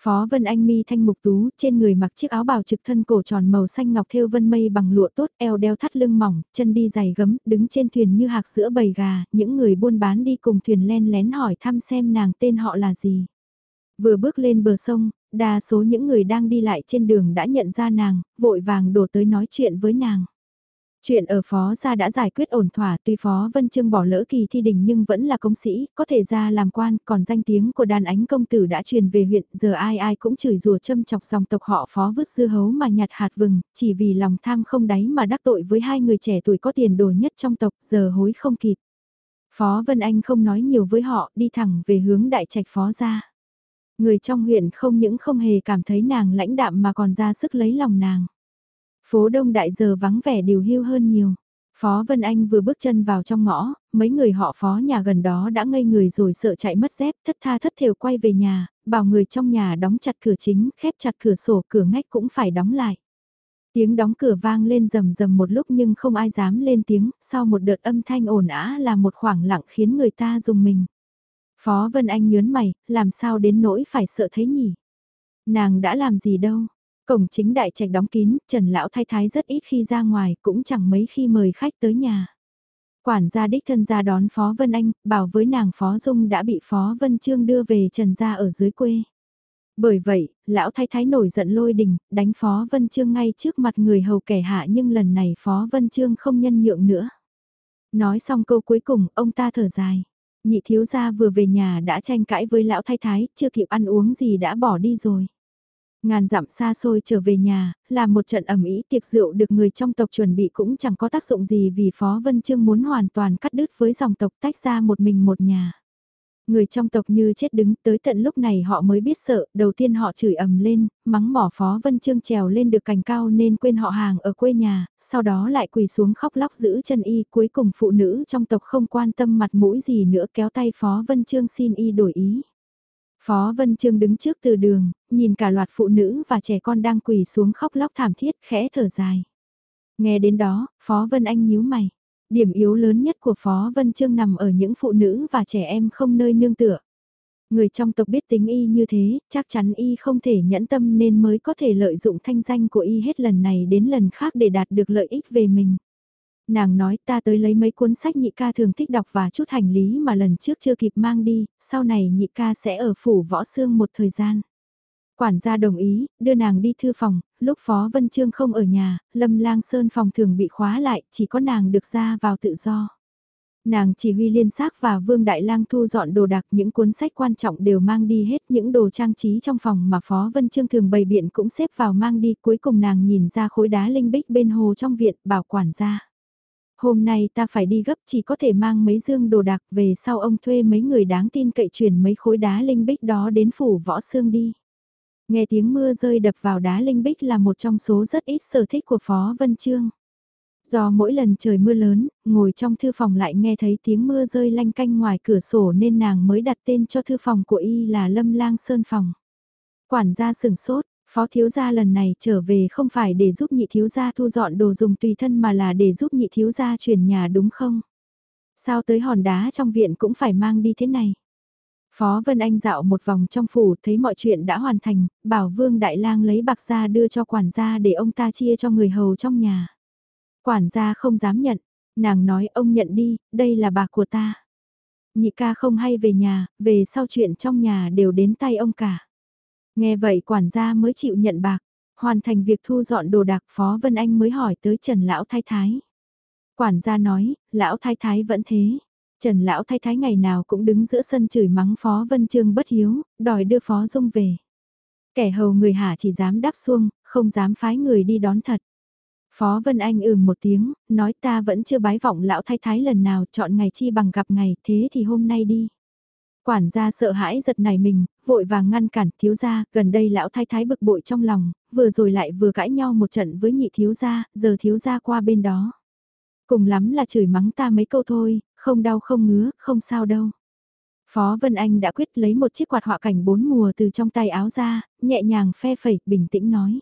Phó Vân Anh mi thanh mục tú, trên người mặc chiếc áo bào trực thân cổ tròn màu xanh ngọc thêu vân mây bằng lụa tốt, eo đeo thắt lưng mỏng, chân đi giày gấm, đứng trên thuyền như hạc sữa bầy gà, những người buôn bán đi cùng thuyền len lén hỏi thăm xem nàng tên họ là gì. Vừa bước lên bờ sông, đa số những người đang đi lại trên đường đã nhận ra nàng, vội vàng đổ tới nói chuyện với nàng. Chuyện ở Phó gia đã giải quyết ổn thỏa tuy Phó Vân Trương bỏ lỡ kỳ thi đình nhưng vẫn là công sĩ, có thể ra làm quan, còn danh tiếng của đàn ánh công tử đã truyền về huyện, giờ ai ai cũng chửi rủa châm chọc dòng tộc họ Phó vứt dư hấu mà nhặt hạt vừng, chỉ vì lòng tham không đáy mà đắc tội với hai người trẻ tuổi có tiền đồ nhất trong tộc, giờ hối không kịp. Phó Vân Anh không nói nhiều với họ, đi thẳng về hướng đại trạch Phó gia. Người trong huyện không những không hề cảm thấy nàng lãnh đạm mà còn ra sức lấy lòng nàng. Phố đông đại giờ vắng vẻ điều hưu hơn nhiều. Phó Vân Anh vừa bước chân vào trong ngõ, mấy người họ phó nhà gần đó đã ngây người rồi sợ chạy mất dép, thất tha thất thều quay về nhà, bảo người trong nhà đóng chặt cửa chính, khép chặt cửa sổ, cửa ngách cũng phải đóng lại. Tiếng đóng cửa vang lên rầm rầm một lúc nhưng không ai dám lên tiếng, sau một đợt âm thanh ồn ả là một khoảng lặng khiến người ta dùng mình. Phó Vân Anh nhớn mày, làm sao đến nỗi phải sợ thế nhỉ? Nàng đã làm gì đâu? Cổng chính đại trạch đóng kín, Trần Lão Thái Thái rất ít khi ra ngoài, cũng chẳng mấy khi mời khách tới nhà. Quản gia đích thân ra đón Phó Vân Anh, bảo với nàng Phó Dung đã bị Phó Vân Trương đưa về Trần gia ở dưới quê. Bởi vậy, lão thái thái nổi giận lôi đình, đánh Phó Vân Trương ngay trước mặt người hầu kẻ hạ nhưng lần này Phó Vân Trương không nhân nhượng nữa. Nói xong câu cuối cùng, ông ta thở dài. Nhị thiếu gia vừa về nhà đã tranh cãi với lão thái thái, chưa kịp ăn uống gì đã bỏ đi rồi. Ngàn dặm xa xôi trở về nhà, là một trận ẩm ý tiệc rượu được người trong tộc chuẩn bị cũng chẳng có tác dụng gì vì Phó Vân Trương muốn hoàn toàn cắt đứt với dòng tộc tách ra một mình một nhà. Người trong tộc như chết đứng tới tận lúc này họ mới biết sợ, đầu tiên họ chửi ầm lên, mắng mỏ Phó Vân Trương trèo lên được cành cao nên quên họ hàng ở quê nhà, sau đó lại quỳ xuống khóc lóc giữ chân y, cuối cùng phụ nữ trong tộc không quan tâm mặt mũi gì nữa kéo tay Phó Vân Trương xin y đổi ý. Phó Vân Trương đứng trước từ đường, nhìn cả loạt phụ nữ và trẻ con đang quỳ xuống khóc lóc thảm thiết khẽ thở dài. Nghe đến đó, Phó Vân Anh nhíu mày. Điểm yếu lớn nhất của Phó Vân Trương nằm ở những phụ nữ và trẻ em không nơi nương tựa. Người trong tộc biết tính y như thế, chắc chắn y không thể nhẫn tâm nên mới có thể lợi dụng thanh danh của y hết lần này đến lần khác để đạt được lợi ích về mình. Nàng nói ta tới lấy mấy cuốn sách nhị ca thường thích đọc và chút hành lý mà lần trước chưa kịp mang đi, sau này nhị ca sẽ ở phủ võ xương một thời gian. Quản gia đồng ý, đưa nàng đi thư phòng, lúc Phó Vân Trương không ở nhà, Lâm Lang Sơn phòng thường bị khóa lại, chỉ có nàng được ra vào tự do. Nàng chỉ huy liên xác và Vương Đại Lang thu dọn đồ đạc những cuốn sách quan trọng đều mang đi hết những đồ trang trí trong phòng mà Phó Vân Trương thường bày biện cũng xếp vào mang đi cuối cùng nàng nhìn ra khối đá linh bích bên hồ trong viện bảo quản gia. Hôm nay ta phải đi gấp chỉ có thể mang mấy dương đồ đạc về sau ông thuê mấy người đáng tin cậy chuyển mấy khối đá linh bích đó đến phủ võ xương đi. Nghe tiếng mưa rơi đập vào đá linh bích là một trong số rất ít sở thích của Phó Vân Trương. Do mỗi lần trời mưa lớn, ngồi trong thư phòng lại nghe thấy tiếng mưa rơi lanh canh ngoài cửa sổ nên nàng mới đặt tên cho thư phòng của y là Lâm Lang Sơn Phòng. Quản gia sừng sốt, phó thiếu gia lần này trở về không phải để giúp nhị thiếu gia thu dọn đồ dùng tùy thân mà là để giúp nhị thiếu gia chuyển nhà đúng không? Sao tới hòn đá trong viện cũng phải mang đi thế này? Phó Vân Anh dạo một vòng trong phủ thấy mọi chuyện đã hoàn thành, bảo Vương Đại Lang lấy bạc ra đưa cho quản gia để ông ta chia cho người hầu trong nhà. Quản gia không dám nhận, nàng nói ông nhận đi, đây là bạc của ta. Nhị ca không hay về nhà, về sau chuyện trong nhà đều đến tay ông cả. Nghe vậy quản gia mới chịu nhận bạc, hoàn thành việc thu dọn đồ đạc Phó Vân Anh mới hỏi tới Trần Lão Thái Thái. Quản gia nói, Lão Thái Thái vẫn thế. Trần Lão Thái Thái ngày nào cũng đứng giữa sân chửi mắng Phó Vân Trương bất hiếu, đòi đưa Phó Dung về. Kẻ hầu người hạ chỉ dám đáp xuông, không dám phái người đi đón thật. Phó Vân Anh ừm một tiếng, nói ta vẫn chưa bái vọng lão thái thái lần nào chọn ngày chi bằng gặp ngày, thế thì hôm nay đi. Quản gia sợ hãi giật nảy mình, vội vàng ngăn cản thiếu gia, gần đây lão thái thái bực bội trong lòng, vừa rồi lại vừa cãi nhau một trận với nhị thiếu gia, giờ thiếu gia qua bên đó. Cùng lắm là chửi mắng ta mấy câu thôi, không đau không ngứa, không sao đâu. Phó Vân Anh đã quyết lấy một chiếc quạt họa cảnh bốn mùa từ trong tay áo ra, nhẹ nhàng phe phẩy, bình tĩnh nói.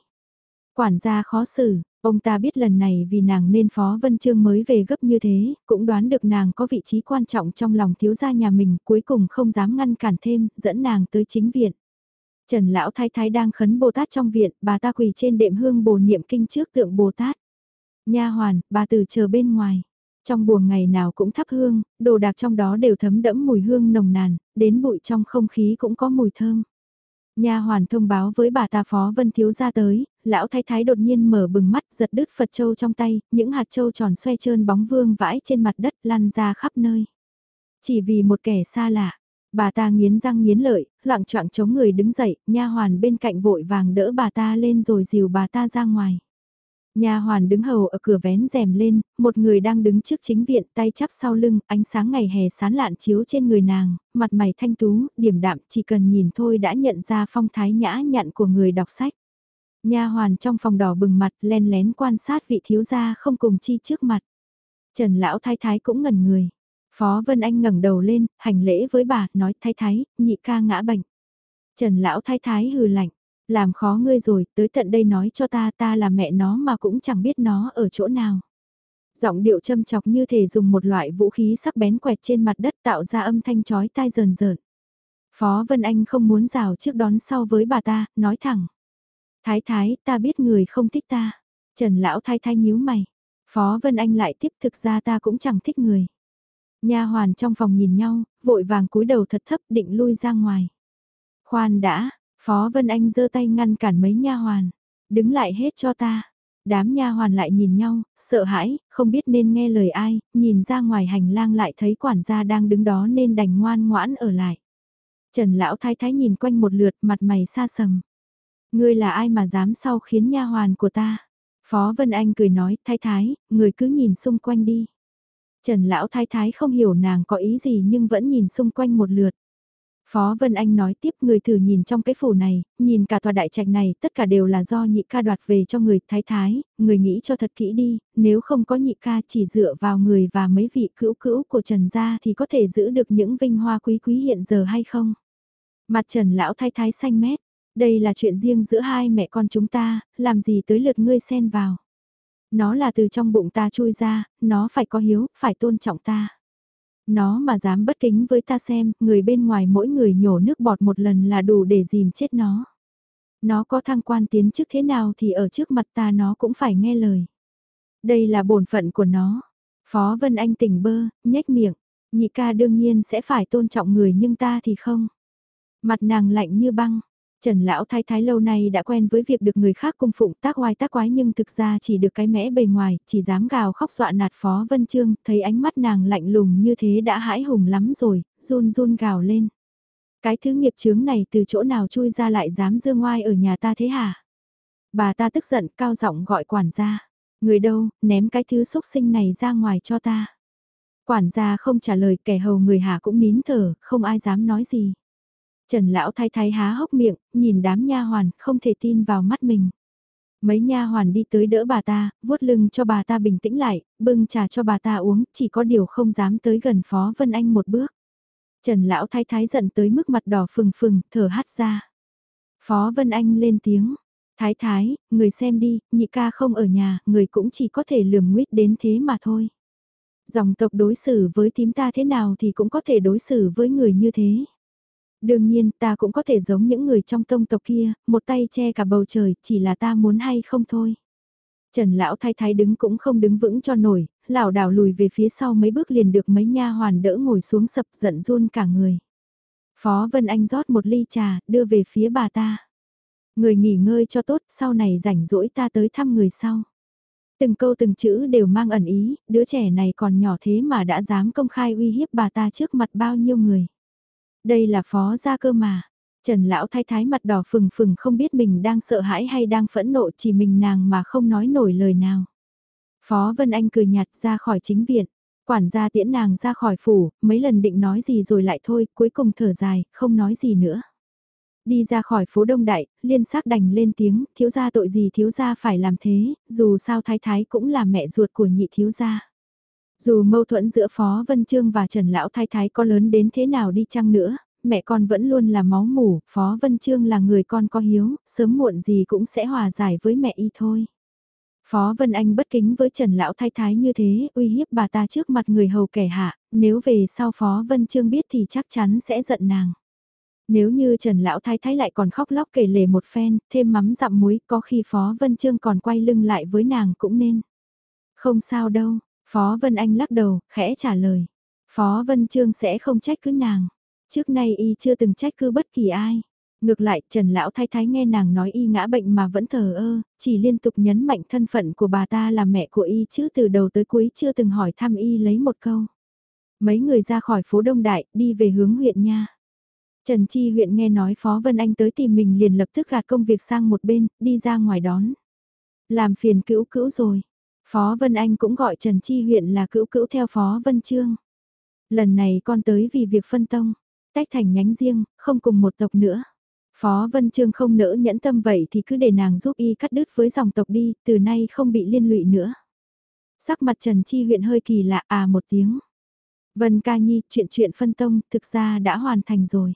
Quản gia khó xử, ông ta biết lần này vì nàng nên Phó Vân Trương mới về gấp như thế, cũng đoán được nàng có vị trí quan trọng trong lòng thiếu gia nhà mình, cuối cùng không dám ngăn cản thêm, dẫn nàng tới chính viện. Trần Lão Thái Thái đang khấn Bồ Tát trong viện, bà ta quỳ trên đệm hương bồ niệm kinh trước tượng Bồ Tát. Nha hoàn, bà từ chờ bên ngoài. Trong buồng ngày nào cũng thắp hương, đồ đạc trong đó đều thấm đẫm mùi hương nồng nàn, đến bụi trong không khí cũng có mùi thơm. Nha hoàn thông báo với bà ta Phó Vân Thiếu ra tới, Lão thái thái đột nhiên mở bừng mắt giật đứt Phật châu trong tay, những hạt châu tròn xoay trơn bóng vương vãi trên mặt đất lăn ra khắp nơi. Chỉ vì một kẻ xa lạ, bà ta nghiến răng nghiến lợi, loạn choạng chống người đứng dậy, nha hoàn bên cạnh vội vàng đỡ bà ta lên rồi dìu bà ta ra ngoài. Nhà hoàn đứng hầu ở cửa vén rèm lên, một người đang đứng trước chính viện tay chắp sau lưng, ánh sáng ngày hè sán lạn chiếu trên người nàng, mặt mày thanh tú, điểm đạm chỉ cần nhìn thôi đã nhận ra phong thái nhã nhặn của người đọc sách nha hoàn trong phòng đỏ bừng mặt len lén quan sát vị thiếu gia không cùng chi trước mặt. Trần lão thái thái cũng ngẩn người. Phó Vân Anh ngẩng đầu lên, hành lễ với bà, nói thái thái, nhị ca ngã bệnh. Trần lão thái thái hừ lạnh, làm khó ngươi rồi, tới tận đây nói cho ta ta là mẹ nó mà cũng chẳng biết nó ở chỗ nào. Giọng điệu châm chọc như thể dùng một loại vũ khí sắc bén quẹt trên mặt đất tạo ra âm thanh chói tai rờn rợn. Phó Vân Anh không muốn rào trước đón sau với bà ta, nói thẳng. Thái thái, ta biết người không thích ta. Trần lão thái thái nhíu mày. Phó Vân Anh lại tiếp thực ra ta cũng chẳng thích người. Nha hoàn trong phòng nhìn nhau, vội vàng cúi đầu thật thấp định lui ra ngoài. Khoan đã, Phó Vân Anh giơ tay ngăn cản mấy nha hoàn, đứng lại hết cho ta. Đám nha hoàn lại nhìn nhau, sợ hãi, không biết nên nghe lời ai, nhìn ra ngoài hành lang lại thấy quản gia đang đứng đó nên đành ngoan ngoãn ở lại. Trần lão thái thái nhìn quanh một lượt mặt mày xa sầm. Ngươi là ai mà dám sau khiến nha hoàn của ta? Phó Vân Anh cười nói, thái thái, người cứ nhìn xung quanh đi. Trần lão thái thái không hiểu nàng có ý gì nhưng vẫn nhìn xung quanh một lượt. Phó Vân Anh nói tiếp người thử nhìn trong cái phủ này, nhìn cả tòa đại trạch này tất cả đều là do nhị ca đoạt về cho người thái thái, người nghĩ cho thật kỹ đi, nếu không có nhị ca chỉ dựa vào người và mấy vị cữu cữu của Trần gia thì có thể giữ được những vinh hoa quý quý hiện giờ hay không? Mặt Trần lão thái thái xanh mét, đây là chuyện riêng giữa hai mẹ con chúng ta, làm gì tới lượt ngươi xen vào. Nó là từ trong bụng ta chui ra, nó phải có hiếu, phải tôn trọng ta. Nó mà dám bất kính với ta xem, người bên ngoài mỗi người nhổ nước bọt một lần là đủ để dìm chết nó. Nó có thăng quan tiến chức thế nào thì ở trước mặt ta nó cũng phải nghe lời. Đây là bổn phận của nó. Phó Vân Anh tỉnh bơ, nhếch miệng. Nhị ca đương nhiên sẽ phải tôn trọng người nhưng ta thì không. Mặt nàng lạnh như băng, Trần lão thái thái lâu nay đã quen với việc được người khác cung phụng tác oai tác quái nhưng thực ra chỉ được cái mẽ bề ngoài, chỉ dám gào khóc dọa nạt Phó Vân Trương, thấy ánh mắt nàng lạnh lùng như thế đã hãi hùng lắm rồi, run run gào lên. Cái thứ nghiệp chướng này từ chỗ nào chui ra lại dám dương ngoai ở nhà ta thế hả? Bà ta tức giận cao giọng gọi quản gia. Người đâu, ném cái thứ xúc sinh này ra ngoài cho ta. Quản gia không trả lời kẻ hầu người hà cũng nín thở, không ai dám nói gì. Trần lão thái thái há hốc miệng, nhìn đám nha hoàn, không thể tin vào mắt mình. Mấy nha hoàn đi tới đỡ bà ta, vuốt lưng cho bà ta bình tĩnh lại, bưng trà cho bà ta uống, chỉ có điều không dám tới gần Phó Vân Anh một bước. Trần lão thái thái giận tới mức mặt đỏ phừng phừng, thở hắt ra. Phó Vân Anh lên tiếng, thái thái, người xem đi, nhị ca không ở nhà, người cũng chỉ có thể lườm nguyết đến thế mà thôi. Dòng tộc đối xử với tím ta thế nào thì cũng có thể đối xử với người như thế. Đương nhiên ta cũng có thể giống những người trong tông tộc kia, một tay che cả bầu trời, chỉ là ta muốn hay không thôi. Trần lão thái thái đứng cũng không đứng vững cho nổi, lảo đảo lùi về phía sau mấy bước liền được mấy nha hoàn đỡ ngồi xuống sập giận run cả người. Phó Vân Anh rót một ly trà, đưa về phía bà ta. Người nghỉ ngơi cho tốt, sau này rảnh rỗi ta tới thăm người sau. Từng câu từng chữ đều mang ẩn ý, đứa trẻ này còn nhỏ thế mà đã dám công khai uy hiếp bà ta trước mặt bao nhiêu người. Đây là phó gia cơ mà. Trần lão thái thái mặt đỏ phừng phừng không biết mình đang sợ hãi hay đang phẫn nộ chỉ mình nàng mà không nói nổi lời nào. Phó Vân Anh cười nhạt ra khỏi chính viện. Quản gia tiễn nàng ra khỏi phủ, mấy lần định nói gì rồi lại thôi, cuối cùng thở dài, không nói gì nữa. Đi ra khỏi phố Đông Đại, liên xác đành lên tiếng, thiếu gia tội gì thiếu gia phải làm thế, dù sao thái thái cũng là mẹ ruột của nhị thiếu gia. Dù mâu thuẫn giữa Phó Vân Trương và Trần Lão Thái Thái có lớn đến thế nào đi chăng nữa, mẹ con vẫn luôn là máu mủ, Phó Vân Trương là người con có hiếu, sớm muộn gì cũng sẽ hòa giải với mẹ y thôi. Phó Vân Anh bất kính với Trần Lão Thái Thái như thế, uy hiếp bà ta trước mặt người hầu kẻ hạ, nếu về sau Phó Vân Trương biết thì chắc chắn sẽ giận nàng. Nếu như Trần Lão Thái Thái lại còn khóc lóc kể lể một phen, thêm mắm dặm muối, có khi Phó Vân Trương còn quay lưng lại với nàng cũng nên. Không sao đâu, Phó Vân Anh lắc đầu, khẽ trả lời. Phó Vân Trương sẽ không trách cứ nàng. Trước nay y chưa từng trách cứ bất kỳ ai. Ngược lại, Trần Lão Thái Thái nghe nàng nói y ngã bệnh mà vẫn thờ ơ, chỉ liên tục nhấn mạnh thân phận của bà ta là mẹ của y chứ từ đầu tới cuối chưa từng hỏi thăm y lấy một câu. Mấy người ra khỏi phố Đông Đại, đi về hướng huyện nha. Trần Chi huyện nghe nói Phó Vân Anh tới tìm mình liền lập tức gạt công việc sang một bên, đi ra ngoài đón. Làm phiền cữu cữu rồi. Phó Vân Anh cũng gọi Trần Chi huyện là cữu cữu theo Phó Vân Trương. Lần này con tới vì việc phân tông, tách thành nhánh riêng, không cùng một tộc nữa. Phó Vân Trương không nỡ nhẫn tâm vậy thì cứ để nàng giúp y cắt đứt với dòng tộc đi, từ nay không bị liên lụy nữa. Sắc mặt Trần Chi huyện hơi kỳ lạ à một tiếng. Vân ca nhi, chuyện chuyện phân tông, thực ra đã hoàn thành rồi.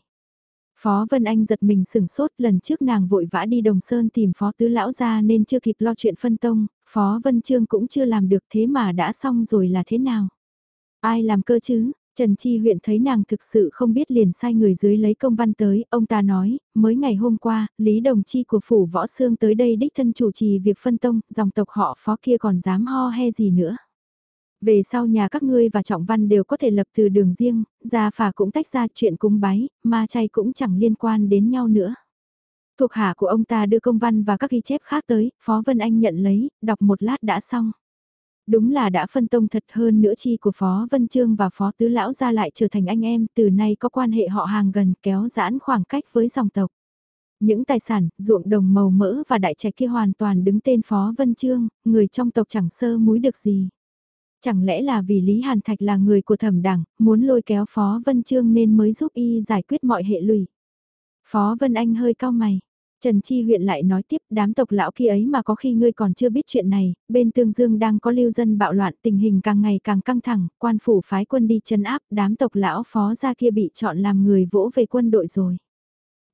Phó Vân Anh giật mình sửng sốt lần trước nàng vội vã đi Đồng Sơn tìm Phó Tứ Lão ra nên chưa kịp lo chuyện phân tông, Phó Vân Trương cũng chưa làm được thế mà đã xong rồi là thế nào. Ai làm cơ chứ, Trần Chi huyện thấy nàng thực sự không biết liền sai người dưới lấy công văn tới, ông ta nói, mới ngày hôm qua, Lý Đồng Chi của phủ võ xương tới đây đích thân chủ trì việc phân tông, dòng tộc họ phó kia còn dám ho he gì nữa. Về sau nhà các ngươi và Trọng Văn đều có thể lập từ đường riêng, gia phả cũng tách ra chuyện cúng bái, ma chay cũng chẳng liên quan đến nhau nữa. Thuộc hạ của ông ta đưa công văn và các ghi chép khác tới, Phó Vân Anh nhận lấy, đọc một lát đã xong. Đúng là đã phân tông thật hơn nữa chi của Phó Vân Trương và Phó Tứ Lão ra lại trở thành anh em, từ nay có quan hệ họ hàng gần kéo giãn khoảng cách với dòng tộc. Những tài sản, ruộng đồng màu mỡ và đại trạch kia hoàn toàn đứng tên Phó Vân Trương, người trong tộc chẳng sơ múi được gì. Chẳng lẽ là vì Lý Hàn Thạch là người của thẩm đảng, muốn lôi kéo Phó Vân Trương nên mới giúp y giải quyết mọi hệ lụy. Phó Vân Anh hơi cao mày. Trần Chi huyện lại nói tiếp đám tộc lão kia ấy mà có khi ngươi còn chưa biết chuyện này, bên Tương Dương đang có lưu dân bạo loạn tình hình càng ngày càng căng thẳng, quan phủ phái quân đi chân áp đám tộc lão phó ra kia bị chọn làm người vỗ về quân đội rồi.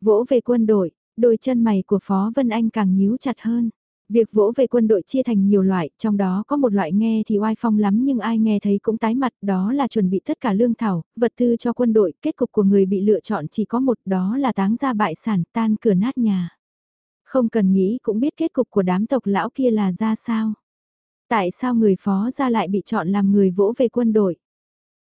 Vỗ về quân đội, đôi chân mày của Phó Vân Anh càng nhíu chặt hơn. Việc vỗ về quân đội chia thành nhiều loại, trong đó có một loại nghe thì oai phong lắm nhưng ai nghe thấy cũng tái mặt, đó là chuẩn bị tất cả lương thảo, vật tư cho quân đội, kết cục của người bị lựa chọn chỉ có một, đó là táng ra bại sản, tan cửa nát nhà. Không cần nghĩ cũng biết kết cục của đám tộc lão kia là ra sao. Tại sao người phó ra lại bị chọn làm người vỗ về quân đội?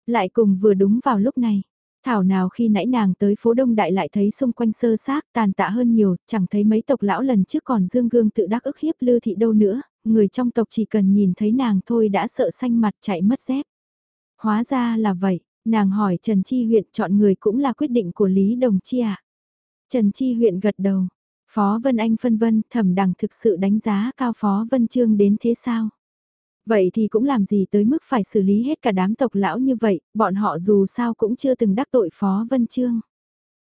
Lại cùng vừa đúng vào lúc này. Thảo nào khi nãy nàng tới phố Đông Đại lại thấy xung quanh sơ xác tàn tạ hơn nhiều, chẳng thấy mấy tộc lão lần trước còn dương gương tự đắc ức hiếp lư thị đâu nữa, người trong tộc chỉ cần nhìn thấy nàng thôi đã sợ xanh mặt chạy mất dép. Hóa ra là vậy, nàng hỏi Trần Chi huyện chọn người cũng là quyết định của Lý Đồng Chi ạ. Trần Chi huyện gật đầu, Phó Vân Anh phân vân thẩm đằng thực sự đánh giá cao Phó Vân Trương đến thế sao? Vậy thì cũng làm gì tới mức phải xử lý hết cả đám tộc lão như vậy, bọn họ dù sao cũng chưa từng đắc tội Phó Vân Trương.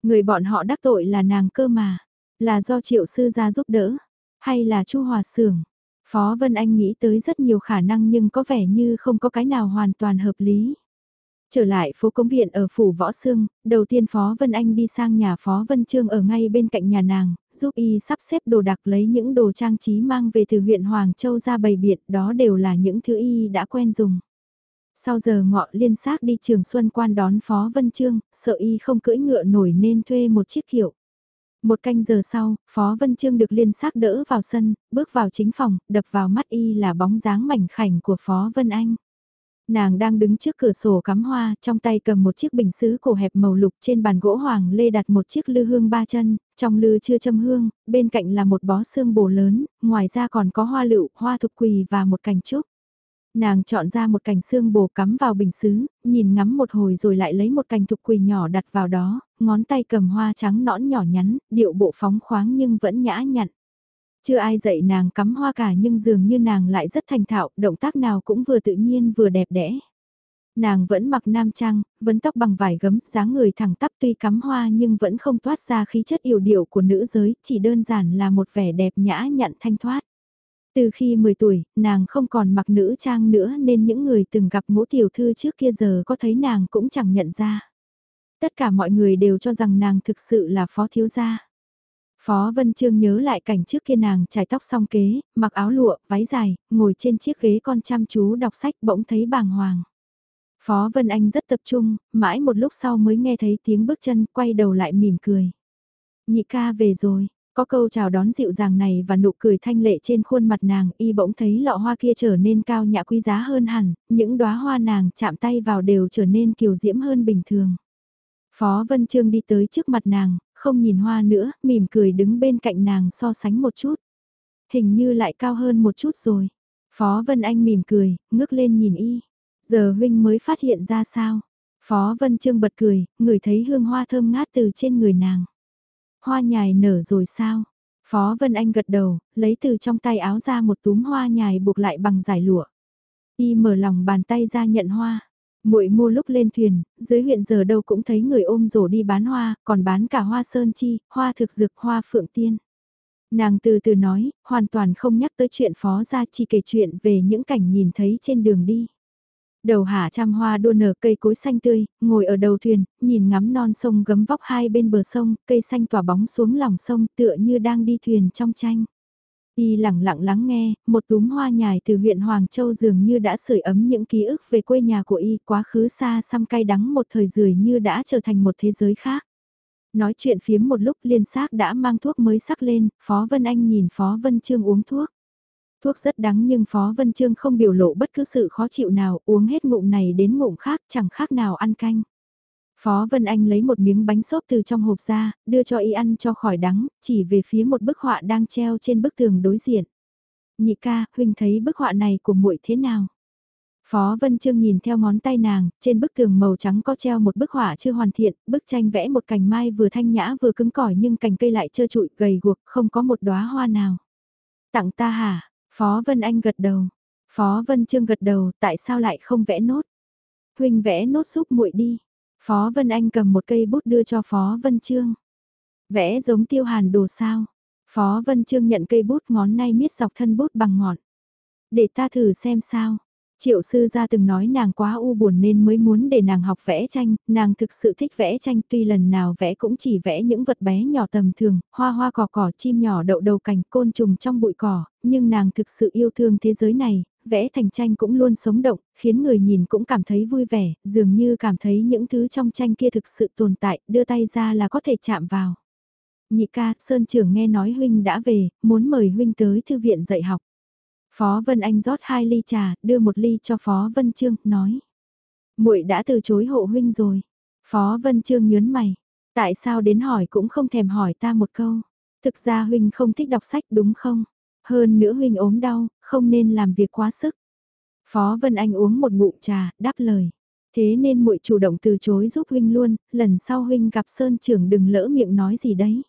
Người bọn họ đắc tội là nàng cơ mà, là do triệu sư gia giúp đỡ, hay là chu hòa sưởng. Phó Vân Anh nghĩ tới rất nhiều khả năng nhưng có vẻ như không có cái nào hoàn toàn hợp lý. Trở lại phố công viện ở phủ Võ Sương, đầu tiên Phó Vân Anh đi sang nhà Phó Vân Trương ở ngay bên cạnh nhà nàng, giúp y sắp xếp đồ đặc lấy những đồ trang trí mang về từ huyện Hoàng Châu ra bày biện, đó đều là những thứ y đã quen dùng. Sau giờ ngọ liên xác đi trường Xuân Quan đón Phó Vân Trương, sợ y không cưỡi ngựa nổi nên thuê một chiếc kiệu. Một canh giờ sau, Phó Vân Trương được liên xác đỡ vào sân, bước vào chính phòng, đập vào mắt y là bóng dáng mảnh khảnh của Phó Vân Anh. Nàng đang đứng trước cửa sổ cắm hoa, trong tay cầm một chiếc bình sứ cổ hẹp màu lục trên bàn gỗ hoàng lê đặt một chiếc lư hương ba chân, trong lư chưa châm hương, bên cạnh là một bó xương bồ lớn, ngoài ra còn có hoa lựu, hoa thục quỳ và một cành trúc. Nàng chọn ra một cành xương bồ cắm vào bình sứ, nhìn ngắm một hồi rồi lại lấy một cành thục quỳ nhỏ đặt vào đó, ngón tay cầm hoa trắng nõn nhỏ nhắn, điệu bộ phóng khoáng nhưng vẫn nhã nhặn. Chưa ai dạy nàng cắm hoa cả nhưng dường như nàng lại rất thành thạo, động tác nào cũng vừa tự nhiên vừa đẹp đẽ. Nàng vẫn mặc nam trang, vấn tóc bằng vải gấm, dáng người thẳng tắp tuy cắm hoa nhưng vẫn không toát ra khí chất yểu điệu của nữ giới, chỉ đơn giản là một vẻ đẹp nhã nhặn thanh thoát. Từ khi 10 tuổi, nàng không còn mặc nữ trang nữa nên những người từng gặp ngũ tiểu thư trước kia giờ có thấy nàng cũng chẳng nhận ra. Tất cả mọi người đều cho rằng nàng thực sự là phó thiếu gia. Phó Vân Trương nhớ lại cảnh trước kia nàng trải tóc song kế, mặc áo lụa, váy dài, ngồi trên chiếc ghế con chăm chú đọc sách bỗng thấy bàng hoàng. Phó Vân Anh rất tập trung, mãi một lúc sau mới nghe thấy tiếng bước chân, quay đầu lại mỉm cười. Nhị ca về rồi, có câu chào đón dịu dàng này và nụ cười thanh lệ trên khuôn mặt nàng, y bỗng thấy lọ hoa kia trở nên cao nhã quý giá hơn hẳn, những đóa hoa nàng chạm tay vào đều trở nên kiều diễm hơn bình thường. Phó Vân Trương đi tới trước mặt nàng, không nhìn hoa nữa, mỉm cười đứng bên cạnh nàng so sánh một chút. Hình như lại cao hơn một chút rồi. Phó Vân Anh mỉm cười, ngước lên nhìn y. Giờ huynh mới phát hiện ra sao? Phó Vân Trương bật cười, người thấy hương hoa thơm ngát từ trên người nàng. Hoa nhài nở rồi sao? Phó Vân Anh gật đầu, lấy từ trong tay áo ra một túm hoa nhài buộc lại bằng giải lụa. Y mở lòng bàn tay ra nhận hoa. Muội mua lúc lên thuyền, dưới huyện giờ đâu cũng thấy người ôm rổ đi bán hoa, còn bán cả hoa sơn chi, hoa thực dược, hoa phượng tiên. Nàng từ từ nói, hoàn toàn không nhắc tới chuyện phó ra chỉ kể chuyện về những cảnh nhìn thấy trên đường đi. Đầu hạ trăm hoa đua nở cây cối xanh tươi, ngồi ở đầu thuyền, nhìn ngắm non sông gấm vóc hai bên bờ sông, cây xanh tỏa bóng xuống lòng sông tựa như đang đi thuyền trong tranh. Y lặng lặng lắng nghe, một túm hoa nhài từ huyện Hoàng Châu dường như đã sưởi ấm những ký ức về quê nhà của Y quá khứ xa xăm cay đắng một thời rưỡi như đã trở thành một thế giới khác. Nói chuyện phiếm một lúc liên xác đã mang thuốc mới sắc lên, Phó Vân Anh nhìn Phó Vân Trương uống thuốc. Thuốc rất đắng nhưng Phó Vân Trương không biểu lộ bất cứ sự khó chịu nào, uống hết ngụm này đến ngụm khác chẳng khác nào ăn canh. Phó Vân Anh lấy một miếng bánh xốp từ trong hộp ra, đưa cho y ăn cho khỏi đắng, chỉ về phía một bức họa đang treo trên bức tường đối diện. Nhị ca, huynh thấy bức họa này của muội thế nào? Phó Vân Trương nhìn theo ngón tay nàng, trên bức tường màu trắng có treo một bức họa chưa hoàn thiện, bức tranh vẽ một cành mai vừa thanh nhã vừa cứng cỏi nhưng cành cây lại trơ trụi gầy guộc, không có một đóa hoa nào. Tặng ta hả? Phó Vân Anh gật đầu. Phó Vân Trương gật đầu, tại sao lại không vẽ nốt? Huynh vẽ nốt giúp muội đi. Phó Vân Anh cầm một cây bút đưa cho Phó Vân Trương. Vẽ giống tiêu hàn đồ sao. Phó Vân Trương nhận cây bút ngón nay miết dọc thân bút bằng ngọn. Để ta thử xem sao. Triệu sư gia từng nói nàng quá u buồn nên mới muốn để nàng học vẽ tranh, nàng thực sự thích vẽ tranh tuy lần nào vẽ cũng chỉ vẽ những vật bé nhỏ tầm thường, hoa hoa cỏ cỏ chim nhỏ đậu đầu cành côn trùng trong bụi cỏ, nhưng nàng thực sự yêu thương thế giới này, vẽ thành tranh cũng luôn sống động, khiến người nhìn cũng cảm thấy vui vẻ, dường như cảm thấy những thứ trong tranh kia thực sự tồn tại, đưa tay ra là có thể chạm vào. Nhị ca, Sơn trưởng nghe nói huynh đã về, muốn mời huynh tới thư viện dạy học. Phó Vân Anh rót hai ly trà, đưa một ly cho Phó Vân Trương, nói. muội đã từ chối hộ huynh rồi. Phó Vân Trương nhớn mày. Tại sao đến hỏi cũng không thèm hỏi ta một câu. Thực ra huynh không thích đọc sách đúng không? Hơn nữa huynh ốm đau, không nên làm việc quá sức. Phó Vân Anh uống một ngụm trà, đáp lời. Thế nên muội chủ động từ chối giúp huynh luôn, lần sau huynh gặp Sơn trưởng đừng lỡ miệng nói gì đấy.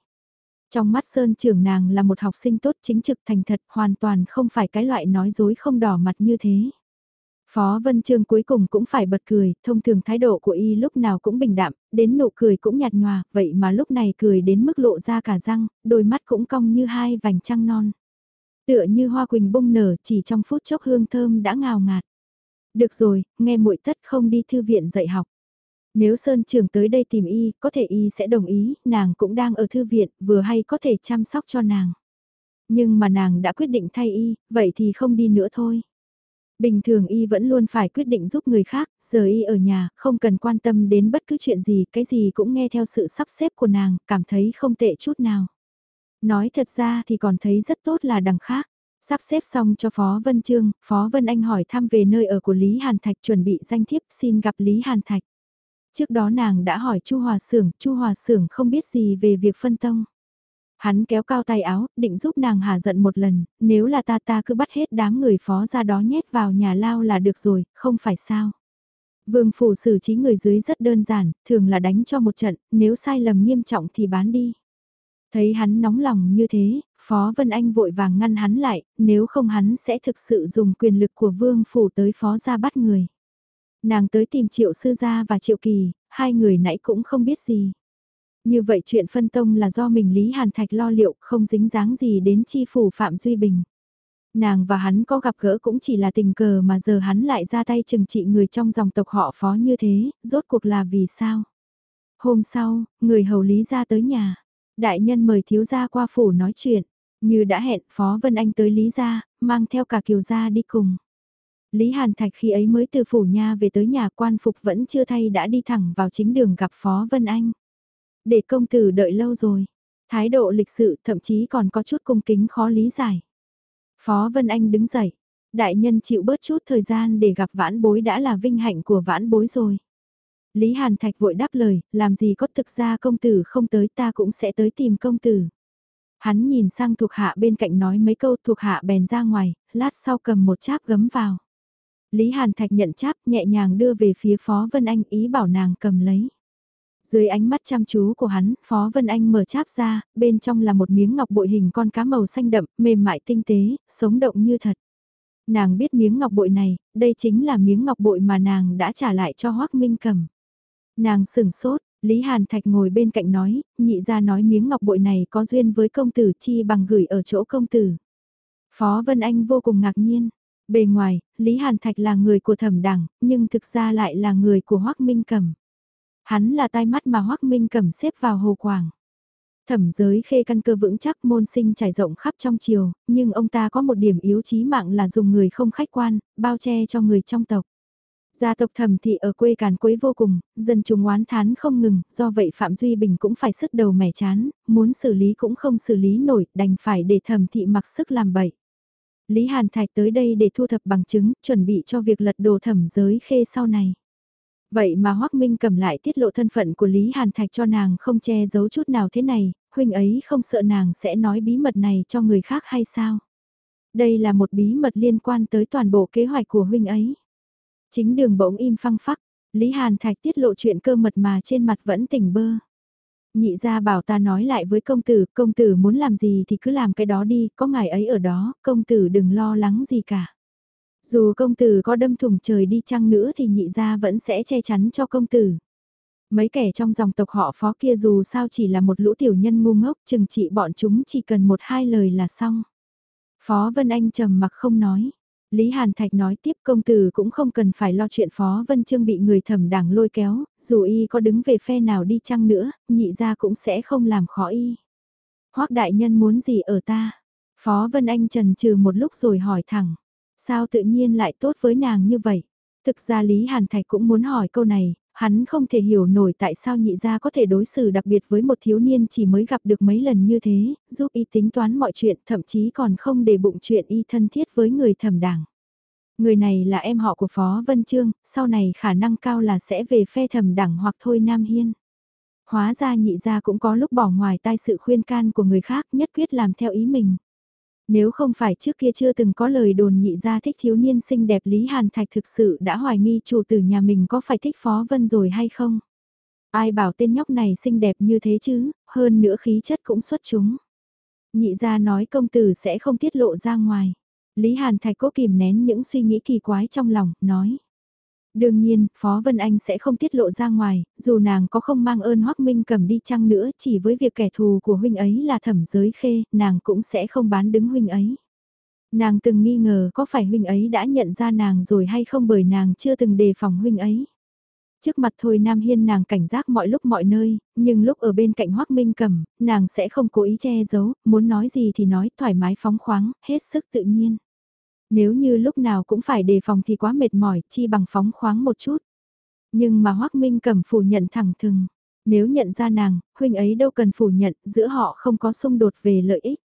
Trong mắt Sơn trưởng nàng là một học sinh tốt chính trực thành thật hoàn toàn không phải cái loại nói dối không đỏ mặt như thế. Phó Vân Trương cuối cùng cũng phải bật cười, thông thường thái độ của y lúc nào cũng bình đạm, đến nụ cười cũng nhạt nhòa, vậy mà lúc này cười đến mức lộ ra cả răng, đôi mắt cũng cong như hai vành trăng non. Tựa như hoa quỳnh bung nở chỉ trong phút chốc hương thơm đã ngào ngạt. Được rồi, nghe muội tất không đi thư viện dạy học. Nếu Sơn Trường tới đây tìm y, có thể y sẽ đồng ý, nàng cũng đang ở thư viện, vừa hay có thể chăm sóc cho nàng. Nhưng mà nàng đã quyết định thay y, vậy thì không đi nữa thôi. Bình thường y vẫn luôn phải quyết định giúp người khác, giờ y ở nhà, không cần quan tâm đến bất cứ chuyện gì, cái gì cũng nghe theo sự sắp xếp của nàng, cảm thấy không tệ chút nào. Nói thật ra thì còn thấy rất tốt là đằng khác. Sắp xếp xong cho Phó Vân Trương, Phó Vân Anh hỏi thăm về nơi ở của Lý Hàn Thạch chuẩn bị danh thiếp xin gặp Lý Hàn Thạch. Trước đó nàng đã hỏi Chu Hòa Sưởng, Chu Hòa Sưởng không biết gì về việc phân tông. Hắn kéo cao tay áo, định giúp nàng hà giận một lần, nếu là ta ta cứ bắt hết đám người phó ra đó nhét vào nhà lao là được rồi, không phải sao. Vương phủ xử trí người dưới rất đơn giản, thường là đánh cho một trận, nếu sai lầm nghiêm trọng thì bán đi. Thấy hắn nóng lòng như thế, Phó Vân Anh vội vàng ngăn hắn lại, nếu không hắn sẽ thực sự dùng quyền lực của vương phủ tới phó ra bắt người. Nàng tới tìm triệu sư gia và triệu kỳ, hai người nãy cũng không biết gì. Như vậy chuyện phân tông là do mình Lý Hàn Thạch lo liệu không dính dáng gì đến chi phủ Phạm Duy Bình. Nàng và hắn có gặp gỡ cũng chỉ là tình cờ mà giờ hắn lại ra tay trừng trị người trong dòng tộc họ phó như thế, rốt cuộc là vì sao? Hôm sau, người hầu Lý ra tới nhà. Đại nhân mời thiếu gia qua phủ nói chuyện. Như đã hẹn Phó Vân Anh tới Lý gia, mang theo cả kiều gia đi cùng. Lý Hàn Thạch khi ấy mới từ phủ nha về tới nhà quan phục vẫn chưa thay đã đi thẳng vào chính đường gặp Phó Vân Anh. Để công tử đợi lâu rồi. Thái độ lịch sự thậm chí còn có chút cung kính khó lý giải. Phó Vân Anh đứng dậy. Đại nhân chịu bớt chút thời gian để gặp vãn bối đã là vinh hạnh của vãn bối rồi. Lý Hàn Thạch vội đáp lời, làm gì có thực ra công tử không tới ta cũng sẽ tới tìm công tử. Hắn nhìn sang thuộc hạ bên cạnh nói mấy câu thuộc hạ bèn ra ngoài, lát sau cầm một cháp gấm vào. Lý Hàn Thạch nhận cháp nhẹ nhàng đưa về phía Phó Vân Anh ý bảo nàng cầm lấy. Dưới ánh mắt chăm chú của hắn, Phó Vân Anh mở cháp ra, bên trong là một miếng ngọc bội hình con cá màu xanh đậm, mềm mại tinh tế, sống động như thật. Nàng biết miếng ngọc bội này, đây chính là miếng ngọc bội mà nàng đã trả lại cho Hoác Minh cầm. Nàng sừng sốt, Lý Hàn Thạch ngồi bên cạnh nói, nhị ra nói miếng ngọc bội này có duyên với công tử chi bằng gửi ở chỗ công tử. Phó Vân Anh vô cùng ngạc nhiên. Bề ngoài, Lý Hàn Thạch là người của thẩm đẳng, nhưng thực ra lại là người của Hoác Minh Cẩm. Hắn là tai mắt mà Hoác Minh Cẩm xếp vào hồ quảng. Thẩm giới khê căn cơ vững chắc môn sinh trải rộng khắp trong triều, nhưng ông ta có một điểm yếu chí mạng là dùng người không khách quan, bao che cho người trong tộc. Gia tộc thẩm thị ở quê càn quấy vô cùng, dân chúng oán thán không ngừng, do vậy Phạm Duy Bình cũng phải sức đầu mẻ chán, muốn xử lý cũng không xử lý nổi, đành phải để thẩm thị mặc sức làm bậy. Lý Hàn Thạch tới đây để thu thập bằng chứng, chuẩn bị cho việc lật đồ thẩm giới khê sau này. Vậy mà Hoác Minh cầm lại tiết lộ thân phận của Lý Hàn Thạch cho nàng không che giấu chút nào thế này, huynh ấy không sợ nàng sẽ nói bí mật này cho người khác hay sao? Đây là một bí mật liên quan tới toàn bộ kế hoạch của huynh ấy. Chính đường bỗng im phăng phắc, Lý Hàn Thạch tiết lộ chuyện cơ mật mà trên mặt vẫn tỉnh bơ. Nhị gia bảo ta nói lại với công tử, công tử muốn làm gì thì cứ làm cái đó đi, có ngài ấy ở đó, công tử đừng lo lắng gì cả. Dù công tử có đâm thủng trời đi chăng nữa thì nhị gia vẫn sẽ che chắn cho công tử. Mấy kẻ trong dòng tộc họ phó kia dù sao chỉ là một lũ tiểu nhân ngu ngốc, chừng trị bọn chúng chỉ cần một hai lời là xong. Phó Vân Anh trầm mặc không nói. Lý Hàn Thạch nói tiếp công tử cũng không cần phải lo chuyện Phó Vân Trương bị người thẩm đảng lôi kéo, dù y có đứng về phe nào đi chăng nữa, nhị ra cũng sẽ không làm khó y. Hoác đại nhân muốn gì ở ta? Phó Vân Anh trần trừ một lúc rồi hỏi thẳng. Sao tự nhiên lại tốt với nàng như vậy? Thực ra Lý Hàn Thạch cũng muốn hỏi câu này, hắn không thể hiểu nổi tại sao nhị gia có thể đối xử đặc biệt với một thiếu niên chỉ mới gặp được mấy lần như thế, giúp y tính toán mọi chuyện thậm chí còn không để bụng chuyện y thân thiết với người thẩm đảng. Người này là em họ của Phó Vân Trương, sau này khả năng cao là sẽ về phe thẩm đảng hoặc thôi Nam Hiên. Hóa ra nhị gia cũng có lúc bỏ ngoài tai sự khuyên can của người khác nhất quyết làm theo ý mình. Nếu không phải trước kia chưa từng có lời đồn nhị ra thích thiếu niên xinh đẹp Lý Hàn Thạch thực sự đã hoài nghi chủ tử nhà mình có phải thích Phó Vân rồi hay không? Ai bảo tên nhóc này xinh đẹp như thế chứ, hơn nữa khí chất cũng xuất chúng. Nhị ra nói công tử sẽ không tiết lộ ra ngoài. Lý Hàn Thạch cố kìm nén những suy nghĩ kỳ quái trong lòng, nói. Đương nhiên, Phó Vân Anh sẽ không tiết lộ ra ngoài, dù nàng có không mang ơn Hoắc Minh cầm đi chăng nữa, chỉ với việc kẻ thù của huynh ấy là thẩm giới khê, nàng cũng sẽ không bán đứng huynh ấy. Nàng từng nghi ngờ có phải huynh ấy đã nhận ra nàng rồi hay không bởi nàng chưa từng đề phòng huynh ấy. Trước mặt thôi Nam Hiên nàng cảnh giác mọi lúc mọi nơi, nhưng lúc ở bên cạnh Hoắc Minh cầm, nàng sẽ không cố ý che giấu, muốn nói gì thì nói thoải mái phóng khoáng, hết sức tự nhiên. Nếu như lúc nào cũng phải đề phòng thì quá mệt mỏi, chi bằng phóng khoáng một chút. Nhưng mà Hoác Minh Cẩm phủ nhận thẳng thừng. Nếu nhận ra nàng, huynh ấy đâu cần phủ nhận, giữa họ không có xung đột về lợi ích.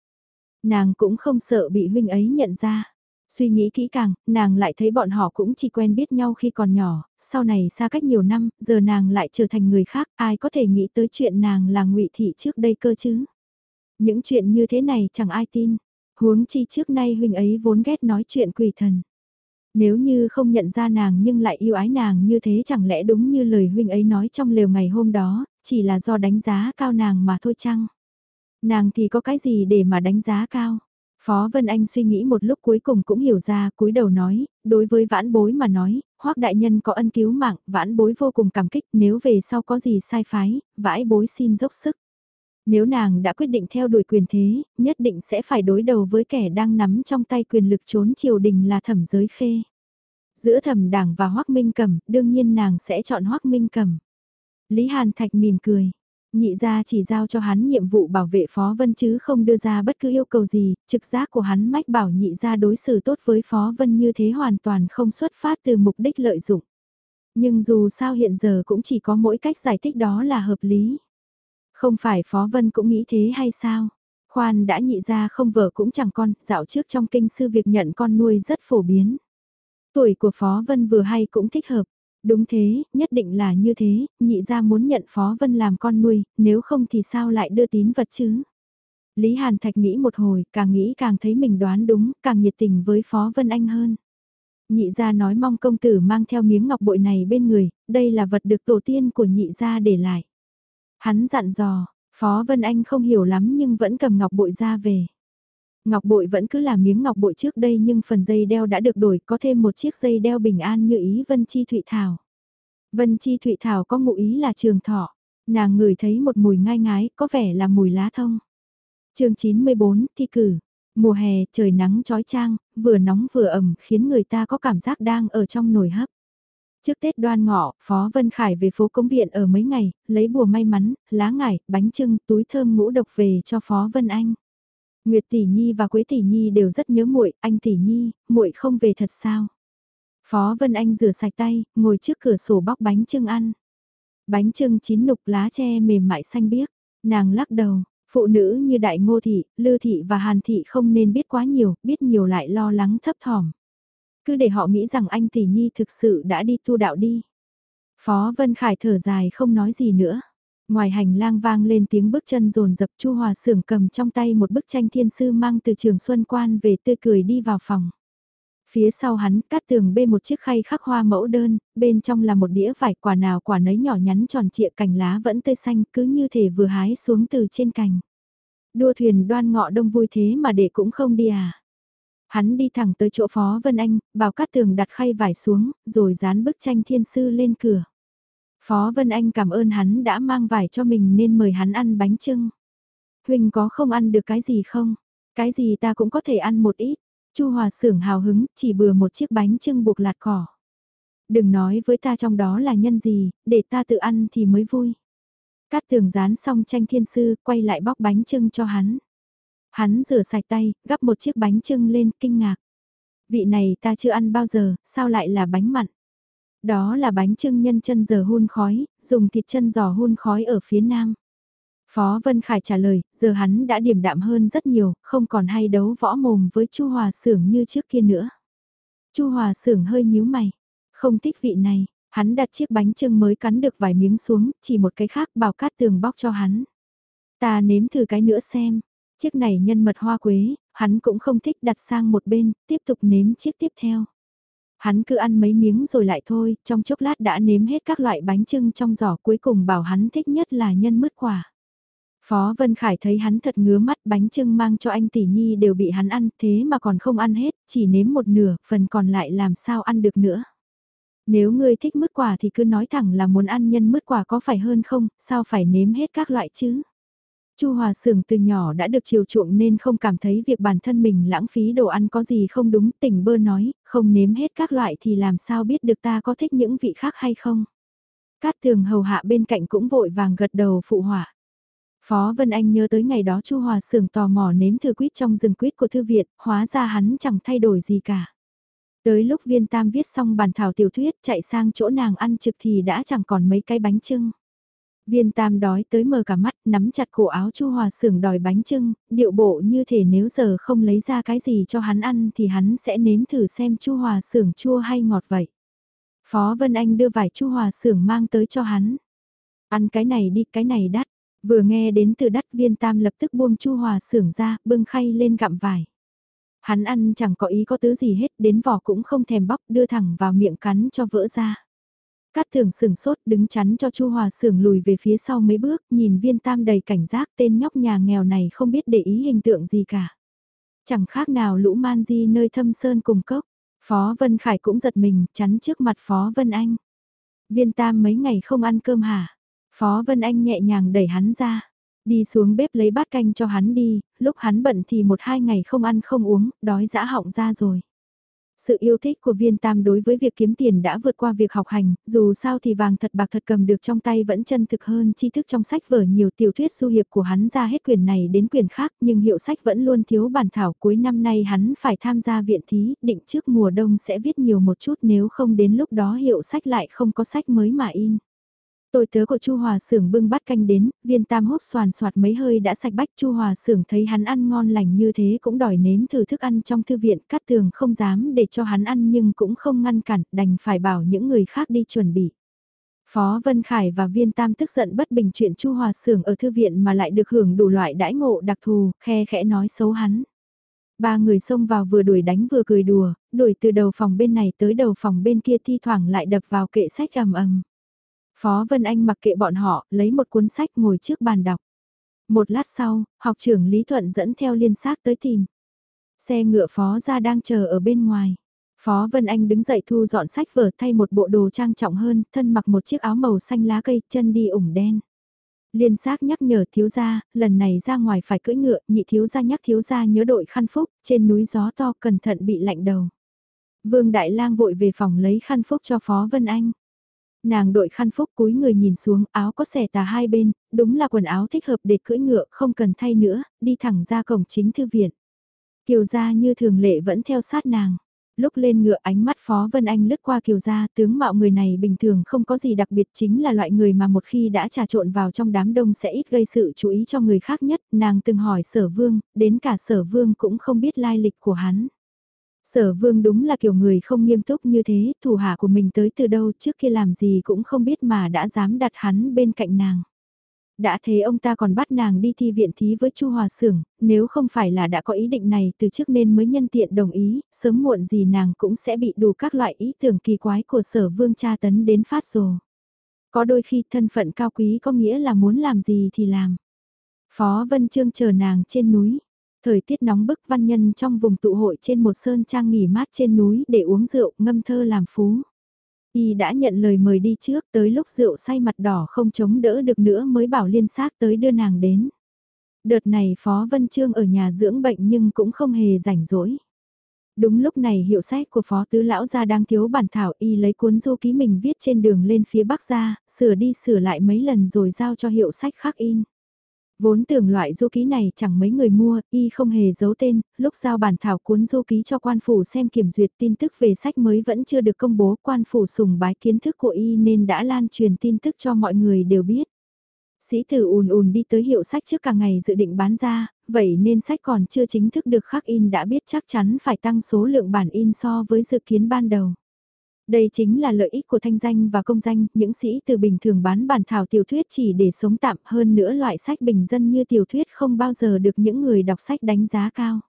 Nàng cũng không sợ bị huynh ấy nhận ra. Suy nghĩ kỹ càng, nàng lại thấy bọn họ cũng chỉ quen biết nhau khi còn nhỏ, sau này xa cách nhiều năm, giờ nàng lại trở thành người khác, ai có thể nghĩ tới chuyện nàng là ngụy thị trước đây cơ chứ. Những chuyện như thế này chẳng ai tin, Huống chi trước nay huynh ấy vốn ghét nói chuyện quỷ thần. Nếu như không nhận ra nàng nhưng lại yêu ái nàng như thế chẳng lẽ đúng như lời huynh ấy nói trong lều ngày hôm đó, chỉ là do đánh giá cao nàng mà thôi chăng? Nàng thì có cái gì để mà đánh giá cao? Phó Vân Anh suy nghĩ một lúc cuối cùng cũng hiểu ra, cúi đầu nói, đối với vãn bối mà nói, hoắc đại nhân có ân cứu mạng, vãn bối vô cùng cảm kích, nếu về sau có gì sai phái, vãi bối xin dốc sức. Nếu nàng đã quyết định theo đuổi quyền thế, nhất định sẽ phải đối đầu với kẻ đang nắm trong tay quyền lực trốn triều đình là thẩm giới khê. Giữa thẩm đảng và hoắc minh cầm, đương nhiên nàng sẽ chọn hoắc minh cầm. Lý Hàn Thạch mỉm cười. Nhị ra chỉ giao cho hắn nhiệm vụ bảo vệ Phó Vân chứ không đưa ra bất cứ yêu cầu gì, trực giác của hắn mách bảo nhị ra đối xử tốt với Phó Vân như thế hoàn toàn không xuất phát từ mục đích lợi dụng. Nhưng dù sao hiện giờ cũng chỉ có mỗi cách giải thích đó là hợp lý. Không phải Phó Vân cũng nghĩ thế hay sao? Khoan đã nhị ra không vợ cũng chẳng con, dạo trước trong kinh sư việc nhận con nuôi rất phổ biến. Tuổi của Phó Vân vừa hay cũng thích hợp. Đúng thế, nhất định là như thế, nhị ra muốn nhận Phó Vân làm con nuôi, nếu không thì sao lại đưa tín vật chứ? Lý Hàn Thạch nghĩ một hồi, càng nghĩ càng thấy mình đoán đúng, càng nhiệt tình với Phó Vân Anh hơn. Nhị gia nói mong công tử mang theo miếng ngọc bội này bên người, đây là vật được tổ tiên của nhị gia để lại. Hắn dặn dò, Phó Vân Anh không hiểu lắm nhưng vẫn cầm ngọc bội ra về. Ngọc bội vẫn cứ là miếng ngọc bội trước đây nhưng phần dây đeo đã được đổi có thêm một chiếc dây đeo bình an như ý Vân Chi Thụy Thảo. Vân Chi Thụy Thảo có ngụ ý là trường thọ, nàng ngửi thấy một mùi ngai ngái có vẻ là mùi lá thông. chương 94, thi cử. Mùa hè, trời nắng trói trang, vừa nóng vừa ẩm khiến người ta có cảm giác đang ở trong nồi hấp. Trước Tết đoan ngọ, Phó Vân Khải về phố Cống Viện ở mấy ngày, lấy bùa may mắn, lá ngải, bánh trưng, túi thơm ngũ độc về cho Phó Vân Anh. Nguyệt Tỷ Nhi và Quế Tỷ Nhi đều rất nhớ muội, anh Tỷ Nhi, muội không về thật sao? Phó Vân Anh rửa sạch tay, ngồi trước cửa sổ bóc bánh trưng ăn. Bánh trưng chín nục lá tre mềm mại xanh biếc, nàng lắc đầu, phụ nữ như Đại Ngô Thị, Lư Thị và Hàn Thị không nên biết quá nhiều, biết nhiều lại lo lắng thấp thỏm. Cứ để họ nghĩ rằng anh Tỷ Nhi thực sự đã đi tu đạo đi. Phó Vân Khải thở dài không nói gì nữa. Ngoài hành lang vang lên tiếng bước chân rồn dập Chu Hòa Sưởng cầm trong tay một bức tranh thiên sư mang từ trường Xuân Quan về tươi cười đi vào phòng. Phía sau hắn cát tường bê một chiếc khay khắc hoa mẫu đơn, bên trong là một đĩa vải quả nào quả nấy nhỏ nhắn tròn trịa cành lá vẫn tươi xanh cứ như thể vừa hái xuống từ trên cành. Đua thuyền đoan ngọ đông vui thế mà để cũng không đi à. Hắn đi thẳng tới chỗ Phó Vân Anh, bảo cát tường đặt khay vải xuống, rồi dán bức tranh thiên sư lên cửa. Phó Vân Anh cảm ơn hắn đã mang vải cho mình nên mời hắn ăn bánh trưng. Huynh có không ăn được cái gì không? Cái gì ta cũng có thể ăn một ít. Chu Hòa Sưởng hào hứng, chỉ bừa một chiếc bánh trưng buộc lạt cỏ. Đừng nói với ta trong đó là nhân gì, để ta tự ăn thì mới vui. Cát tường dán xong tranh thiên sư, quay lại bóc bánh trưng cho hắn. Hắn rửa sạch tay, gắp một chiếc bánh trưng lên, kinh ngạc. Vị này ta chưa ăn bao giờ, sao lại là bánh mặn? Đó là bánh trưng nhân chân giờ hun khói, dùng thịt chân giò hun khói ở phía nam. Phó Vân Khải trả lời, giờ hắn đã điềm đạm hơn rất nhiều, không còn hay đấu võ mồm với Chu Hòa Sưởng như trước kia nữa. Chu Hòa Sưởng hơi nhíu mày, không thích vị này, hắn đặt chiếc bánh trưng mới cắn được vài miếng xuống, chỉ một cái khác bảo cát tường bóc cho hắn. Ta nếm thử cái nữa xem, chiếc này nhân mật hoa quế, hắn cũng không thích đặt sang một bên, tiếp tục nếm chiếc tiếp theo. Hắn cứ ăn mấy miếng rồi lại thôi, trong chốc lát đã nếm hết các loại bánh trưng trong giỏ cuối cùng bảo hắn thích nhất là nhân mứt quả. Phó Vân Khải thấy hắn thật ngứa mắt bánh trưng mang cho anh tỷ nhi đều bị hắn ăn thế mà còn không ăn hết, chỉ nếm một nửa, phần còn lại làm sao ăn được nữa. Nếu ngươi thích mứt quả thì cứ nói thẳng là muốn ăn nhân mứt quả có phải hơn không, sao phải nếm hết các loại chứ. Chu Hòa Sường từ nhỏ đã được chiều chuộng nên không cảm thấy việc bản thân mình lãng phí đồ ăn có gì không đúng, tỉnh bơ nói, không nếm hết các loại thì làm sao biết được ta có thích những vị khác hay không. Cát tường hầu hạ bên cạnh cũng vội vàng gật đầu phụ họa. Phó Vân Anh nhớ tới ngày đó Chu Hòa Sường tò mò nếm thử quýt trong rừng quýt của thư viện, hóa ra hắn chẳng thay đổi gì cả. Tới lúc viên tam viết xong bản thảo tiểu thuyết chạy sang chỗ nàng ăn trực thì đã chẳng còn mấy cái bánh trưng. Viên tam đói tới mờ cả mắt, nắm chặt cổ áo Chu Hòa Sưởng đòi bánh trưng, điệu bộ như thể nếu giờ không lấy ra cái gì cho hắn ăn thì hắn sẽ nếm thử xem Chu Hòa Sưởng chua hay ngọt vậy. Phó Vân Anh đưa vài Chu Hòa Sưởng mang tới cho hắn. Ăn cái này đi, cái này đắt. Vừa nghe đến từ đắt viên tam lập tức buông Chu Hòa Sưởng ra, bưng khay lên gặm vải. Hắn ăn chẳng có ý có tứ gì hết, đến vỏ cũng không thèm bóc, đưa thẳng vào miệng cắn cho vỡ ra. Cát thường sừng sốt đứng chắn cho Chu Hòa Sưởng lùi về phía sau mấy bước, nhìn viên tam đầy cảnh giác tên nhóc nhà nghèo này không biết để ý hình tượng gì cả. Chẳng khác nào lũ man di nơi thâm sơn cùng cốc. Phó Vân Khải cũng giật mình, chắn trước mặt Phó Vân Anh. Viên tam mấy ngày không ăn cơm hả? Phó Vân Anh nhẹ nhàng đẩy hắn ra. Đi xuống bếp lấy bát canh cho hắn đi, lúc hắn bận thì một hai ngày không ăn không uống, đói dã họng ra rồi. Sự yêu thích của viên tam đối với việc kiếm tiền đã vượt qua việc học hành, dù sao thì vàng thật bạc thật cầm được trong tay vẫn chân thực hơn tri thức trong sách vở nhiều tiểu thuyết du hiệp của hắn ra hết quyền này đến quyền khác nhưng hiệu sách vẫn luôn thiếu bản thảo cuối năm nay hắn phải tham gia viện thí, định trước mùa đông sẽ viết nhiều một chút nếu không đến lúc đó hiệu sách lại không có sách mới mà in. Tôi tớ của Chu Hòa Sưởng bưng bát canh đến, viên tam hốt xoàn xoạt mấy hơi đã sạch bách Chu Hòa Sưởng thấy hắn ăn ngon lành như thế cũng đòi nếm thử thức ăn trong thư viện, cát tường không dám để cho hắn ăn nhưng cũng không ngăn cản, đành phải bảo những người khác đi chuẩn bị. Phó Vân Khải và Viên Tam tức giận bất bình chuyện Chu Hòa Sưởng ở thư viện mà lại được hưởng đủ loại đãi ngộ đặc thù, khe khẽ nói xấu hắn. Ba người xông vào vừa đuổi đánh vừa cười đùa, đuổi từ đầu phòng bên này tới đầu phòng bên kia thi thoảng lại đập vào kệ sách ầm ầm. Phó Vân Anh mặc kệ bọn họ, lấy một cuốn sách ngồi trước bàn đọc. Một lát sau, học trưởng Lý Thuận dẫn theo liên xác tới tìm. Xe ngựa phó ra đang chờ ở bên ngoài. Phó Vân Anh đứng dậy thu dọn sách vở thay một bộ đồ trang trọng hơn, thân mặc một chiếc áo màu xanh lá cây, chân đi ủng đen. Liên xác nhắc nhở thiếu gia, lần này ra ngoài phải cưỡi ngựa, nhị thiếu gia nhắc thiếu gia nhớ đội khăn phúc, trên núi gió to cẩn thận bị lạnh đầu. Vương Đại Lang vội về phòng lấy khăn phúc cho Phó Vân Anh. Nàng đội khăn phúc cúi người nhìn xuống áo có xẻ tà hai bên, đúng là quần áo thích hợp để cưỡi ngựa không cần thay nữa, đi thẳng ra cổng chính thư viện. Kiều gia như thường lệ vẫn theo sát nàng. Lúc lên ngựa ánh mắt Phó Vân Anh lướt qua Kiều gia tướng mạo người này bình thường không có gì đặc biệt chính là loại người mà một khi đã trà trộn vào trong đám đông sẽ ít gây sự chú ý cho người khác nhất. Nàng từng hỏi sở vương, đến cả sở vương cũng không biết lai lịch của hắn. Sở vương đúng là kiểu người không nghiêm túc như thế, thủ hạ của mình tới từ đâu trước khi làm gì cũng không biết mà đã dám đặt hắn bên cạnh nàng. Đã thế ông ta còn bắt nàng đi thi viện thí với Chu Hòa Sưởng, nếu không phải là đã có ý định này từ trước nên mới nhân tiện đồng ý, sớm muộn gì nàng cũng sẽ bị đủ các loại ý tưởng kỳ quái của sở vương tra tấn đến phát rồ. Có đôi khi thân phận cao quý có nghĩa là muốn làm gì thì làm. Phó Vân Trương chờ nàng trên núi. Thời tiết nóng bức văn nhân trong vùng tụ hội trên một sơn trang nghỉ mát trên núi để uống rượu ngâm thơ làm phú. Y đã nhận lời mời đi trước tới lúc rượu say mặt đỏ không chống đỡ được nữa mới bảo liên xác tới đưa nàng đến. Đợt này Phó Vân Trương ở nhà dưỡng bệnh nhưng cũng không hề rảnh rỗi. Đúng lúc này hiệu sách của Phó Tứ Lão gia đang thiếu bản thảo y lấy cuốn du ký mình viết trên đường lên phía Bắc ra, sửa đi sửa lại mấy lần rồi giao cho hiệu sách khác in. Vốn tưởng loại du ký này chẳng mấy người mua, y không hề giấu tên, lúc giao bản thảo cuốn du ký cho quan phủ xem kiểm duyệt tin tức về sách mới vẫn chưa được công bố, quan phủ sùng bái kiến thức của y nên đã lan truyền tin tức cho mọi người đều biết. Sĩ tử ùn ùn đi tới hiệu sách trước cả ngày dự định bán ra, vậy nên sách còn chưa chính thức được khắc in đã biết chắc chắn phải tăng số lượng bản in so với dự kiến ban đầu. Đây chính là lợi ích của thanh danh và công danh, những sĩ từ bình thường bán bản thảo tiểu thuyết chỉ để sống tạm hơn nữa loại sách bình dân như tiểu thuyết không bao giờ được những người đọc sách đánh giá cao.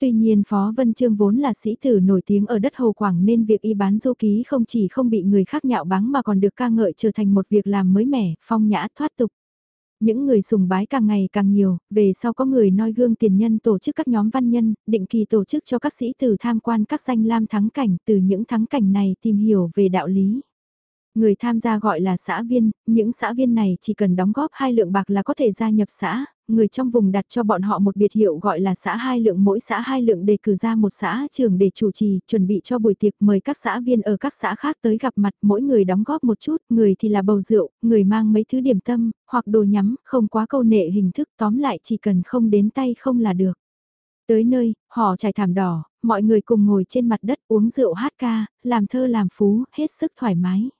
Tuy nhiên Phó Vân Trương vốn là sĩ tử nổi tiếng ở đất Hồ Quảng nên việc y bán du ký không chỉ không bị người khác nhạo báng mà còn được ca ngợi trở thành một việc làm mới mẻ, phong nhã thoát tục. Những người sùng bái càng ngày càng nhiều, về sau có người noi gương tiền nhân tổ chức các nhóm văn nhân, định kỳ tổ chức cho các sĩ tử tham quan các danh lam thắng cảnh, từ những thắng cảnh này tìm hiểu về đạo lý. Người tham gia gọi là xã viên, những xã viên này chỉ cần đóng góp hai lượng bạc là có thể gia nhập xã, người trong vùng đặt cho bọn họ một biệt hiệu gọi là xã hai lượng mỗi xã hai lượng đề cử ra một xã trường để chủ trì, chuẩn bị cho buổi tiệc mời các xã viên ở các xã khác tới gặp mặt mỗi người đóng góp một chút, người thì là bầu rượu, người mang mấy thứ điểm tâm, hoặc đồ nhắm, không quá câu nệ hình thức tóm lại chỉ cần không đến tay không là được. Tới nơi, họ trải thảm đỏ, mọi người cùng ngồi trên mặt đất uống rượu hát ca, làm thơ làm phú, hết sức thoải mái.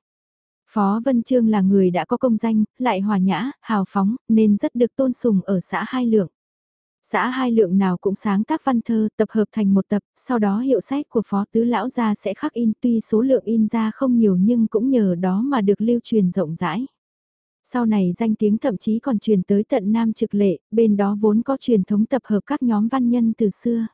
Phó Vân Trương là người đã có công danh, lại hòa nhã, hào phóng, nên rất được tôn sùng ở xã Hai Lượng. Xã Hai Lượng nào cũng sáng tác văn thơ, tập hợp thành một tập, sau đó hiệu sách của Phó Tứ Lão ra sẽ khắc in tuy số lượng in ra không nhiều nhưng cũng nhờ đó mà được lưu truyền rộng rãi. Sau này danh tiếng thậm chí còn truyền tới tận Nam Trực Lệ, bên đó vốn có truyền thống tập hợp các nhóm văn nhân từ xưa.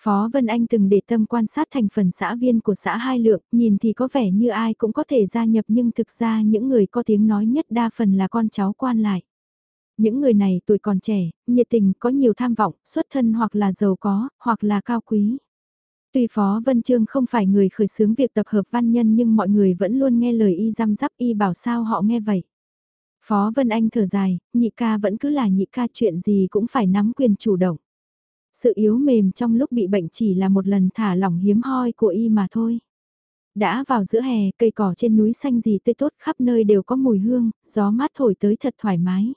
Phó Vân Anh từng để tâm quan sát thành phần xã viên của xã Hai Lượng, nhìn thì có vẻ như ai cũng có thể gia nhập nhưng thực ra những người có tiếng nói nhất đa phần là con cháu quan lại. Những người này tuổi còn trẻ, nhiệt tình, có nhiều tham vọng, xuất thân hoặc là giàu có, hoặc là cao quý. Tuy Phó Vân Trương không phải người khởi xướng việc tập hợp văn nhân nhưng mọi người vẫn luôn nghe lời y răm rắp y bảo sao họ nghe vậy. Phó Vân Anh thở dài, nhị ca vẫn cứ là nhị ca chuyện gì cũng phải nắm quyền chủ động. Sự yếu mềm trong lúc bị bệnh chỉ là một lần thả lỏng hiếm hoi của y mà thôi. Đã vào giữa hè, cây cỏ trên núi xanh gì tươi tốt khắp nơi đều có mùi hương, gió mát thổi tới thật thoải mái.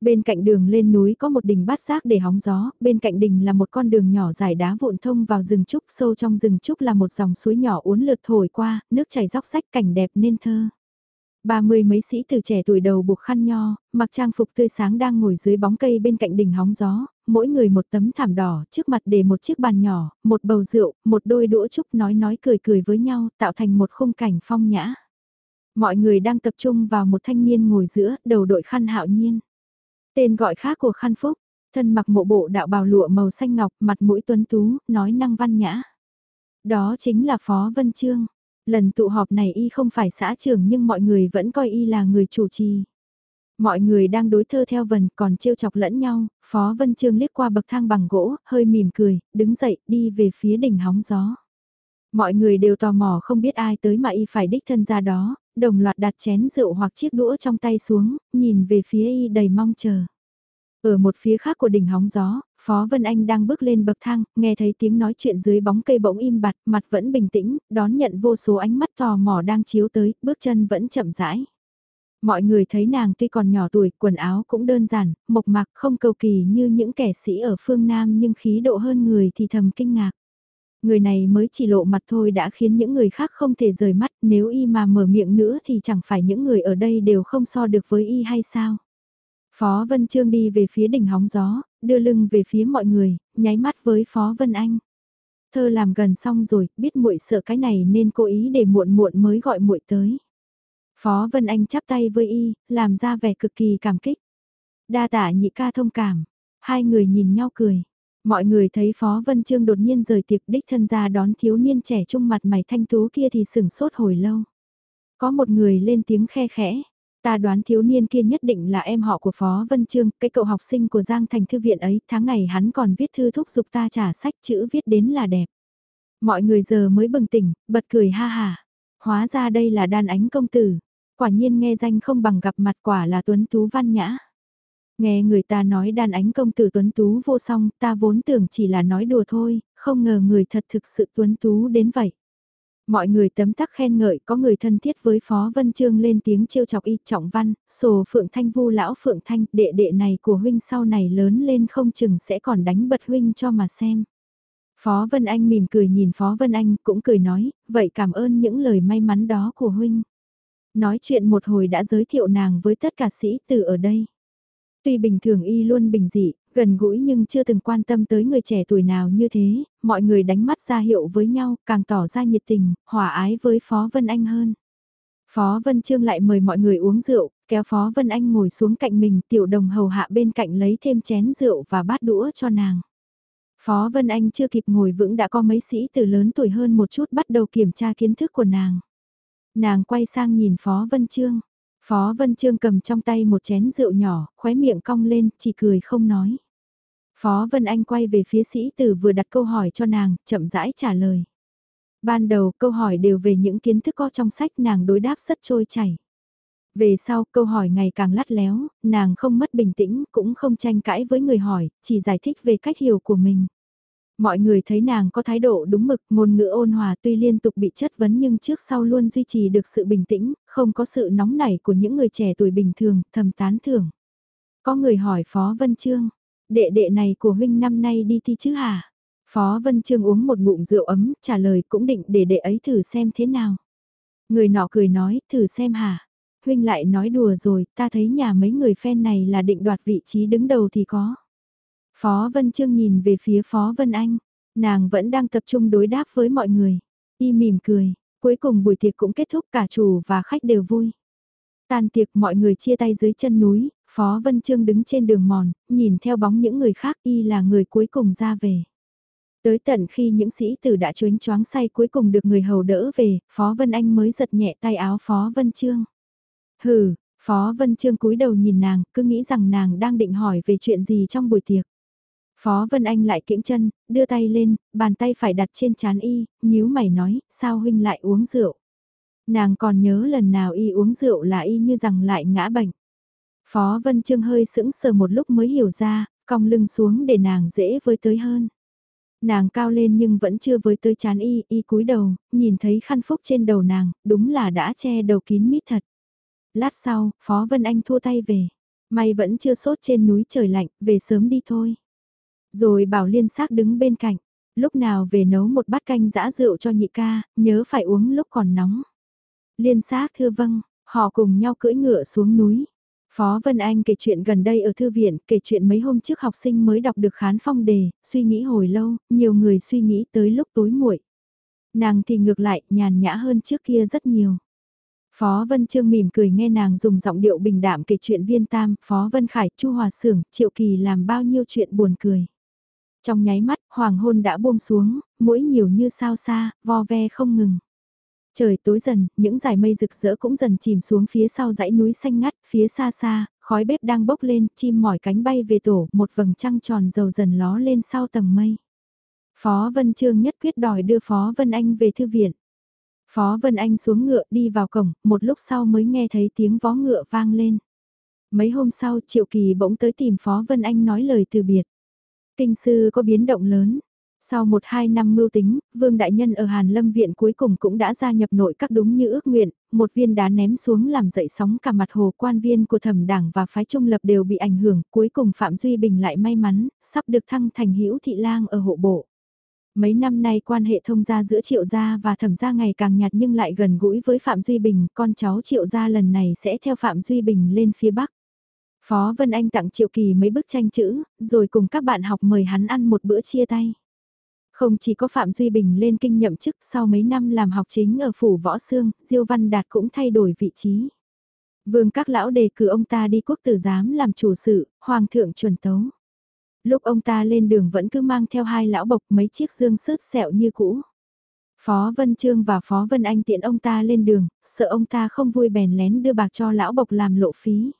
Bên cạnh đường lên núi có một đỉnh bát giác để hóng gió, bên cạnh đỉnh là một con đường nhỏ dài đá vụn thông vào rừng trúc, sâu trong rừng trúc là một dòng suối nhỏ uốn lượt thổi qua, nước chảy róc rách cảnh đẹp nên thơ. Ba mươi mấy sĩ từ trẻ tuổi đầu buộc khăn nho, mặc trang phục tươi sáng đang ngồi dưới bóng cây bên cạnh đỉnh hóng gió, mỗi người một tấm thảm đỏ, trước mặt để một chiếc bàn nhỏ, một bầu rượu, một đôi đũa chúc nói nói cười cười với nhau, tạo thành một khung cảnh phong nhã. Mọi người đang tập trung vào một thanh niên ngồi giữa, đầu đội khăn hạo nhiên. Tên gọi khác của khăn phúc, thân mặc mộ bộ đạo bào lụa màu xanh ngọc, mặt mũi tuấn tú, nói năng văn nhã. Đó chính là Phó Vân Trương. Lần tụ họp này y không phải xã trưởng nhưng mọi người vẫn coi y là người chủ trì. Mọi người đang đối thơ theo vần còn trêu chọc lẫn nhau, Phó Vân Trương liếc qua bậc thang bằng gỗ, hơi mỉm cười, đứng dậy, đi về phía đỉnh hóng gió. Mọi người đều tò mò không biết ai tới mà y phải đích thân ra đó, đồng loạt đặt chén rượu hoặc chiếc đũa trong tay xuống, nhìn về phía y đầy mong chờ. Ở một phía khác của đỉnh hóng gió, Phó Vân Anh đang bước lên bậc thang, nghe thấy tiếng nói chuyện dưới bóng cây bỗng im bặt, mặt vẫn bình tĩnh, đón nhận vô số ánh mắt tò mò đang chiếu tới, bước chân vẫn chậm rãi. Mọi người thấy nàng tuy còn nhỏ tuổi, quần áo cũng đơn giản, mộc mạc không cầu kỳ như những kẻ sĩ ở phương Nam nhưng khí độ hơn người thì thầm kinh ngạc. Người này mới chỉ lộ mặt thôi đã khiến những người khác không thể rời mắt, nếu y mà mở miệng nữa thì chẳng phải những người ở đây đều không so được với y hay sao? Phó Vân Trương đi về phía đỉnh hóng gió, đưa lưng về phía mọi người, nháy mắt với Phó Vân Anh. Thơ làm gần xong rồi, biết muội sợ cái này nên cố ý để muộn muộn mới gọi muội tới. Phó Vân Anh chắp tay với y, làm ra vẻ cực kỳ cảm kích. Đa tả nhị ca thông cảm, hai người nhìn nhau cười. Mọi người thấy Phó Vân Trương đột nhiên rời tiệc đích thân ra đón thiếu niên trẻ trung mặt mày thanh tú kia thì sửng sốt hồi lâu. Có một người lên tiếng khe khẽ, Ta đoán thiếu niên kia nhất định là em họ của Phó Vân Trương, cái cậu học sinh của Giang Thành Thư viện ấy, tháng này hắn còn viết thư thúc giục ta trả sách chữ viết đến là đẹp. Mọi người giờ mới bừng tỉnh, bật cười ha hà. Hóa ra đây là đàn ánh công tử. Quả nhiên nghe danh không bằng gặp mặt quả là tuấn tú văn nhã. Nghe người ta nói đàn ánh công tử tuấn tú vô song, ta vốn tưởng chỉ là nói đùa thôi, không ngờ người thật thực sự tuấn tú đến vậy. Mọi người tấm tắc khen ngợi có người thân thiết với Phó Vân Trương lên tiếng trêu chọc y trọng văn, sổ Phượng Thanh vu lão Phượng Thanh, đệ đệ này của huynh sau này lớn lên không chừng sẽ còn đánh bật huynh cho mà xem. Phó Vân Anh mỉm cười nhìn Phó Vân Anh cũng cười nói, vậy cảm ơn những lời may mắn đó của huynh. Nói chuyện một hồi đã giới thiệu nàng với tất cả sĩ tử ở đây. Tuy bình thường y luôn bình dị, gần gũi nhưng chưa từng quan tâm tới người trẻ tuổi nào như thế, mọi người đánh mắt ra hiệu với nhau, càng tỏ ra nhiệt tình, hòa ái với Phó Vân Anh hơn. Phó Vân Trương lại mời mọi người uống rượu, kéo Phó Vân Anh ngồi xuống cạnh mình, tiểu đồng hầu hạ bên cạnh lấy thêm chén rượu và bát đũa cho nàng. Phó Vân Anh chưa kịp ngồi vững đã có mấy sĩ từ lớn tuổi hơn một chút bắt đầu kiểm tra kiến thức của nàng. Nàng quay sang nhìn Phó Vân Trương. Phó Vân Trương cầm trong tay một chén rượu nhỏ, khóe miệng cong lên, chỉ cười không nói. Phó Vân Anh quay về phía sĩ tử vừa đặt câu hỏi cho nàng, chậm rãi trả lời. Ban đầu câu hỏi đều về những kiến thức có trong sách nàng đối đáp rất trôi chảy. Về sau câu hỏi ngày càng lắt léo, nàng không mất bình tĩnh, cũng không tranh cãi với người hỏi, chỉ giải thích về cách hiểu của mình. Mọi người thấy nàng có thái độ đúng mực, ngôn ngữ ôn hòa tuy liên tục bị chất vấn nhưng trước sau luôn duy trì được sự bình tĩnh, không có sự nóng nảy của những người trẻ tuổi bình thường, thầm tán thưởng. Có người hỏi Phó Vân Trương, đệ đệ này của huynh năm nay đi thi chứ hả? Phó Vân Trương uống một ngụm rượu ấm, trả lời cũng định để đệ ấy thử xem thế nào. Người nọ cười nói, thử xem hả? Huynh lại nói đùa rồi, ta thấy nhà mấy người fan này là định đoạt vị trí đứng đầu thì có. Phó Vân Trương nhìn về phía Phó Vân Anh, nàng vẫn đang tập trung đối đáp với mọi người. Y mỉm cười, cuối cùng buổi tiệc cũng kết thúc cả chủ và khách đều vui. Tan tiệc mọi người chia tay dưới chân núi, Phó Vân Trương đứng trên đường mòn, nhìn theo bóng những người khác y là người cuối cùng ra về. Tới tận khi những sĩ tử đã chuyến choáng say cuối cùng được người hầu đỡ về, Phó Vân Anh mới giật nhẹ tay áo Phó Vân Trương. Hừ, Phó Vân Trương cúi đầu nhìn nàng, cứ nghĩ rằng nàng đang định hỏi về chuyện gì trong buổi tiệc. Phó Vân Anh lại kiễng chân, đưa tay lên, bàn tay phải đặt trên chán y, nhíu mày nói, sao huynh lại uống rượu. Nàng còn nhớ lần nào y uống rượu là y như rằng lại ngã bệnh. Phó Vân Trương hơi sững sờ một lúc mới hiểu ra, cong lưng xuống để nàng dễ với tới hơn. Nàng cao lên nhưng vẫn chưa với tới chán y, y cúi đầu, nhìn thấy khăn phúc trên đầu nàng, đúng là đã che đầu kín mít thật. Lát sau, Phó Vân Anh thua tay về. May vẫn chưa sốt trên núi trời lạnh, về sớm đi thôi. Rồi bảo liên xác đứng bên cạnh, lúc nào về nấu một bát canh giã rượu cho nhị ca, nhớ phải uống lúc còn nóng. Liên xác thưa vâng, Họ cùng nhau cưỡi ngựa xuống núi. Phó Vân Anh kể chuyện gần đây ở thư viện, kể chuyện mấy hôm trước học sinh mới đọc được khán phong đề, suy nghĩ hồi lâu, nhiều người suy nghĩ tới lúc tối muội. Nàng thì ngược lại, nhàn nhã hơn trước kia rất nhiều. Phó Vân Trương mỉm cười nghe nàng dùng giọng điệu bình đạm kể chuyện viên tam, Phó Vân Khải, Chu Hòa Sưởng, Triệu Kỳ làm bao nhiêu chuyện buồn cười. Trong nháy mắt, hoàng hôn đã buông xuống, mũi nhiều như sao xa, vo ve không ngừng. Trời tối dần, những dải mây rực rỡ cũng dần chìm xuống phía sau dãy núi xanh ngắt, phía xa xa, khói bếp đang bốc lên, chim mỏi cánh bay về tổ, một vầng trăng tròn dầu dần ló lên sau tầng mây. Phó Vân Trương nhất quyết đòi đưa Phó Vân Anh về thư viện. Phó Vân Anh xuống ngựa đi vào cổng, một lúc sau mới nghe thấy tiếng vó ngựa vang lên. Mấy hôm sau Triệu Kỳ bỗng tới tìm Phó Vân Anh nói lời từ biệt. Kinh sư có biến động lớn. Sau một hai năm mưu tính, Vương Đại Nhân ở Hàn Lâm Viện cuối cùng cũng đã gia nhập nội các đúng như ước nguyện, một viên đá ném xuống làm dậy sóng cả mặt hồ quan viên của thẩm đảng và phái trung lập đều bị ảnh hưởng, cuối cùng Phạm Duy Bình lại may mắn, sắp được thăng thành hữu thị lang ở hộ bộ. Mấy năm nay quan hệ thông gia giữa Triệu Gia và Thẩm Gia ngày càng nhạt nhưng lại gần gũi với Phạm Duy Bình, con cháu Triệu Gia lần này sẽ theo Phạm Duy Bình lên phía Bắc. Phó Vân Anh tặng Triệu Kỳ mấy bức tranh chữ, rồi cùng các bạn học mời hắn ăn một bữa chia tay. Không chỉ có Phạm Duy Bình lên kinh nhậm chức sau mấy năm làm học chính ở phủ Võ Sương, Diêu Văn Đạt cũng thay đổi vị trí. Vương các lão đề cử ông ta đi quốc tử giám làm chủ sự, hoàng thượng chuẩn tấu. Lúc ông ta lên đường vẫn cứ mang theo hai lão bộc mấy chiếc dương sớt sẹo như cũ. Phó Vân Trương và Phó Vân Anh tiện ông ta lên đường, sợ ông ta không vui bèn lén đưa bạc cho lão bộc làm lộ phí.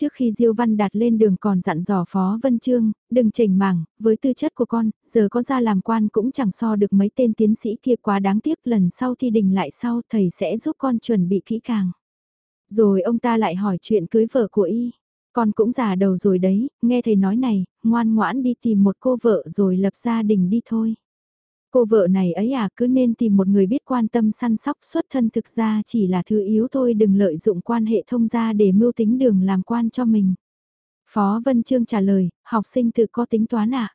Trước khi Diêu Văn Đạt lên đường còn dặn dò Phó Vân Trương, đừng chỉnh mảng, với tư chất của con, giờ có ra làm quan cũng chẳng so được mấy tên tiến sĩ kia quá đáng tiếc lần sau thi đình lại sau thầy sẽ giúp con chuẩn bị kỹ càng. Rồi ông ta lại hỏi chuyện cưới vợ của y. Con cũng già đầu rồi đấy, nghe thầy nói này, ngoan ngoãn đi tìm một cô vợ rồi lập gia đình đi thôi. Cô vợ này ấy à cứ nên tìm một người biết quan tâm săn sóc xuất thân thực ra chỉ là thứ yếu thôi đừng lợi dụng quan hệ thông gia để mưu tính đường làm quan cho mình. Phó Vân Trương trả lời, học sinh tự có tính toán ạ. À?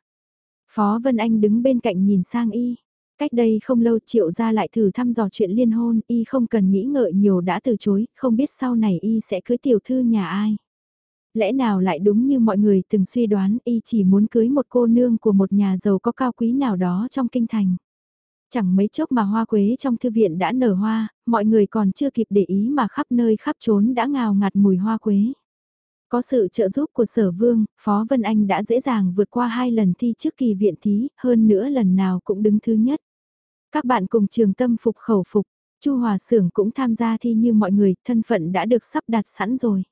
Phó Vân Anh đứng bên cạnh nhìn sang y. Cách đây không lâu triệu gia lại thử thăm dò chuyện liên hôn, y không cần nghĩ ngợi nhiều đã từ chối, không biết sau này y sẽ cưới tiểu thư nhà ai. Lẽ nào lại đúng như mọi người từng suy đoán y chỉ muốn cưới một cô nương của một nhà giàu có cao quý nào đó trong kinh thành. Chẳng mấy chốc mà hoa quế trong thư viện đã nở hoa, mọi người còn chưa kịp để ý mà khắp nơi khắp trốn đã ngào ngạt mùi hoa quế. Có sự trợ giúp của sở vương, Phó Vân Anh đã dễ dàng vượt qua hai lần thi trước kỳ viện thí, hơn nữa lần nào cũng đứng thứ nhất. Các bạn cùng trường tâm phục khẩu phục, Chu Hòa Sưởng cũng tham gia thi như mọi người, thân phận đã được sắp đặt sẵn rồi.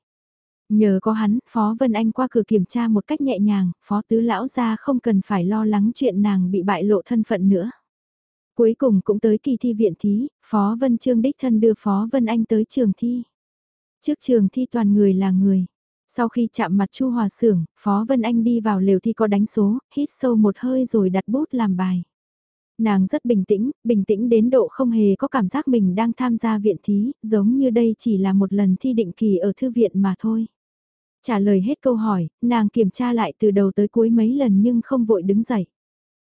Nhờ có hắn, Phó Vân Anh qua cửa kiểm tra một cách nhẹ nhàng, Phó Tứ Lão ra không cần phải lo lắng chuyện nàng bị bại lộ thân phận nữa. Cuối cùng cũng tới kỳ thi viện thí, Phó Vân Trương đích thân đưa Phó Vân Anh tới trường thi. Trước trường thi toàn người là người. Sau khi chạm mặt Chu Hòa Sưởng, Phó Vân Anh đi vào lều thi có đánh số, hít sâu một hơi rồi đặt bút làm bài. Nàng rất bình tĩnh, bình tĩnh đến độ không hề có cảm giác mình đang tham gia viện thí, giống như đây chỉ là một lần thi định kỳ ở thư viện mà thôi. Trả lời hết câu hỏi, nàng kiểm tra lại từ đầu tới cuối mấy lần nhưng không vội đứng dậy.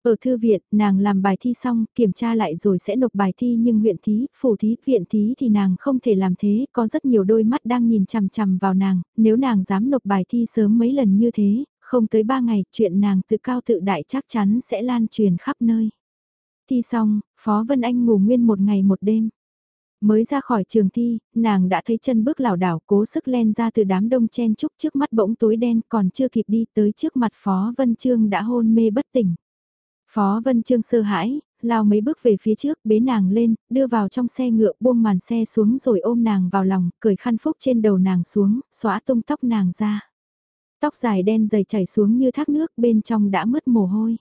Ở thư viện, nàng làm bài thi xong, kiểm tra lại rồi sẽ nộp bài thi nhưng huyện thí, phủ thí, viện thí thì nàng không thể làm thế, có rất nhiều đôi mắt đang nhìn chằm chằm vào nàng, nếu nàng dám nộp bài thi sớm mấy lần như thế, không tới ba ngày, chuyện nàng tự cao tự đại chắc chắn sẽ lan truyền khắp nơi. Thi xong, Phó Vân Anh ngủ nguyên một ngày một đêm. Mới ra khỏi trường thi, nàng đã thấy chân bước lảo đảo cố sức len ra từ đám đông chen chúc trước mắt bỗng tối đen còn chưa kịp đi tới trước mặt Phó Vân Trương đã hôn mê bất tỉnh. Phó Vân Trương sơ hãi, lao mấy bước về phía trước bế nàng lên, đưa vào trong xe ngựa buông màn xe xuống rồi ôm nàng vào lòng, cởi khăn phúc trên đầu nàng xuống, xóa tung tóc nàng ra. Tóc dài đen dày chảy xuống như thác nước bên trong đã mất mồ hôi.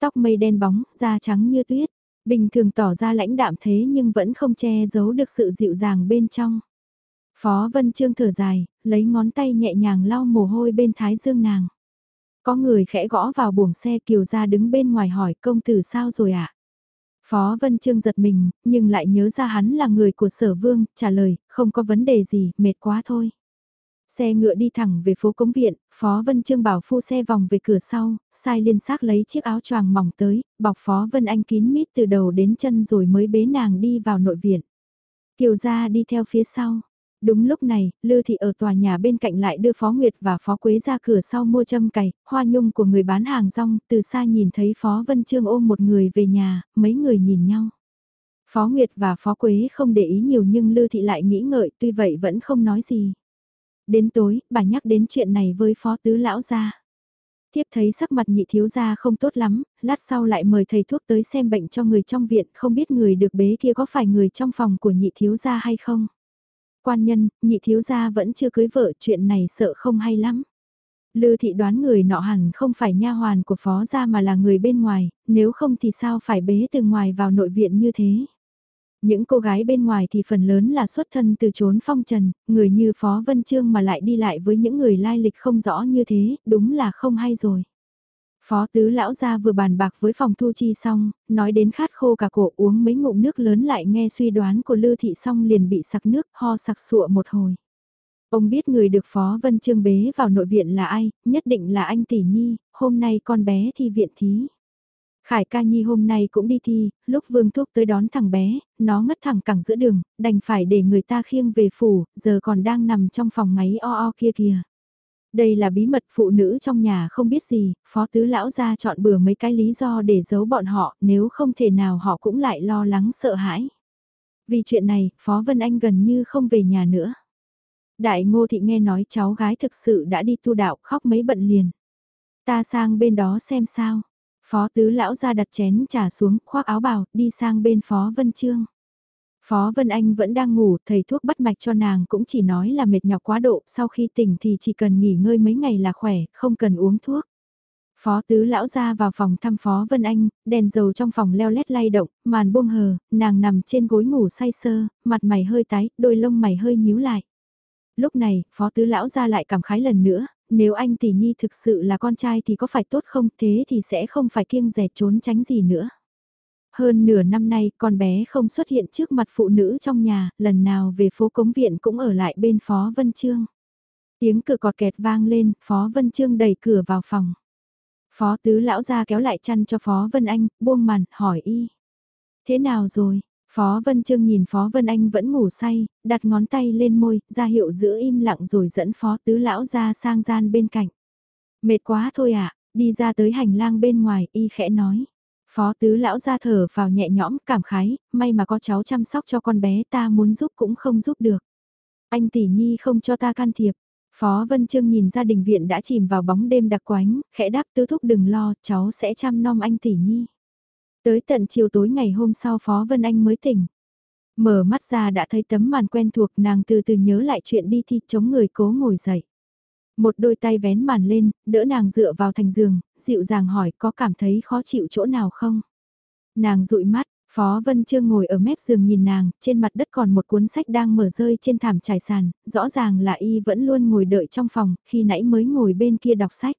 Tóc mây đen bóng, da trắng như tuyết. Bình thường tỏ ra lãnh đạm thế nhưng vẫn không che giấu được sự dịu dàng bên trong. Phó Vân Trương thở dài, lấy ngón tay nhẹ nhàng lau mồ hôi bên thái dương nàng. Có người khẽ gõ vào buồng xe kiều ra đứng bên ngoài hỏi công tử sao rồi ạ? À? Phó Vân Trương giật mình, nhưng lại nhớ ra hắn là người của sở vương, trả lời, không có vấn đề gì, mệt quá thôi. Xe ngựa đi thẳng về phố Cống Viện, Phó Vân Trương bảo phu xe vòng về cửa sau, sai liên xác lấy chiếc áo choàng mỏng tới, bọc Phó Vân Anh kín mít từ đầu đến chân rồi mới bế nàng đi vào nội viện. Kiều gia đi theo phía sau, Đúng lúc này, Lư Thị ở tòa nhà bên cạnh lại đưa Phó Nguyệt và Phó Quế ra cửa sau mua châm cày, hoa nhung của người bán hàng rong, từ xa nhìn thấy Phó Vân Trương ôm một người về nhà, mấy người nhìn nhau. Phó Nguyệt và Phó Quế không để ý nhiều nhưng Lư Thị lại nghĩ ngợi tuy vậy vẫn không nói gì. Đến tối, bà nhắc đến chuyện này với Phó Tứ Lão gia. Tiếp thấy sắc mặt nhị thiếu gia không tốt lắm, lát sau lại mời thầy thuốc tới xem bệnh cho người trong viện, không biết người được bế kia có phải người trong phòng của nhị thiếu gia hay không. Quan nhân, nhị thiếu gia vẫn chưa cưới vợ, chuyện này sợ không hay lắm. Lư thị đoán người nọ hẳn không phải nha hoàn của phó gia mà là người bên ngoài, nếu không thì sao phải bế từ ngoài vào nội viện như thế. Những cô gái bên ngoài thì phần lớn là xuất thân từ chốn phong trần, người như Phó Vân Trương mà lại đi lại với những người lai lịch không rõ như thế, đúng là không hay rồi. Phó tứ lão gia vừa bàn bạc với phòng thu chi xong, nói đến khát khô cả cổ uống mấy ngụm nước lớn lại nghe suy đoán của Lư Thị xong liền bị sặc nước ho sặc sụa một hồi. Ông biết người được Phó Vân Trương bế vào nội viện là ai, nhất định là anh Tỷ Nhi, hôm nay con bé thi viện thí. Khải ca nhi hôm nay cũng đi thi, lúc vương thuốc tới đón thằng bé, nó ngất thẳng cẳng giữa đường, đành phải để người ta khiêng về phủ, giờ còn đang nằm trong phòng máy o o kia kìa. Đây là bí mật phụ nữ trong nhà không biết gì, phó tứ lão ra chọn bừa mấy cái lý do để giấu bọn họ, nếu không thể nào họ cũng lại lo lắng sợ hãi. Vì chuyện này, Phó Vân Anh gần như không về nhà nữa. Đại ngô thị nghe nói cháu gái thực sự đã đi tu đạo khóc mấy bận liền. Ta sang bên đó xem sao. Phó tứ lão ra đặt chén trà xuống, khoác áo bào, đi sang bên Phó Vân Trương. Phó Vân Anh vẫn đang ngủ, thầy thuốc bắt mạch cho nàng cũng chỉ nói là mệt nhọc quá độ, sau khi tỉnh thì chỉ cần nghỉ ngơi mấy ngày là khỏe, không cần uống thuốc. Phó tứ lão ra vào phòng thăm Phó Vân Anh, đèn dầu trong phòng leo lét lay động, màn buông hờ, nàng nằm trên gối ngủ say sơ, mặt mày hơi tái, đôi lông mày hơi nhíu lại. Lúc này, Phó tứ lão ra lại cảm khái lần nữa, nếu anh tỷ nhi thực sự là con trai thì có phải tốt không thế thì sẽ không phải kiêng rẻ trốn tránh gì nữa. Hơn nửa năm nay con bé không xuất hiện trước mặt phụ nữ trong nhà, lần nào về phố cống viện cũng ở lại bên Phó Vân Trương. Tiếng cửa cọt kẹt vang lên, Phó Vân Trương đẩy cửa vào phòng. Phó tứ lão ra kéo lại chăn cho Phó Vân Anh, buông màn, hỏi y. Thế nào rồi? Phó Vân Trương nhìn Phó Vân Anh vẫn ngủ say, đặt ngón tay lên môi, ra hiệu giữ im lặng rồi dẫn Phó tứ lão ra sang gian bên cạnh. Mệt quá thôi ạ, đi ra tới hành lang bên ngoài, y khẽ nói. Phó tứ lão ra thở vào nhẹ nhõm, cảm khái, may mà có cháu chăm sóc cho con bé ta muốn giúp cũng không giúp được. Anh tỷ nhi không cho ta can thiệp. Phó Vân Trương nhìn gia đình viện đã chìm vào bóng đêm đặc quánh, khẽ đáp tứ thúc đừng lo, cháu sẽ chăm nom anh tỷ nhi. Tới tận chiều tối ngày hôm sau Phó Vân Anh mới tỉnh. Mở mắt ra đã thấy tấm màn quen thuộc nàng từ từ nhớ lại chuyện đi thi chống người cố ngồi dậy. Một đôi tay vén màn lên, đỡ nàng dựa vào thành giường, dịu dàng hỏi có cảm thấy khó chịu chỗ nào không? Nàng dụi mắt, Phó Vân Trương ngồi ở mép giường nhìn nàng, trên mặt đất còn một cuốn sách đang mở rơi trên thảm trải sàn, rõ ràng là y vẫn luôn ngồi đợi trong phòng, khi nãy mới ngồi bên kia đọc sách.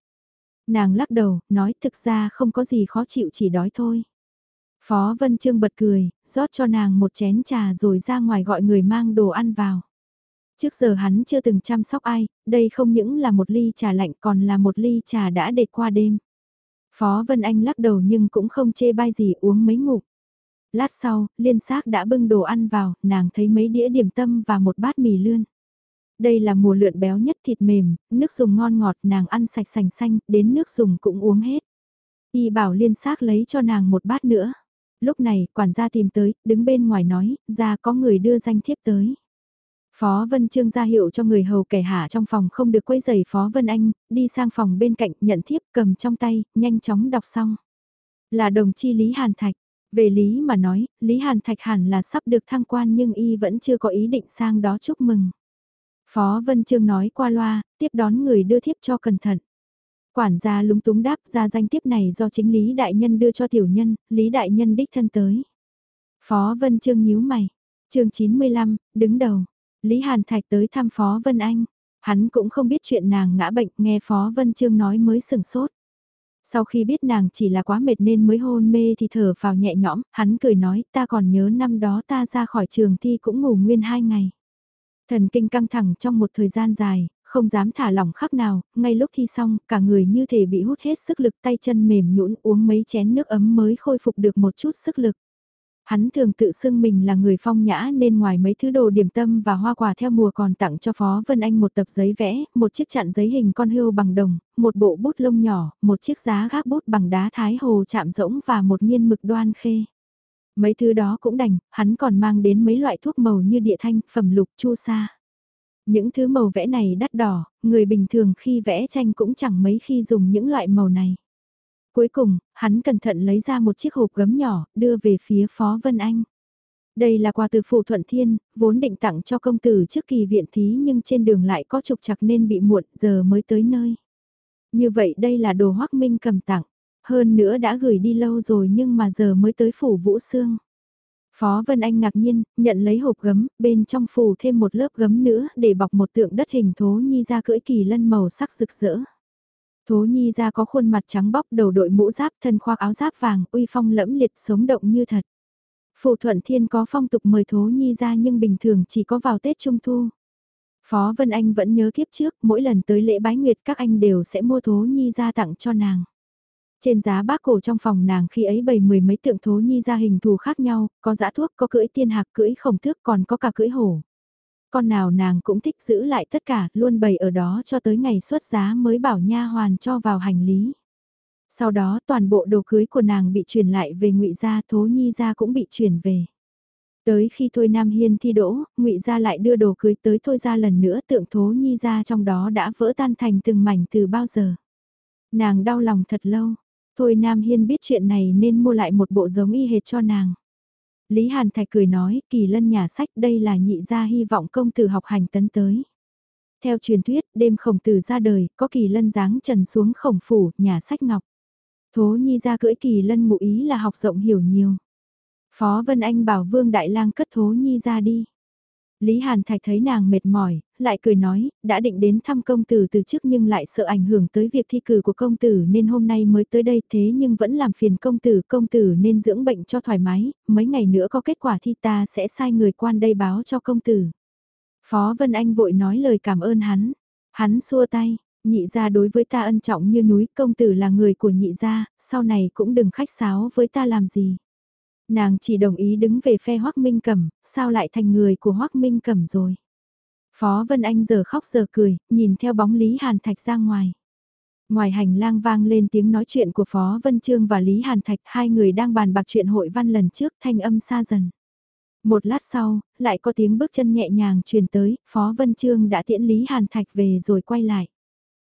Nàng lắc đầu, nói thực ra không có gì khó chịu chỉ đói thôi. Phó Vân Trương bật cười, rót cho nàng một chén trà rồi ra ngoài gọi người mang đồ ăn vào. Trước giờ hắn chưa từng chăm sóc ai, đây không những là một ly trà lạnh còn là một ly trà đã để qua đêm. Phó Vân Anh lắc đầu nhưng cũng không chê bai gì uống mấy ngụm. Lát sau, liên xác đã bưng đồ ăn vào, nàng thấy mấy đĩa điểm tâm và một bát mì lươn. Đây là mùa lượn béo nhất thịt mềm, nước dùng ngon ngọt nàng ăn sạch sành xanh, đến nước dùng cũng uống hết. Y bảo liên xác lấy cho nàng một bát nữa. Lúc này, quản gia tìm tới, đứng bên ngoài nói, ra có người đưa danh thiếp tới. Phó Vân Trương ra hiệu cho người hầu kẻ hạ trong phòng không được quấy giày Phó Vân Anh, đi sang phòng bên cạnh nhận thiếp cầm trong tay, nhanh chóng đọc xong. Là đồng chi Lý Hàn Thạch. Về Lý mà nói, Lý Hàn Thạch hẳn là sắp được thăng quan nhưng y vẫn chưa có ý định sang đó chúc mừng. Phó Vân Trương nói qua loa, tiếp đón người đưa thiếp cho cẩn thận. Quản gia lúng túng đáp ra danh tiếp này do chính Lý Đại Nhân đưa cho tiểu nhân, Lý Đại Nhân đích thân tới. Phó Vân Trương nhíu mày. chương 95, đứng đầu. Lý Hàn Thạch tới thăm Phó Vân Anh. Hắn cũng không biết chuyện nàng ngã bệnh nghe Phó Vân Trương nói mới sừng sốt. Sau khi biết nàng chỉ là quá mệt nên mới hôn mê thì thở vào nhẹ nhõm, hắn cười nói ta còn nhớ năm đó ta ra khỏi trường thi cũng ngủ nguyên hai ngày. Thần kinh căng thẳng trong một thời gian dài, không dám thả lỏng khắc nào, ngay lúc thi xong, cả người như thể bị hút hết sức lực tay chân mềm nhũn uống mấy chén nước ấm mới khôi phục được một chút sức lực. Hắn thường tự xưng mình là người phong nhã nên ngoài mấy thứ đồ điểm tâm và hoa quả theo mùa còn tặng cho Phó Vân Anh một tập giấy vẽ, một chiếc chặn giấy hình con hươu bằng đồng, một bộ bút lông nhỏ, một chiếc giá gác bút bằng đá thái hồ chạm rỗng và một nghiên mực đoan khê. Mấy thứ đó cũng đành, hắn còn mang đến mấy loại thuốc màu như địa thanh, phẩm lục, chu sa. Những thứ màu vẽ này đắt đỏ, người bình thường khi vẽ tranh cũng chẳng mấy khi dùng những loại màu này. Cuối cùng, hắn cẩn thận lấy ra một chiếc hộp gấm nhỏ, đưa về phía Phó Vân Anh. Đây là quà từ Phủ Thuận Thiên, vốn định tặng cho công tử trước kỳ viện thí nhưng trên đường lại có trục chặt nên bị muộn, giờ mới tới nơi. Như vậy đây là đồ Hoắc Minh cầm tặng, hơn nữa đã gửi đi lâu rồi nhưng mà giờ mới tới Phủ Vũ Sương. Phó Vân Anh ngạc nhiên, nhận lấy hộp gấm, bên trong phủ thêm một lớp gấm nữa để bọc một tượng đất hình thố nhi ra cưỡi kỳ lân màu sắc rực rỡ. Thố Nhi ra có khuôn mặt trắng bóc đầu đội mũ giáp thân khoác áo giáp vàng uy phong lẫm liệt sống động như thật. Phù Thuận Thiên có phong tục mời Thố Nhi ra nhưng bình thường chỉ có vào Tết Trung Thu. Phó Vân Anh vẫn nhớ kiếp trước mỗi lần tới lễ bái nguyệt các anh đều sẽ mua Thố Nhi ra tặng cho nàng. Trên giá bác cổ trong phòng nàng khi ấy bày mười mấy tượng Thố Nhi ra hình thù khác nhau, có dã thuốc, có cưỡi tiên hạc, cưỡi khổng thước còn có cả cưỡi hổ con nào nàng cũng thích giữ lại tất cả, luôn bày ở đó cho tới ngày xuất giá mới bảo nha hoàn cho vào hành lý. Sau đó toàn bộ đồ cưới của nàng bị chuyển lại về ngụy gia, thố nhi gia cũng bị chuyển về. Tới khi Thôi Nam Hiên thi đỗ, ngụy gia lại đưa đồ cưới tới Thôi gia lần nữa tượng thố nhi gia trong đó đã vỡ tan thành từng mảnh từ bao giờ. Nàng đau lòng thật lâu, Thôi Nam Hiên biết chuyện này nên mua lại một bộ giống y hệt cho nàng. Lý Hàn Thạch cười nói, kỳ lân nhà sách đây là nhị gia hy vọng công tử học hành tấn tới. Theo truyền thuyết, đêm khổng tử ra đời, có kỳ lân dáng trần xuống khổng phủ, nhà sách ngọc. Thố nhi ra cưỡi kỳ lân ngụ ý là học rộng hiểu nhiều. Phó Vân Anh bảo Vương Đại lang cất thố nhi ra đi. Lý Hàn Thạch thấy nàng mệt mỏi, lại cười nói, đã định đến thăm công tử từ trước nhưng lại sợ ảnh hưởng tới việc thi cử của công tử nên hôm nay mới tới đây thế nhưng vẫn làm phiền công tử, công tử nên dưỡng bệnh cho thoải mái, mấy ngày nữa có kết quả thi ta sẽ sai người quan đây báo cho công tử. Phó Vân Anh vội nói lời cảm ơn hắn, hắn xua tay, nhị gia đối với ta ân trọng như núi, công tử là người của nhị gia, sau này cũng đừng khách sáo với ta làm gì. Nàng chỉ đồng ý đứng về phe Hoác Minh Cẩm, sao lại thành người của Hoác Minh Cẩm rồi. Phó Vân Anh giờ khóc giờ cười, nhìn theo bóng Lý Hàn Thạch ra ngoài. Ngoài hành lang vang lên tiếng nói chuyện của Phó Vân Trương và Lý Hàn Thạch, hai người đang bàn bạc chuyện hội văn lần trước, thanh âm xa dần. Một lát sau, lại có tiếng bước chân nhẹ nhàng truyền tới, Phó Vân Trương đã tiễn Lý Hàn Thạch về rồi quay lại.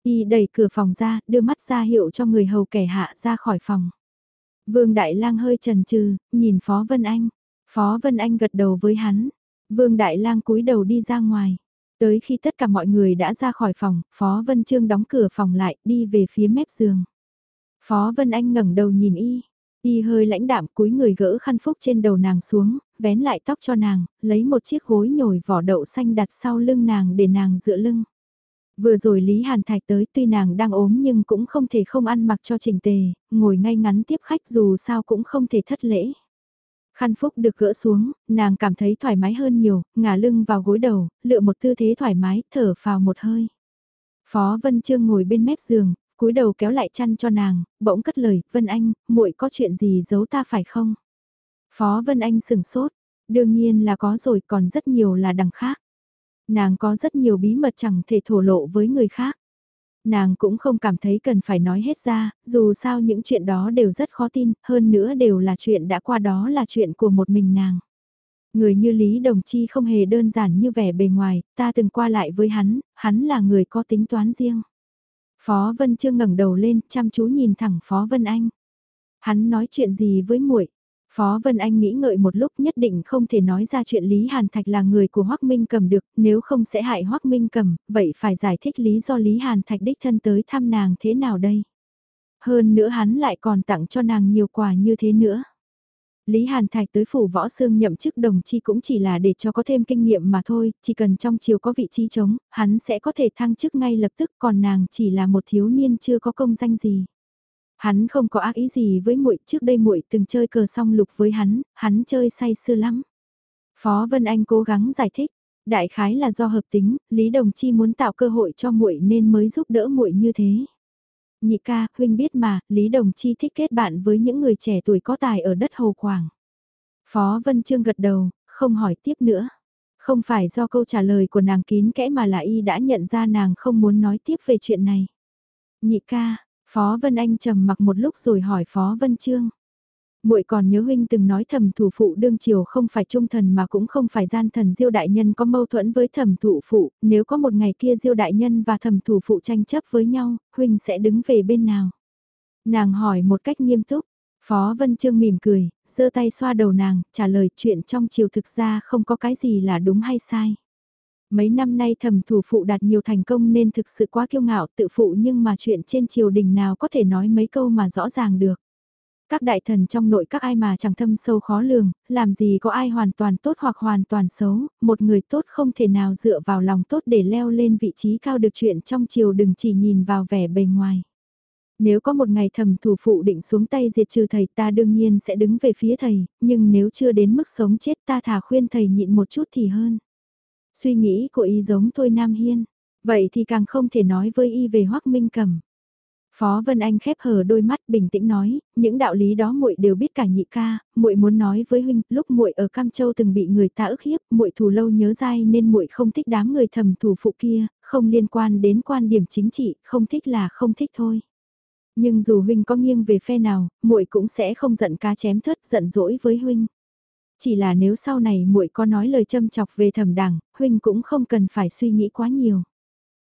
Y đẩy cửa phòng ra, đưa mắt ra hiệu cho người hầu kẻ hạ ra khỏi phòng. Vương Đại Lang hơi chần chừ, nhìn Phó Vân Anh. Phó Vân Anh gật đầu với hắn. Vương Đại Lang cúi đầu đi ra ngoài. Tới khi tất cả mọi người đã ra khỏi phòng, Phó Vân Trương đóng cửa phòng lại, đi về phía mép giường. Phó Vân Anh ngẩng đầu nhìn y. Y hơi lãnh đạm cúi người gỡ khăn phúc trên đầu nàng xuống, vén lại tóc cho nàng, lấy một chiếc gối nhồi vỏ đậu xanh đặt sau lưng nàng để nàng dựa lưng. Vừa rồi Lý Hàn Thạch tới tuy nàng đang ốm nhưng cũng không thể không ăn mặc cho trình tề, ngồi ngay ngắn tiếp khách dù sao cũng không thể thất lễ. Khăn phúc được gỡ xuống, nàng cảm thấy thoải mái hơn nhiều, ngả lưng vào gối đầu, lựa một tư thế thoải mái, thở vào một hơi. Phó Vân Trương ngồi bên mép giường, cúi đầu kéo lại chăn cho nàng, bỗng cất lời, Vân Anh, muội có chuyện gì giấu ta phải không? Phó Vân Anh sừng sốt, đương nhiên là có rồi còn rất nhiều là đằng khác. Nàng có rất nhiều bí mật chẳng thể thổ lộ với người khác. Nàng cũng không cảm thấy cần phải nói hết ra, dù sao những chuyện đó đều rất khó tin, hơn nữa đều là chuyện đã qua đó là chuyện của một mình nàng. Người như Lý Đồng Chi không hề đơn giản như vẻ bề ngoài, ta từng qua lại với hắn, hắn là người có tính toán riêng. Phó Vân Trương ngẩng đầu lên, chăm chú nhìn thẳng Phó Vân Anh. Hắn nói chuyện gì với muội? Phó Vân Anh nghĩ ngợi một lúc nhất định không thể nói ra chuyện Lý Hàn Thạch là người của Hoác Minh Cầm được, nếu không sẽ hại Hoác Minh Cầm, vậy phải giải thích lý do Lý Hàn Thạch đích thân tới thăm nàng thế nào đây. Hơn nữa hắn lại còn tặng cho nàng nhiều quà như thế nữa. Lý Hàn Thạch tới phủ võ xương nhậm chức đồng chi cũng chỉ là để cho có thêm kinh nghiệm mà thôi, chỉ cần trong chiều có vị trí trống, hắn sẽ có thể thăng chức ngay lập tức còn nàng chỉ là một thiếu niên chưa có công danh gì. Hắn không có ác ý gì với muội, trước đây muội từng chơi cờ song lục với hắn, hắn chơi say sưa lắm. Phó Vân Anh cố gắng giải thích, đại khái là do hợp tính, Lý Đồng Chi muốn tạo cơ hội cho muội nên mới giúp đỡ muội như thế. Nhị ca, huynh biết mà, Lý Đồng Chi thích kết bạn với những người trẻ tuổi có tài ở đất Hồ Quảng. Phó Vân Trương gật đầu, không hỏi tiếp nữa. Không phải do câu trả lời của nàng kín kẽ mà là y đã nhận ra nàng không muốn nói tiếp về chuyện này. Nhị ca, Phó Vân Anh trầm mặc một lúc rồi hỏi Phó Vân Trương. Muội còn nhớ huynh từng nói thẩm thủ phụ đương triều không phải trung thần mà cũng không phải gian thần diêu đại nhân có mâu thuẫn với thẩm thủ phụ, nếu có một ngày kia diêu đại nhân và thẩm thủ phụ tranh chấp với nhau, huynh sẽ đứng về bên nào? Nàng hỏi một cách nghiêm túc, Phó Vân Trương mỉm cười, giơ tay xoa đầu nàng, trả lời chuyện trong triều thực ra không có cái gì là đúng hay sai. Mấy năm nay thẩm thủ phụ đạt nhiều thành công nên thực sự quá kiêu ngạo tự phụ nhưng mà chuyện trên triều đình nào có thể nói mấy câu mà rõ ràng được. Các đại thần trong nội các ai mà chẳng thâm sâu khó lường, làm gì có ai hoàn toàn tốt hoặc hoàn toàn xấu, một người tốt không thể nào dựa vào lòng tốt để leo lên vị trí cao được chuyện trong triều đừng chỉ nhìn vào vẻ bề ngoài. Nếu có một ngày thầm thủ phụ định xuống tay diệt trừ thầy ta đương nhiên sẽ đứng về phía thầy, nhưng nếu chưa đến mức sống chết ta thà khuyên thầy nhịn một chút thì hơn. Suy nghĩ của y giống thôi Nam Hiên, vậy thì càng không thể nói với y về Hoắc Minh Cầm. Phó Vân Anh khép hờ đôi mắt bình tĩnh nói, những đạo lý đó muội đều biết cả nhị ca, muội muốn nói với huynh, lúc muội ở Cam Châu từng bị người ta ức hiếp, muội thù lâu nhớ dai nên muội không thích đám người thầm thủ phụ kia, không liên quan đến quan điểm chính trị, không thích là không thích thôi. Nhưng dù huynh có nghiêng về phe nào, muội cũng sẽ không giận cá chém thớt giận dỗi với huynh. Chỉ là nếu sau này muội có nói lời châm chọc về thẩm đảng, huynh cũng không cần phải suy nghĩ quá nhiều.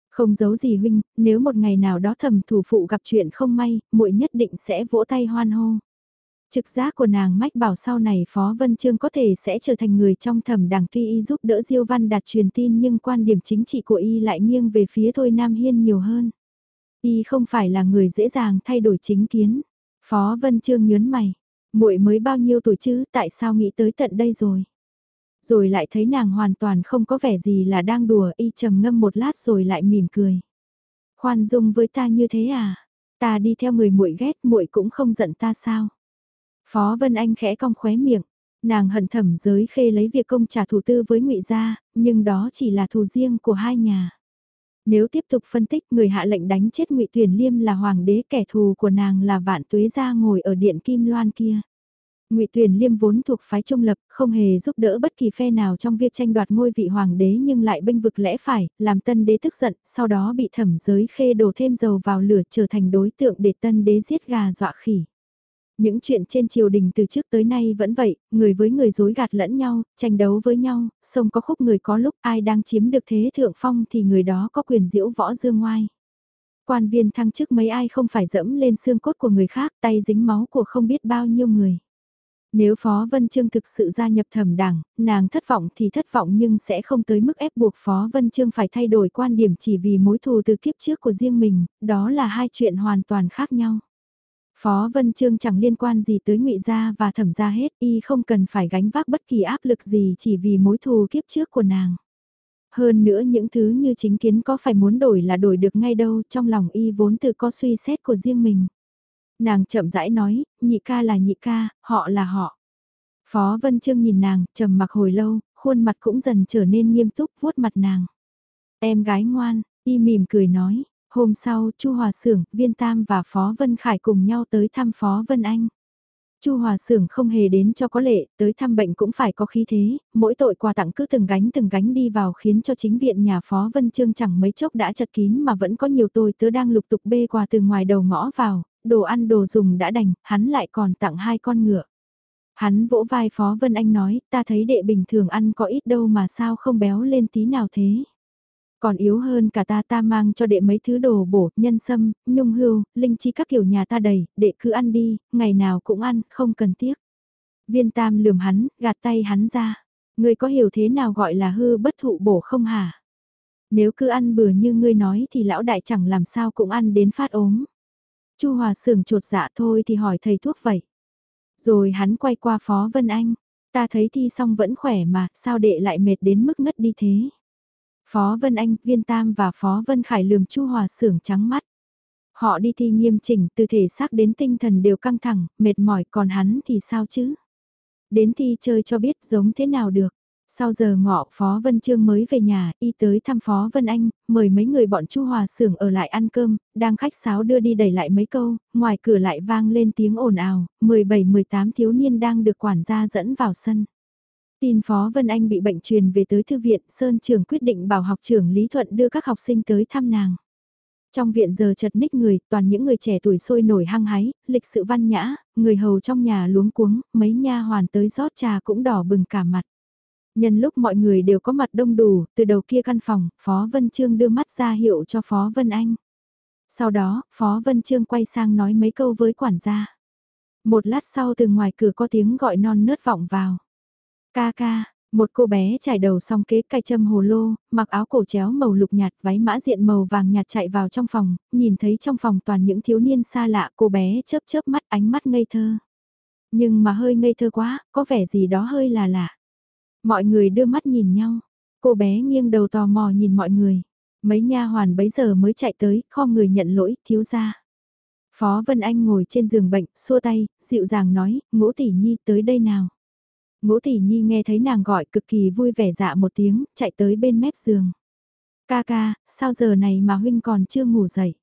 Không giấu gì huynh, nếu một ngày nào đó thẩm thủ phụ gặp chuyện không may, muội nhất định sẽ vỗ tay hoan hô. Trực giác của nàng mách bảo sau này Phó Vân Trương có thể sẽ trở thành người trong thẩm đảng tuy y giúp đỡ Diêu Văn đạt truyền tin nhưng quan điểm chính trị của y lại nghiêng về phía Thôi Nam Hiên nhiều hơn. Y không phải là người dễ dàng thay đổi chính kiến. Phó Vân Trương nhớn mày, muội mới bao nhiêu tuổi chứ, tại sao nghĩ tới tận đây rồi? Rồi lại thấy nàng hoàn toàn không có vẻ gì là đang đùa, y trầm ngâm một lát rồi lại mỉm cười. Khoan dung với ta như thế à? Ta đi theo người muội ghét, muội cũng không giận ta sao? Phó Vân Anh khẽ cong khóe miệng, nàng hận thẩm giới khê lấy việc công trả thủ tư với ngụy gia, nhưng đó chỉ là thù riêng của hai nhà. Nếu tiếp tục phân tích người hạ lệnh đánh chết ngụy Tuyền Liêm là hoàng đế kẻ thù của nàng là vạn tuế gia ngồi ở điện Kim Loan kia. Ngụy Tuyền Liêm vốn thuộc phái trung lập, không hề giúp đỡ bất kỳ phe nào trong việc tranh đoạt ngôi vị hoàng đế nhưng lại bênh vực lẽ phải, làm tân đế tức giận, sau đó bị thẩm giới khê đổ thêm dầu vào lửa trở thành đối tượng để tân đế giết gà dọa khỉ. Những chuyện trên triều đình từ trước tới nay vẫn vậy, người với người dối gạt lẫn nhau, tranh đấu với nhau, sông có khúc người có lúc ai đang chiếm được thế thượng phong thì người đó có quyền diễu võ dương ngoai. Quan viên thăng chức mấy ai không phải dẫm lên xương cốt của người khác tay dính máu của không biết bao nhiêu người. Nếu Phó Vân Trương thực sự gia nhập thẩm đảng, nàng thất vọng thì thất vọng nhưng sẽ không tới mức ép buộc Phó Vân Trương phải thay đổi quan điểm chỉ vì mối thù từ kiếp trước của riêng mình, đó là hai chuyện hoàn toàn khác nhau. Phó Vân Trương chẳng liên quan gì tới ngụy Gia và thẩm gia hết, y không cần phải gánh vác bất kỳ áp lực gì chỉ vì mối thù kiếp trước của nàng. Hơn nữa những thứ như chính kiến có phải muốn đổi là đổi được ngay đâu, trong lòng y vốn tự có suy xét của riêng mình. Nàng chậm rãi nói, nhị ca là nhị ca, họ là họ. Phó Vân Trương nhìn nàng, trầm mặc hồi lâu, khuôn mặt cũng dần trở nên nghiêm túc vuốt mặt nàng. Em gái ngoan, y mỉm cười nói, Hôm sau, Chu Hòa Sưởng, Viên Tam và Phó Vân Khải cùng nhau tới thăm Phó Vân Anh. Chu Hòa Sưởng không hề đến cho có lệ, tới thăm bệnh cũng phải có khí thế, mỗi tội quà tặng cứ từng gánh từng gánh đi vào khiến cho chính viện nhà Phó Vân Trương chẳng mấy chốc đã chật kín mà vẫn có nhiều tôi tớ đang lục tục bê quà từ ngoài đầu ngõ vào, đồ ăn đồ dùng đã đành, hắn lại còn tặng hai con ngựa. Hắn vỗ vai Phó Vân Anh nói, ta thấy đệ bình thường ăn có ít đâu mà sao không béo lên tí nào thế. Còn yếu hơn cả ta ta mang cho đệ mấy thứ đồ bổ, nhân sâm, nhung hưu, linh chi các kiểu nhà ta đầy, đệ cứ ăn đi, ngày nào cũng ăn, không cần tiếc. Viên tam lườm hắn, gạt tay hắn ra. Ngươi có hiểu thế nào gọi là hư bất thụ bổ không hả? Nếu cứ ăn bừa như ngươi nói thì lão đại chẳng làm sao cũng ăn đến phát ốm. Chu Hòa sưởng trột dạ thôi thì hỏi thầy thuốc vậy. Rồi hắn quay qua Phó Vân Anh. Ta thấy thi xong vẫn khỏe mà, sao đệ lại mệt đến mức ngất đi thế? Phó Vân Anh, Viên Tam và Phó Vân Khải lườm Chu Hòa sưởng trắng mắt. Họ đi thi nghiêm chỉnh, từ thể xác đến tinh thần đều căng thẳng, mệt mỏi, còn hắn thì sao chứ? Đến thi chơi cho biết giống thế nào được. Sau giờ ngọ Phó Vân Trương mới về nhà, y tới thăm Phó Vân Anh, mời mấy người bọn Chu Hòa Sưởng ở lại ăn cơm, đang khách sáo đưa đi đẩy lại mấy câu, ngoài cửa lại vang lên tiếng ồn ào, 17-18 thiếu niên đang được quản gia dẫn vào sân. Tin Phó Vân Anh bị bệnh truyền về tới thư viện, Sơn Trường quyết định bảo học trưởng Lý Thuận đưa các học sinh tới thăm nàng. Trong viện giờ chật ních người, toàn những người trẻ tuổi sôi nổi hăng hái, lịch sự văn nhã, người hầu trong nhà luống cuống, mấy nha hoàn tới rót trà cũng đỏ bừng cả mặt. Nhân lúc mọi người đều có mặt đông đủ, từ đầu kia căn phòng, Phó Vân Trương đưa mắt ra hiệu cho Phó Vân Anh. Sau đó, Phó Vân Trương quay sang nói mấy câu với quản gia. Một lát sau từ ngoài cửa có tiếng gọi non nớt vọng vào. Ca ca, một cô bé trải đầu xong kế cài châm hồ lô, mặc áo cổ chéo màu lục nhạt váy mã diện màu vàng nhạt chạy vào trong phòng, nhìn thấy trong phòng toàn những thiếu niên xa lạ cô bé chớp chớp mắt ánh mắt ngây thơ. Nhưng mà hơi ngây thơ quá, có vẻ gì đó hơi là lạ. Mọi người đưa mắt nhìn nhau, cô bé nghiêng đầu tò mò nhìn mọi người. Mấy nha hoàn bấy giờ mới chạy tới, kho người nhận lỗi, thiếu ra. Phó Vân Anh ngồi trên giường bệnh, xua tay, dịu dàng nói, ngũ tỷ nhi tới đây nào. Ngũ tỷ nhi nghe thấy nàng gọi cực kỳ vui vẻ dạ một tiếng, chạy tới bên mép giường. Ca ca, sao giờ này mà huynh còn chưa ngủ dậy?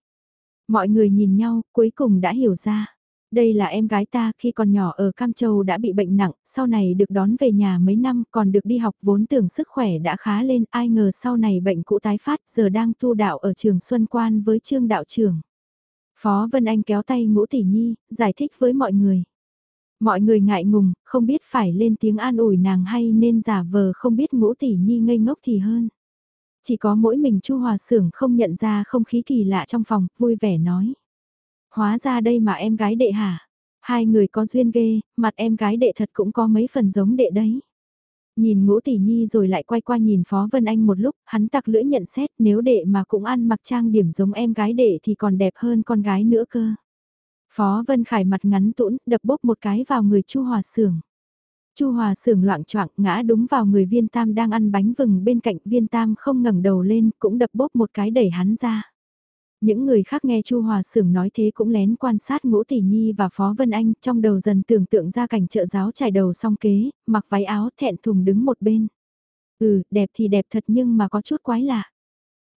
Mọi người nhìn nhau, cuối cùng đã hiểu ra. Đây là em gái ta khi còn nhỏ ở Cam Châu đã bị bệnh nặng, sau này được đón về nhà mấy năm còn được đi học vốn tưởng sức khỏe đã khá lên, ai ngờ sau này bệnh cũ tái phát giờ đang tu đạo ở trường Xuân Quan với trương đạo trưởng. Phó Vân Anh kéo tay ngũ tỷ nhi, giải thích với mọi người. Mọi người ngại ngùng, không biết phải lên tiếng an ủi nàng hay nên giả vờ không biết ngũ tỷ nhi ngây ngốc thì hơn. Chỉ có mỗi mình Chu Hòa Sưởng không nhận ra không khí kỳ lạ trong phòng, vui vẻ nói. Hóa ra đây mà em gái đệ hả? Hai người có duyên ghê, mặt em gái đệ thật cũng có mấy phần giống đệ đấy. Nhìn ngũ tỷ nhi rồi lại quay qua nhìn Phó Vân Anh một lúc, hắn tặc lưỡi nhận xét nếu đệ mà cũng ăn mặc trang điểm giống em gái đệ thì còn đẹp hơn con gái nữa cơ. Phó Vân Khải mặt ngắn tũn, đập bốp một cái vào người Chu Hòa Sưởng. Chu Hòa Sưởng loạn choạng ngã đúng vào người Viên Tam đang ăn bánh vừng bên cạnh Viên Tam không ngẩng đầu lên, cũng đập bốp một cái đẩy hắn ra. Những người khác nghe Chu Hòa Sưởng nói thế cũng lén quan sát Ngũ Tỷ Nhi và Phó Vân Anh, trong đầu dần tưởng tượng ra cảnh trợ giáo trải đầu song kế, mặc váy áo thẹn thùng đứng một bên. Ừ, đẹp thì đẹp thật nhưng mà có chút quái lạ.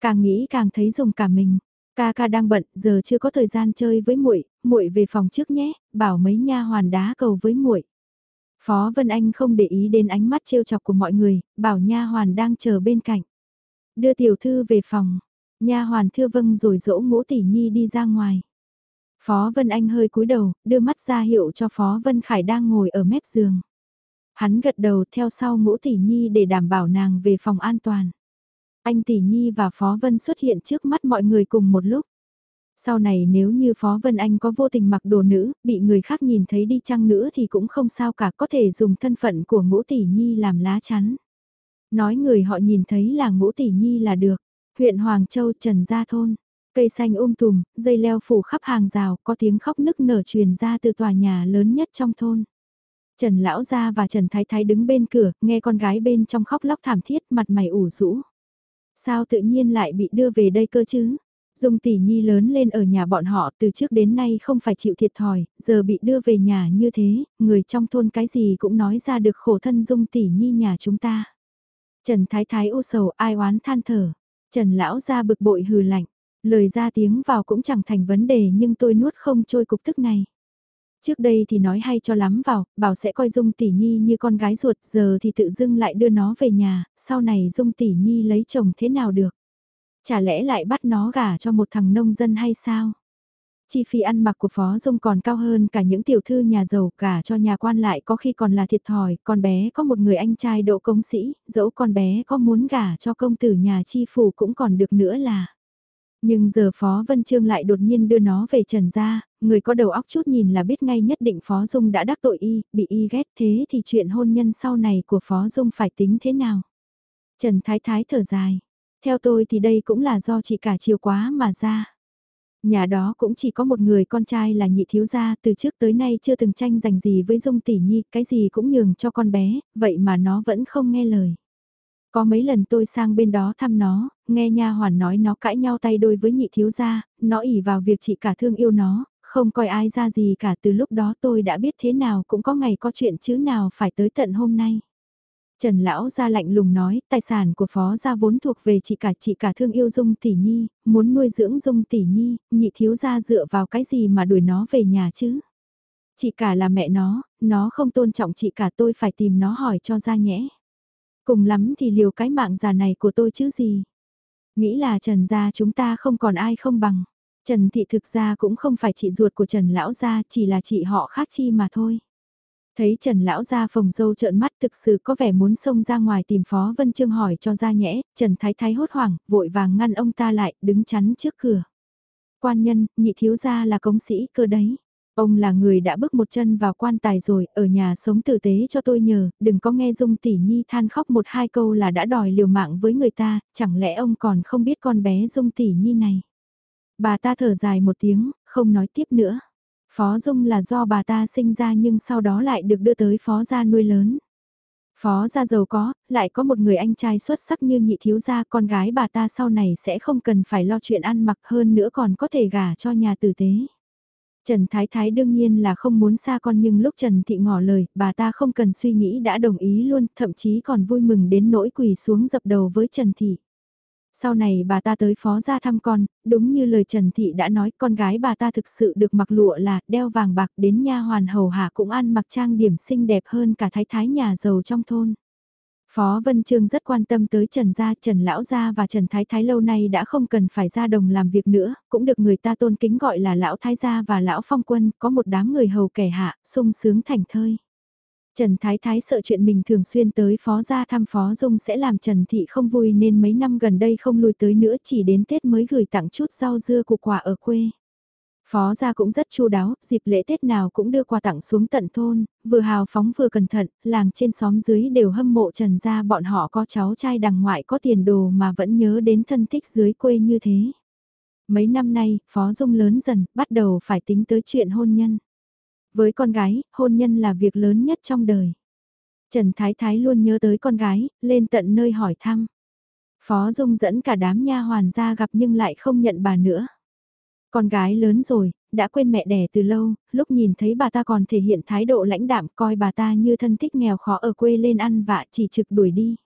Càng nghĩ càng thấy dùng cả mình. Ca ca đang bận, giờ chưa có thời gian chơi với muội, muội về phòng trước nhé, bảo mấy nha hoàn đá cầu với muội. Phó Vân Anh không để ý đến ánh mắt trêu chọc của mọi người, bảo nha hoàn đang chờ bên cạnh. Đưa tiểu thư về phòng, nha hoàn thưa vâng rồi dỗ ngũ tỷ nhi đi ra ngoài. Phó Vân Anh hơi cúi đầu, đưa mắt ra hiệu cho Phó Vân Khải đang ngồi ở mép giường. Hắn gật đầu theo sau ngũ tỷ nhi để đảm bảo nàng về phòng an toàn. Anh Tỷ Nhi và Phó Vân xuất hiện trước mắt mọi người cùng một lúc. Sau này nếu như Phó Vân Anh có vô tình mặc đồ nữ, bị người khác nhìn thấy đi chăng nữa thì cũng không sao cả có thể dùng thân phận của ngũ tỷ nhi làm lá chắn. Nói người họ nhìn thấy là ngũ tỷ nhi là được. Huyện Hoàng Châu Trần Gia Thôn, cây xanh um tùm, dây leo phủ khắp hàng rào, có tiếng khóc nức nở truyền ra từ tòa nhà lớn nhất trong thôn. Trần Lão Gia và Trần Thái Thái đứng bên cửa, nghe con gái bên trong khóc lóc thảm thiết mặt mày ủ rũ. Sao tự nhiên lại bị đưa về đây cơ chứ? Dung tỷ nhi lớn lên ở nhà bọn họ từ trước đến nay không phải chịu thiệt thòi, giờ bị đưa về nhà như thế, người trong thôn cái gì cũng nói ra được khổ thân Dung tỷ nhi nhà chúng ta. Trần Thái Thái u sầu ai oán than thở, Trần Lão ra bực bội hừ lạnh, lời ra tiếng vào cũng chẳng thành vấn đề nhưng tôi nuốt không trôi cục tức này. Trước đây thì nói hay cho lắm vào, bảo sẽ coi Dung Tỷ Nhi như con gái ruột, giờ thì tự dưng lại đưa nó về nhà, sau này Dung Tỷ Nhi lấy chồng thế nào được? Chả lẽ lại bắt nó gả cho một thằng nông dân hay sao? Chi phí ăn mặc của Phó Dung còn cao hơn cả những tiểu thư nhà giàu cả cho nhà quan lại có khi còn là thiệt thòi, con bé có một người anh trai độ công sĩ, dẫu con bé có muốn gả cho công tử nhà chi phủ cũng còn được nữa là. Nhưng giờ Phó Vân Trương lại đột nhiên đưa nó về trần gia, người có đầu óc chút nhìn là biết ngay nhất định Phó Dung đã đắc tội y, bị y ghét thế thì chuyện hôn nhân sau này của Phó Dung phải tính thế nào? Trần Thái Thái thở dài, theo tôi thì đây cũng là do chị cả chiều quá mà ra. Nhà đó cũng chỉ có một người con trai là nhị thiếu gia, từ trước tới nay chưa từng tranh giành gì với Dung tỷ nhi, cái gì cũng nhường cho con bé, vậy mà nó vẫn không nghe lời. Có mấy lần tôi sang bên đó thăm nó, nghe nha hoàn nói nó cãi nhau tay đôi với nhị thiếu gia, nó ỉ vào việc chị cả thương yêu nó, không coi ai ra gì cả từ lúc đó tôi đã biết thế nào cũng có ngày có chuyện chứ nào phải tới tận hôm nay. Trần Lão ra lạnh lùng nói, tài sản của phó gia vốn thuộc về chị cả chị cả thương yêu Dung Tỷ Nhi, muốn nuôi dưỡng Dung Tỷ Nhi, nhị thiếu gia dựa vào cái gì mà đuổi nó về nhà chứ? Chị cả là mẹ nó, nó không tôn trọng chị cả tôi phải tìm nó hỏi cho ra nhẽ. Cùng lắm thì liều cái mạng già này của tôi chứ gì. Nghĩ là Trần gia chúng ta không còn ai không bằng. Trần Thị thực ra cũng không phải chị ruột của Trần Lão gia, chỉ là chị họ khác chi mà thôi. Thấy Trần Lão gia phồng dâu trợn mắt thực sự có vẻ muốn xông ra ngoài tìm Phó Vân Trương hỏi cho ra nhẽ, Trần Thái Thái hốt hoảng, vội vàng ngăn ông ta lại, đứng chắn trước cửa. Quan nhân, nhị thiếu gia là công sĩ cơ đấy. Ông là người đã bước một chân vào quan tài rồi, ở nhà sống tử tế cho tôi nhờ, đừng có nghe Dung Tỷ Nhi than khóc một hai câu là đã đòi liều mạng với người ta, chẳng lẽ ông còn không biết con bé Dung Tỷ Nhi này. Bà ta thở dài một tiếng, không nói tiếp nữa. Phó Dung là do bà ta sinh ra nhưng sau đó lại được đưa tới phó gia nuôi lớn. Phó gia giàu có, lại có một người anh trai xuất sắc như nhị thiếu gia con gái bà ta sau này sẽ không cần phải lo chuyện ăn mặc hơn nữa còn có thể gả cho nhà tử tế. Trần Thái Thái đương nhiên là không muốn xa con nhưng lúc Trần Thị ngỏ lời, bà ta không cần suy nghĩ đã đồng ý luôn, thậm chí còn vui mừng đến nỗi quỳ xuống dập đầu với Trần Thị. Sau này bà ta tới phó ra thăm con, đúng như lời Trần Thị đã nói con gái bà ta thực sự được mặc lụa là đeo vàng bạc đến nha hoàn hầu hạ cũng ăn mặc trang điểm xinh đẹp hơn cả thái thái nhà giàu trong thôn. Phó Vân Trương rất quan tâm tới Trần Gia, Trần Lão Gia và Trần Thái Thái lâu nay đã không cần phải ra đồng làm việc nữa, cũng được người ta tôn kính gọi là Lão Thái Gia và Lão Phong Quân, có một đám người hầu kẻ hạ, sung sướng thành thơi. Trần Thái Thái sợ chuyện mình thường xuyên tới Phó Gia thăm Phó Dung sẽ làm Trần Thị không vui nên mấy năm gần đây không lui tới nữa chỉ đến Tết mới gửi tặng chút rau dưa củ quả ở quê. Phó gia cũng rất chu đáo, dịp lễ Tết nào cũng đưa quà tặng xuống tận thôn, vừa hào phóng vừa cẩn thận, làng trên xóm dưới đều hâm mộ Trần gia bọn họ có cháu trai đằng ngoại có tiền đồ mà vẫn nhớ đến thân thích dưới quê như thế. Mấy năm nay, Phó Dung lớn dần, bắt đầu phải tính tới chuyện hôn nhân. Với con gái, hôn nhân là việc lớn nhất trong đời. Trần Thái Thái luôn nhớ tới con gái, lên tận nơi hỏi thăm. Phó Dung dẫn cả đám nha hoàn ra gặp nhưng lại không nhận bà nữa. Con gái lớn rồi, đã quên mẹ đẻ từ lâu, lúc nhìn thấy bà ta còn thể hiện thái độ lãnh đạm coi bà ta như thân thích nghèo khó ở quê lên ăn vạ chỉ trực đuổi đi.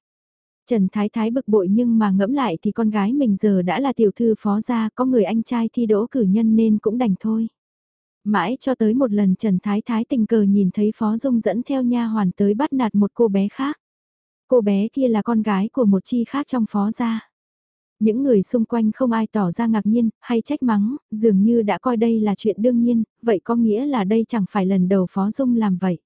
Trần Thái Thái bực bội nhưng mà ngẫm lại thì con gái mình giờ đã là tiểu thư phó gia có người anh trai thi đỗ cử nhân nên cũng đành thôi. Mãi cho tới một lần Trần Thái Thái tình cờ nhìn thấy Phó Dung dẫn theo nha hoàn tới bắt nạt một cô bé khác. Cô bé kia là con gái của một chi khác trong phó gia. Những người xung quanh không ai tỏ ra ngạc nhiên, hay trách mắng, dường như đã coi đây là chuyện đương nhiên, vậy có nghĩa là đây chẳng phải lần đầu Phó Dung làm vậy.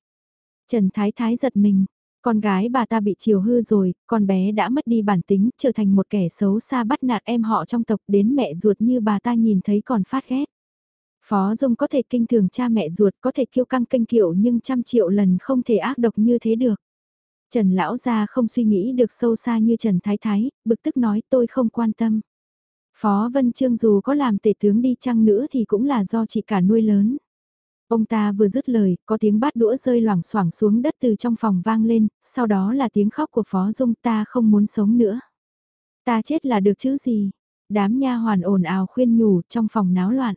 Trần Thái Thái giật mình, con gái bà ta bị chiều hư rồi, con bé đã mất đi bản tính, trở thành một kẻ xấu xa bắt nạt em họ trong tộc đến mẹ ruột như bà ta nhìn thấy còn phát ghét. Phó Dung có thể kinh thường cha mẹ ruột, có thể kiêu căng kinh kiệu nhưng trăm triệu lần không thể ác độc như thế được. Trần Lão Gia không suy nghĩ được sâu xa như Trần Thái Thái, bực tức nói tôi không quan tâm. Phó Vân Trương dù có làm tể tướng đi chăng nữa thì cũng là do chị cả nuôi lớn. Ông ta vừa dứt lời, có tiếng bát đũa rơi loảng xoảng xuống đất từ trong phòng vang lên, sau đó là tiếng khóc của Phó Dung ta không muốn sống nữa. Ta chết là được chứ gì? Đám nha hoàn ồn ào khuyên nhủ trong phòng náo loạn.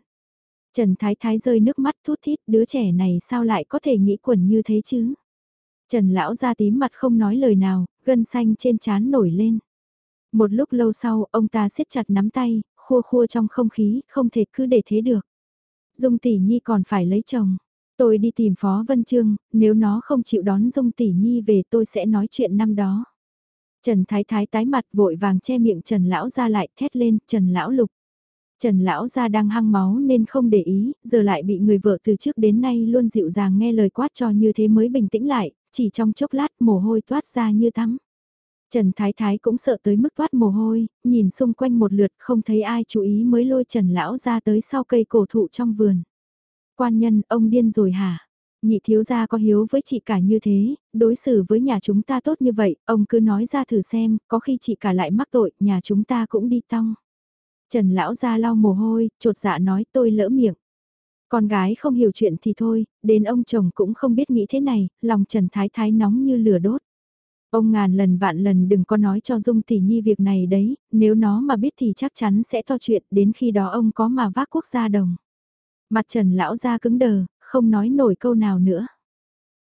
Trần Thái Thái rơi nước mắt thút thít đứa trẻ này sao lại có thể nghĩ quẩn như thế chứ? Trần lão ra tím mặt không nói lời nào, gân xanh trên trán nổi lên. Một lúc lâu sau, ông ta siết chặt nắm tay, khua khua trong không khí, không thể cứ để thế được. Dung tỷ nhi còn phải lấy chồng. Tôi đi tìm Phó Vân Trương, nếu nó không chịu đón Dung tỷ nhi về tôi sẽ nói chuyện năm đó. Trần Thái Thái tái mặt vội vàng che miệng Trần Lão ra lại thét lên, Trần Lão lục. Trần Lão ra đang hăng máu nên không để ý, giờ lại bị người vợ từ trước đến nay luôn dịu dàng nghe lời quát cho như thế mới bình tĩnh lại, chỉ trong chốc lát mồ hôi toát ra như tắm. Trần Thái Thái cũng sợ tới mức toát mồ hôi, nhìn xung quanh một lượt không thấy ai chú ý mới lôi Trần Lão ra tới sau cây cổ thụ trong vườn. Quan nhân, ông điên rồi hả? Nhị thiếu gia có hiếu với chị cả như thế, đối xử với nhà chúng ta tốt như vậy, ông cứ nói ra thử xem, có khi chị cả lại mắc tội, nhà chúng ta cũng đi tong. Trần Lão ra lau mồ hôi, trột dạ nói tôi lỡ miệng. Con gái không hiểu chuyện thì thôi, đến ông chồng cũng không biết nghĩ thế này, lòng Trần Thái Thái nóng như lửa đốt. Ông ngàn lần vạn lần đừng có nói cho Dung Tỷ Nhi việc này đấy, nếu nó mà biết thì chắc chắn sẽ to chuyện, đến khi đó ông có mà vác quốc gia đồng. Mặt Trần Lão ra cứng đờ, không nói nổi câu nào nữa.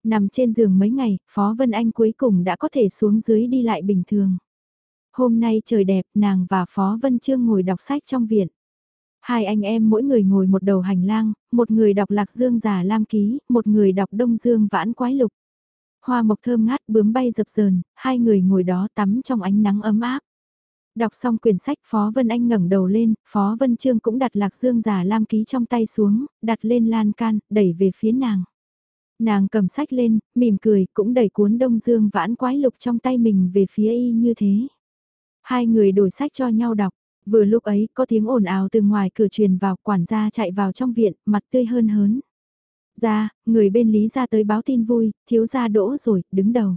Nằm trên giường mấy ngày, Phó Vân Anh cuối cùng đã có thể xuống dưới đi lại bình thường. Hôm nay trời đẹp, nàng và Phó Vân Trương ngồi đọc sách trong viện. Hai anh em mỗi người ngồi một đầu hành lang, một người đọc Lạc Dương giả Lam Ký, một người đọc Đông Dương Vãn Quái Lục. Hoa mộc thơm ngát bướm bay dập dờn, hai người ngồi đó tắm trong ánh nắng ấm áp. Đọc xong quyển sách Phó Vân Anh ngẩng đầu lên, Phó Vân Trương cũng đặt Lạc Dương giả Lam Ký trong tay xuống, đặt lên lan can, đẩy về phía nàng. Nàng cầm sách lên, mỉm cười, cũng đẩy cuốn Đông Dương Vãn Quái Lục trong tay mình về phía y như thế. Hai người đổi sách cho nhau đọc. Vừa lúc ấy có tiếng ồn ào từ ngoài cửa truyền vào quản gia chạy vào trong viện, mặt tươi hơn hớn. Ra, người bên Lý ra tới báo tin vui, thiếu gia đỗ rồi, đứng đầu.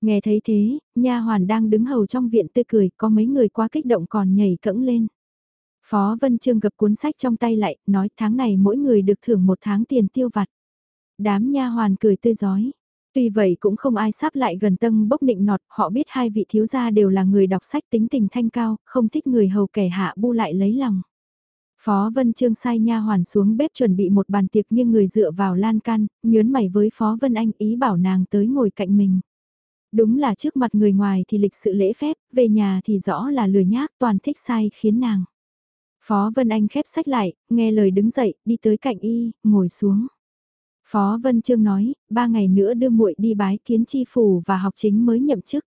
Nghe thấy thế, nha hoàn đang đứng hầu trong viện tươi cười, có mấy người quá kích động còn nhảy cẫng lên. Phó Vân Trương gập cuốn sách trong tay lại, nói tháng này mỗi người được thưởng một tháng tiền tiêu vặt. Đám nha hoàn cười tươi giói. Tuy vậy cũng không ai sắp lại gần tân bốc định nọt, họ biết hai vị thiếu gia đều là người đọc sách tính tình thanh cao, không thích người hầu kẻ hạ bu lại lấy lòng. Phó Vân Trương sai nha hoàn xuống bếp chuẩn bị một bàn tiệc nhưng người dựa vào lan can, nhớn mày với Phó Vân Anh ý bảo nàng tới ngồi cạnh mình. Đúng là trước mặt người ngoài thì lịch sự lễ phép, về nhà thì rõ là lười nhác toàn thích sai khiến nàng. Phó Vân Anh khép sách lại, nghe lời đứng dậy, đi tới cạnh y, ngồi xuống. Phó Vân Trương nói, ba ngày nữa đưa muội đi bái kiến chi phủ và học chính mới nhậm chức.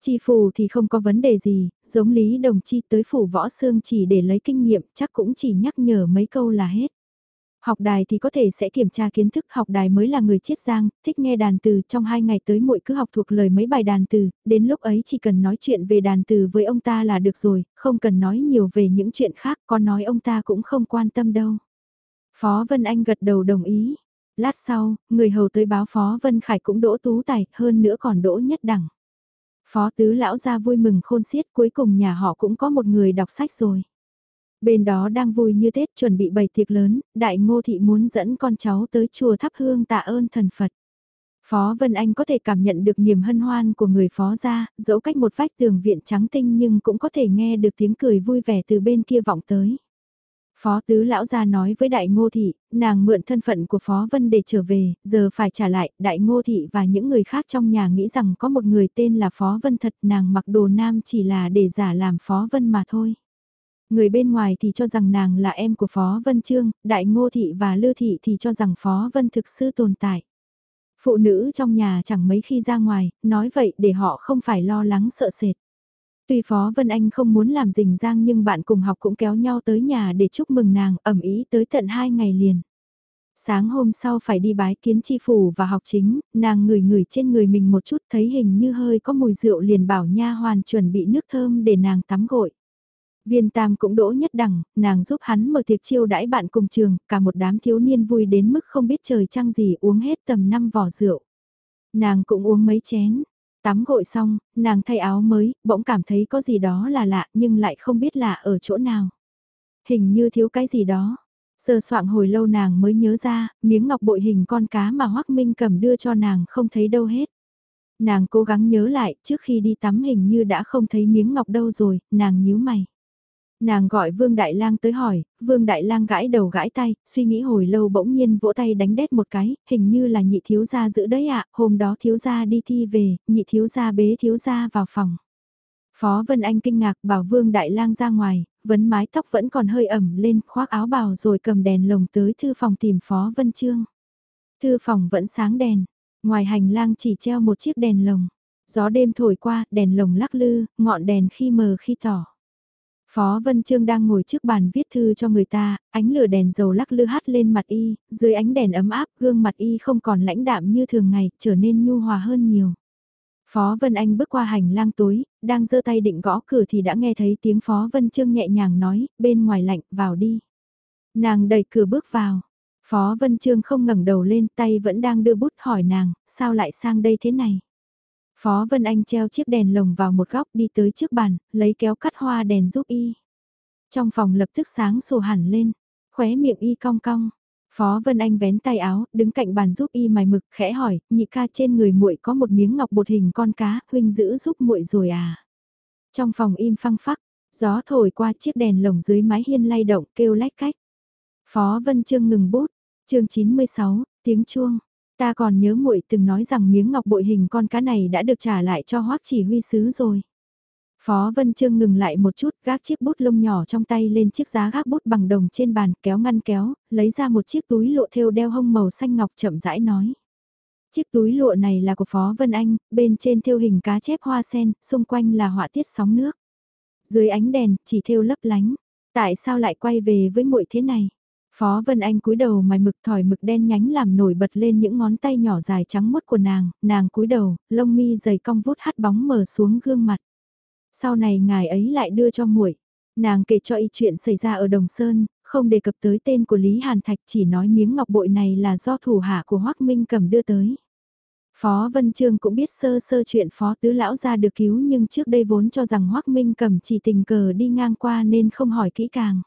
Chi phủ thì không có vấn đề gì, giống Lý Đồng Chi tới phủ võ xương chỉ để lấy kinh nghiệm chắc cũng chỉ nhắc nhở mấy câu là hết. Học đài thì có thể sẽ kiểm tra kiến thức, học đài mới là người chiết giang, thích nghe đàn từ, trong hai ngày tới muội cứ học thuộc lời mấy bài đàn từ, đến lúc ấy chỉ cần nói chuyện về đàn từ với ông ta là được rồi, không cần nói nhiều về những chuyện khác, có nói ông ta cũng không quan tâm đâu. Phó Vân Anh gật đầu đồng ý, Lát sau, người hầu tới báo Phó Vân Khải cũng đỗ tú tài, hơn nữa còn đỗ nhất đẳng. Phó tứ lão ra vui mừng khôn xiết cuối cùng nhà họ cũng có một người đọc sách rồi. Bên đó đang vui như Tết chuẩn bị bày tiệc lớn, đại ngô thị muốn dẫn con cháu tới chùa thắp hương tạ ơn thần Phật. Phó Vân Anh có thể cảm nhận được niềm hân hoan của người phó gia, dẫu cách một vách tường viện trắng tinh nhưng cũng có thể nghe được tiếng cười vui vẻ từ bên kia vọng tới. Phó tứ lão gia nói với đại ngô thị, nàng mượn thân phận của Phó Vân để trở về, giờ phải trả lại, đại ngô thị và những người khác trong nhà nghĩ rằng có một người tên là Phó Vân thật nàng mặc đồ nam chỉ là để giả làm Phó Vân mà thôi. Người bên ngoài thì cho rằng nàng là em của Phó Vân Trương, đại ngô thị và lư thị thì cho rằng Phó Vân thực sự tồn tại. Phụ nữ trong nhà chẳng mấy khi ra ngoài, nói vậy để họ không phải lo lắng sợ sệt. Tuy Phó Vân Anh không muốn làm rình rang nhưng bạn cùng học cũng kéo nhau tới nhà để chúc mừng nàng ẩm ý tới tận hai ngày liền. Sáng hôm sau phải đi bái kiến chi phủ và học chính, nàng ngửi ngửi trên người mình một chút thấy hình như hơi có mùi rượu liền bảo nha hoàn chuẩn bị nước thơm để nàng tắm gội. Viên Tam cũng đỗ nhất đẳng, nàng giúp hắn mở tiệc chiêu đãi bạn cùng trường, cả một đám thiếu niên vui đến mức không biết trời trăng gì uống hết tầm năm vỏ rượu. Nàng cũng uống mấy chén, Tắm gội xong, nàng thay áo mới, bỗng cảm thấy có gì đó là lạ nhưng lại không biết là ở chỗ nào. Hình như thiếu cái gì đó. Sơ soạn hồi lâu nàng mới nhớ ra, miếng ngọc bội hình con cá mà Hoác Minh cầm đưa cho nàng không thấy đâu hết. Nàng cố gắng nhớ lại, trước khi đi tắm hình như đã không thấy miếng ngọc đâu rồi, nàng nhíu mày. Nàng gọi Vương Đại Lang tới hỏi, Vương Đại Lang gãi đầu gãi tay, suy nghĩ hồi lâu bỗng nhiên vỗ tay đánh đét một cái, hình như là nhị thiếu gia giữ đấy ạ, hôm đó thiếu gia đi thi về, nhị thiếu gia bế thiếu gia vào phòng. Phó Vân Anh kinh ngạc bảo Vương Đại Lang ra ngoài, vấn mái tóc vẫn còn hơi ẩm lên, khoác áo bào rồi cầm đèn lồng tới thư phòng tìm Phó Vân Trương. Thư phòng vẫn sáng đèn, ngoài hành lang chỉ treo một chiếc đèn lồng. Gió đêm thổi qua, đèn lồng lắc lư, ngọn đèn khi mờ khi tỏ. Phó Vân Trương đang ngồi trước bàn viết thư cho người ta, ánh lửa đèn dầu lắc lư hắt lên mặt y, dưới ánh đèn ấm áp gương mặt y không còn lãnh đạm như thường ngày, trở nên nhu hòa hơn nhiều. Phó Vân Anh bước qua hành lang tối, đang giơ tay định gõ cửa thì đã nghe thấy tiếng Phó Vân Trương nhẹ nhàng nói, bên ngoài lạnh, vào đi. Nàng đẩy cửa bước vào. Phó Vân Trương không ngẩng đầu lên tay vẫn đang đưa bút hỏi nàng, sao lại sang đây thế này? Phó Vân Anh treo chiếc đèn lồng vào một góc đi tới trước bàn, lấy kéo cắt hoa đèn giúp y. Trong phòng lập tức sáng sổ hẳn lên, khóe miệng y cong cong. Phó Vân Anh vén tay áo, đứng cạnh bàn giúp y mài mực, khẽ hỏi, nhị ca trên người muội có một miếng ngọc bột hình con cá, huynh giữ giúp muội rồi à? Trong phòng im phăng phắc, gió thổi qua chiếc đèn lồng dưới mái hiên lay động kêu lách cách. Phó Vân Trương ngừng bút, chương 96, tiếng chuông. Ta còn nhớ muội từng nói rằng miếng ngọc bội hình con cá này đã được trả lại cho hoắc chỉ huy sứ rồi. Phó Vân Trương ngừng lại một chút, gác chiếc bút lông nhỏ trong tay lên chiếc giá gác bút bằng đồng trên bàn, kéo ngăn kéo, lấy ra một chiếc túi lụa thêu đeo hông màu xanh ngọc chậm rãi nói. Chiếc túi lụa này là của Phó Vân Anh, bên trên thêu hình cá chép hoa sen, xung quanh là họa tiết sóng nước. Dưới ánh đèn, chỉ thêu lấp lánh. Tại sao lại quay về với muội thế này? Phó Vân Anh cúi đầu mài mực thỏi mực đen nhánh làm nổi bật lên những ngón tay nhỏ dài trắng mốt của nàng, nàng cúi đầu, lông mi dày cong vút hắt bóng mờ xuống gương mặt. Sau này ngài ấy lại đưa cho muội. Nàng kể cho y chuyện xảy ra ở Đồng Sơn, không đề cập tới tên của Lý Hàn Thạch chỉ nói miếng ngọc bội này là do thủ hạ của Hoắc Minh cầm đưa tới. Phó Vân Trương cũng biết sơ sơ chuyện Phó Tứ Lão ra được cứu nhưng trước đây vốn cho rằng Hoắc Minh cầm chỉ tình cờ đi ngang qua nên không hỏi kỹ càng.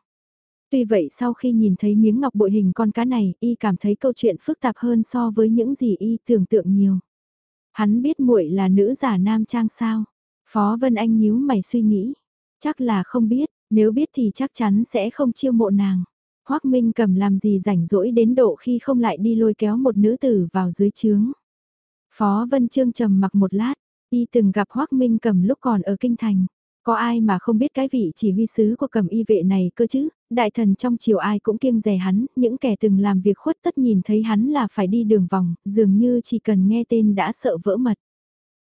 Tuy vậy sau khi nhìn thấy miếng ngọc bội hình con cá này, y cảm thấy câu chuyện phức tạp hơn so với những gì y tưởng tượng nhiều. Hắn biết muội là nữ giả nam trang sao? Phó Vân Anh nhíu mày suy nghĩ. Chắc là không biết, nếu biết thì chắc chắn sẽ không chiêu mộ nàng. Hoác Minh cầm làm gì rảnh rỗi đến độ khi không lại đi lôi kéo một nữ tử vào dưới trướng. Phó Vân Trương trầm mặc một lát, y từng gặp Hoác Minh cầm lúc còn ở Kinh Thành. Có ai mà không biết cái vị chỉ huy sứ của cầm y vệ này cơ chứ, đại thần trong triều ai cũng kiêng rè hắn, những kẻ từng làm việc khuất tất nhìn thấy hắn là phải đi đường vòng, dường như chỉ cần nghe tên đã sợ vỡ mật.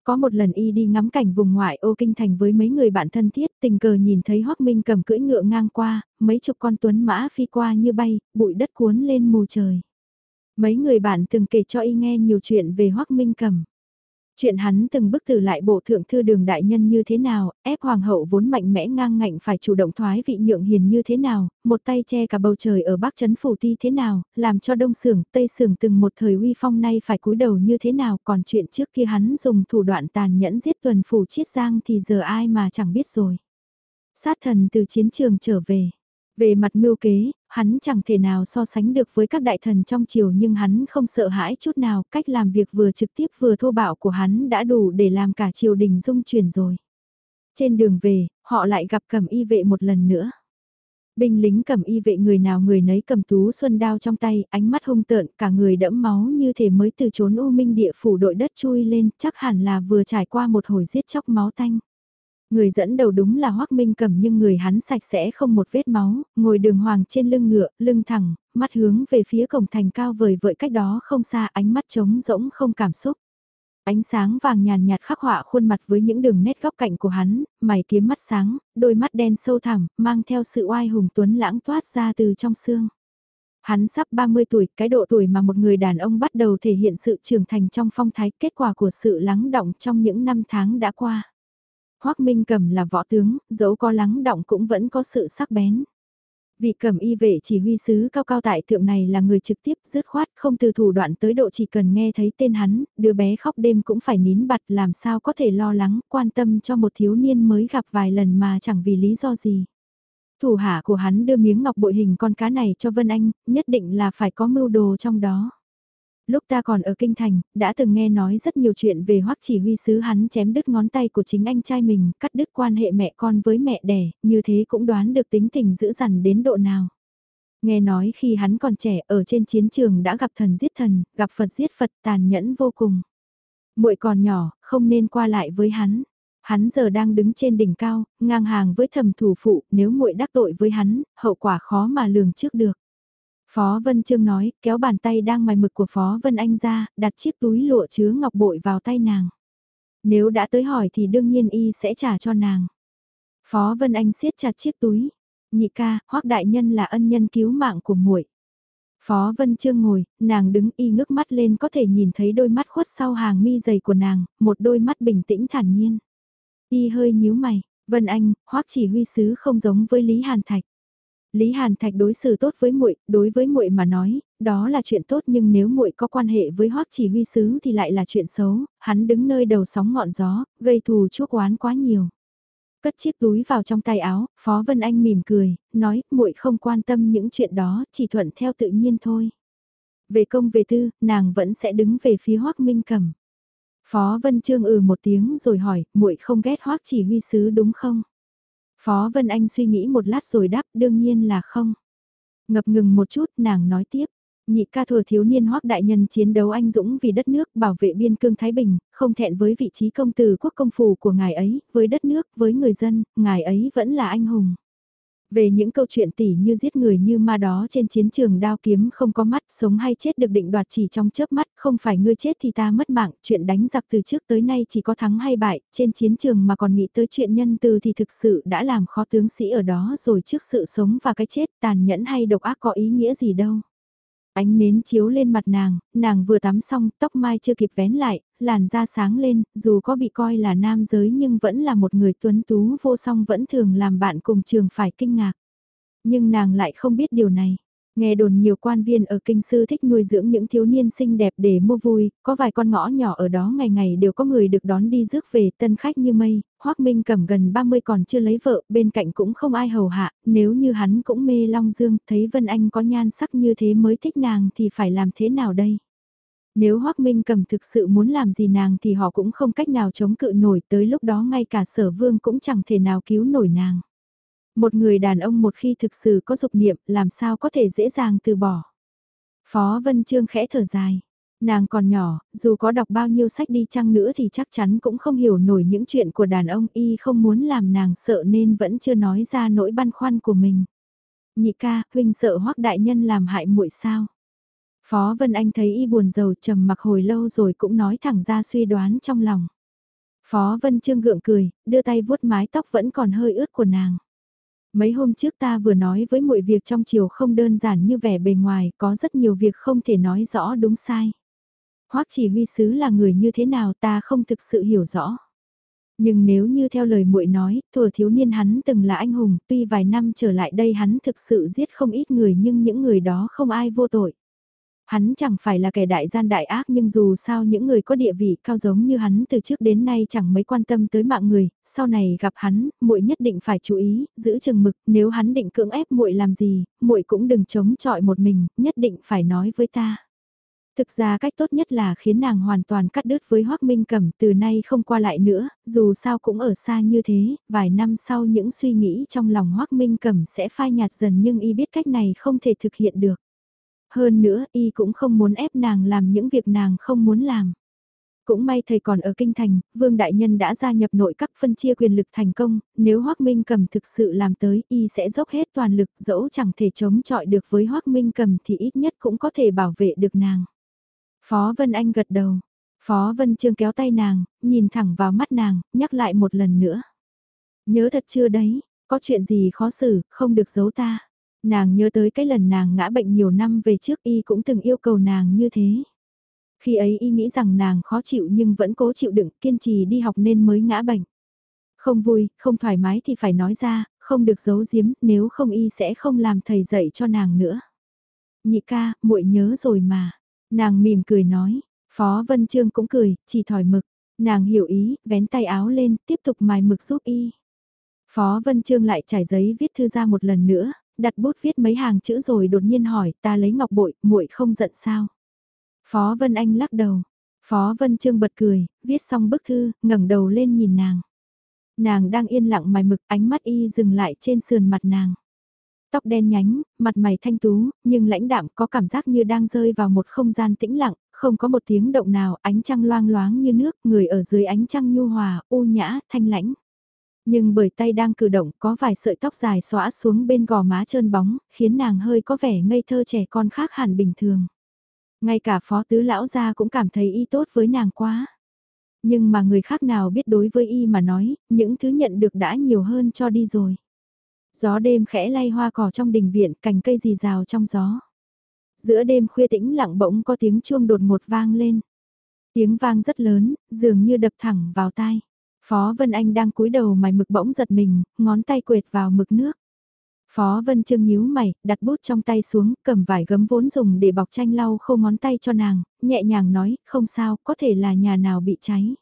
Có một lần y đi ngắm cảnh vùng ngoại ô kinh thành với mấy người bạn thân thiết, tình cờ nhìn thấy Hoắc Minh cầm cưỡi ngựa ngang qua, mấy chục con tuấn mã phi qua như bay, bụi đất cuốn lên mù trời. Mấy người bạn từng kể cho y nghe nhiều chuyện về Hoắc Minh cầm. Chuyện hắn từng bức từ lại bộ thượng thư đường đại nhân như thế nào, ép hoàng hậu vốn mạnh mẽ ngang ngạnh phải chủ động thoái vị nhượng hiền như thế nào, một tay che cả bầu trời ở bắc chấn phủ ti thế nào, làm cho đông sưởng, tây sưởng từng một thời uy phong nay phải cúi đầu như thế nào, còn chuyện trước kia hắn dùng thủ đoạn tàn nhẫn giết tuần phủ chiết giang thì giờ ai mà chẳng biết rồi. Sát thần từ chiến trường trở về. Về mặt mưu kế, hắn chẳng thể nào so sánh được với các đại thần trong triều nhưng hắn không sợ hãi chút nào, cách làm việc vừa trực tiếp vừa thô bạo của hắn đã đủ để làm cả triều đình dung chuyển rồi. Trên đường về, họ lại gặp cầm y vệ một lần nữa. Binh lính cầm y vệ người nào người nấy cầm tú xuân đao trong tay, ánh mắt hung tợn, cả người đẫm máu như thể mới từ trốn u minh địa phủ đội đất chui lên, chắc hẳn là vừa trải qua một hồi giết chóc máu tanh. Người dẫn đầu đúng là Hoác Minh cầm nhưng người hắn sạch sẽ không một vết máu, ngồi đường hoàng trên lưng ngựa, lưng thẳng, mắt hướng về phía cổng thành cao vời vợi cách đó không xa ánh mắt trống rỗng không cảm xúc. Ánh sáng vàng nhàn nhạt khắc họa khuôn mặt với những đường nét góc cạnh của hắn, mày kiếm mắt sáng, đôi mắt đen sâu thẳm, mang theo sự oai hùng tuấn lãng toát ra từ trong xương. Hắn sắp 30 tuổi, cái độ tuổi mà một người đàn ông bắt đầu thể hiện sự trưởng thành trong phong thái kết quả của sự lắng động trong những năm tháng đã qua. Hoác Minh Cầm là võ tướng, dẫu có lắng động cũng vẫn có sự sắc bén. Vị cầm y vệ chỉ huy sứ cao cao tại thượng này là người trực tiếp dứt khoát không từ thủ đoạn tới độ chỉ cần nghe thấy tên hắn, đứa bé khóc đêm cũng phải nín bặt làm sao có thể lo lắng, quan tâm cho một thiếu niên mới gặp vài lần mà chẳng vì lý do gì. Thủ hạ của hắn đưa miếng ngọc bội hình con cá này cho Vân Anh, nhất định là phải có mưu đồ trong đó lúc ta còn ở Kinh Thành, đã từng nghe nói rất nhiều chuyện về hoắc chỉ huy sứ hắn chém đứt ngón tay của chính anh trai mình, cắt đứt quan hệ mẹ con với mẹ đẻ, như thế cũng đoán được tính tình dữ dằn đến độ nào. Nghe nói khi hắn còn trẻ ở trên chiến trường đã gặp thần giết thần, gặp Phật giết Phật tàn nhẫn vô cùng. muội còn nhỏ, không nên qua lại với hắn. Hắn giờ đang đứng trên đỉnh cao, ngang hàng với thầm thủ phụ, nếu muội đắc tội với hắn, hậu quả khó mà lường trước được. Phó Vân Trương nói, kéo bàn tay đang mài mực của Phó Vân Anh ra, đặt chiếc túi lụa chứa ngọc bội vào tay nàng. Nếu đã tới hỏi thì đương nhiên y sẽ trả cho nàng. Phó Vân Anh siết chặt chiếc túi. Nhị ca, hoắc đại nhân là ân nhân cứu mạng của muội. Phó Vân Trương ngồi, nàng đứng y ngước mắt lên có thể nhìn thấy đôi mắt khuất sau hàng mi dày của nàng, một đôi mắt bình tĩnh thản nhiên. Y hơi nhíu mày, Vân Anh, hoắc chỉ huy sứ không giống với Lý Hàn Thạch. Lý Hàn Thạch đối xử tốt với muội, đối với muội mà nói, đó là chuyện tốt nhưng nếu muội có quan hệ với Hoắc Chỉ huy sứ thì lại là chuyện xấu, hắn đứng nơi đầu sóng ngọn gió, gây thù chuốc oán quá nhiều. Cất chiếc túi vào trong tay áo, Phó Vân Anh mỉm cười, nói, muội không quan tâm những chuyện đó, chỉ thuận theo tự nhiên thôi. Về công về tư, nàng vẫn sẽ đứng về phía Hoắc Minh Cẩm. Phó Vân Trương ừ một tiếng rồi hỏi, muội không ghét Hoắc Chỉ huy sứ đúng không? Phó Vân Anh suy nghĩ một lát rồi đáp đương nhiên là không. Ngập ngừng một chút nàng nói tiếp, Nhị ca thừa thiếu niên hoắc đại nhân chiến đấu anh dũng vì đất nước bảo vệ biên cương Thái Bình, không thẹn với vị trí công tử quốc công phủ của ngài ấy, với đất nước, với người dân, ngài ấy vẫn là anh hùng. Về những câu chuyện tỉ như giết người như ma đó trên chiến trường đao kiếm không có mắt, sống hay chết được định đoạt chỉ trong chớp mắt, không phải ngươi chết thì ta mất mạng, chuyện đánh giặc từ trước tới nay chỉ có thắng hay bại, trên chiến trường mà còn nghĩ tới chuyện nhân từ thì thực sự đã làm khó tướng sĩ ở đó rồi trước sự sống và cái chết tàn nhẫn hay độc ác có ý nghĩa gì đâu. Ánh nến chiếu lên mặt nàng, nàng vừa tắm xong, tóc mai chưa kịp vén lại, làn da sáng lên, dù có bị coi là nam giới nhưng vẫn là một người tuấn tú vô song vẫn thường làm bạn cùng trường phải kinh ngạc. Nhưng nàng lại không biết điều này. Nghe đồn nhiều quan viên ở kinh sư thích nuôi dưỡng những thiếu niên xinh đẹp để mua vui, có vài con ngõ nhỏ ở đó ngày ngày đều có người được đón đi rước về tân khách như mây, hoắc Minh cầm gần 30 còn chưa lấy vợ, bên cạnh cũng không ai hầu hạ, nếu như hắn cũng mê Long Dương, thấy Vân Anh có nhan sắc như thế mới thích nàng thì phải làm thế nào đây? Nếu Hoác Minh cầm thực sự muốn làm gì nàng thì họ cũng không cách nào chống cự nổi tới lúc đó ngay cả sở vương cũng chẳng thể nào cứu nổi nàng. Một người đàn ông một khi thực sự có dục niệm làm sao có thể dễ dàng từ bỏ. Phó Vân Trương khẽ thở dài. Nàng còn nhỏ, dù có đọc bao nhiêu sách đi chăng nữa thì chắc chắn cũng không hiểu nổi những chuyện của đàn ông y không muốn làm nàng sợ nên vẫn chưa nói ra nỗi băn khoăn của mình. Nhị ca, huynh sợ hoắc đại nhân làm hại muội sao? Phó Vân Anh thấy y buồn rầu trầm mặc hồi lâu rồi cũng nói thẳng ra suy đoán trong lòng. Phó Vân Trương gượng cười, đưa tay vuốt mái tóc vẫn còn hơi ướt của nàng. Mấy hôm trước ta vừa nói với muội việc trong chiều không đơn giản như vẻ bề ngoài, có rất nhiều việc không thể nói rõ đúng sai. Hoắc chỉ huy sứ là người như thế nào ta không thực sự hiểu rõ. Nhưng nếu như theo lời muội nói, thừa thiếu niên hắn từng là anh hùng, tuy vài năm trở lại đây hắn thực sự giết không ít người nhưng những người đó không ai vô tội. Hắn chẳng phải là kẻ đại gian đại ác nhưng dù sao những người có địa vị cao giống như hắn từ trước đến nay chẳng mấy quan tâm tới mạng người, sau này gặp hắn, muội nhất định phải chú ý, giữ chừng mực, nếu hắn định cưỡng ép muội làm gì, muội cũng đừng chống chọi một mình, nhất định phải nói với ta. Thực ra cách tốt nhất là khiến nàng hoàn toàn cắt đứt với Hoác Minh Cẩm từ nay không qua lại nữa, dù sao cũng ở xa như thế, vài năm sau những suy nghĩ trong lòng Hoác Minh Cẩm sẽ phai nhạt dần nhưng y biết cách này không thể thực hiện được. Hơn nữa, y cũng không muốn ép nàng làm những việc nàng không muốn làm. Cũng may thầy còn ở kinh thành, Vương Đại Nhân đã gia nhập nội các phân chia quyền lực thành công, nếu Hoác Minh Cầm thực sự làm tới, y sẽ dốc hết toàn lực dẫu chẳng thể chống chọi được với Hoác Minh Cầm thì ít nhất cũng có thể bảo vệ được nàng. Phó Vân Anh gật đầu. Phó Vân Trương kéo tay nàng, nhìn thẳng vào mắt nàng, nhắc lại một lần nữa. Nhớ thật chưa đấy, có chuyện gì khó xử, không được giấu ta. Nàng nhớ tới cái lần nàng ngã bệnh nhiều năm về trước y cũng từng yêu cầu nàng như thế. Khi ấy y nghĩ rằng nàng khó chịu nhưng vẫn cố chịu đựng, kiên trì đi học nên mới ngã bệnh. Không vui, không thoải mái thì phải nói ra, không được giấu giếm, nếu không y sẽ không làm thầy dạy cho nàng nữa. Nhị ca, muội nhớ rồi mà. Nàng mỉm cười nói, Phó Vân Trương cũng cười, chỉ thỏi mực. Nàng hiểu ý, vén tay áo lên, tiếp tục mài mực giúp y. Phó Vân Trương lại trải giấy viết thư ra một lần nữa, đặt bút viết mấy hàng chữ rồi đột nhiên hỏi ta lấy ngọc bội, muội không giận sao. Phó Vân Anh lắc đầu. Phó Vân Trương bật cười, viết xong bức thư, ngẩng đầu lên nhìn nàng. Nàng đang yên lặng mài mực, ánh mắt y dừng lại trên sườn mặt nàng. Tóc đen nhánh, mặt mày thanh tú, nhưng lãnh đạm có cảm giác như đang rơi vào một không gian tĩnh lặng, không có một tiếng động nào, ánh trăng loang loáng như nước, người ở dưới ánh trăng nhu hòa, u nhã, thanh lãnh. Nhưng bởi tay đang cử động có vài sợi tóc dài xóa xuống bên gò má trơn bóng, khiến nàng hơi có vẻ ngây thơ trẻ con khác hẳn bình thường. Ngay cả phó tứ lão gia cũng cảm thấy y tốt với nàng quá. Nhưng mà người khác nào biết đối với y mà nói, những thứ nhận được đã nhiều hơn cho đi rồi. Gió đêm khẽ lay hoa cỏ trong đình viện, cành cây rì rào trong gió. Giữa đêm khuya tĩnh lặng bỗng có tiếng chuông đột ngột vang lên. Tiếng vang rất lớn, dường như đập thẳng vào tai. Phó Vân Anh đang cúi đầu mài mực bỗng giật mình, ngón tay quệt vào mực nước. Phó Vân Trương nhíu mày, đặt bút trong tay xuống, cầm vải gấm vốn dùng để bọc tranh lau khô ngón tay cho nàng, nhẹ nhàng nói, không sao, có thể là nhà nào bị cháy.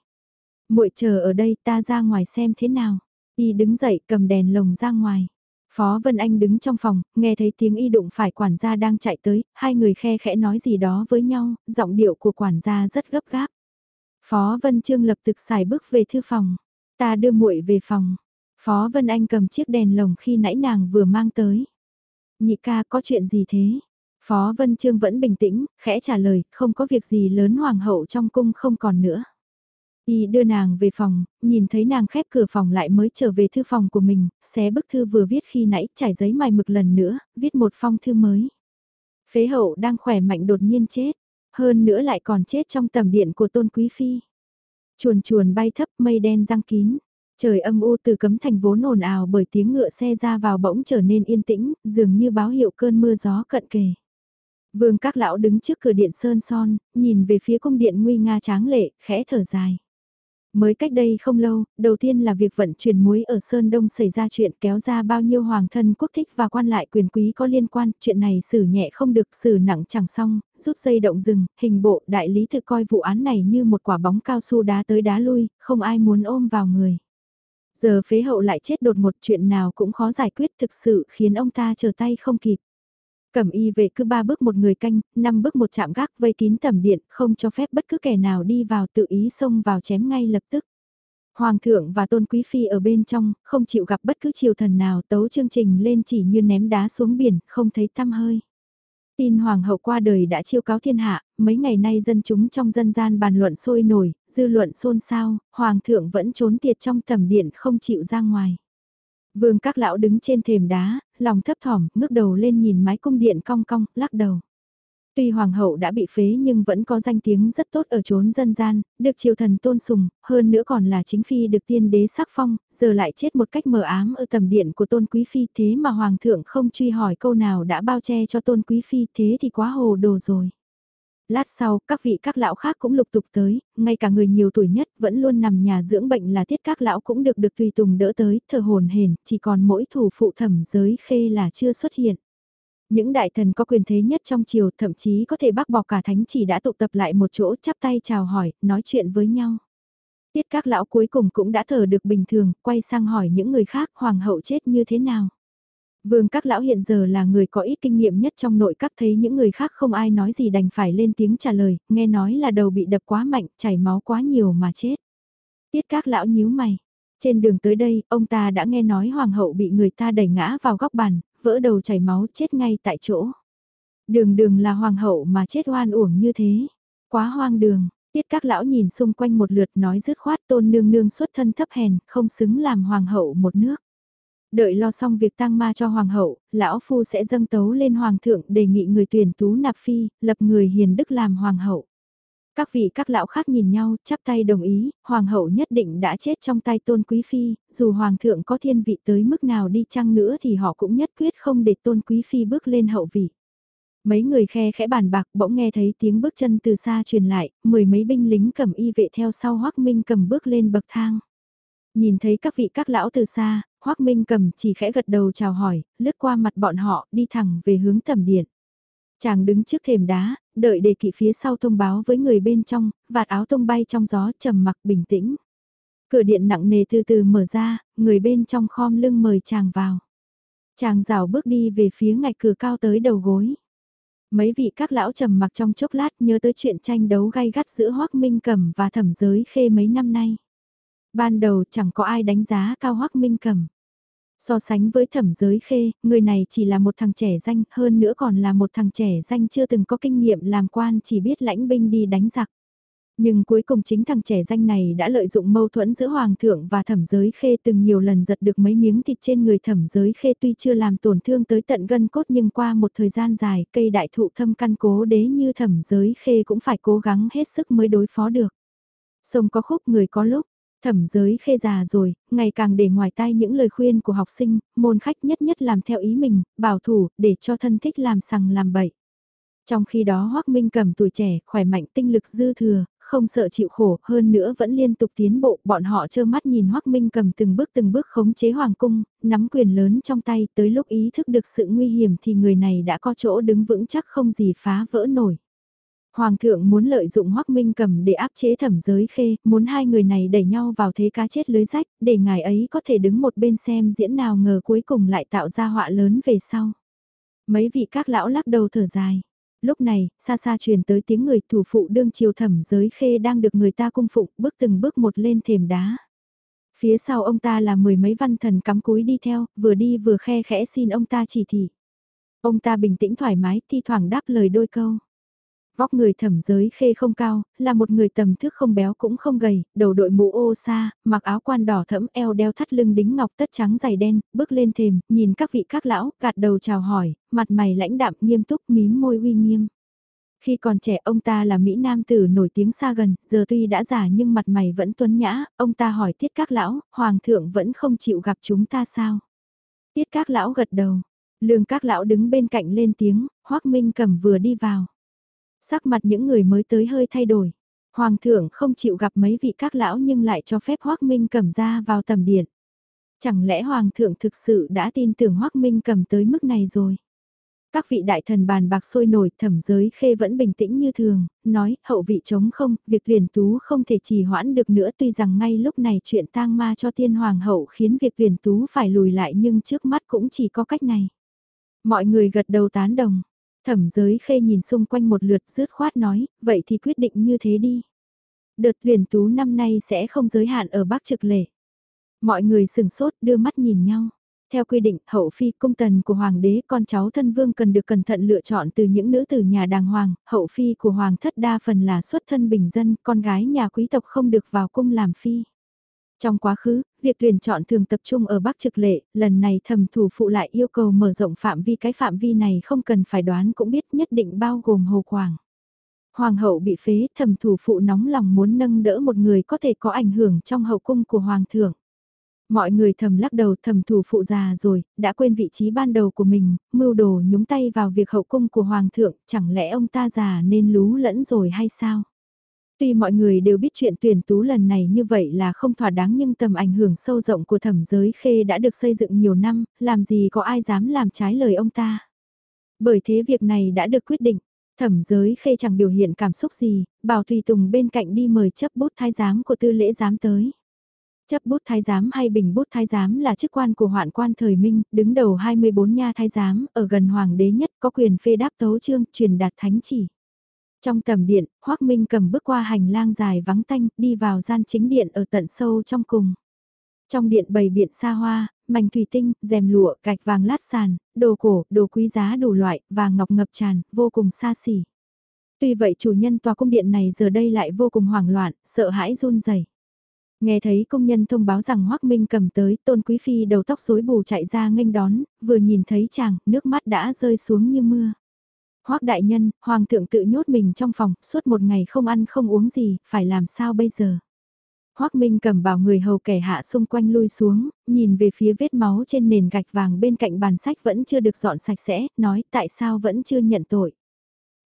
muội chờ ở đây ta ra ngoài xem thế nào. Y đứng dậy cầm đèn lồng ra ngoài. Phó Vân Anh đứng trong phòng, nghe thấy tiếng y đụng phải quản gia đang chạy tới, hai người khe khẽ nói gì đó với nhau, giọng điệu của quản gia rất gấp gáp. Phó Vân Trương lập tức xài bước về thư phòng. Ta đưa muội về phòng. Phó Vân Anh cầm chiếc đèn lồng khi nãy nàng vừa mang tới. Nhị ca có chuyện gì thế? Phó Vân Trương vẫn bình tĩnh, khẽ trả lời, không có việc gì lớn hoàng hậu trong cung không còn nữa. Y đưa nàng về phòng, nhìn thấy nàng khép cửa phòng lại mới trở về thư phòng của mình, xé bức thư vừa viết khi nãy trải giấy mài mực lần nữa, viết một phong thư mới. Phế hậu đang khỏe mạnh đột nhiên chết, hơn nữa lại còn chết trong tầm điện của tôn quý phi. Chuồn chuồn bay thấp mây đen răng kín, trời âm u từ cấm thành vốn ồn ào bởi tiếng ngựa xe ra vào bỗng trở nên yên tĩnh, dường như báo hiệu cơn mưa gió cận kề. Vương các lão đứng trước cửa điện sơn son, nhìn về phía cung điện nguy nga tráng lệ, khẽ thở dài. Mới cách đây không lâu, đầu tiên là việc vận chuyển muối ở Sơn Đông xảy ra chuyện kéo ra bao nhiêu hoàng thân quốc thích và quan lại quyền quý có liên quan, chuyện này xử nhẹ không được, xử nặng chẳng xong, rút dây động rừng, hình bộ đại lý thực coi vụ án này như một quả bóng cao su đá tới đá lui, không ai muốn ôm vào người. Giờ phế hậu lại chết đột một chuyện nào cũng khó giải quyết thực sự khiến ông ta chờ tay không kịp. Cẩm y vệ cứ ba bước một người canh, năm bước một chạm gác vây kín tầm điện, không cho phép bất cứ kẻ nào đi vào tự ý xông vào chém ngay lập tức. Hoàng thượng và tôn quý phi ở bên trong, không chịu gặp bất cứ triều thần nào tấu chương trình lên chỉ như ném đá xuống biển, không thấy tăm hơi. Tin hoàng hậu qua đời đã chiêu cáo thiên hạ, mấy ngày nay dân chúng trong dân gian bàn luận sôi nổi, dư luận xôn xao, hoàng thượng vẫn trốn tiệt trong tầm điện không chịu ra ngoài. Vương các lão đứng trên thềm đá, lòng thấp thỏm, ngước đầu lên nhìn mái cung điện cong cong, lắc đầu. Tuy hoàng hậu đã bị phế nhưng vẫn có danh tiếng rất tốt ở chốn dân gian, được triều thần tôn sùng, hơn nữa còn là chính phi được tiên đế sắc phong, giờ lại chết một cách mờ ám ở tầm điện của tôn quý phi thế mà hoàng thượng không truy hỏi câu nào đã bao che cho tôn quý phi thế thì quá hồ đồ rồi. Lát sau, các vị các lão khác cũng lục tục tới, ngay cả người nhiều tuổi nhất vẫn luôn nằm nhà dưỡng bệnh là tiết các lão cũng được được tùy tùng đỡ tới, thờ hồn hển, chỉ còn mỗi thủ phụ thẩm giới khê là chưa xuất hiện. Những đại thần có quyền thế nhất trong triều thậm chí có thể bác bỏ cả thánh chỉ đã tụ tập lại một chỗ chắp tay chào hỏi, nói chuyện với nhau. Tiết các lão cuối cùng cũng đã thở được bình thường, quay sang hỏi những người khác hoàng hậu chết như thế nào. Vương các lão hiện giờ là người có ít kinh nghiệm nhất trong nội các thấy những người khác không ai nói gì đành phải lên tiếng trả lời, nghe nói là đầu bị đập quá mạnh, chảy máu quá nhiều mà chết. Tiết các lão nhíu mày. Trên đường tới đây, ông ta đã nghe nói hoàng hậu bị người ta đẩy ngã vào góc bàn, vỡ đầu chảy máu chết ngay tại chỗ. Đường đường là hoàng hậu mà chết oan uổng như thế. Quá hoang đường, tiết các lão nhìn xung quanh một lượt nói dứt khoát tôn nương nương xuất thân thấp hèn, không xứng làm hoàng hậu một nước. Đợi lo xong việc tang ma cho hoàng hậu, lão phu sẽ dâng tấu lên hoàng thượng đề nghị người tuyển tú nạp phi, lập người hiền đức làm hoàng hậu. Các vị các lão khác nhìn nhau, chắp tay đồng ý, hoàng hậu nhất định đã chết trong tay tôn quý phi, dù hoàng thượng có thiên vị tới mức nào đi chăng nữa thì họ cũng nhất quyết không để tôn quý phi bước lên hậu vị. Mấy người khe khẽ bàn bạc bỗng nghe thấy tiếng bước chân từ xa truyền lại, mười mấy binh lính cầm y vệ theo sau hoắc minh cầm bước lên bậc thang. Nhìn thấy các vị các lão từ xa, hoắc minh cầm chỉ khẽ gật đầu chào hỏi, lướt qua mặt bọn họ đi thẳng về hướng thẩm điện. Chàng đứng trước thềm đá, đợi đề kỵ phía sau thông báo với người bên trong, vạt áo tung bay trong gió trầm mặc bình tĩnh. Cửa điện nặng nề từ từ mở ra, người bên trong khom lưng mời chàng vào. Chàng rào bước đi về phía ngạch cửa cao tới đầu gối. Mấy vị các lão trầm mặc trong chốc lát nhớ tới chuyện tranh đấu gay gắt giữa Hoác Minh Cẩm và thẩm giới khê mấy năm nay. Ban đầu chẳng có ai đánh giá cao hoắc Minh cầm So sánh với thẩm giới khê, người này chỉ là một thằng trẻ danh, hơn nữa còn là một thằng trẻ danh chưa từng có kinh nghiệm làm quan chỉ biết lãnh binh đi đánh giặc. Nhưng cuối cùng chính thằng trẻ danh này đã lợi dụng mâu thuẫn giữa Hoàng thượng và thẩm giới khê từng nhiều lần giật được mấy miếng thịt trên người thẩm giới khê tuy chưa làm tổn thương tới tận gân cốt nhưng qua một thời gian dài cây đại thụ thâm căn cố đế như thẩm giới khê cũng phải cố gắng hết sức mới đối phó được. Sông có khúc người có lúc, Thẩm giới khê già rồi, ngày càng để ngoài tai những lời khuyên của học sinh, môn khách nhất nhất làm theo ý mình, bảo thủ, để cho thân thích làm sằng làm bậy. Trong khi đó Hoác Minh cầm tuổi trẻ, khỏe mạnh tinh lực dư thừa, không sợ chịu khổ, hơn nữa vẫn liên tục tiến bộ, bọn họ trơ mắt nhìn Hoác Minh cầm từng bước từng bước khống chế hoàng cung, nắm quyền lớn trong tay, tới lúc ý thức được sự nguy hiểm thì người này đã có chỗ đứng vững chắc không gì phá vỡ nổi. Hoàng thượng muốn lợi dụng Hoắc Minh Cầm để áp chế thẩm giới khê, muốn hai người này đẩy nhau vào thế cá chết lưới rách, để ngài ấy có thể đứng một bên xem diễn nào ngờ cuối cùng lại tạo ra họa lớn về sau. Mấy vị các lão lắc đầu thở dài. Lúc này, xa xa truyền tới tiếng người thủ phụ đương triều thẩm giới khê đang được người ta cung phụng bước từng bước một lên thềm đá. Phía sau ông ta là mười mấy văn thần cắm cúi đi theo, vừa đi vừa khe khẽ xin ông ta chỉ thị. Ông ta bình tĩnh thoải mái, thi thoảng đáp lời đôi câu. Vóc người thẩm giới khê không cao, là một người tầm thước không béo cũng không gầy, đầu đội mũ ô sa, mặc áo quan đỏ thẫm eo đeo thắt lưng đính ngọc tất trắng dày đen, bước lên thềm, nhìn các vị các lão, gạt đầu chào hỏi, mặt mày lãnh đạm nghiêm túc mím môi uy nghiêm. Khi còn trẻ ông ta là Mỹ Nam tử nổi tiếng xa gần, giờ tuy đã già nhưng mặt mày vẫn tuấn nhã, ông ta hỏi tiết các lão, hoàng thượng vẫn không chịu gặp chúng ta sao? Tiết các lão gật đầu, lương các lão đứng bên cạnh lên tiếng, hoắc Minh cầm vừa đi vào. Sắc mặt những người mới tới hơi thay đổi. Hoàng thượng không chịu gặp mấy vị các lão nhưng lại cho phép hoắc Minh cầm ra vào tầm điện. Chẳng lẽ Hoàng thượng thực sự đã tin tưởng hoắc Minh cầm tới mức này rồi? Các vị đại thần bàn bạc sôi nổi thẩm giới khê vẫn bình tĩnh như thường, nói hậu vị chống không, việc tuyển tú không thể trì hoãn được nữa tuy rằng ngay lúc này chuyện tang ma cho tiên hoàng hậu khiến việc tuyển tú phải lùi lại nhưng trước mắt cũng chỉ có cách này. Mọi người gật đầu tán đồng, thẩm giới khê nhìn xung quanh một lượt rứt khoát nói, vậy thì quyết định như thế đi. Đợt tuyển tú năm nay sẽ không giới hạn ở Bắc Trực Lệ. Mọi người sừng sốt đưa mắt nhìn nhau. Theo quy định, hậu phi cung tần của hoàng đế con cháu thân vương cần được cẩn thận lựa chọn từ những nữ tử nhà đàng hoàng, hậu phi của hoàng thất đa phần là xuất thân bình dân, con gái nhà quý tộc không được vào cung làm phi. Trong quá khứ, việc tuyển chọn thường tập trung ở Bắc Trực Lệ, lần này thẩm thủ phụ lại yêu cầu mở rộng phạm vi cái phạm vi này không cần phải đoán cũng biết nhất định bao gồm Hồ Quảng. Hoàng hậu bị phế, thẩm thủ phụ nóng lòng muốn nâng đỡ một người có thể có ảnh hưởng trong hậu cung của Hoàng thượng. Mọi người thầm lắc đầu thầm thủ phụ già rồi, đã quên vị trí ban đầu của mình, mưu đồ nhúng tay vào việc hậu cung của Hoàng thượng, chẳng lẽ ông ta già nên lú lẫn rồi hay sao? Tuy mọi người đều biết chuyện tuyển tú lần này như vậy là không thỏa đáng nhưng tầm ảnh hưởng sâu rộng của thẩm giới khê đã được xây dựng nhiều năm, làm gì có ai dám làm trái lời ông ta. Bởi thế việc này đã được quyết định, thẩm giới khê chẳng biểu hiện cảm xúc gì, bảo Tùy Tùng bên cạnh đi mời chấp bút thái giám của tư lễ giám tới. Chấp bút thái giám hay bình bút thái giám là chức quan của hoạn quan thời Minh, đứng đầu 24 nha thái giám, ở gần hoàng đế nhất có quyền phê đáp tấu chương, truyền đạt thánh chỉ. Trong tầm điện, Hoác Minh cầm bước qua hành lang dài vắng tanh, đi vào gian chính điện ở tận sâu trong cùng. Trong điện bày biện xa hoa, mảnh thủy tinh, rèm lụa, gạch vàng lát sàn, đồ cổ, đồ quý giá đủ loại, vàng ngọc ngập tràn, vô cùng xa xỉ. Tuy vậy chủ nhân tòa cung điện này giờ đây lại vô cùng hoảng loạn, sợ hãi run rẩy. Nghe thấy công nhân thông báo rằng Hoác Minh cầm tới, tôn quý phi đầu tóc rối bù chạy ra nghênh đón, vừa nhìn thấy chàng, nước mắt đã rơi xuống như mưa. Hoác đại nhân, hoàng thượng tự nhốt mình trong phòng, suốt một ngày không ăn không uống gì, phải làm sao bây giờ? Hoác Minh cầm bảo người hầu kẻ hạ xung quanh lui xuống, nhìn về phía vết máu trên nền gạch vàng bên cạnh bàn sách vẫn chưa được dọn sạch sẽ, nói tại sao vẫn chưa nhận tội.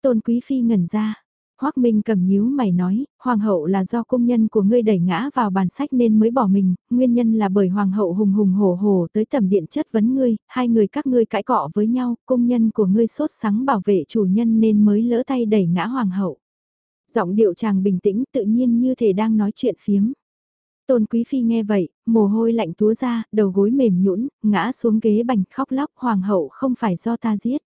Tôn Quý Phi ngẩn ra, Hoác Minh cầm nhíu mày nói, hoàng hậu là do công nhân của ngươi đẩy ngã vào bàn sách nên mới bỏ mình, nguyên nhân là bởi hoàng hậu hùng hùng hổ hổ tới tầm điện chất vấn ngươi, hai người các ngươi cãi cọ với nhau, công nhân của ngươi sốt sắng bảo vệ chủ nhân nên mới lỡ tay đẩy ngã hoàng hậu. Giọng điệu chàng bình tĩnh tự nhiên như thể đang nói chuyện phiếm. Tôn Quý Phi nghe vậy, mồ hôi lạnh túa ra, đầu gối mềm nhũn, ngã xuống ghế bành khóc lóc hoàng hậu không phải do ta giết.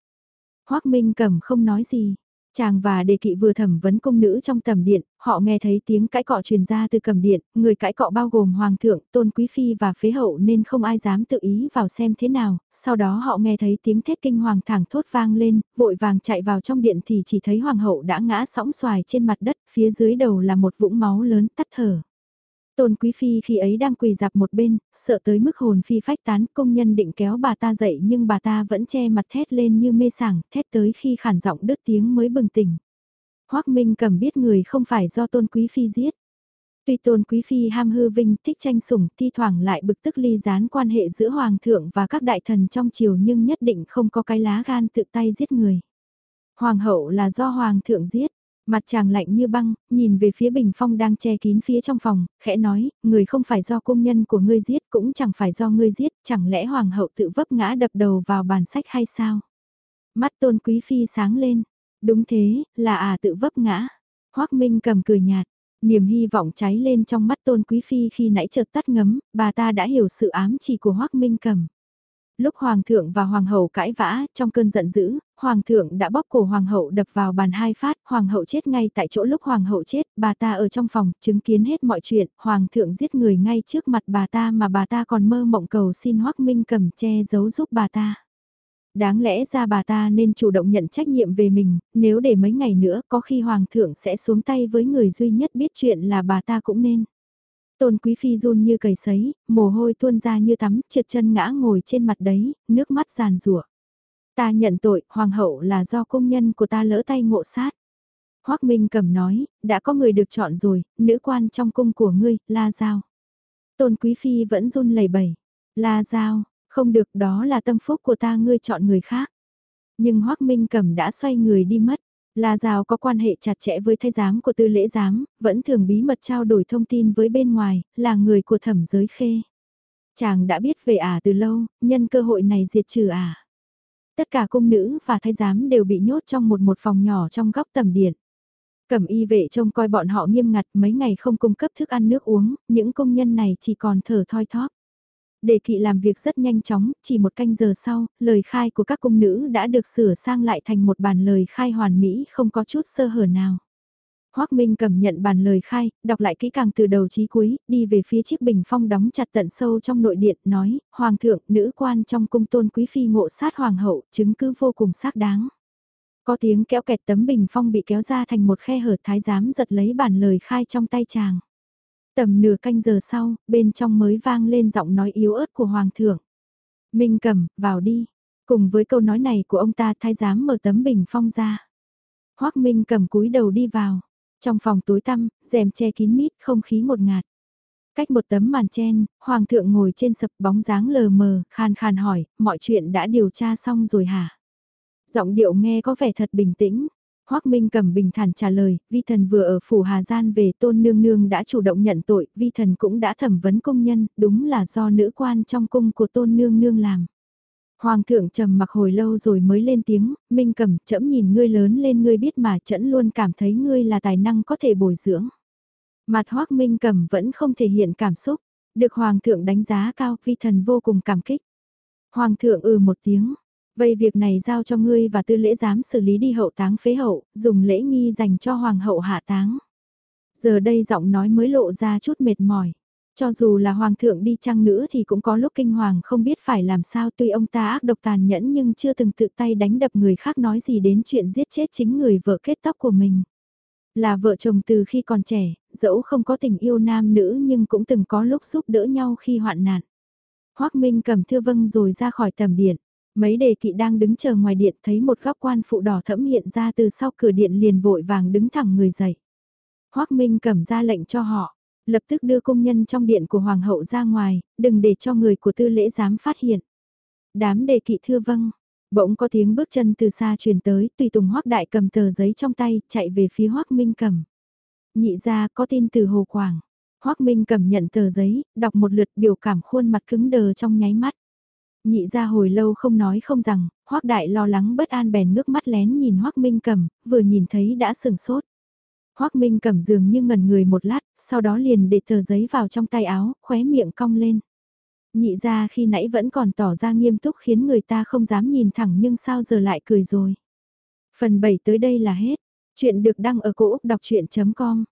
Hoác Minh cầm không nói gì, Chàng và đề kỵ vừa thẩm vấn công nữ trong tầm điện, họ nghe thấy tiếng cãi cọ truyền ra từ cầm điện, người cãi cọ bao gồm hoàng thượng, tôn quý phi và phế hậu nên không ai dám tự ý vào xem thế nào, sau đó họ nghe thấy tiếng thét kinh hoàng thẳng thốt vang lên, vội vàng chạy vào trong điện thì chỉ thấy hoàng hậu đã ngã sóng xoài trên mặt đất, phía dưới đầu là một vũng máu lớn tắt thở. Tôn Quý Phi khi ấy đang quỳ dạp một bên, sợ tới mức hồn phi phách tán, công nhân định kéo bà ta dậy nhưng bà ta vẫn che mặt thét lên như mê sảng, thét tới khi khản giọng đứt tiếng mới bừng tỉnh. Hoác Minh cầm biết người không phải do Tôn Quý Phi giết. Tuy Tôn Quý Phi ham hư vinh thích tranh sủng thi thoảng lại bực tức ly gián quan hệ giữa Hoàng thượng và các đại thần trong triều nhưng nhất định không có cái lá gan tự tay giết người. Hoàng hậu là do Hoàng thượng giết, Mặt chàng lạnh như băng, nhìn về phía bình phong đang che kín phía trong phòng, khẽ nói, người không phải do công nhân của ngươi giết cũng chẳng phải do ngươi giết, chẳng lẽ hoàng hậu tự vấp ngã đập đầu vào bàn sách hay sao? Mắt tôn quý phi sáng lên, đúng thế, là à tự vấp ngã. Hoác Minh cầm cười nhạt, niềm hy vọng cháy lên trong mắt tôn quý phi khi nãy chợt tắt ngấm, bà ta đã hiểu sự ám chỉ của Hoác Minh cầm. Lúc Hoàng thượng và Hoàng hậu cãi vã, trong cơn giận dữ, Hoàng thượng đã bóp cổ Hoàng hậu đập vào bàn hai phát, Hoàng hậu chết ngay tại chỗ lúc Hoàng hậu chết, bà ta ở trong phòng, chứng kiến hết mọi chuyện, Hoàng thượng giết người ngay trước mặt bà ta mà bà ta còn mơ mộng cầu xin Hoác Minh cầm che giấu giúp bà ta. Đáng lẽ ra bà ta nên chủ động nhận trách nhiệm về mình, nếu để mấy ngày nữa có khi Hoàng thượng sẽ xuống tay với người duy nhất biết chuyện là bà ta cũng nên. Tôn Quý Phi run như cầy sấy, mồ hôi tuôn ra như tắm, trượt chân ngã ngồi trên mặt đấy, nước mắt giàn rủa. Ta nhận tội, Hoàng hậu là do công nhân của ta lỡ tay ngộ sát. Hoác Minh cầm nói, đã có người được chọn rồi, nữ quan trong cung của ngươi, La Giao. Tôn Quý Phi vẫn run lẩy bẩy. La Giao, không được đó là tâm phúc của ta ngươi chọn người khác. Nhưng Hoác Minh cầm đã xoay người đi mất. La Giao có quan hệ chặt chẽ với thái giám của tư lễ giám, vẫn thường bí mật trao đổi thông tin với bên ngoài, là người của thẩm giới khê. Chàng đã biết về ả từ lâu, nhân cơ hội này diệt trừ ả. Tất cả cung nữ và thái giám đều bị nhốt trong một một phòng nhỏ trong góc tầm điện. Cẩm y vệ trông coi bọn họ nghiêm ngặt mấy ngày không cung cấp thức ăn nước uống, những công nhân này chỉ còn thở thoi thóp. Đề kỵ làm việc rất nhanh chóng, chỉ một canh giờ sau, lời khai của các cung nữ đã được sửa sang lại thành một bản lời khai hoàn mỹ không có chút sơ hở nào. Hoác Minh cầm nhận bản lời khai, đọc lại kỹ càng từ đầu chí cuối, đi về phía chiếc bình phong đóng chặt tận sâu trong nội điện, nói, Hoàng thượng, nữ quan trong cung tôn quý phi ngộ sát Hoàng hậu, chứng cứ vô cùng xác đáng. Có tiếng kéo kẹt tấm bình phong bị kéo ra thành một khe hở thái giám giật lấy bản lời khai trong tay chàng. Tầm nửa canh giờ sau, bên trong mới vang lên giọng nói yếu ớt của Hoàng thượng. Minh cầm, vào đi. Cùng với câu nói này của ông ta thái giám mở tấm bình phong ra. Hoác Minh cầm cúi đầu đi vào. Trong phòng tối tăm, rèm che kín mít, không khí một ngạt. Cách một tấm màn chen, Hoàng thượng ngồi trên sập bóng dáng lờ mờ, khan khan hỏi, mọi chuyện đã điều tra xong rồi hả? Giọng điệu nghe có vẻ thật bình tĩnh. Hoác Minh cầm bình thản trả lời, vi thần vừa ở phủ Hà Gian về tôn nương nương đã chủ động nhận tội, vi thần cũng đã thẩm vấn công nhân, đúng là do nữ quan trong cung của tôn nương nương làm. Hoàng thượng trầm mặc hồi lâu rồi mới lên tiếng, Minh cầm, chẫm nhìn ngươi lớn lên ngươi biết mà chẫn luôn cảm thấy ngươi là tài năng có thể bồi dưỡng. Mặt hoác Minh cầm vẫn không thể hiện cảm xúc, được Hoàng thượng đánh giá cao, vi thần vô cùng cảm kích. Hoàng thượng ừ một tiếng, Vậy việc này giao cho ngươi và tư lễ giám xử lý đi hậu táng phế hậu, dùng lễ nghi dành cho hoàng hậu hạ táng. Giờ đây giọng nói mới lộ ra chút mệt mỏi. Cho dù là hoàng thượng đi chăng nữa thì cũng có lúc kinh hoàng không biết phải làm sao tuy ông ta ác độc tàn nhẫn nhưng chưa từng tự tay đánh đập người khác nói gì đến chuyện giết chết chính người vợ kết tóc của mình. Là vợ chồng từ khi còn trẻ, dẫu không có tình yêu nam nữ nhưng cũng từng có lúc giúp đỡ nhau khi hoạn nạn. Hoác Minh cầm thưa vâng rồi ra khỏi tầm điện. Mấy đề kỵ đang đứng chờ ngoài điện thấy một góc quan phụ đỏ thẫm hiện ra từ sau cửa điện liền vội vàng đứng thẳng người dậy. Hoác Minh cầm ra lệnh cho họ, lập tức đưa công nhân trong điện của Hoàng hậu ra ngoài, đừng để cho người của tư lễ dám phát hiện. Đám đề kỵ thưa vâng, bỗng có tiếng bước chân từ xa truyền tới, tùy tùng Hoác Đại cầm tờ giấy trong tay, chạy về phía Hoác Minh cầm. Nhị ra có tin từ Hồ Quảng. Hoác Minh cầm nhận tờ giấy, đọc một lượt biểu cảm khuôn mặt cứng đờ trong nháy mắt. Nhị ra hồi lâu không nói không rằng, Hoắc Đại lo lắng bất an bèn ngước mắt lén nhìn Hoắc Minh Cầm, vừa nhìn thấy đã sừng sốt. Hoắc Minh Cầm dường như ngẩn người một lát, sau đó liền để tờ giấy vào trong tay áo, khóe miệng cong lên. Nhị ra khi nãy vẫn còn tỏ ra nghiêm túc khiến người ta không dám nhìn thẳng nhưng sao giờ lại cười rồi. Phần 7 tới đây là hết. Chuyện được đăng ở cổ Úc đọc chuyện.com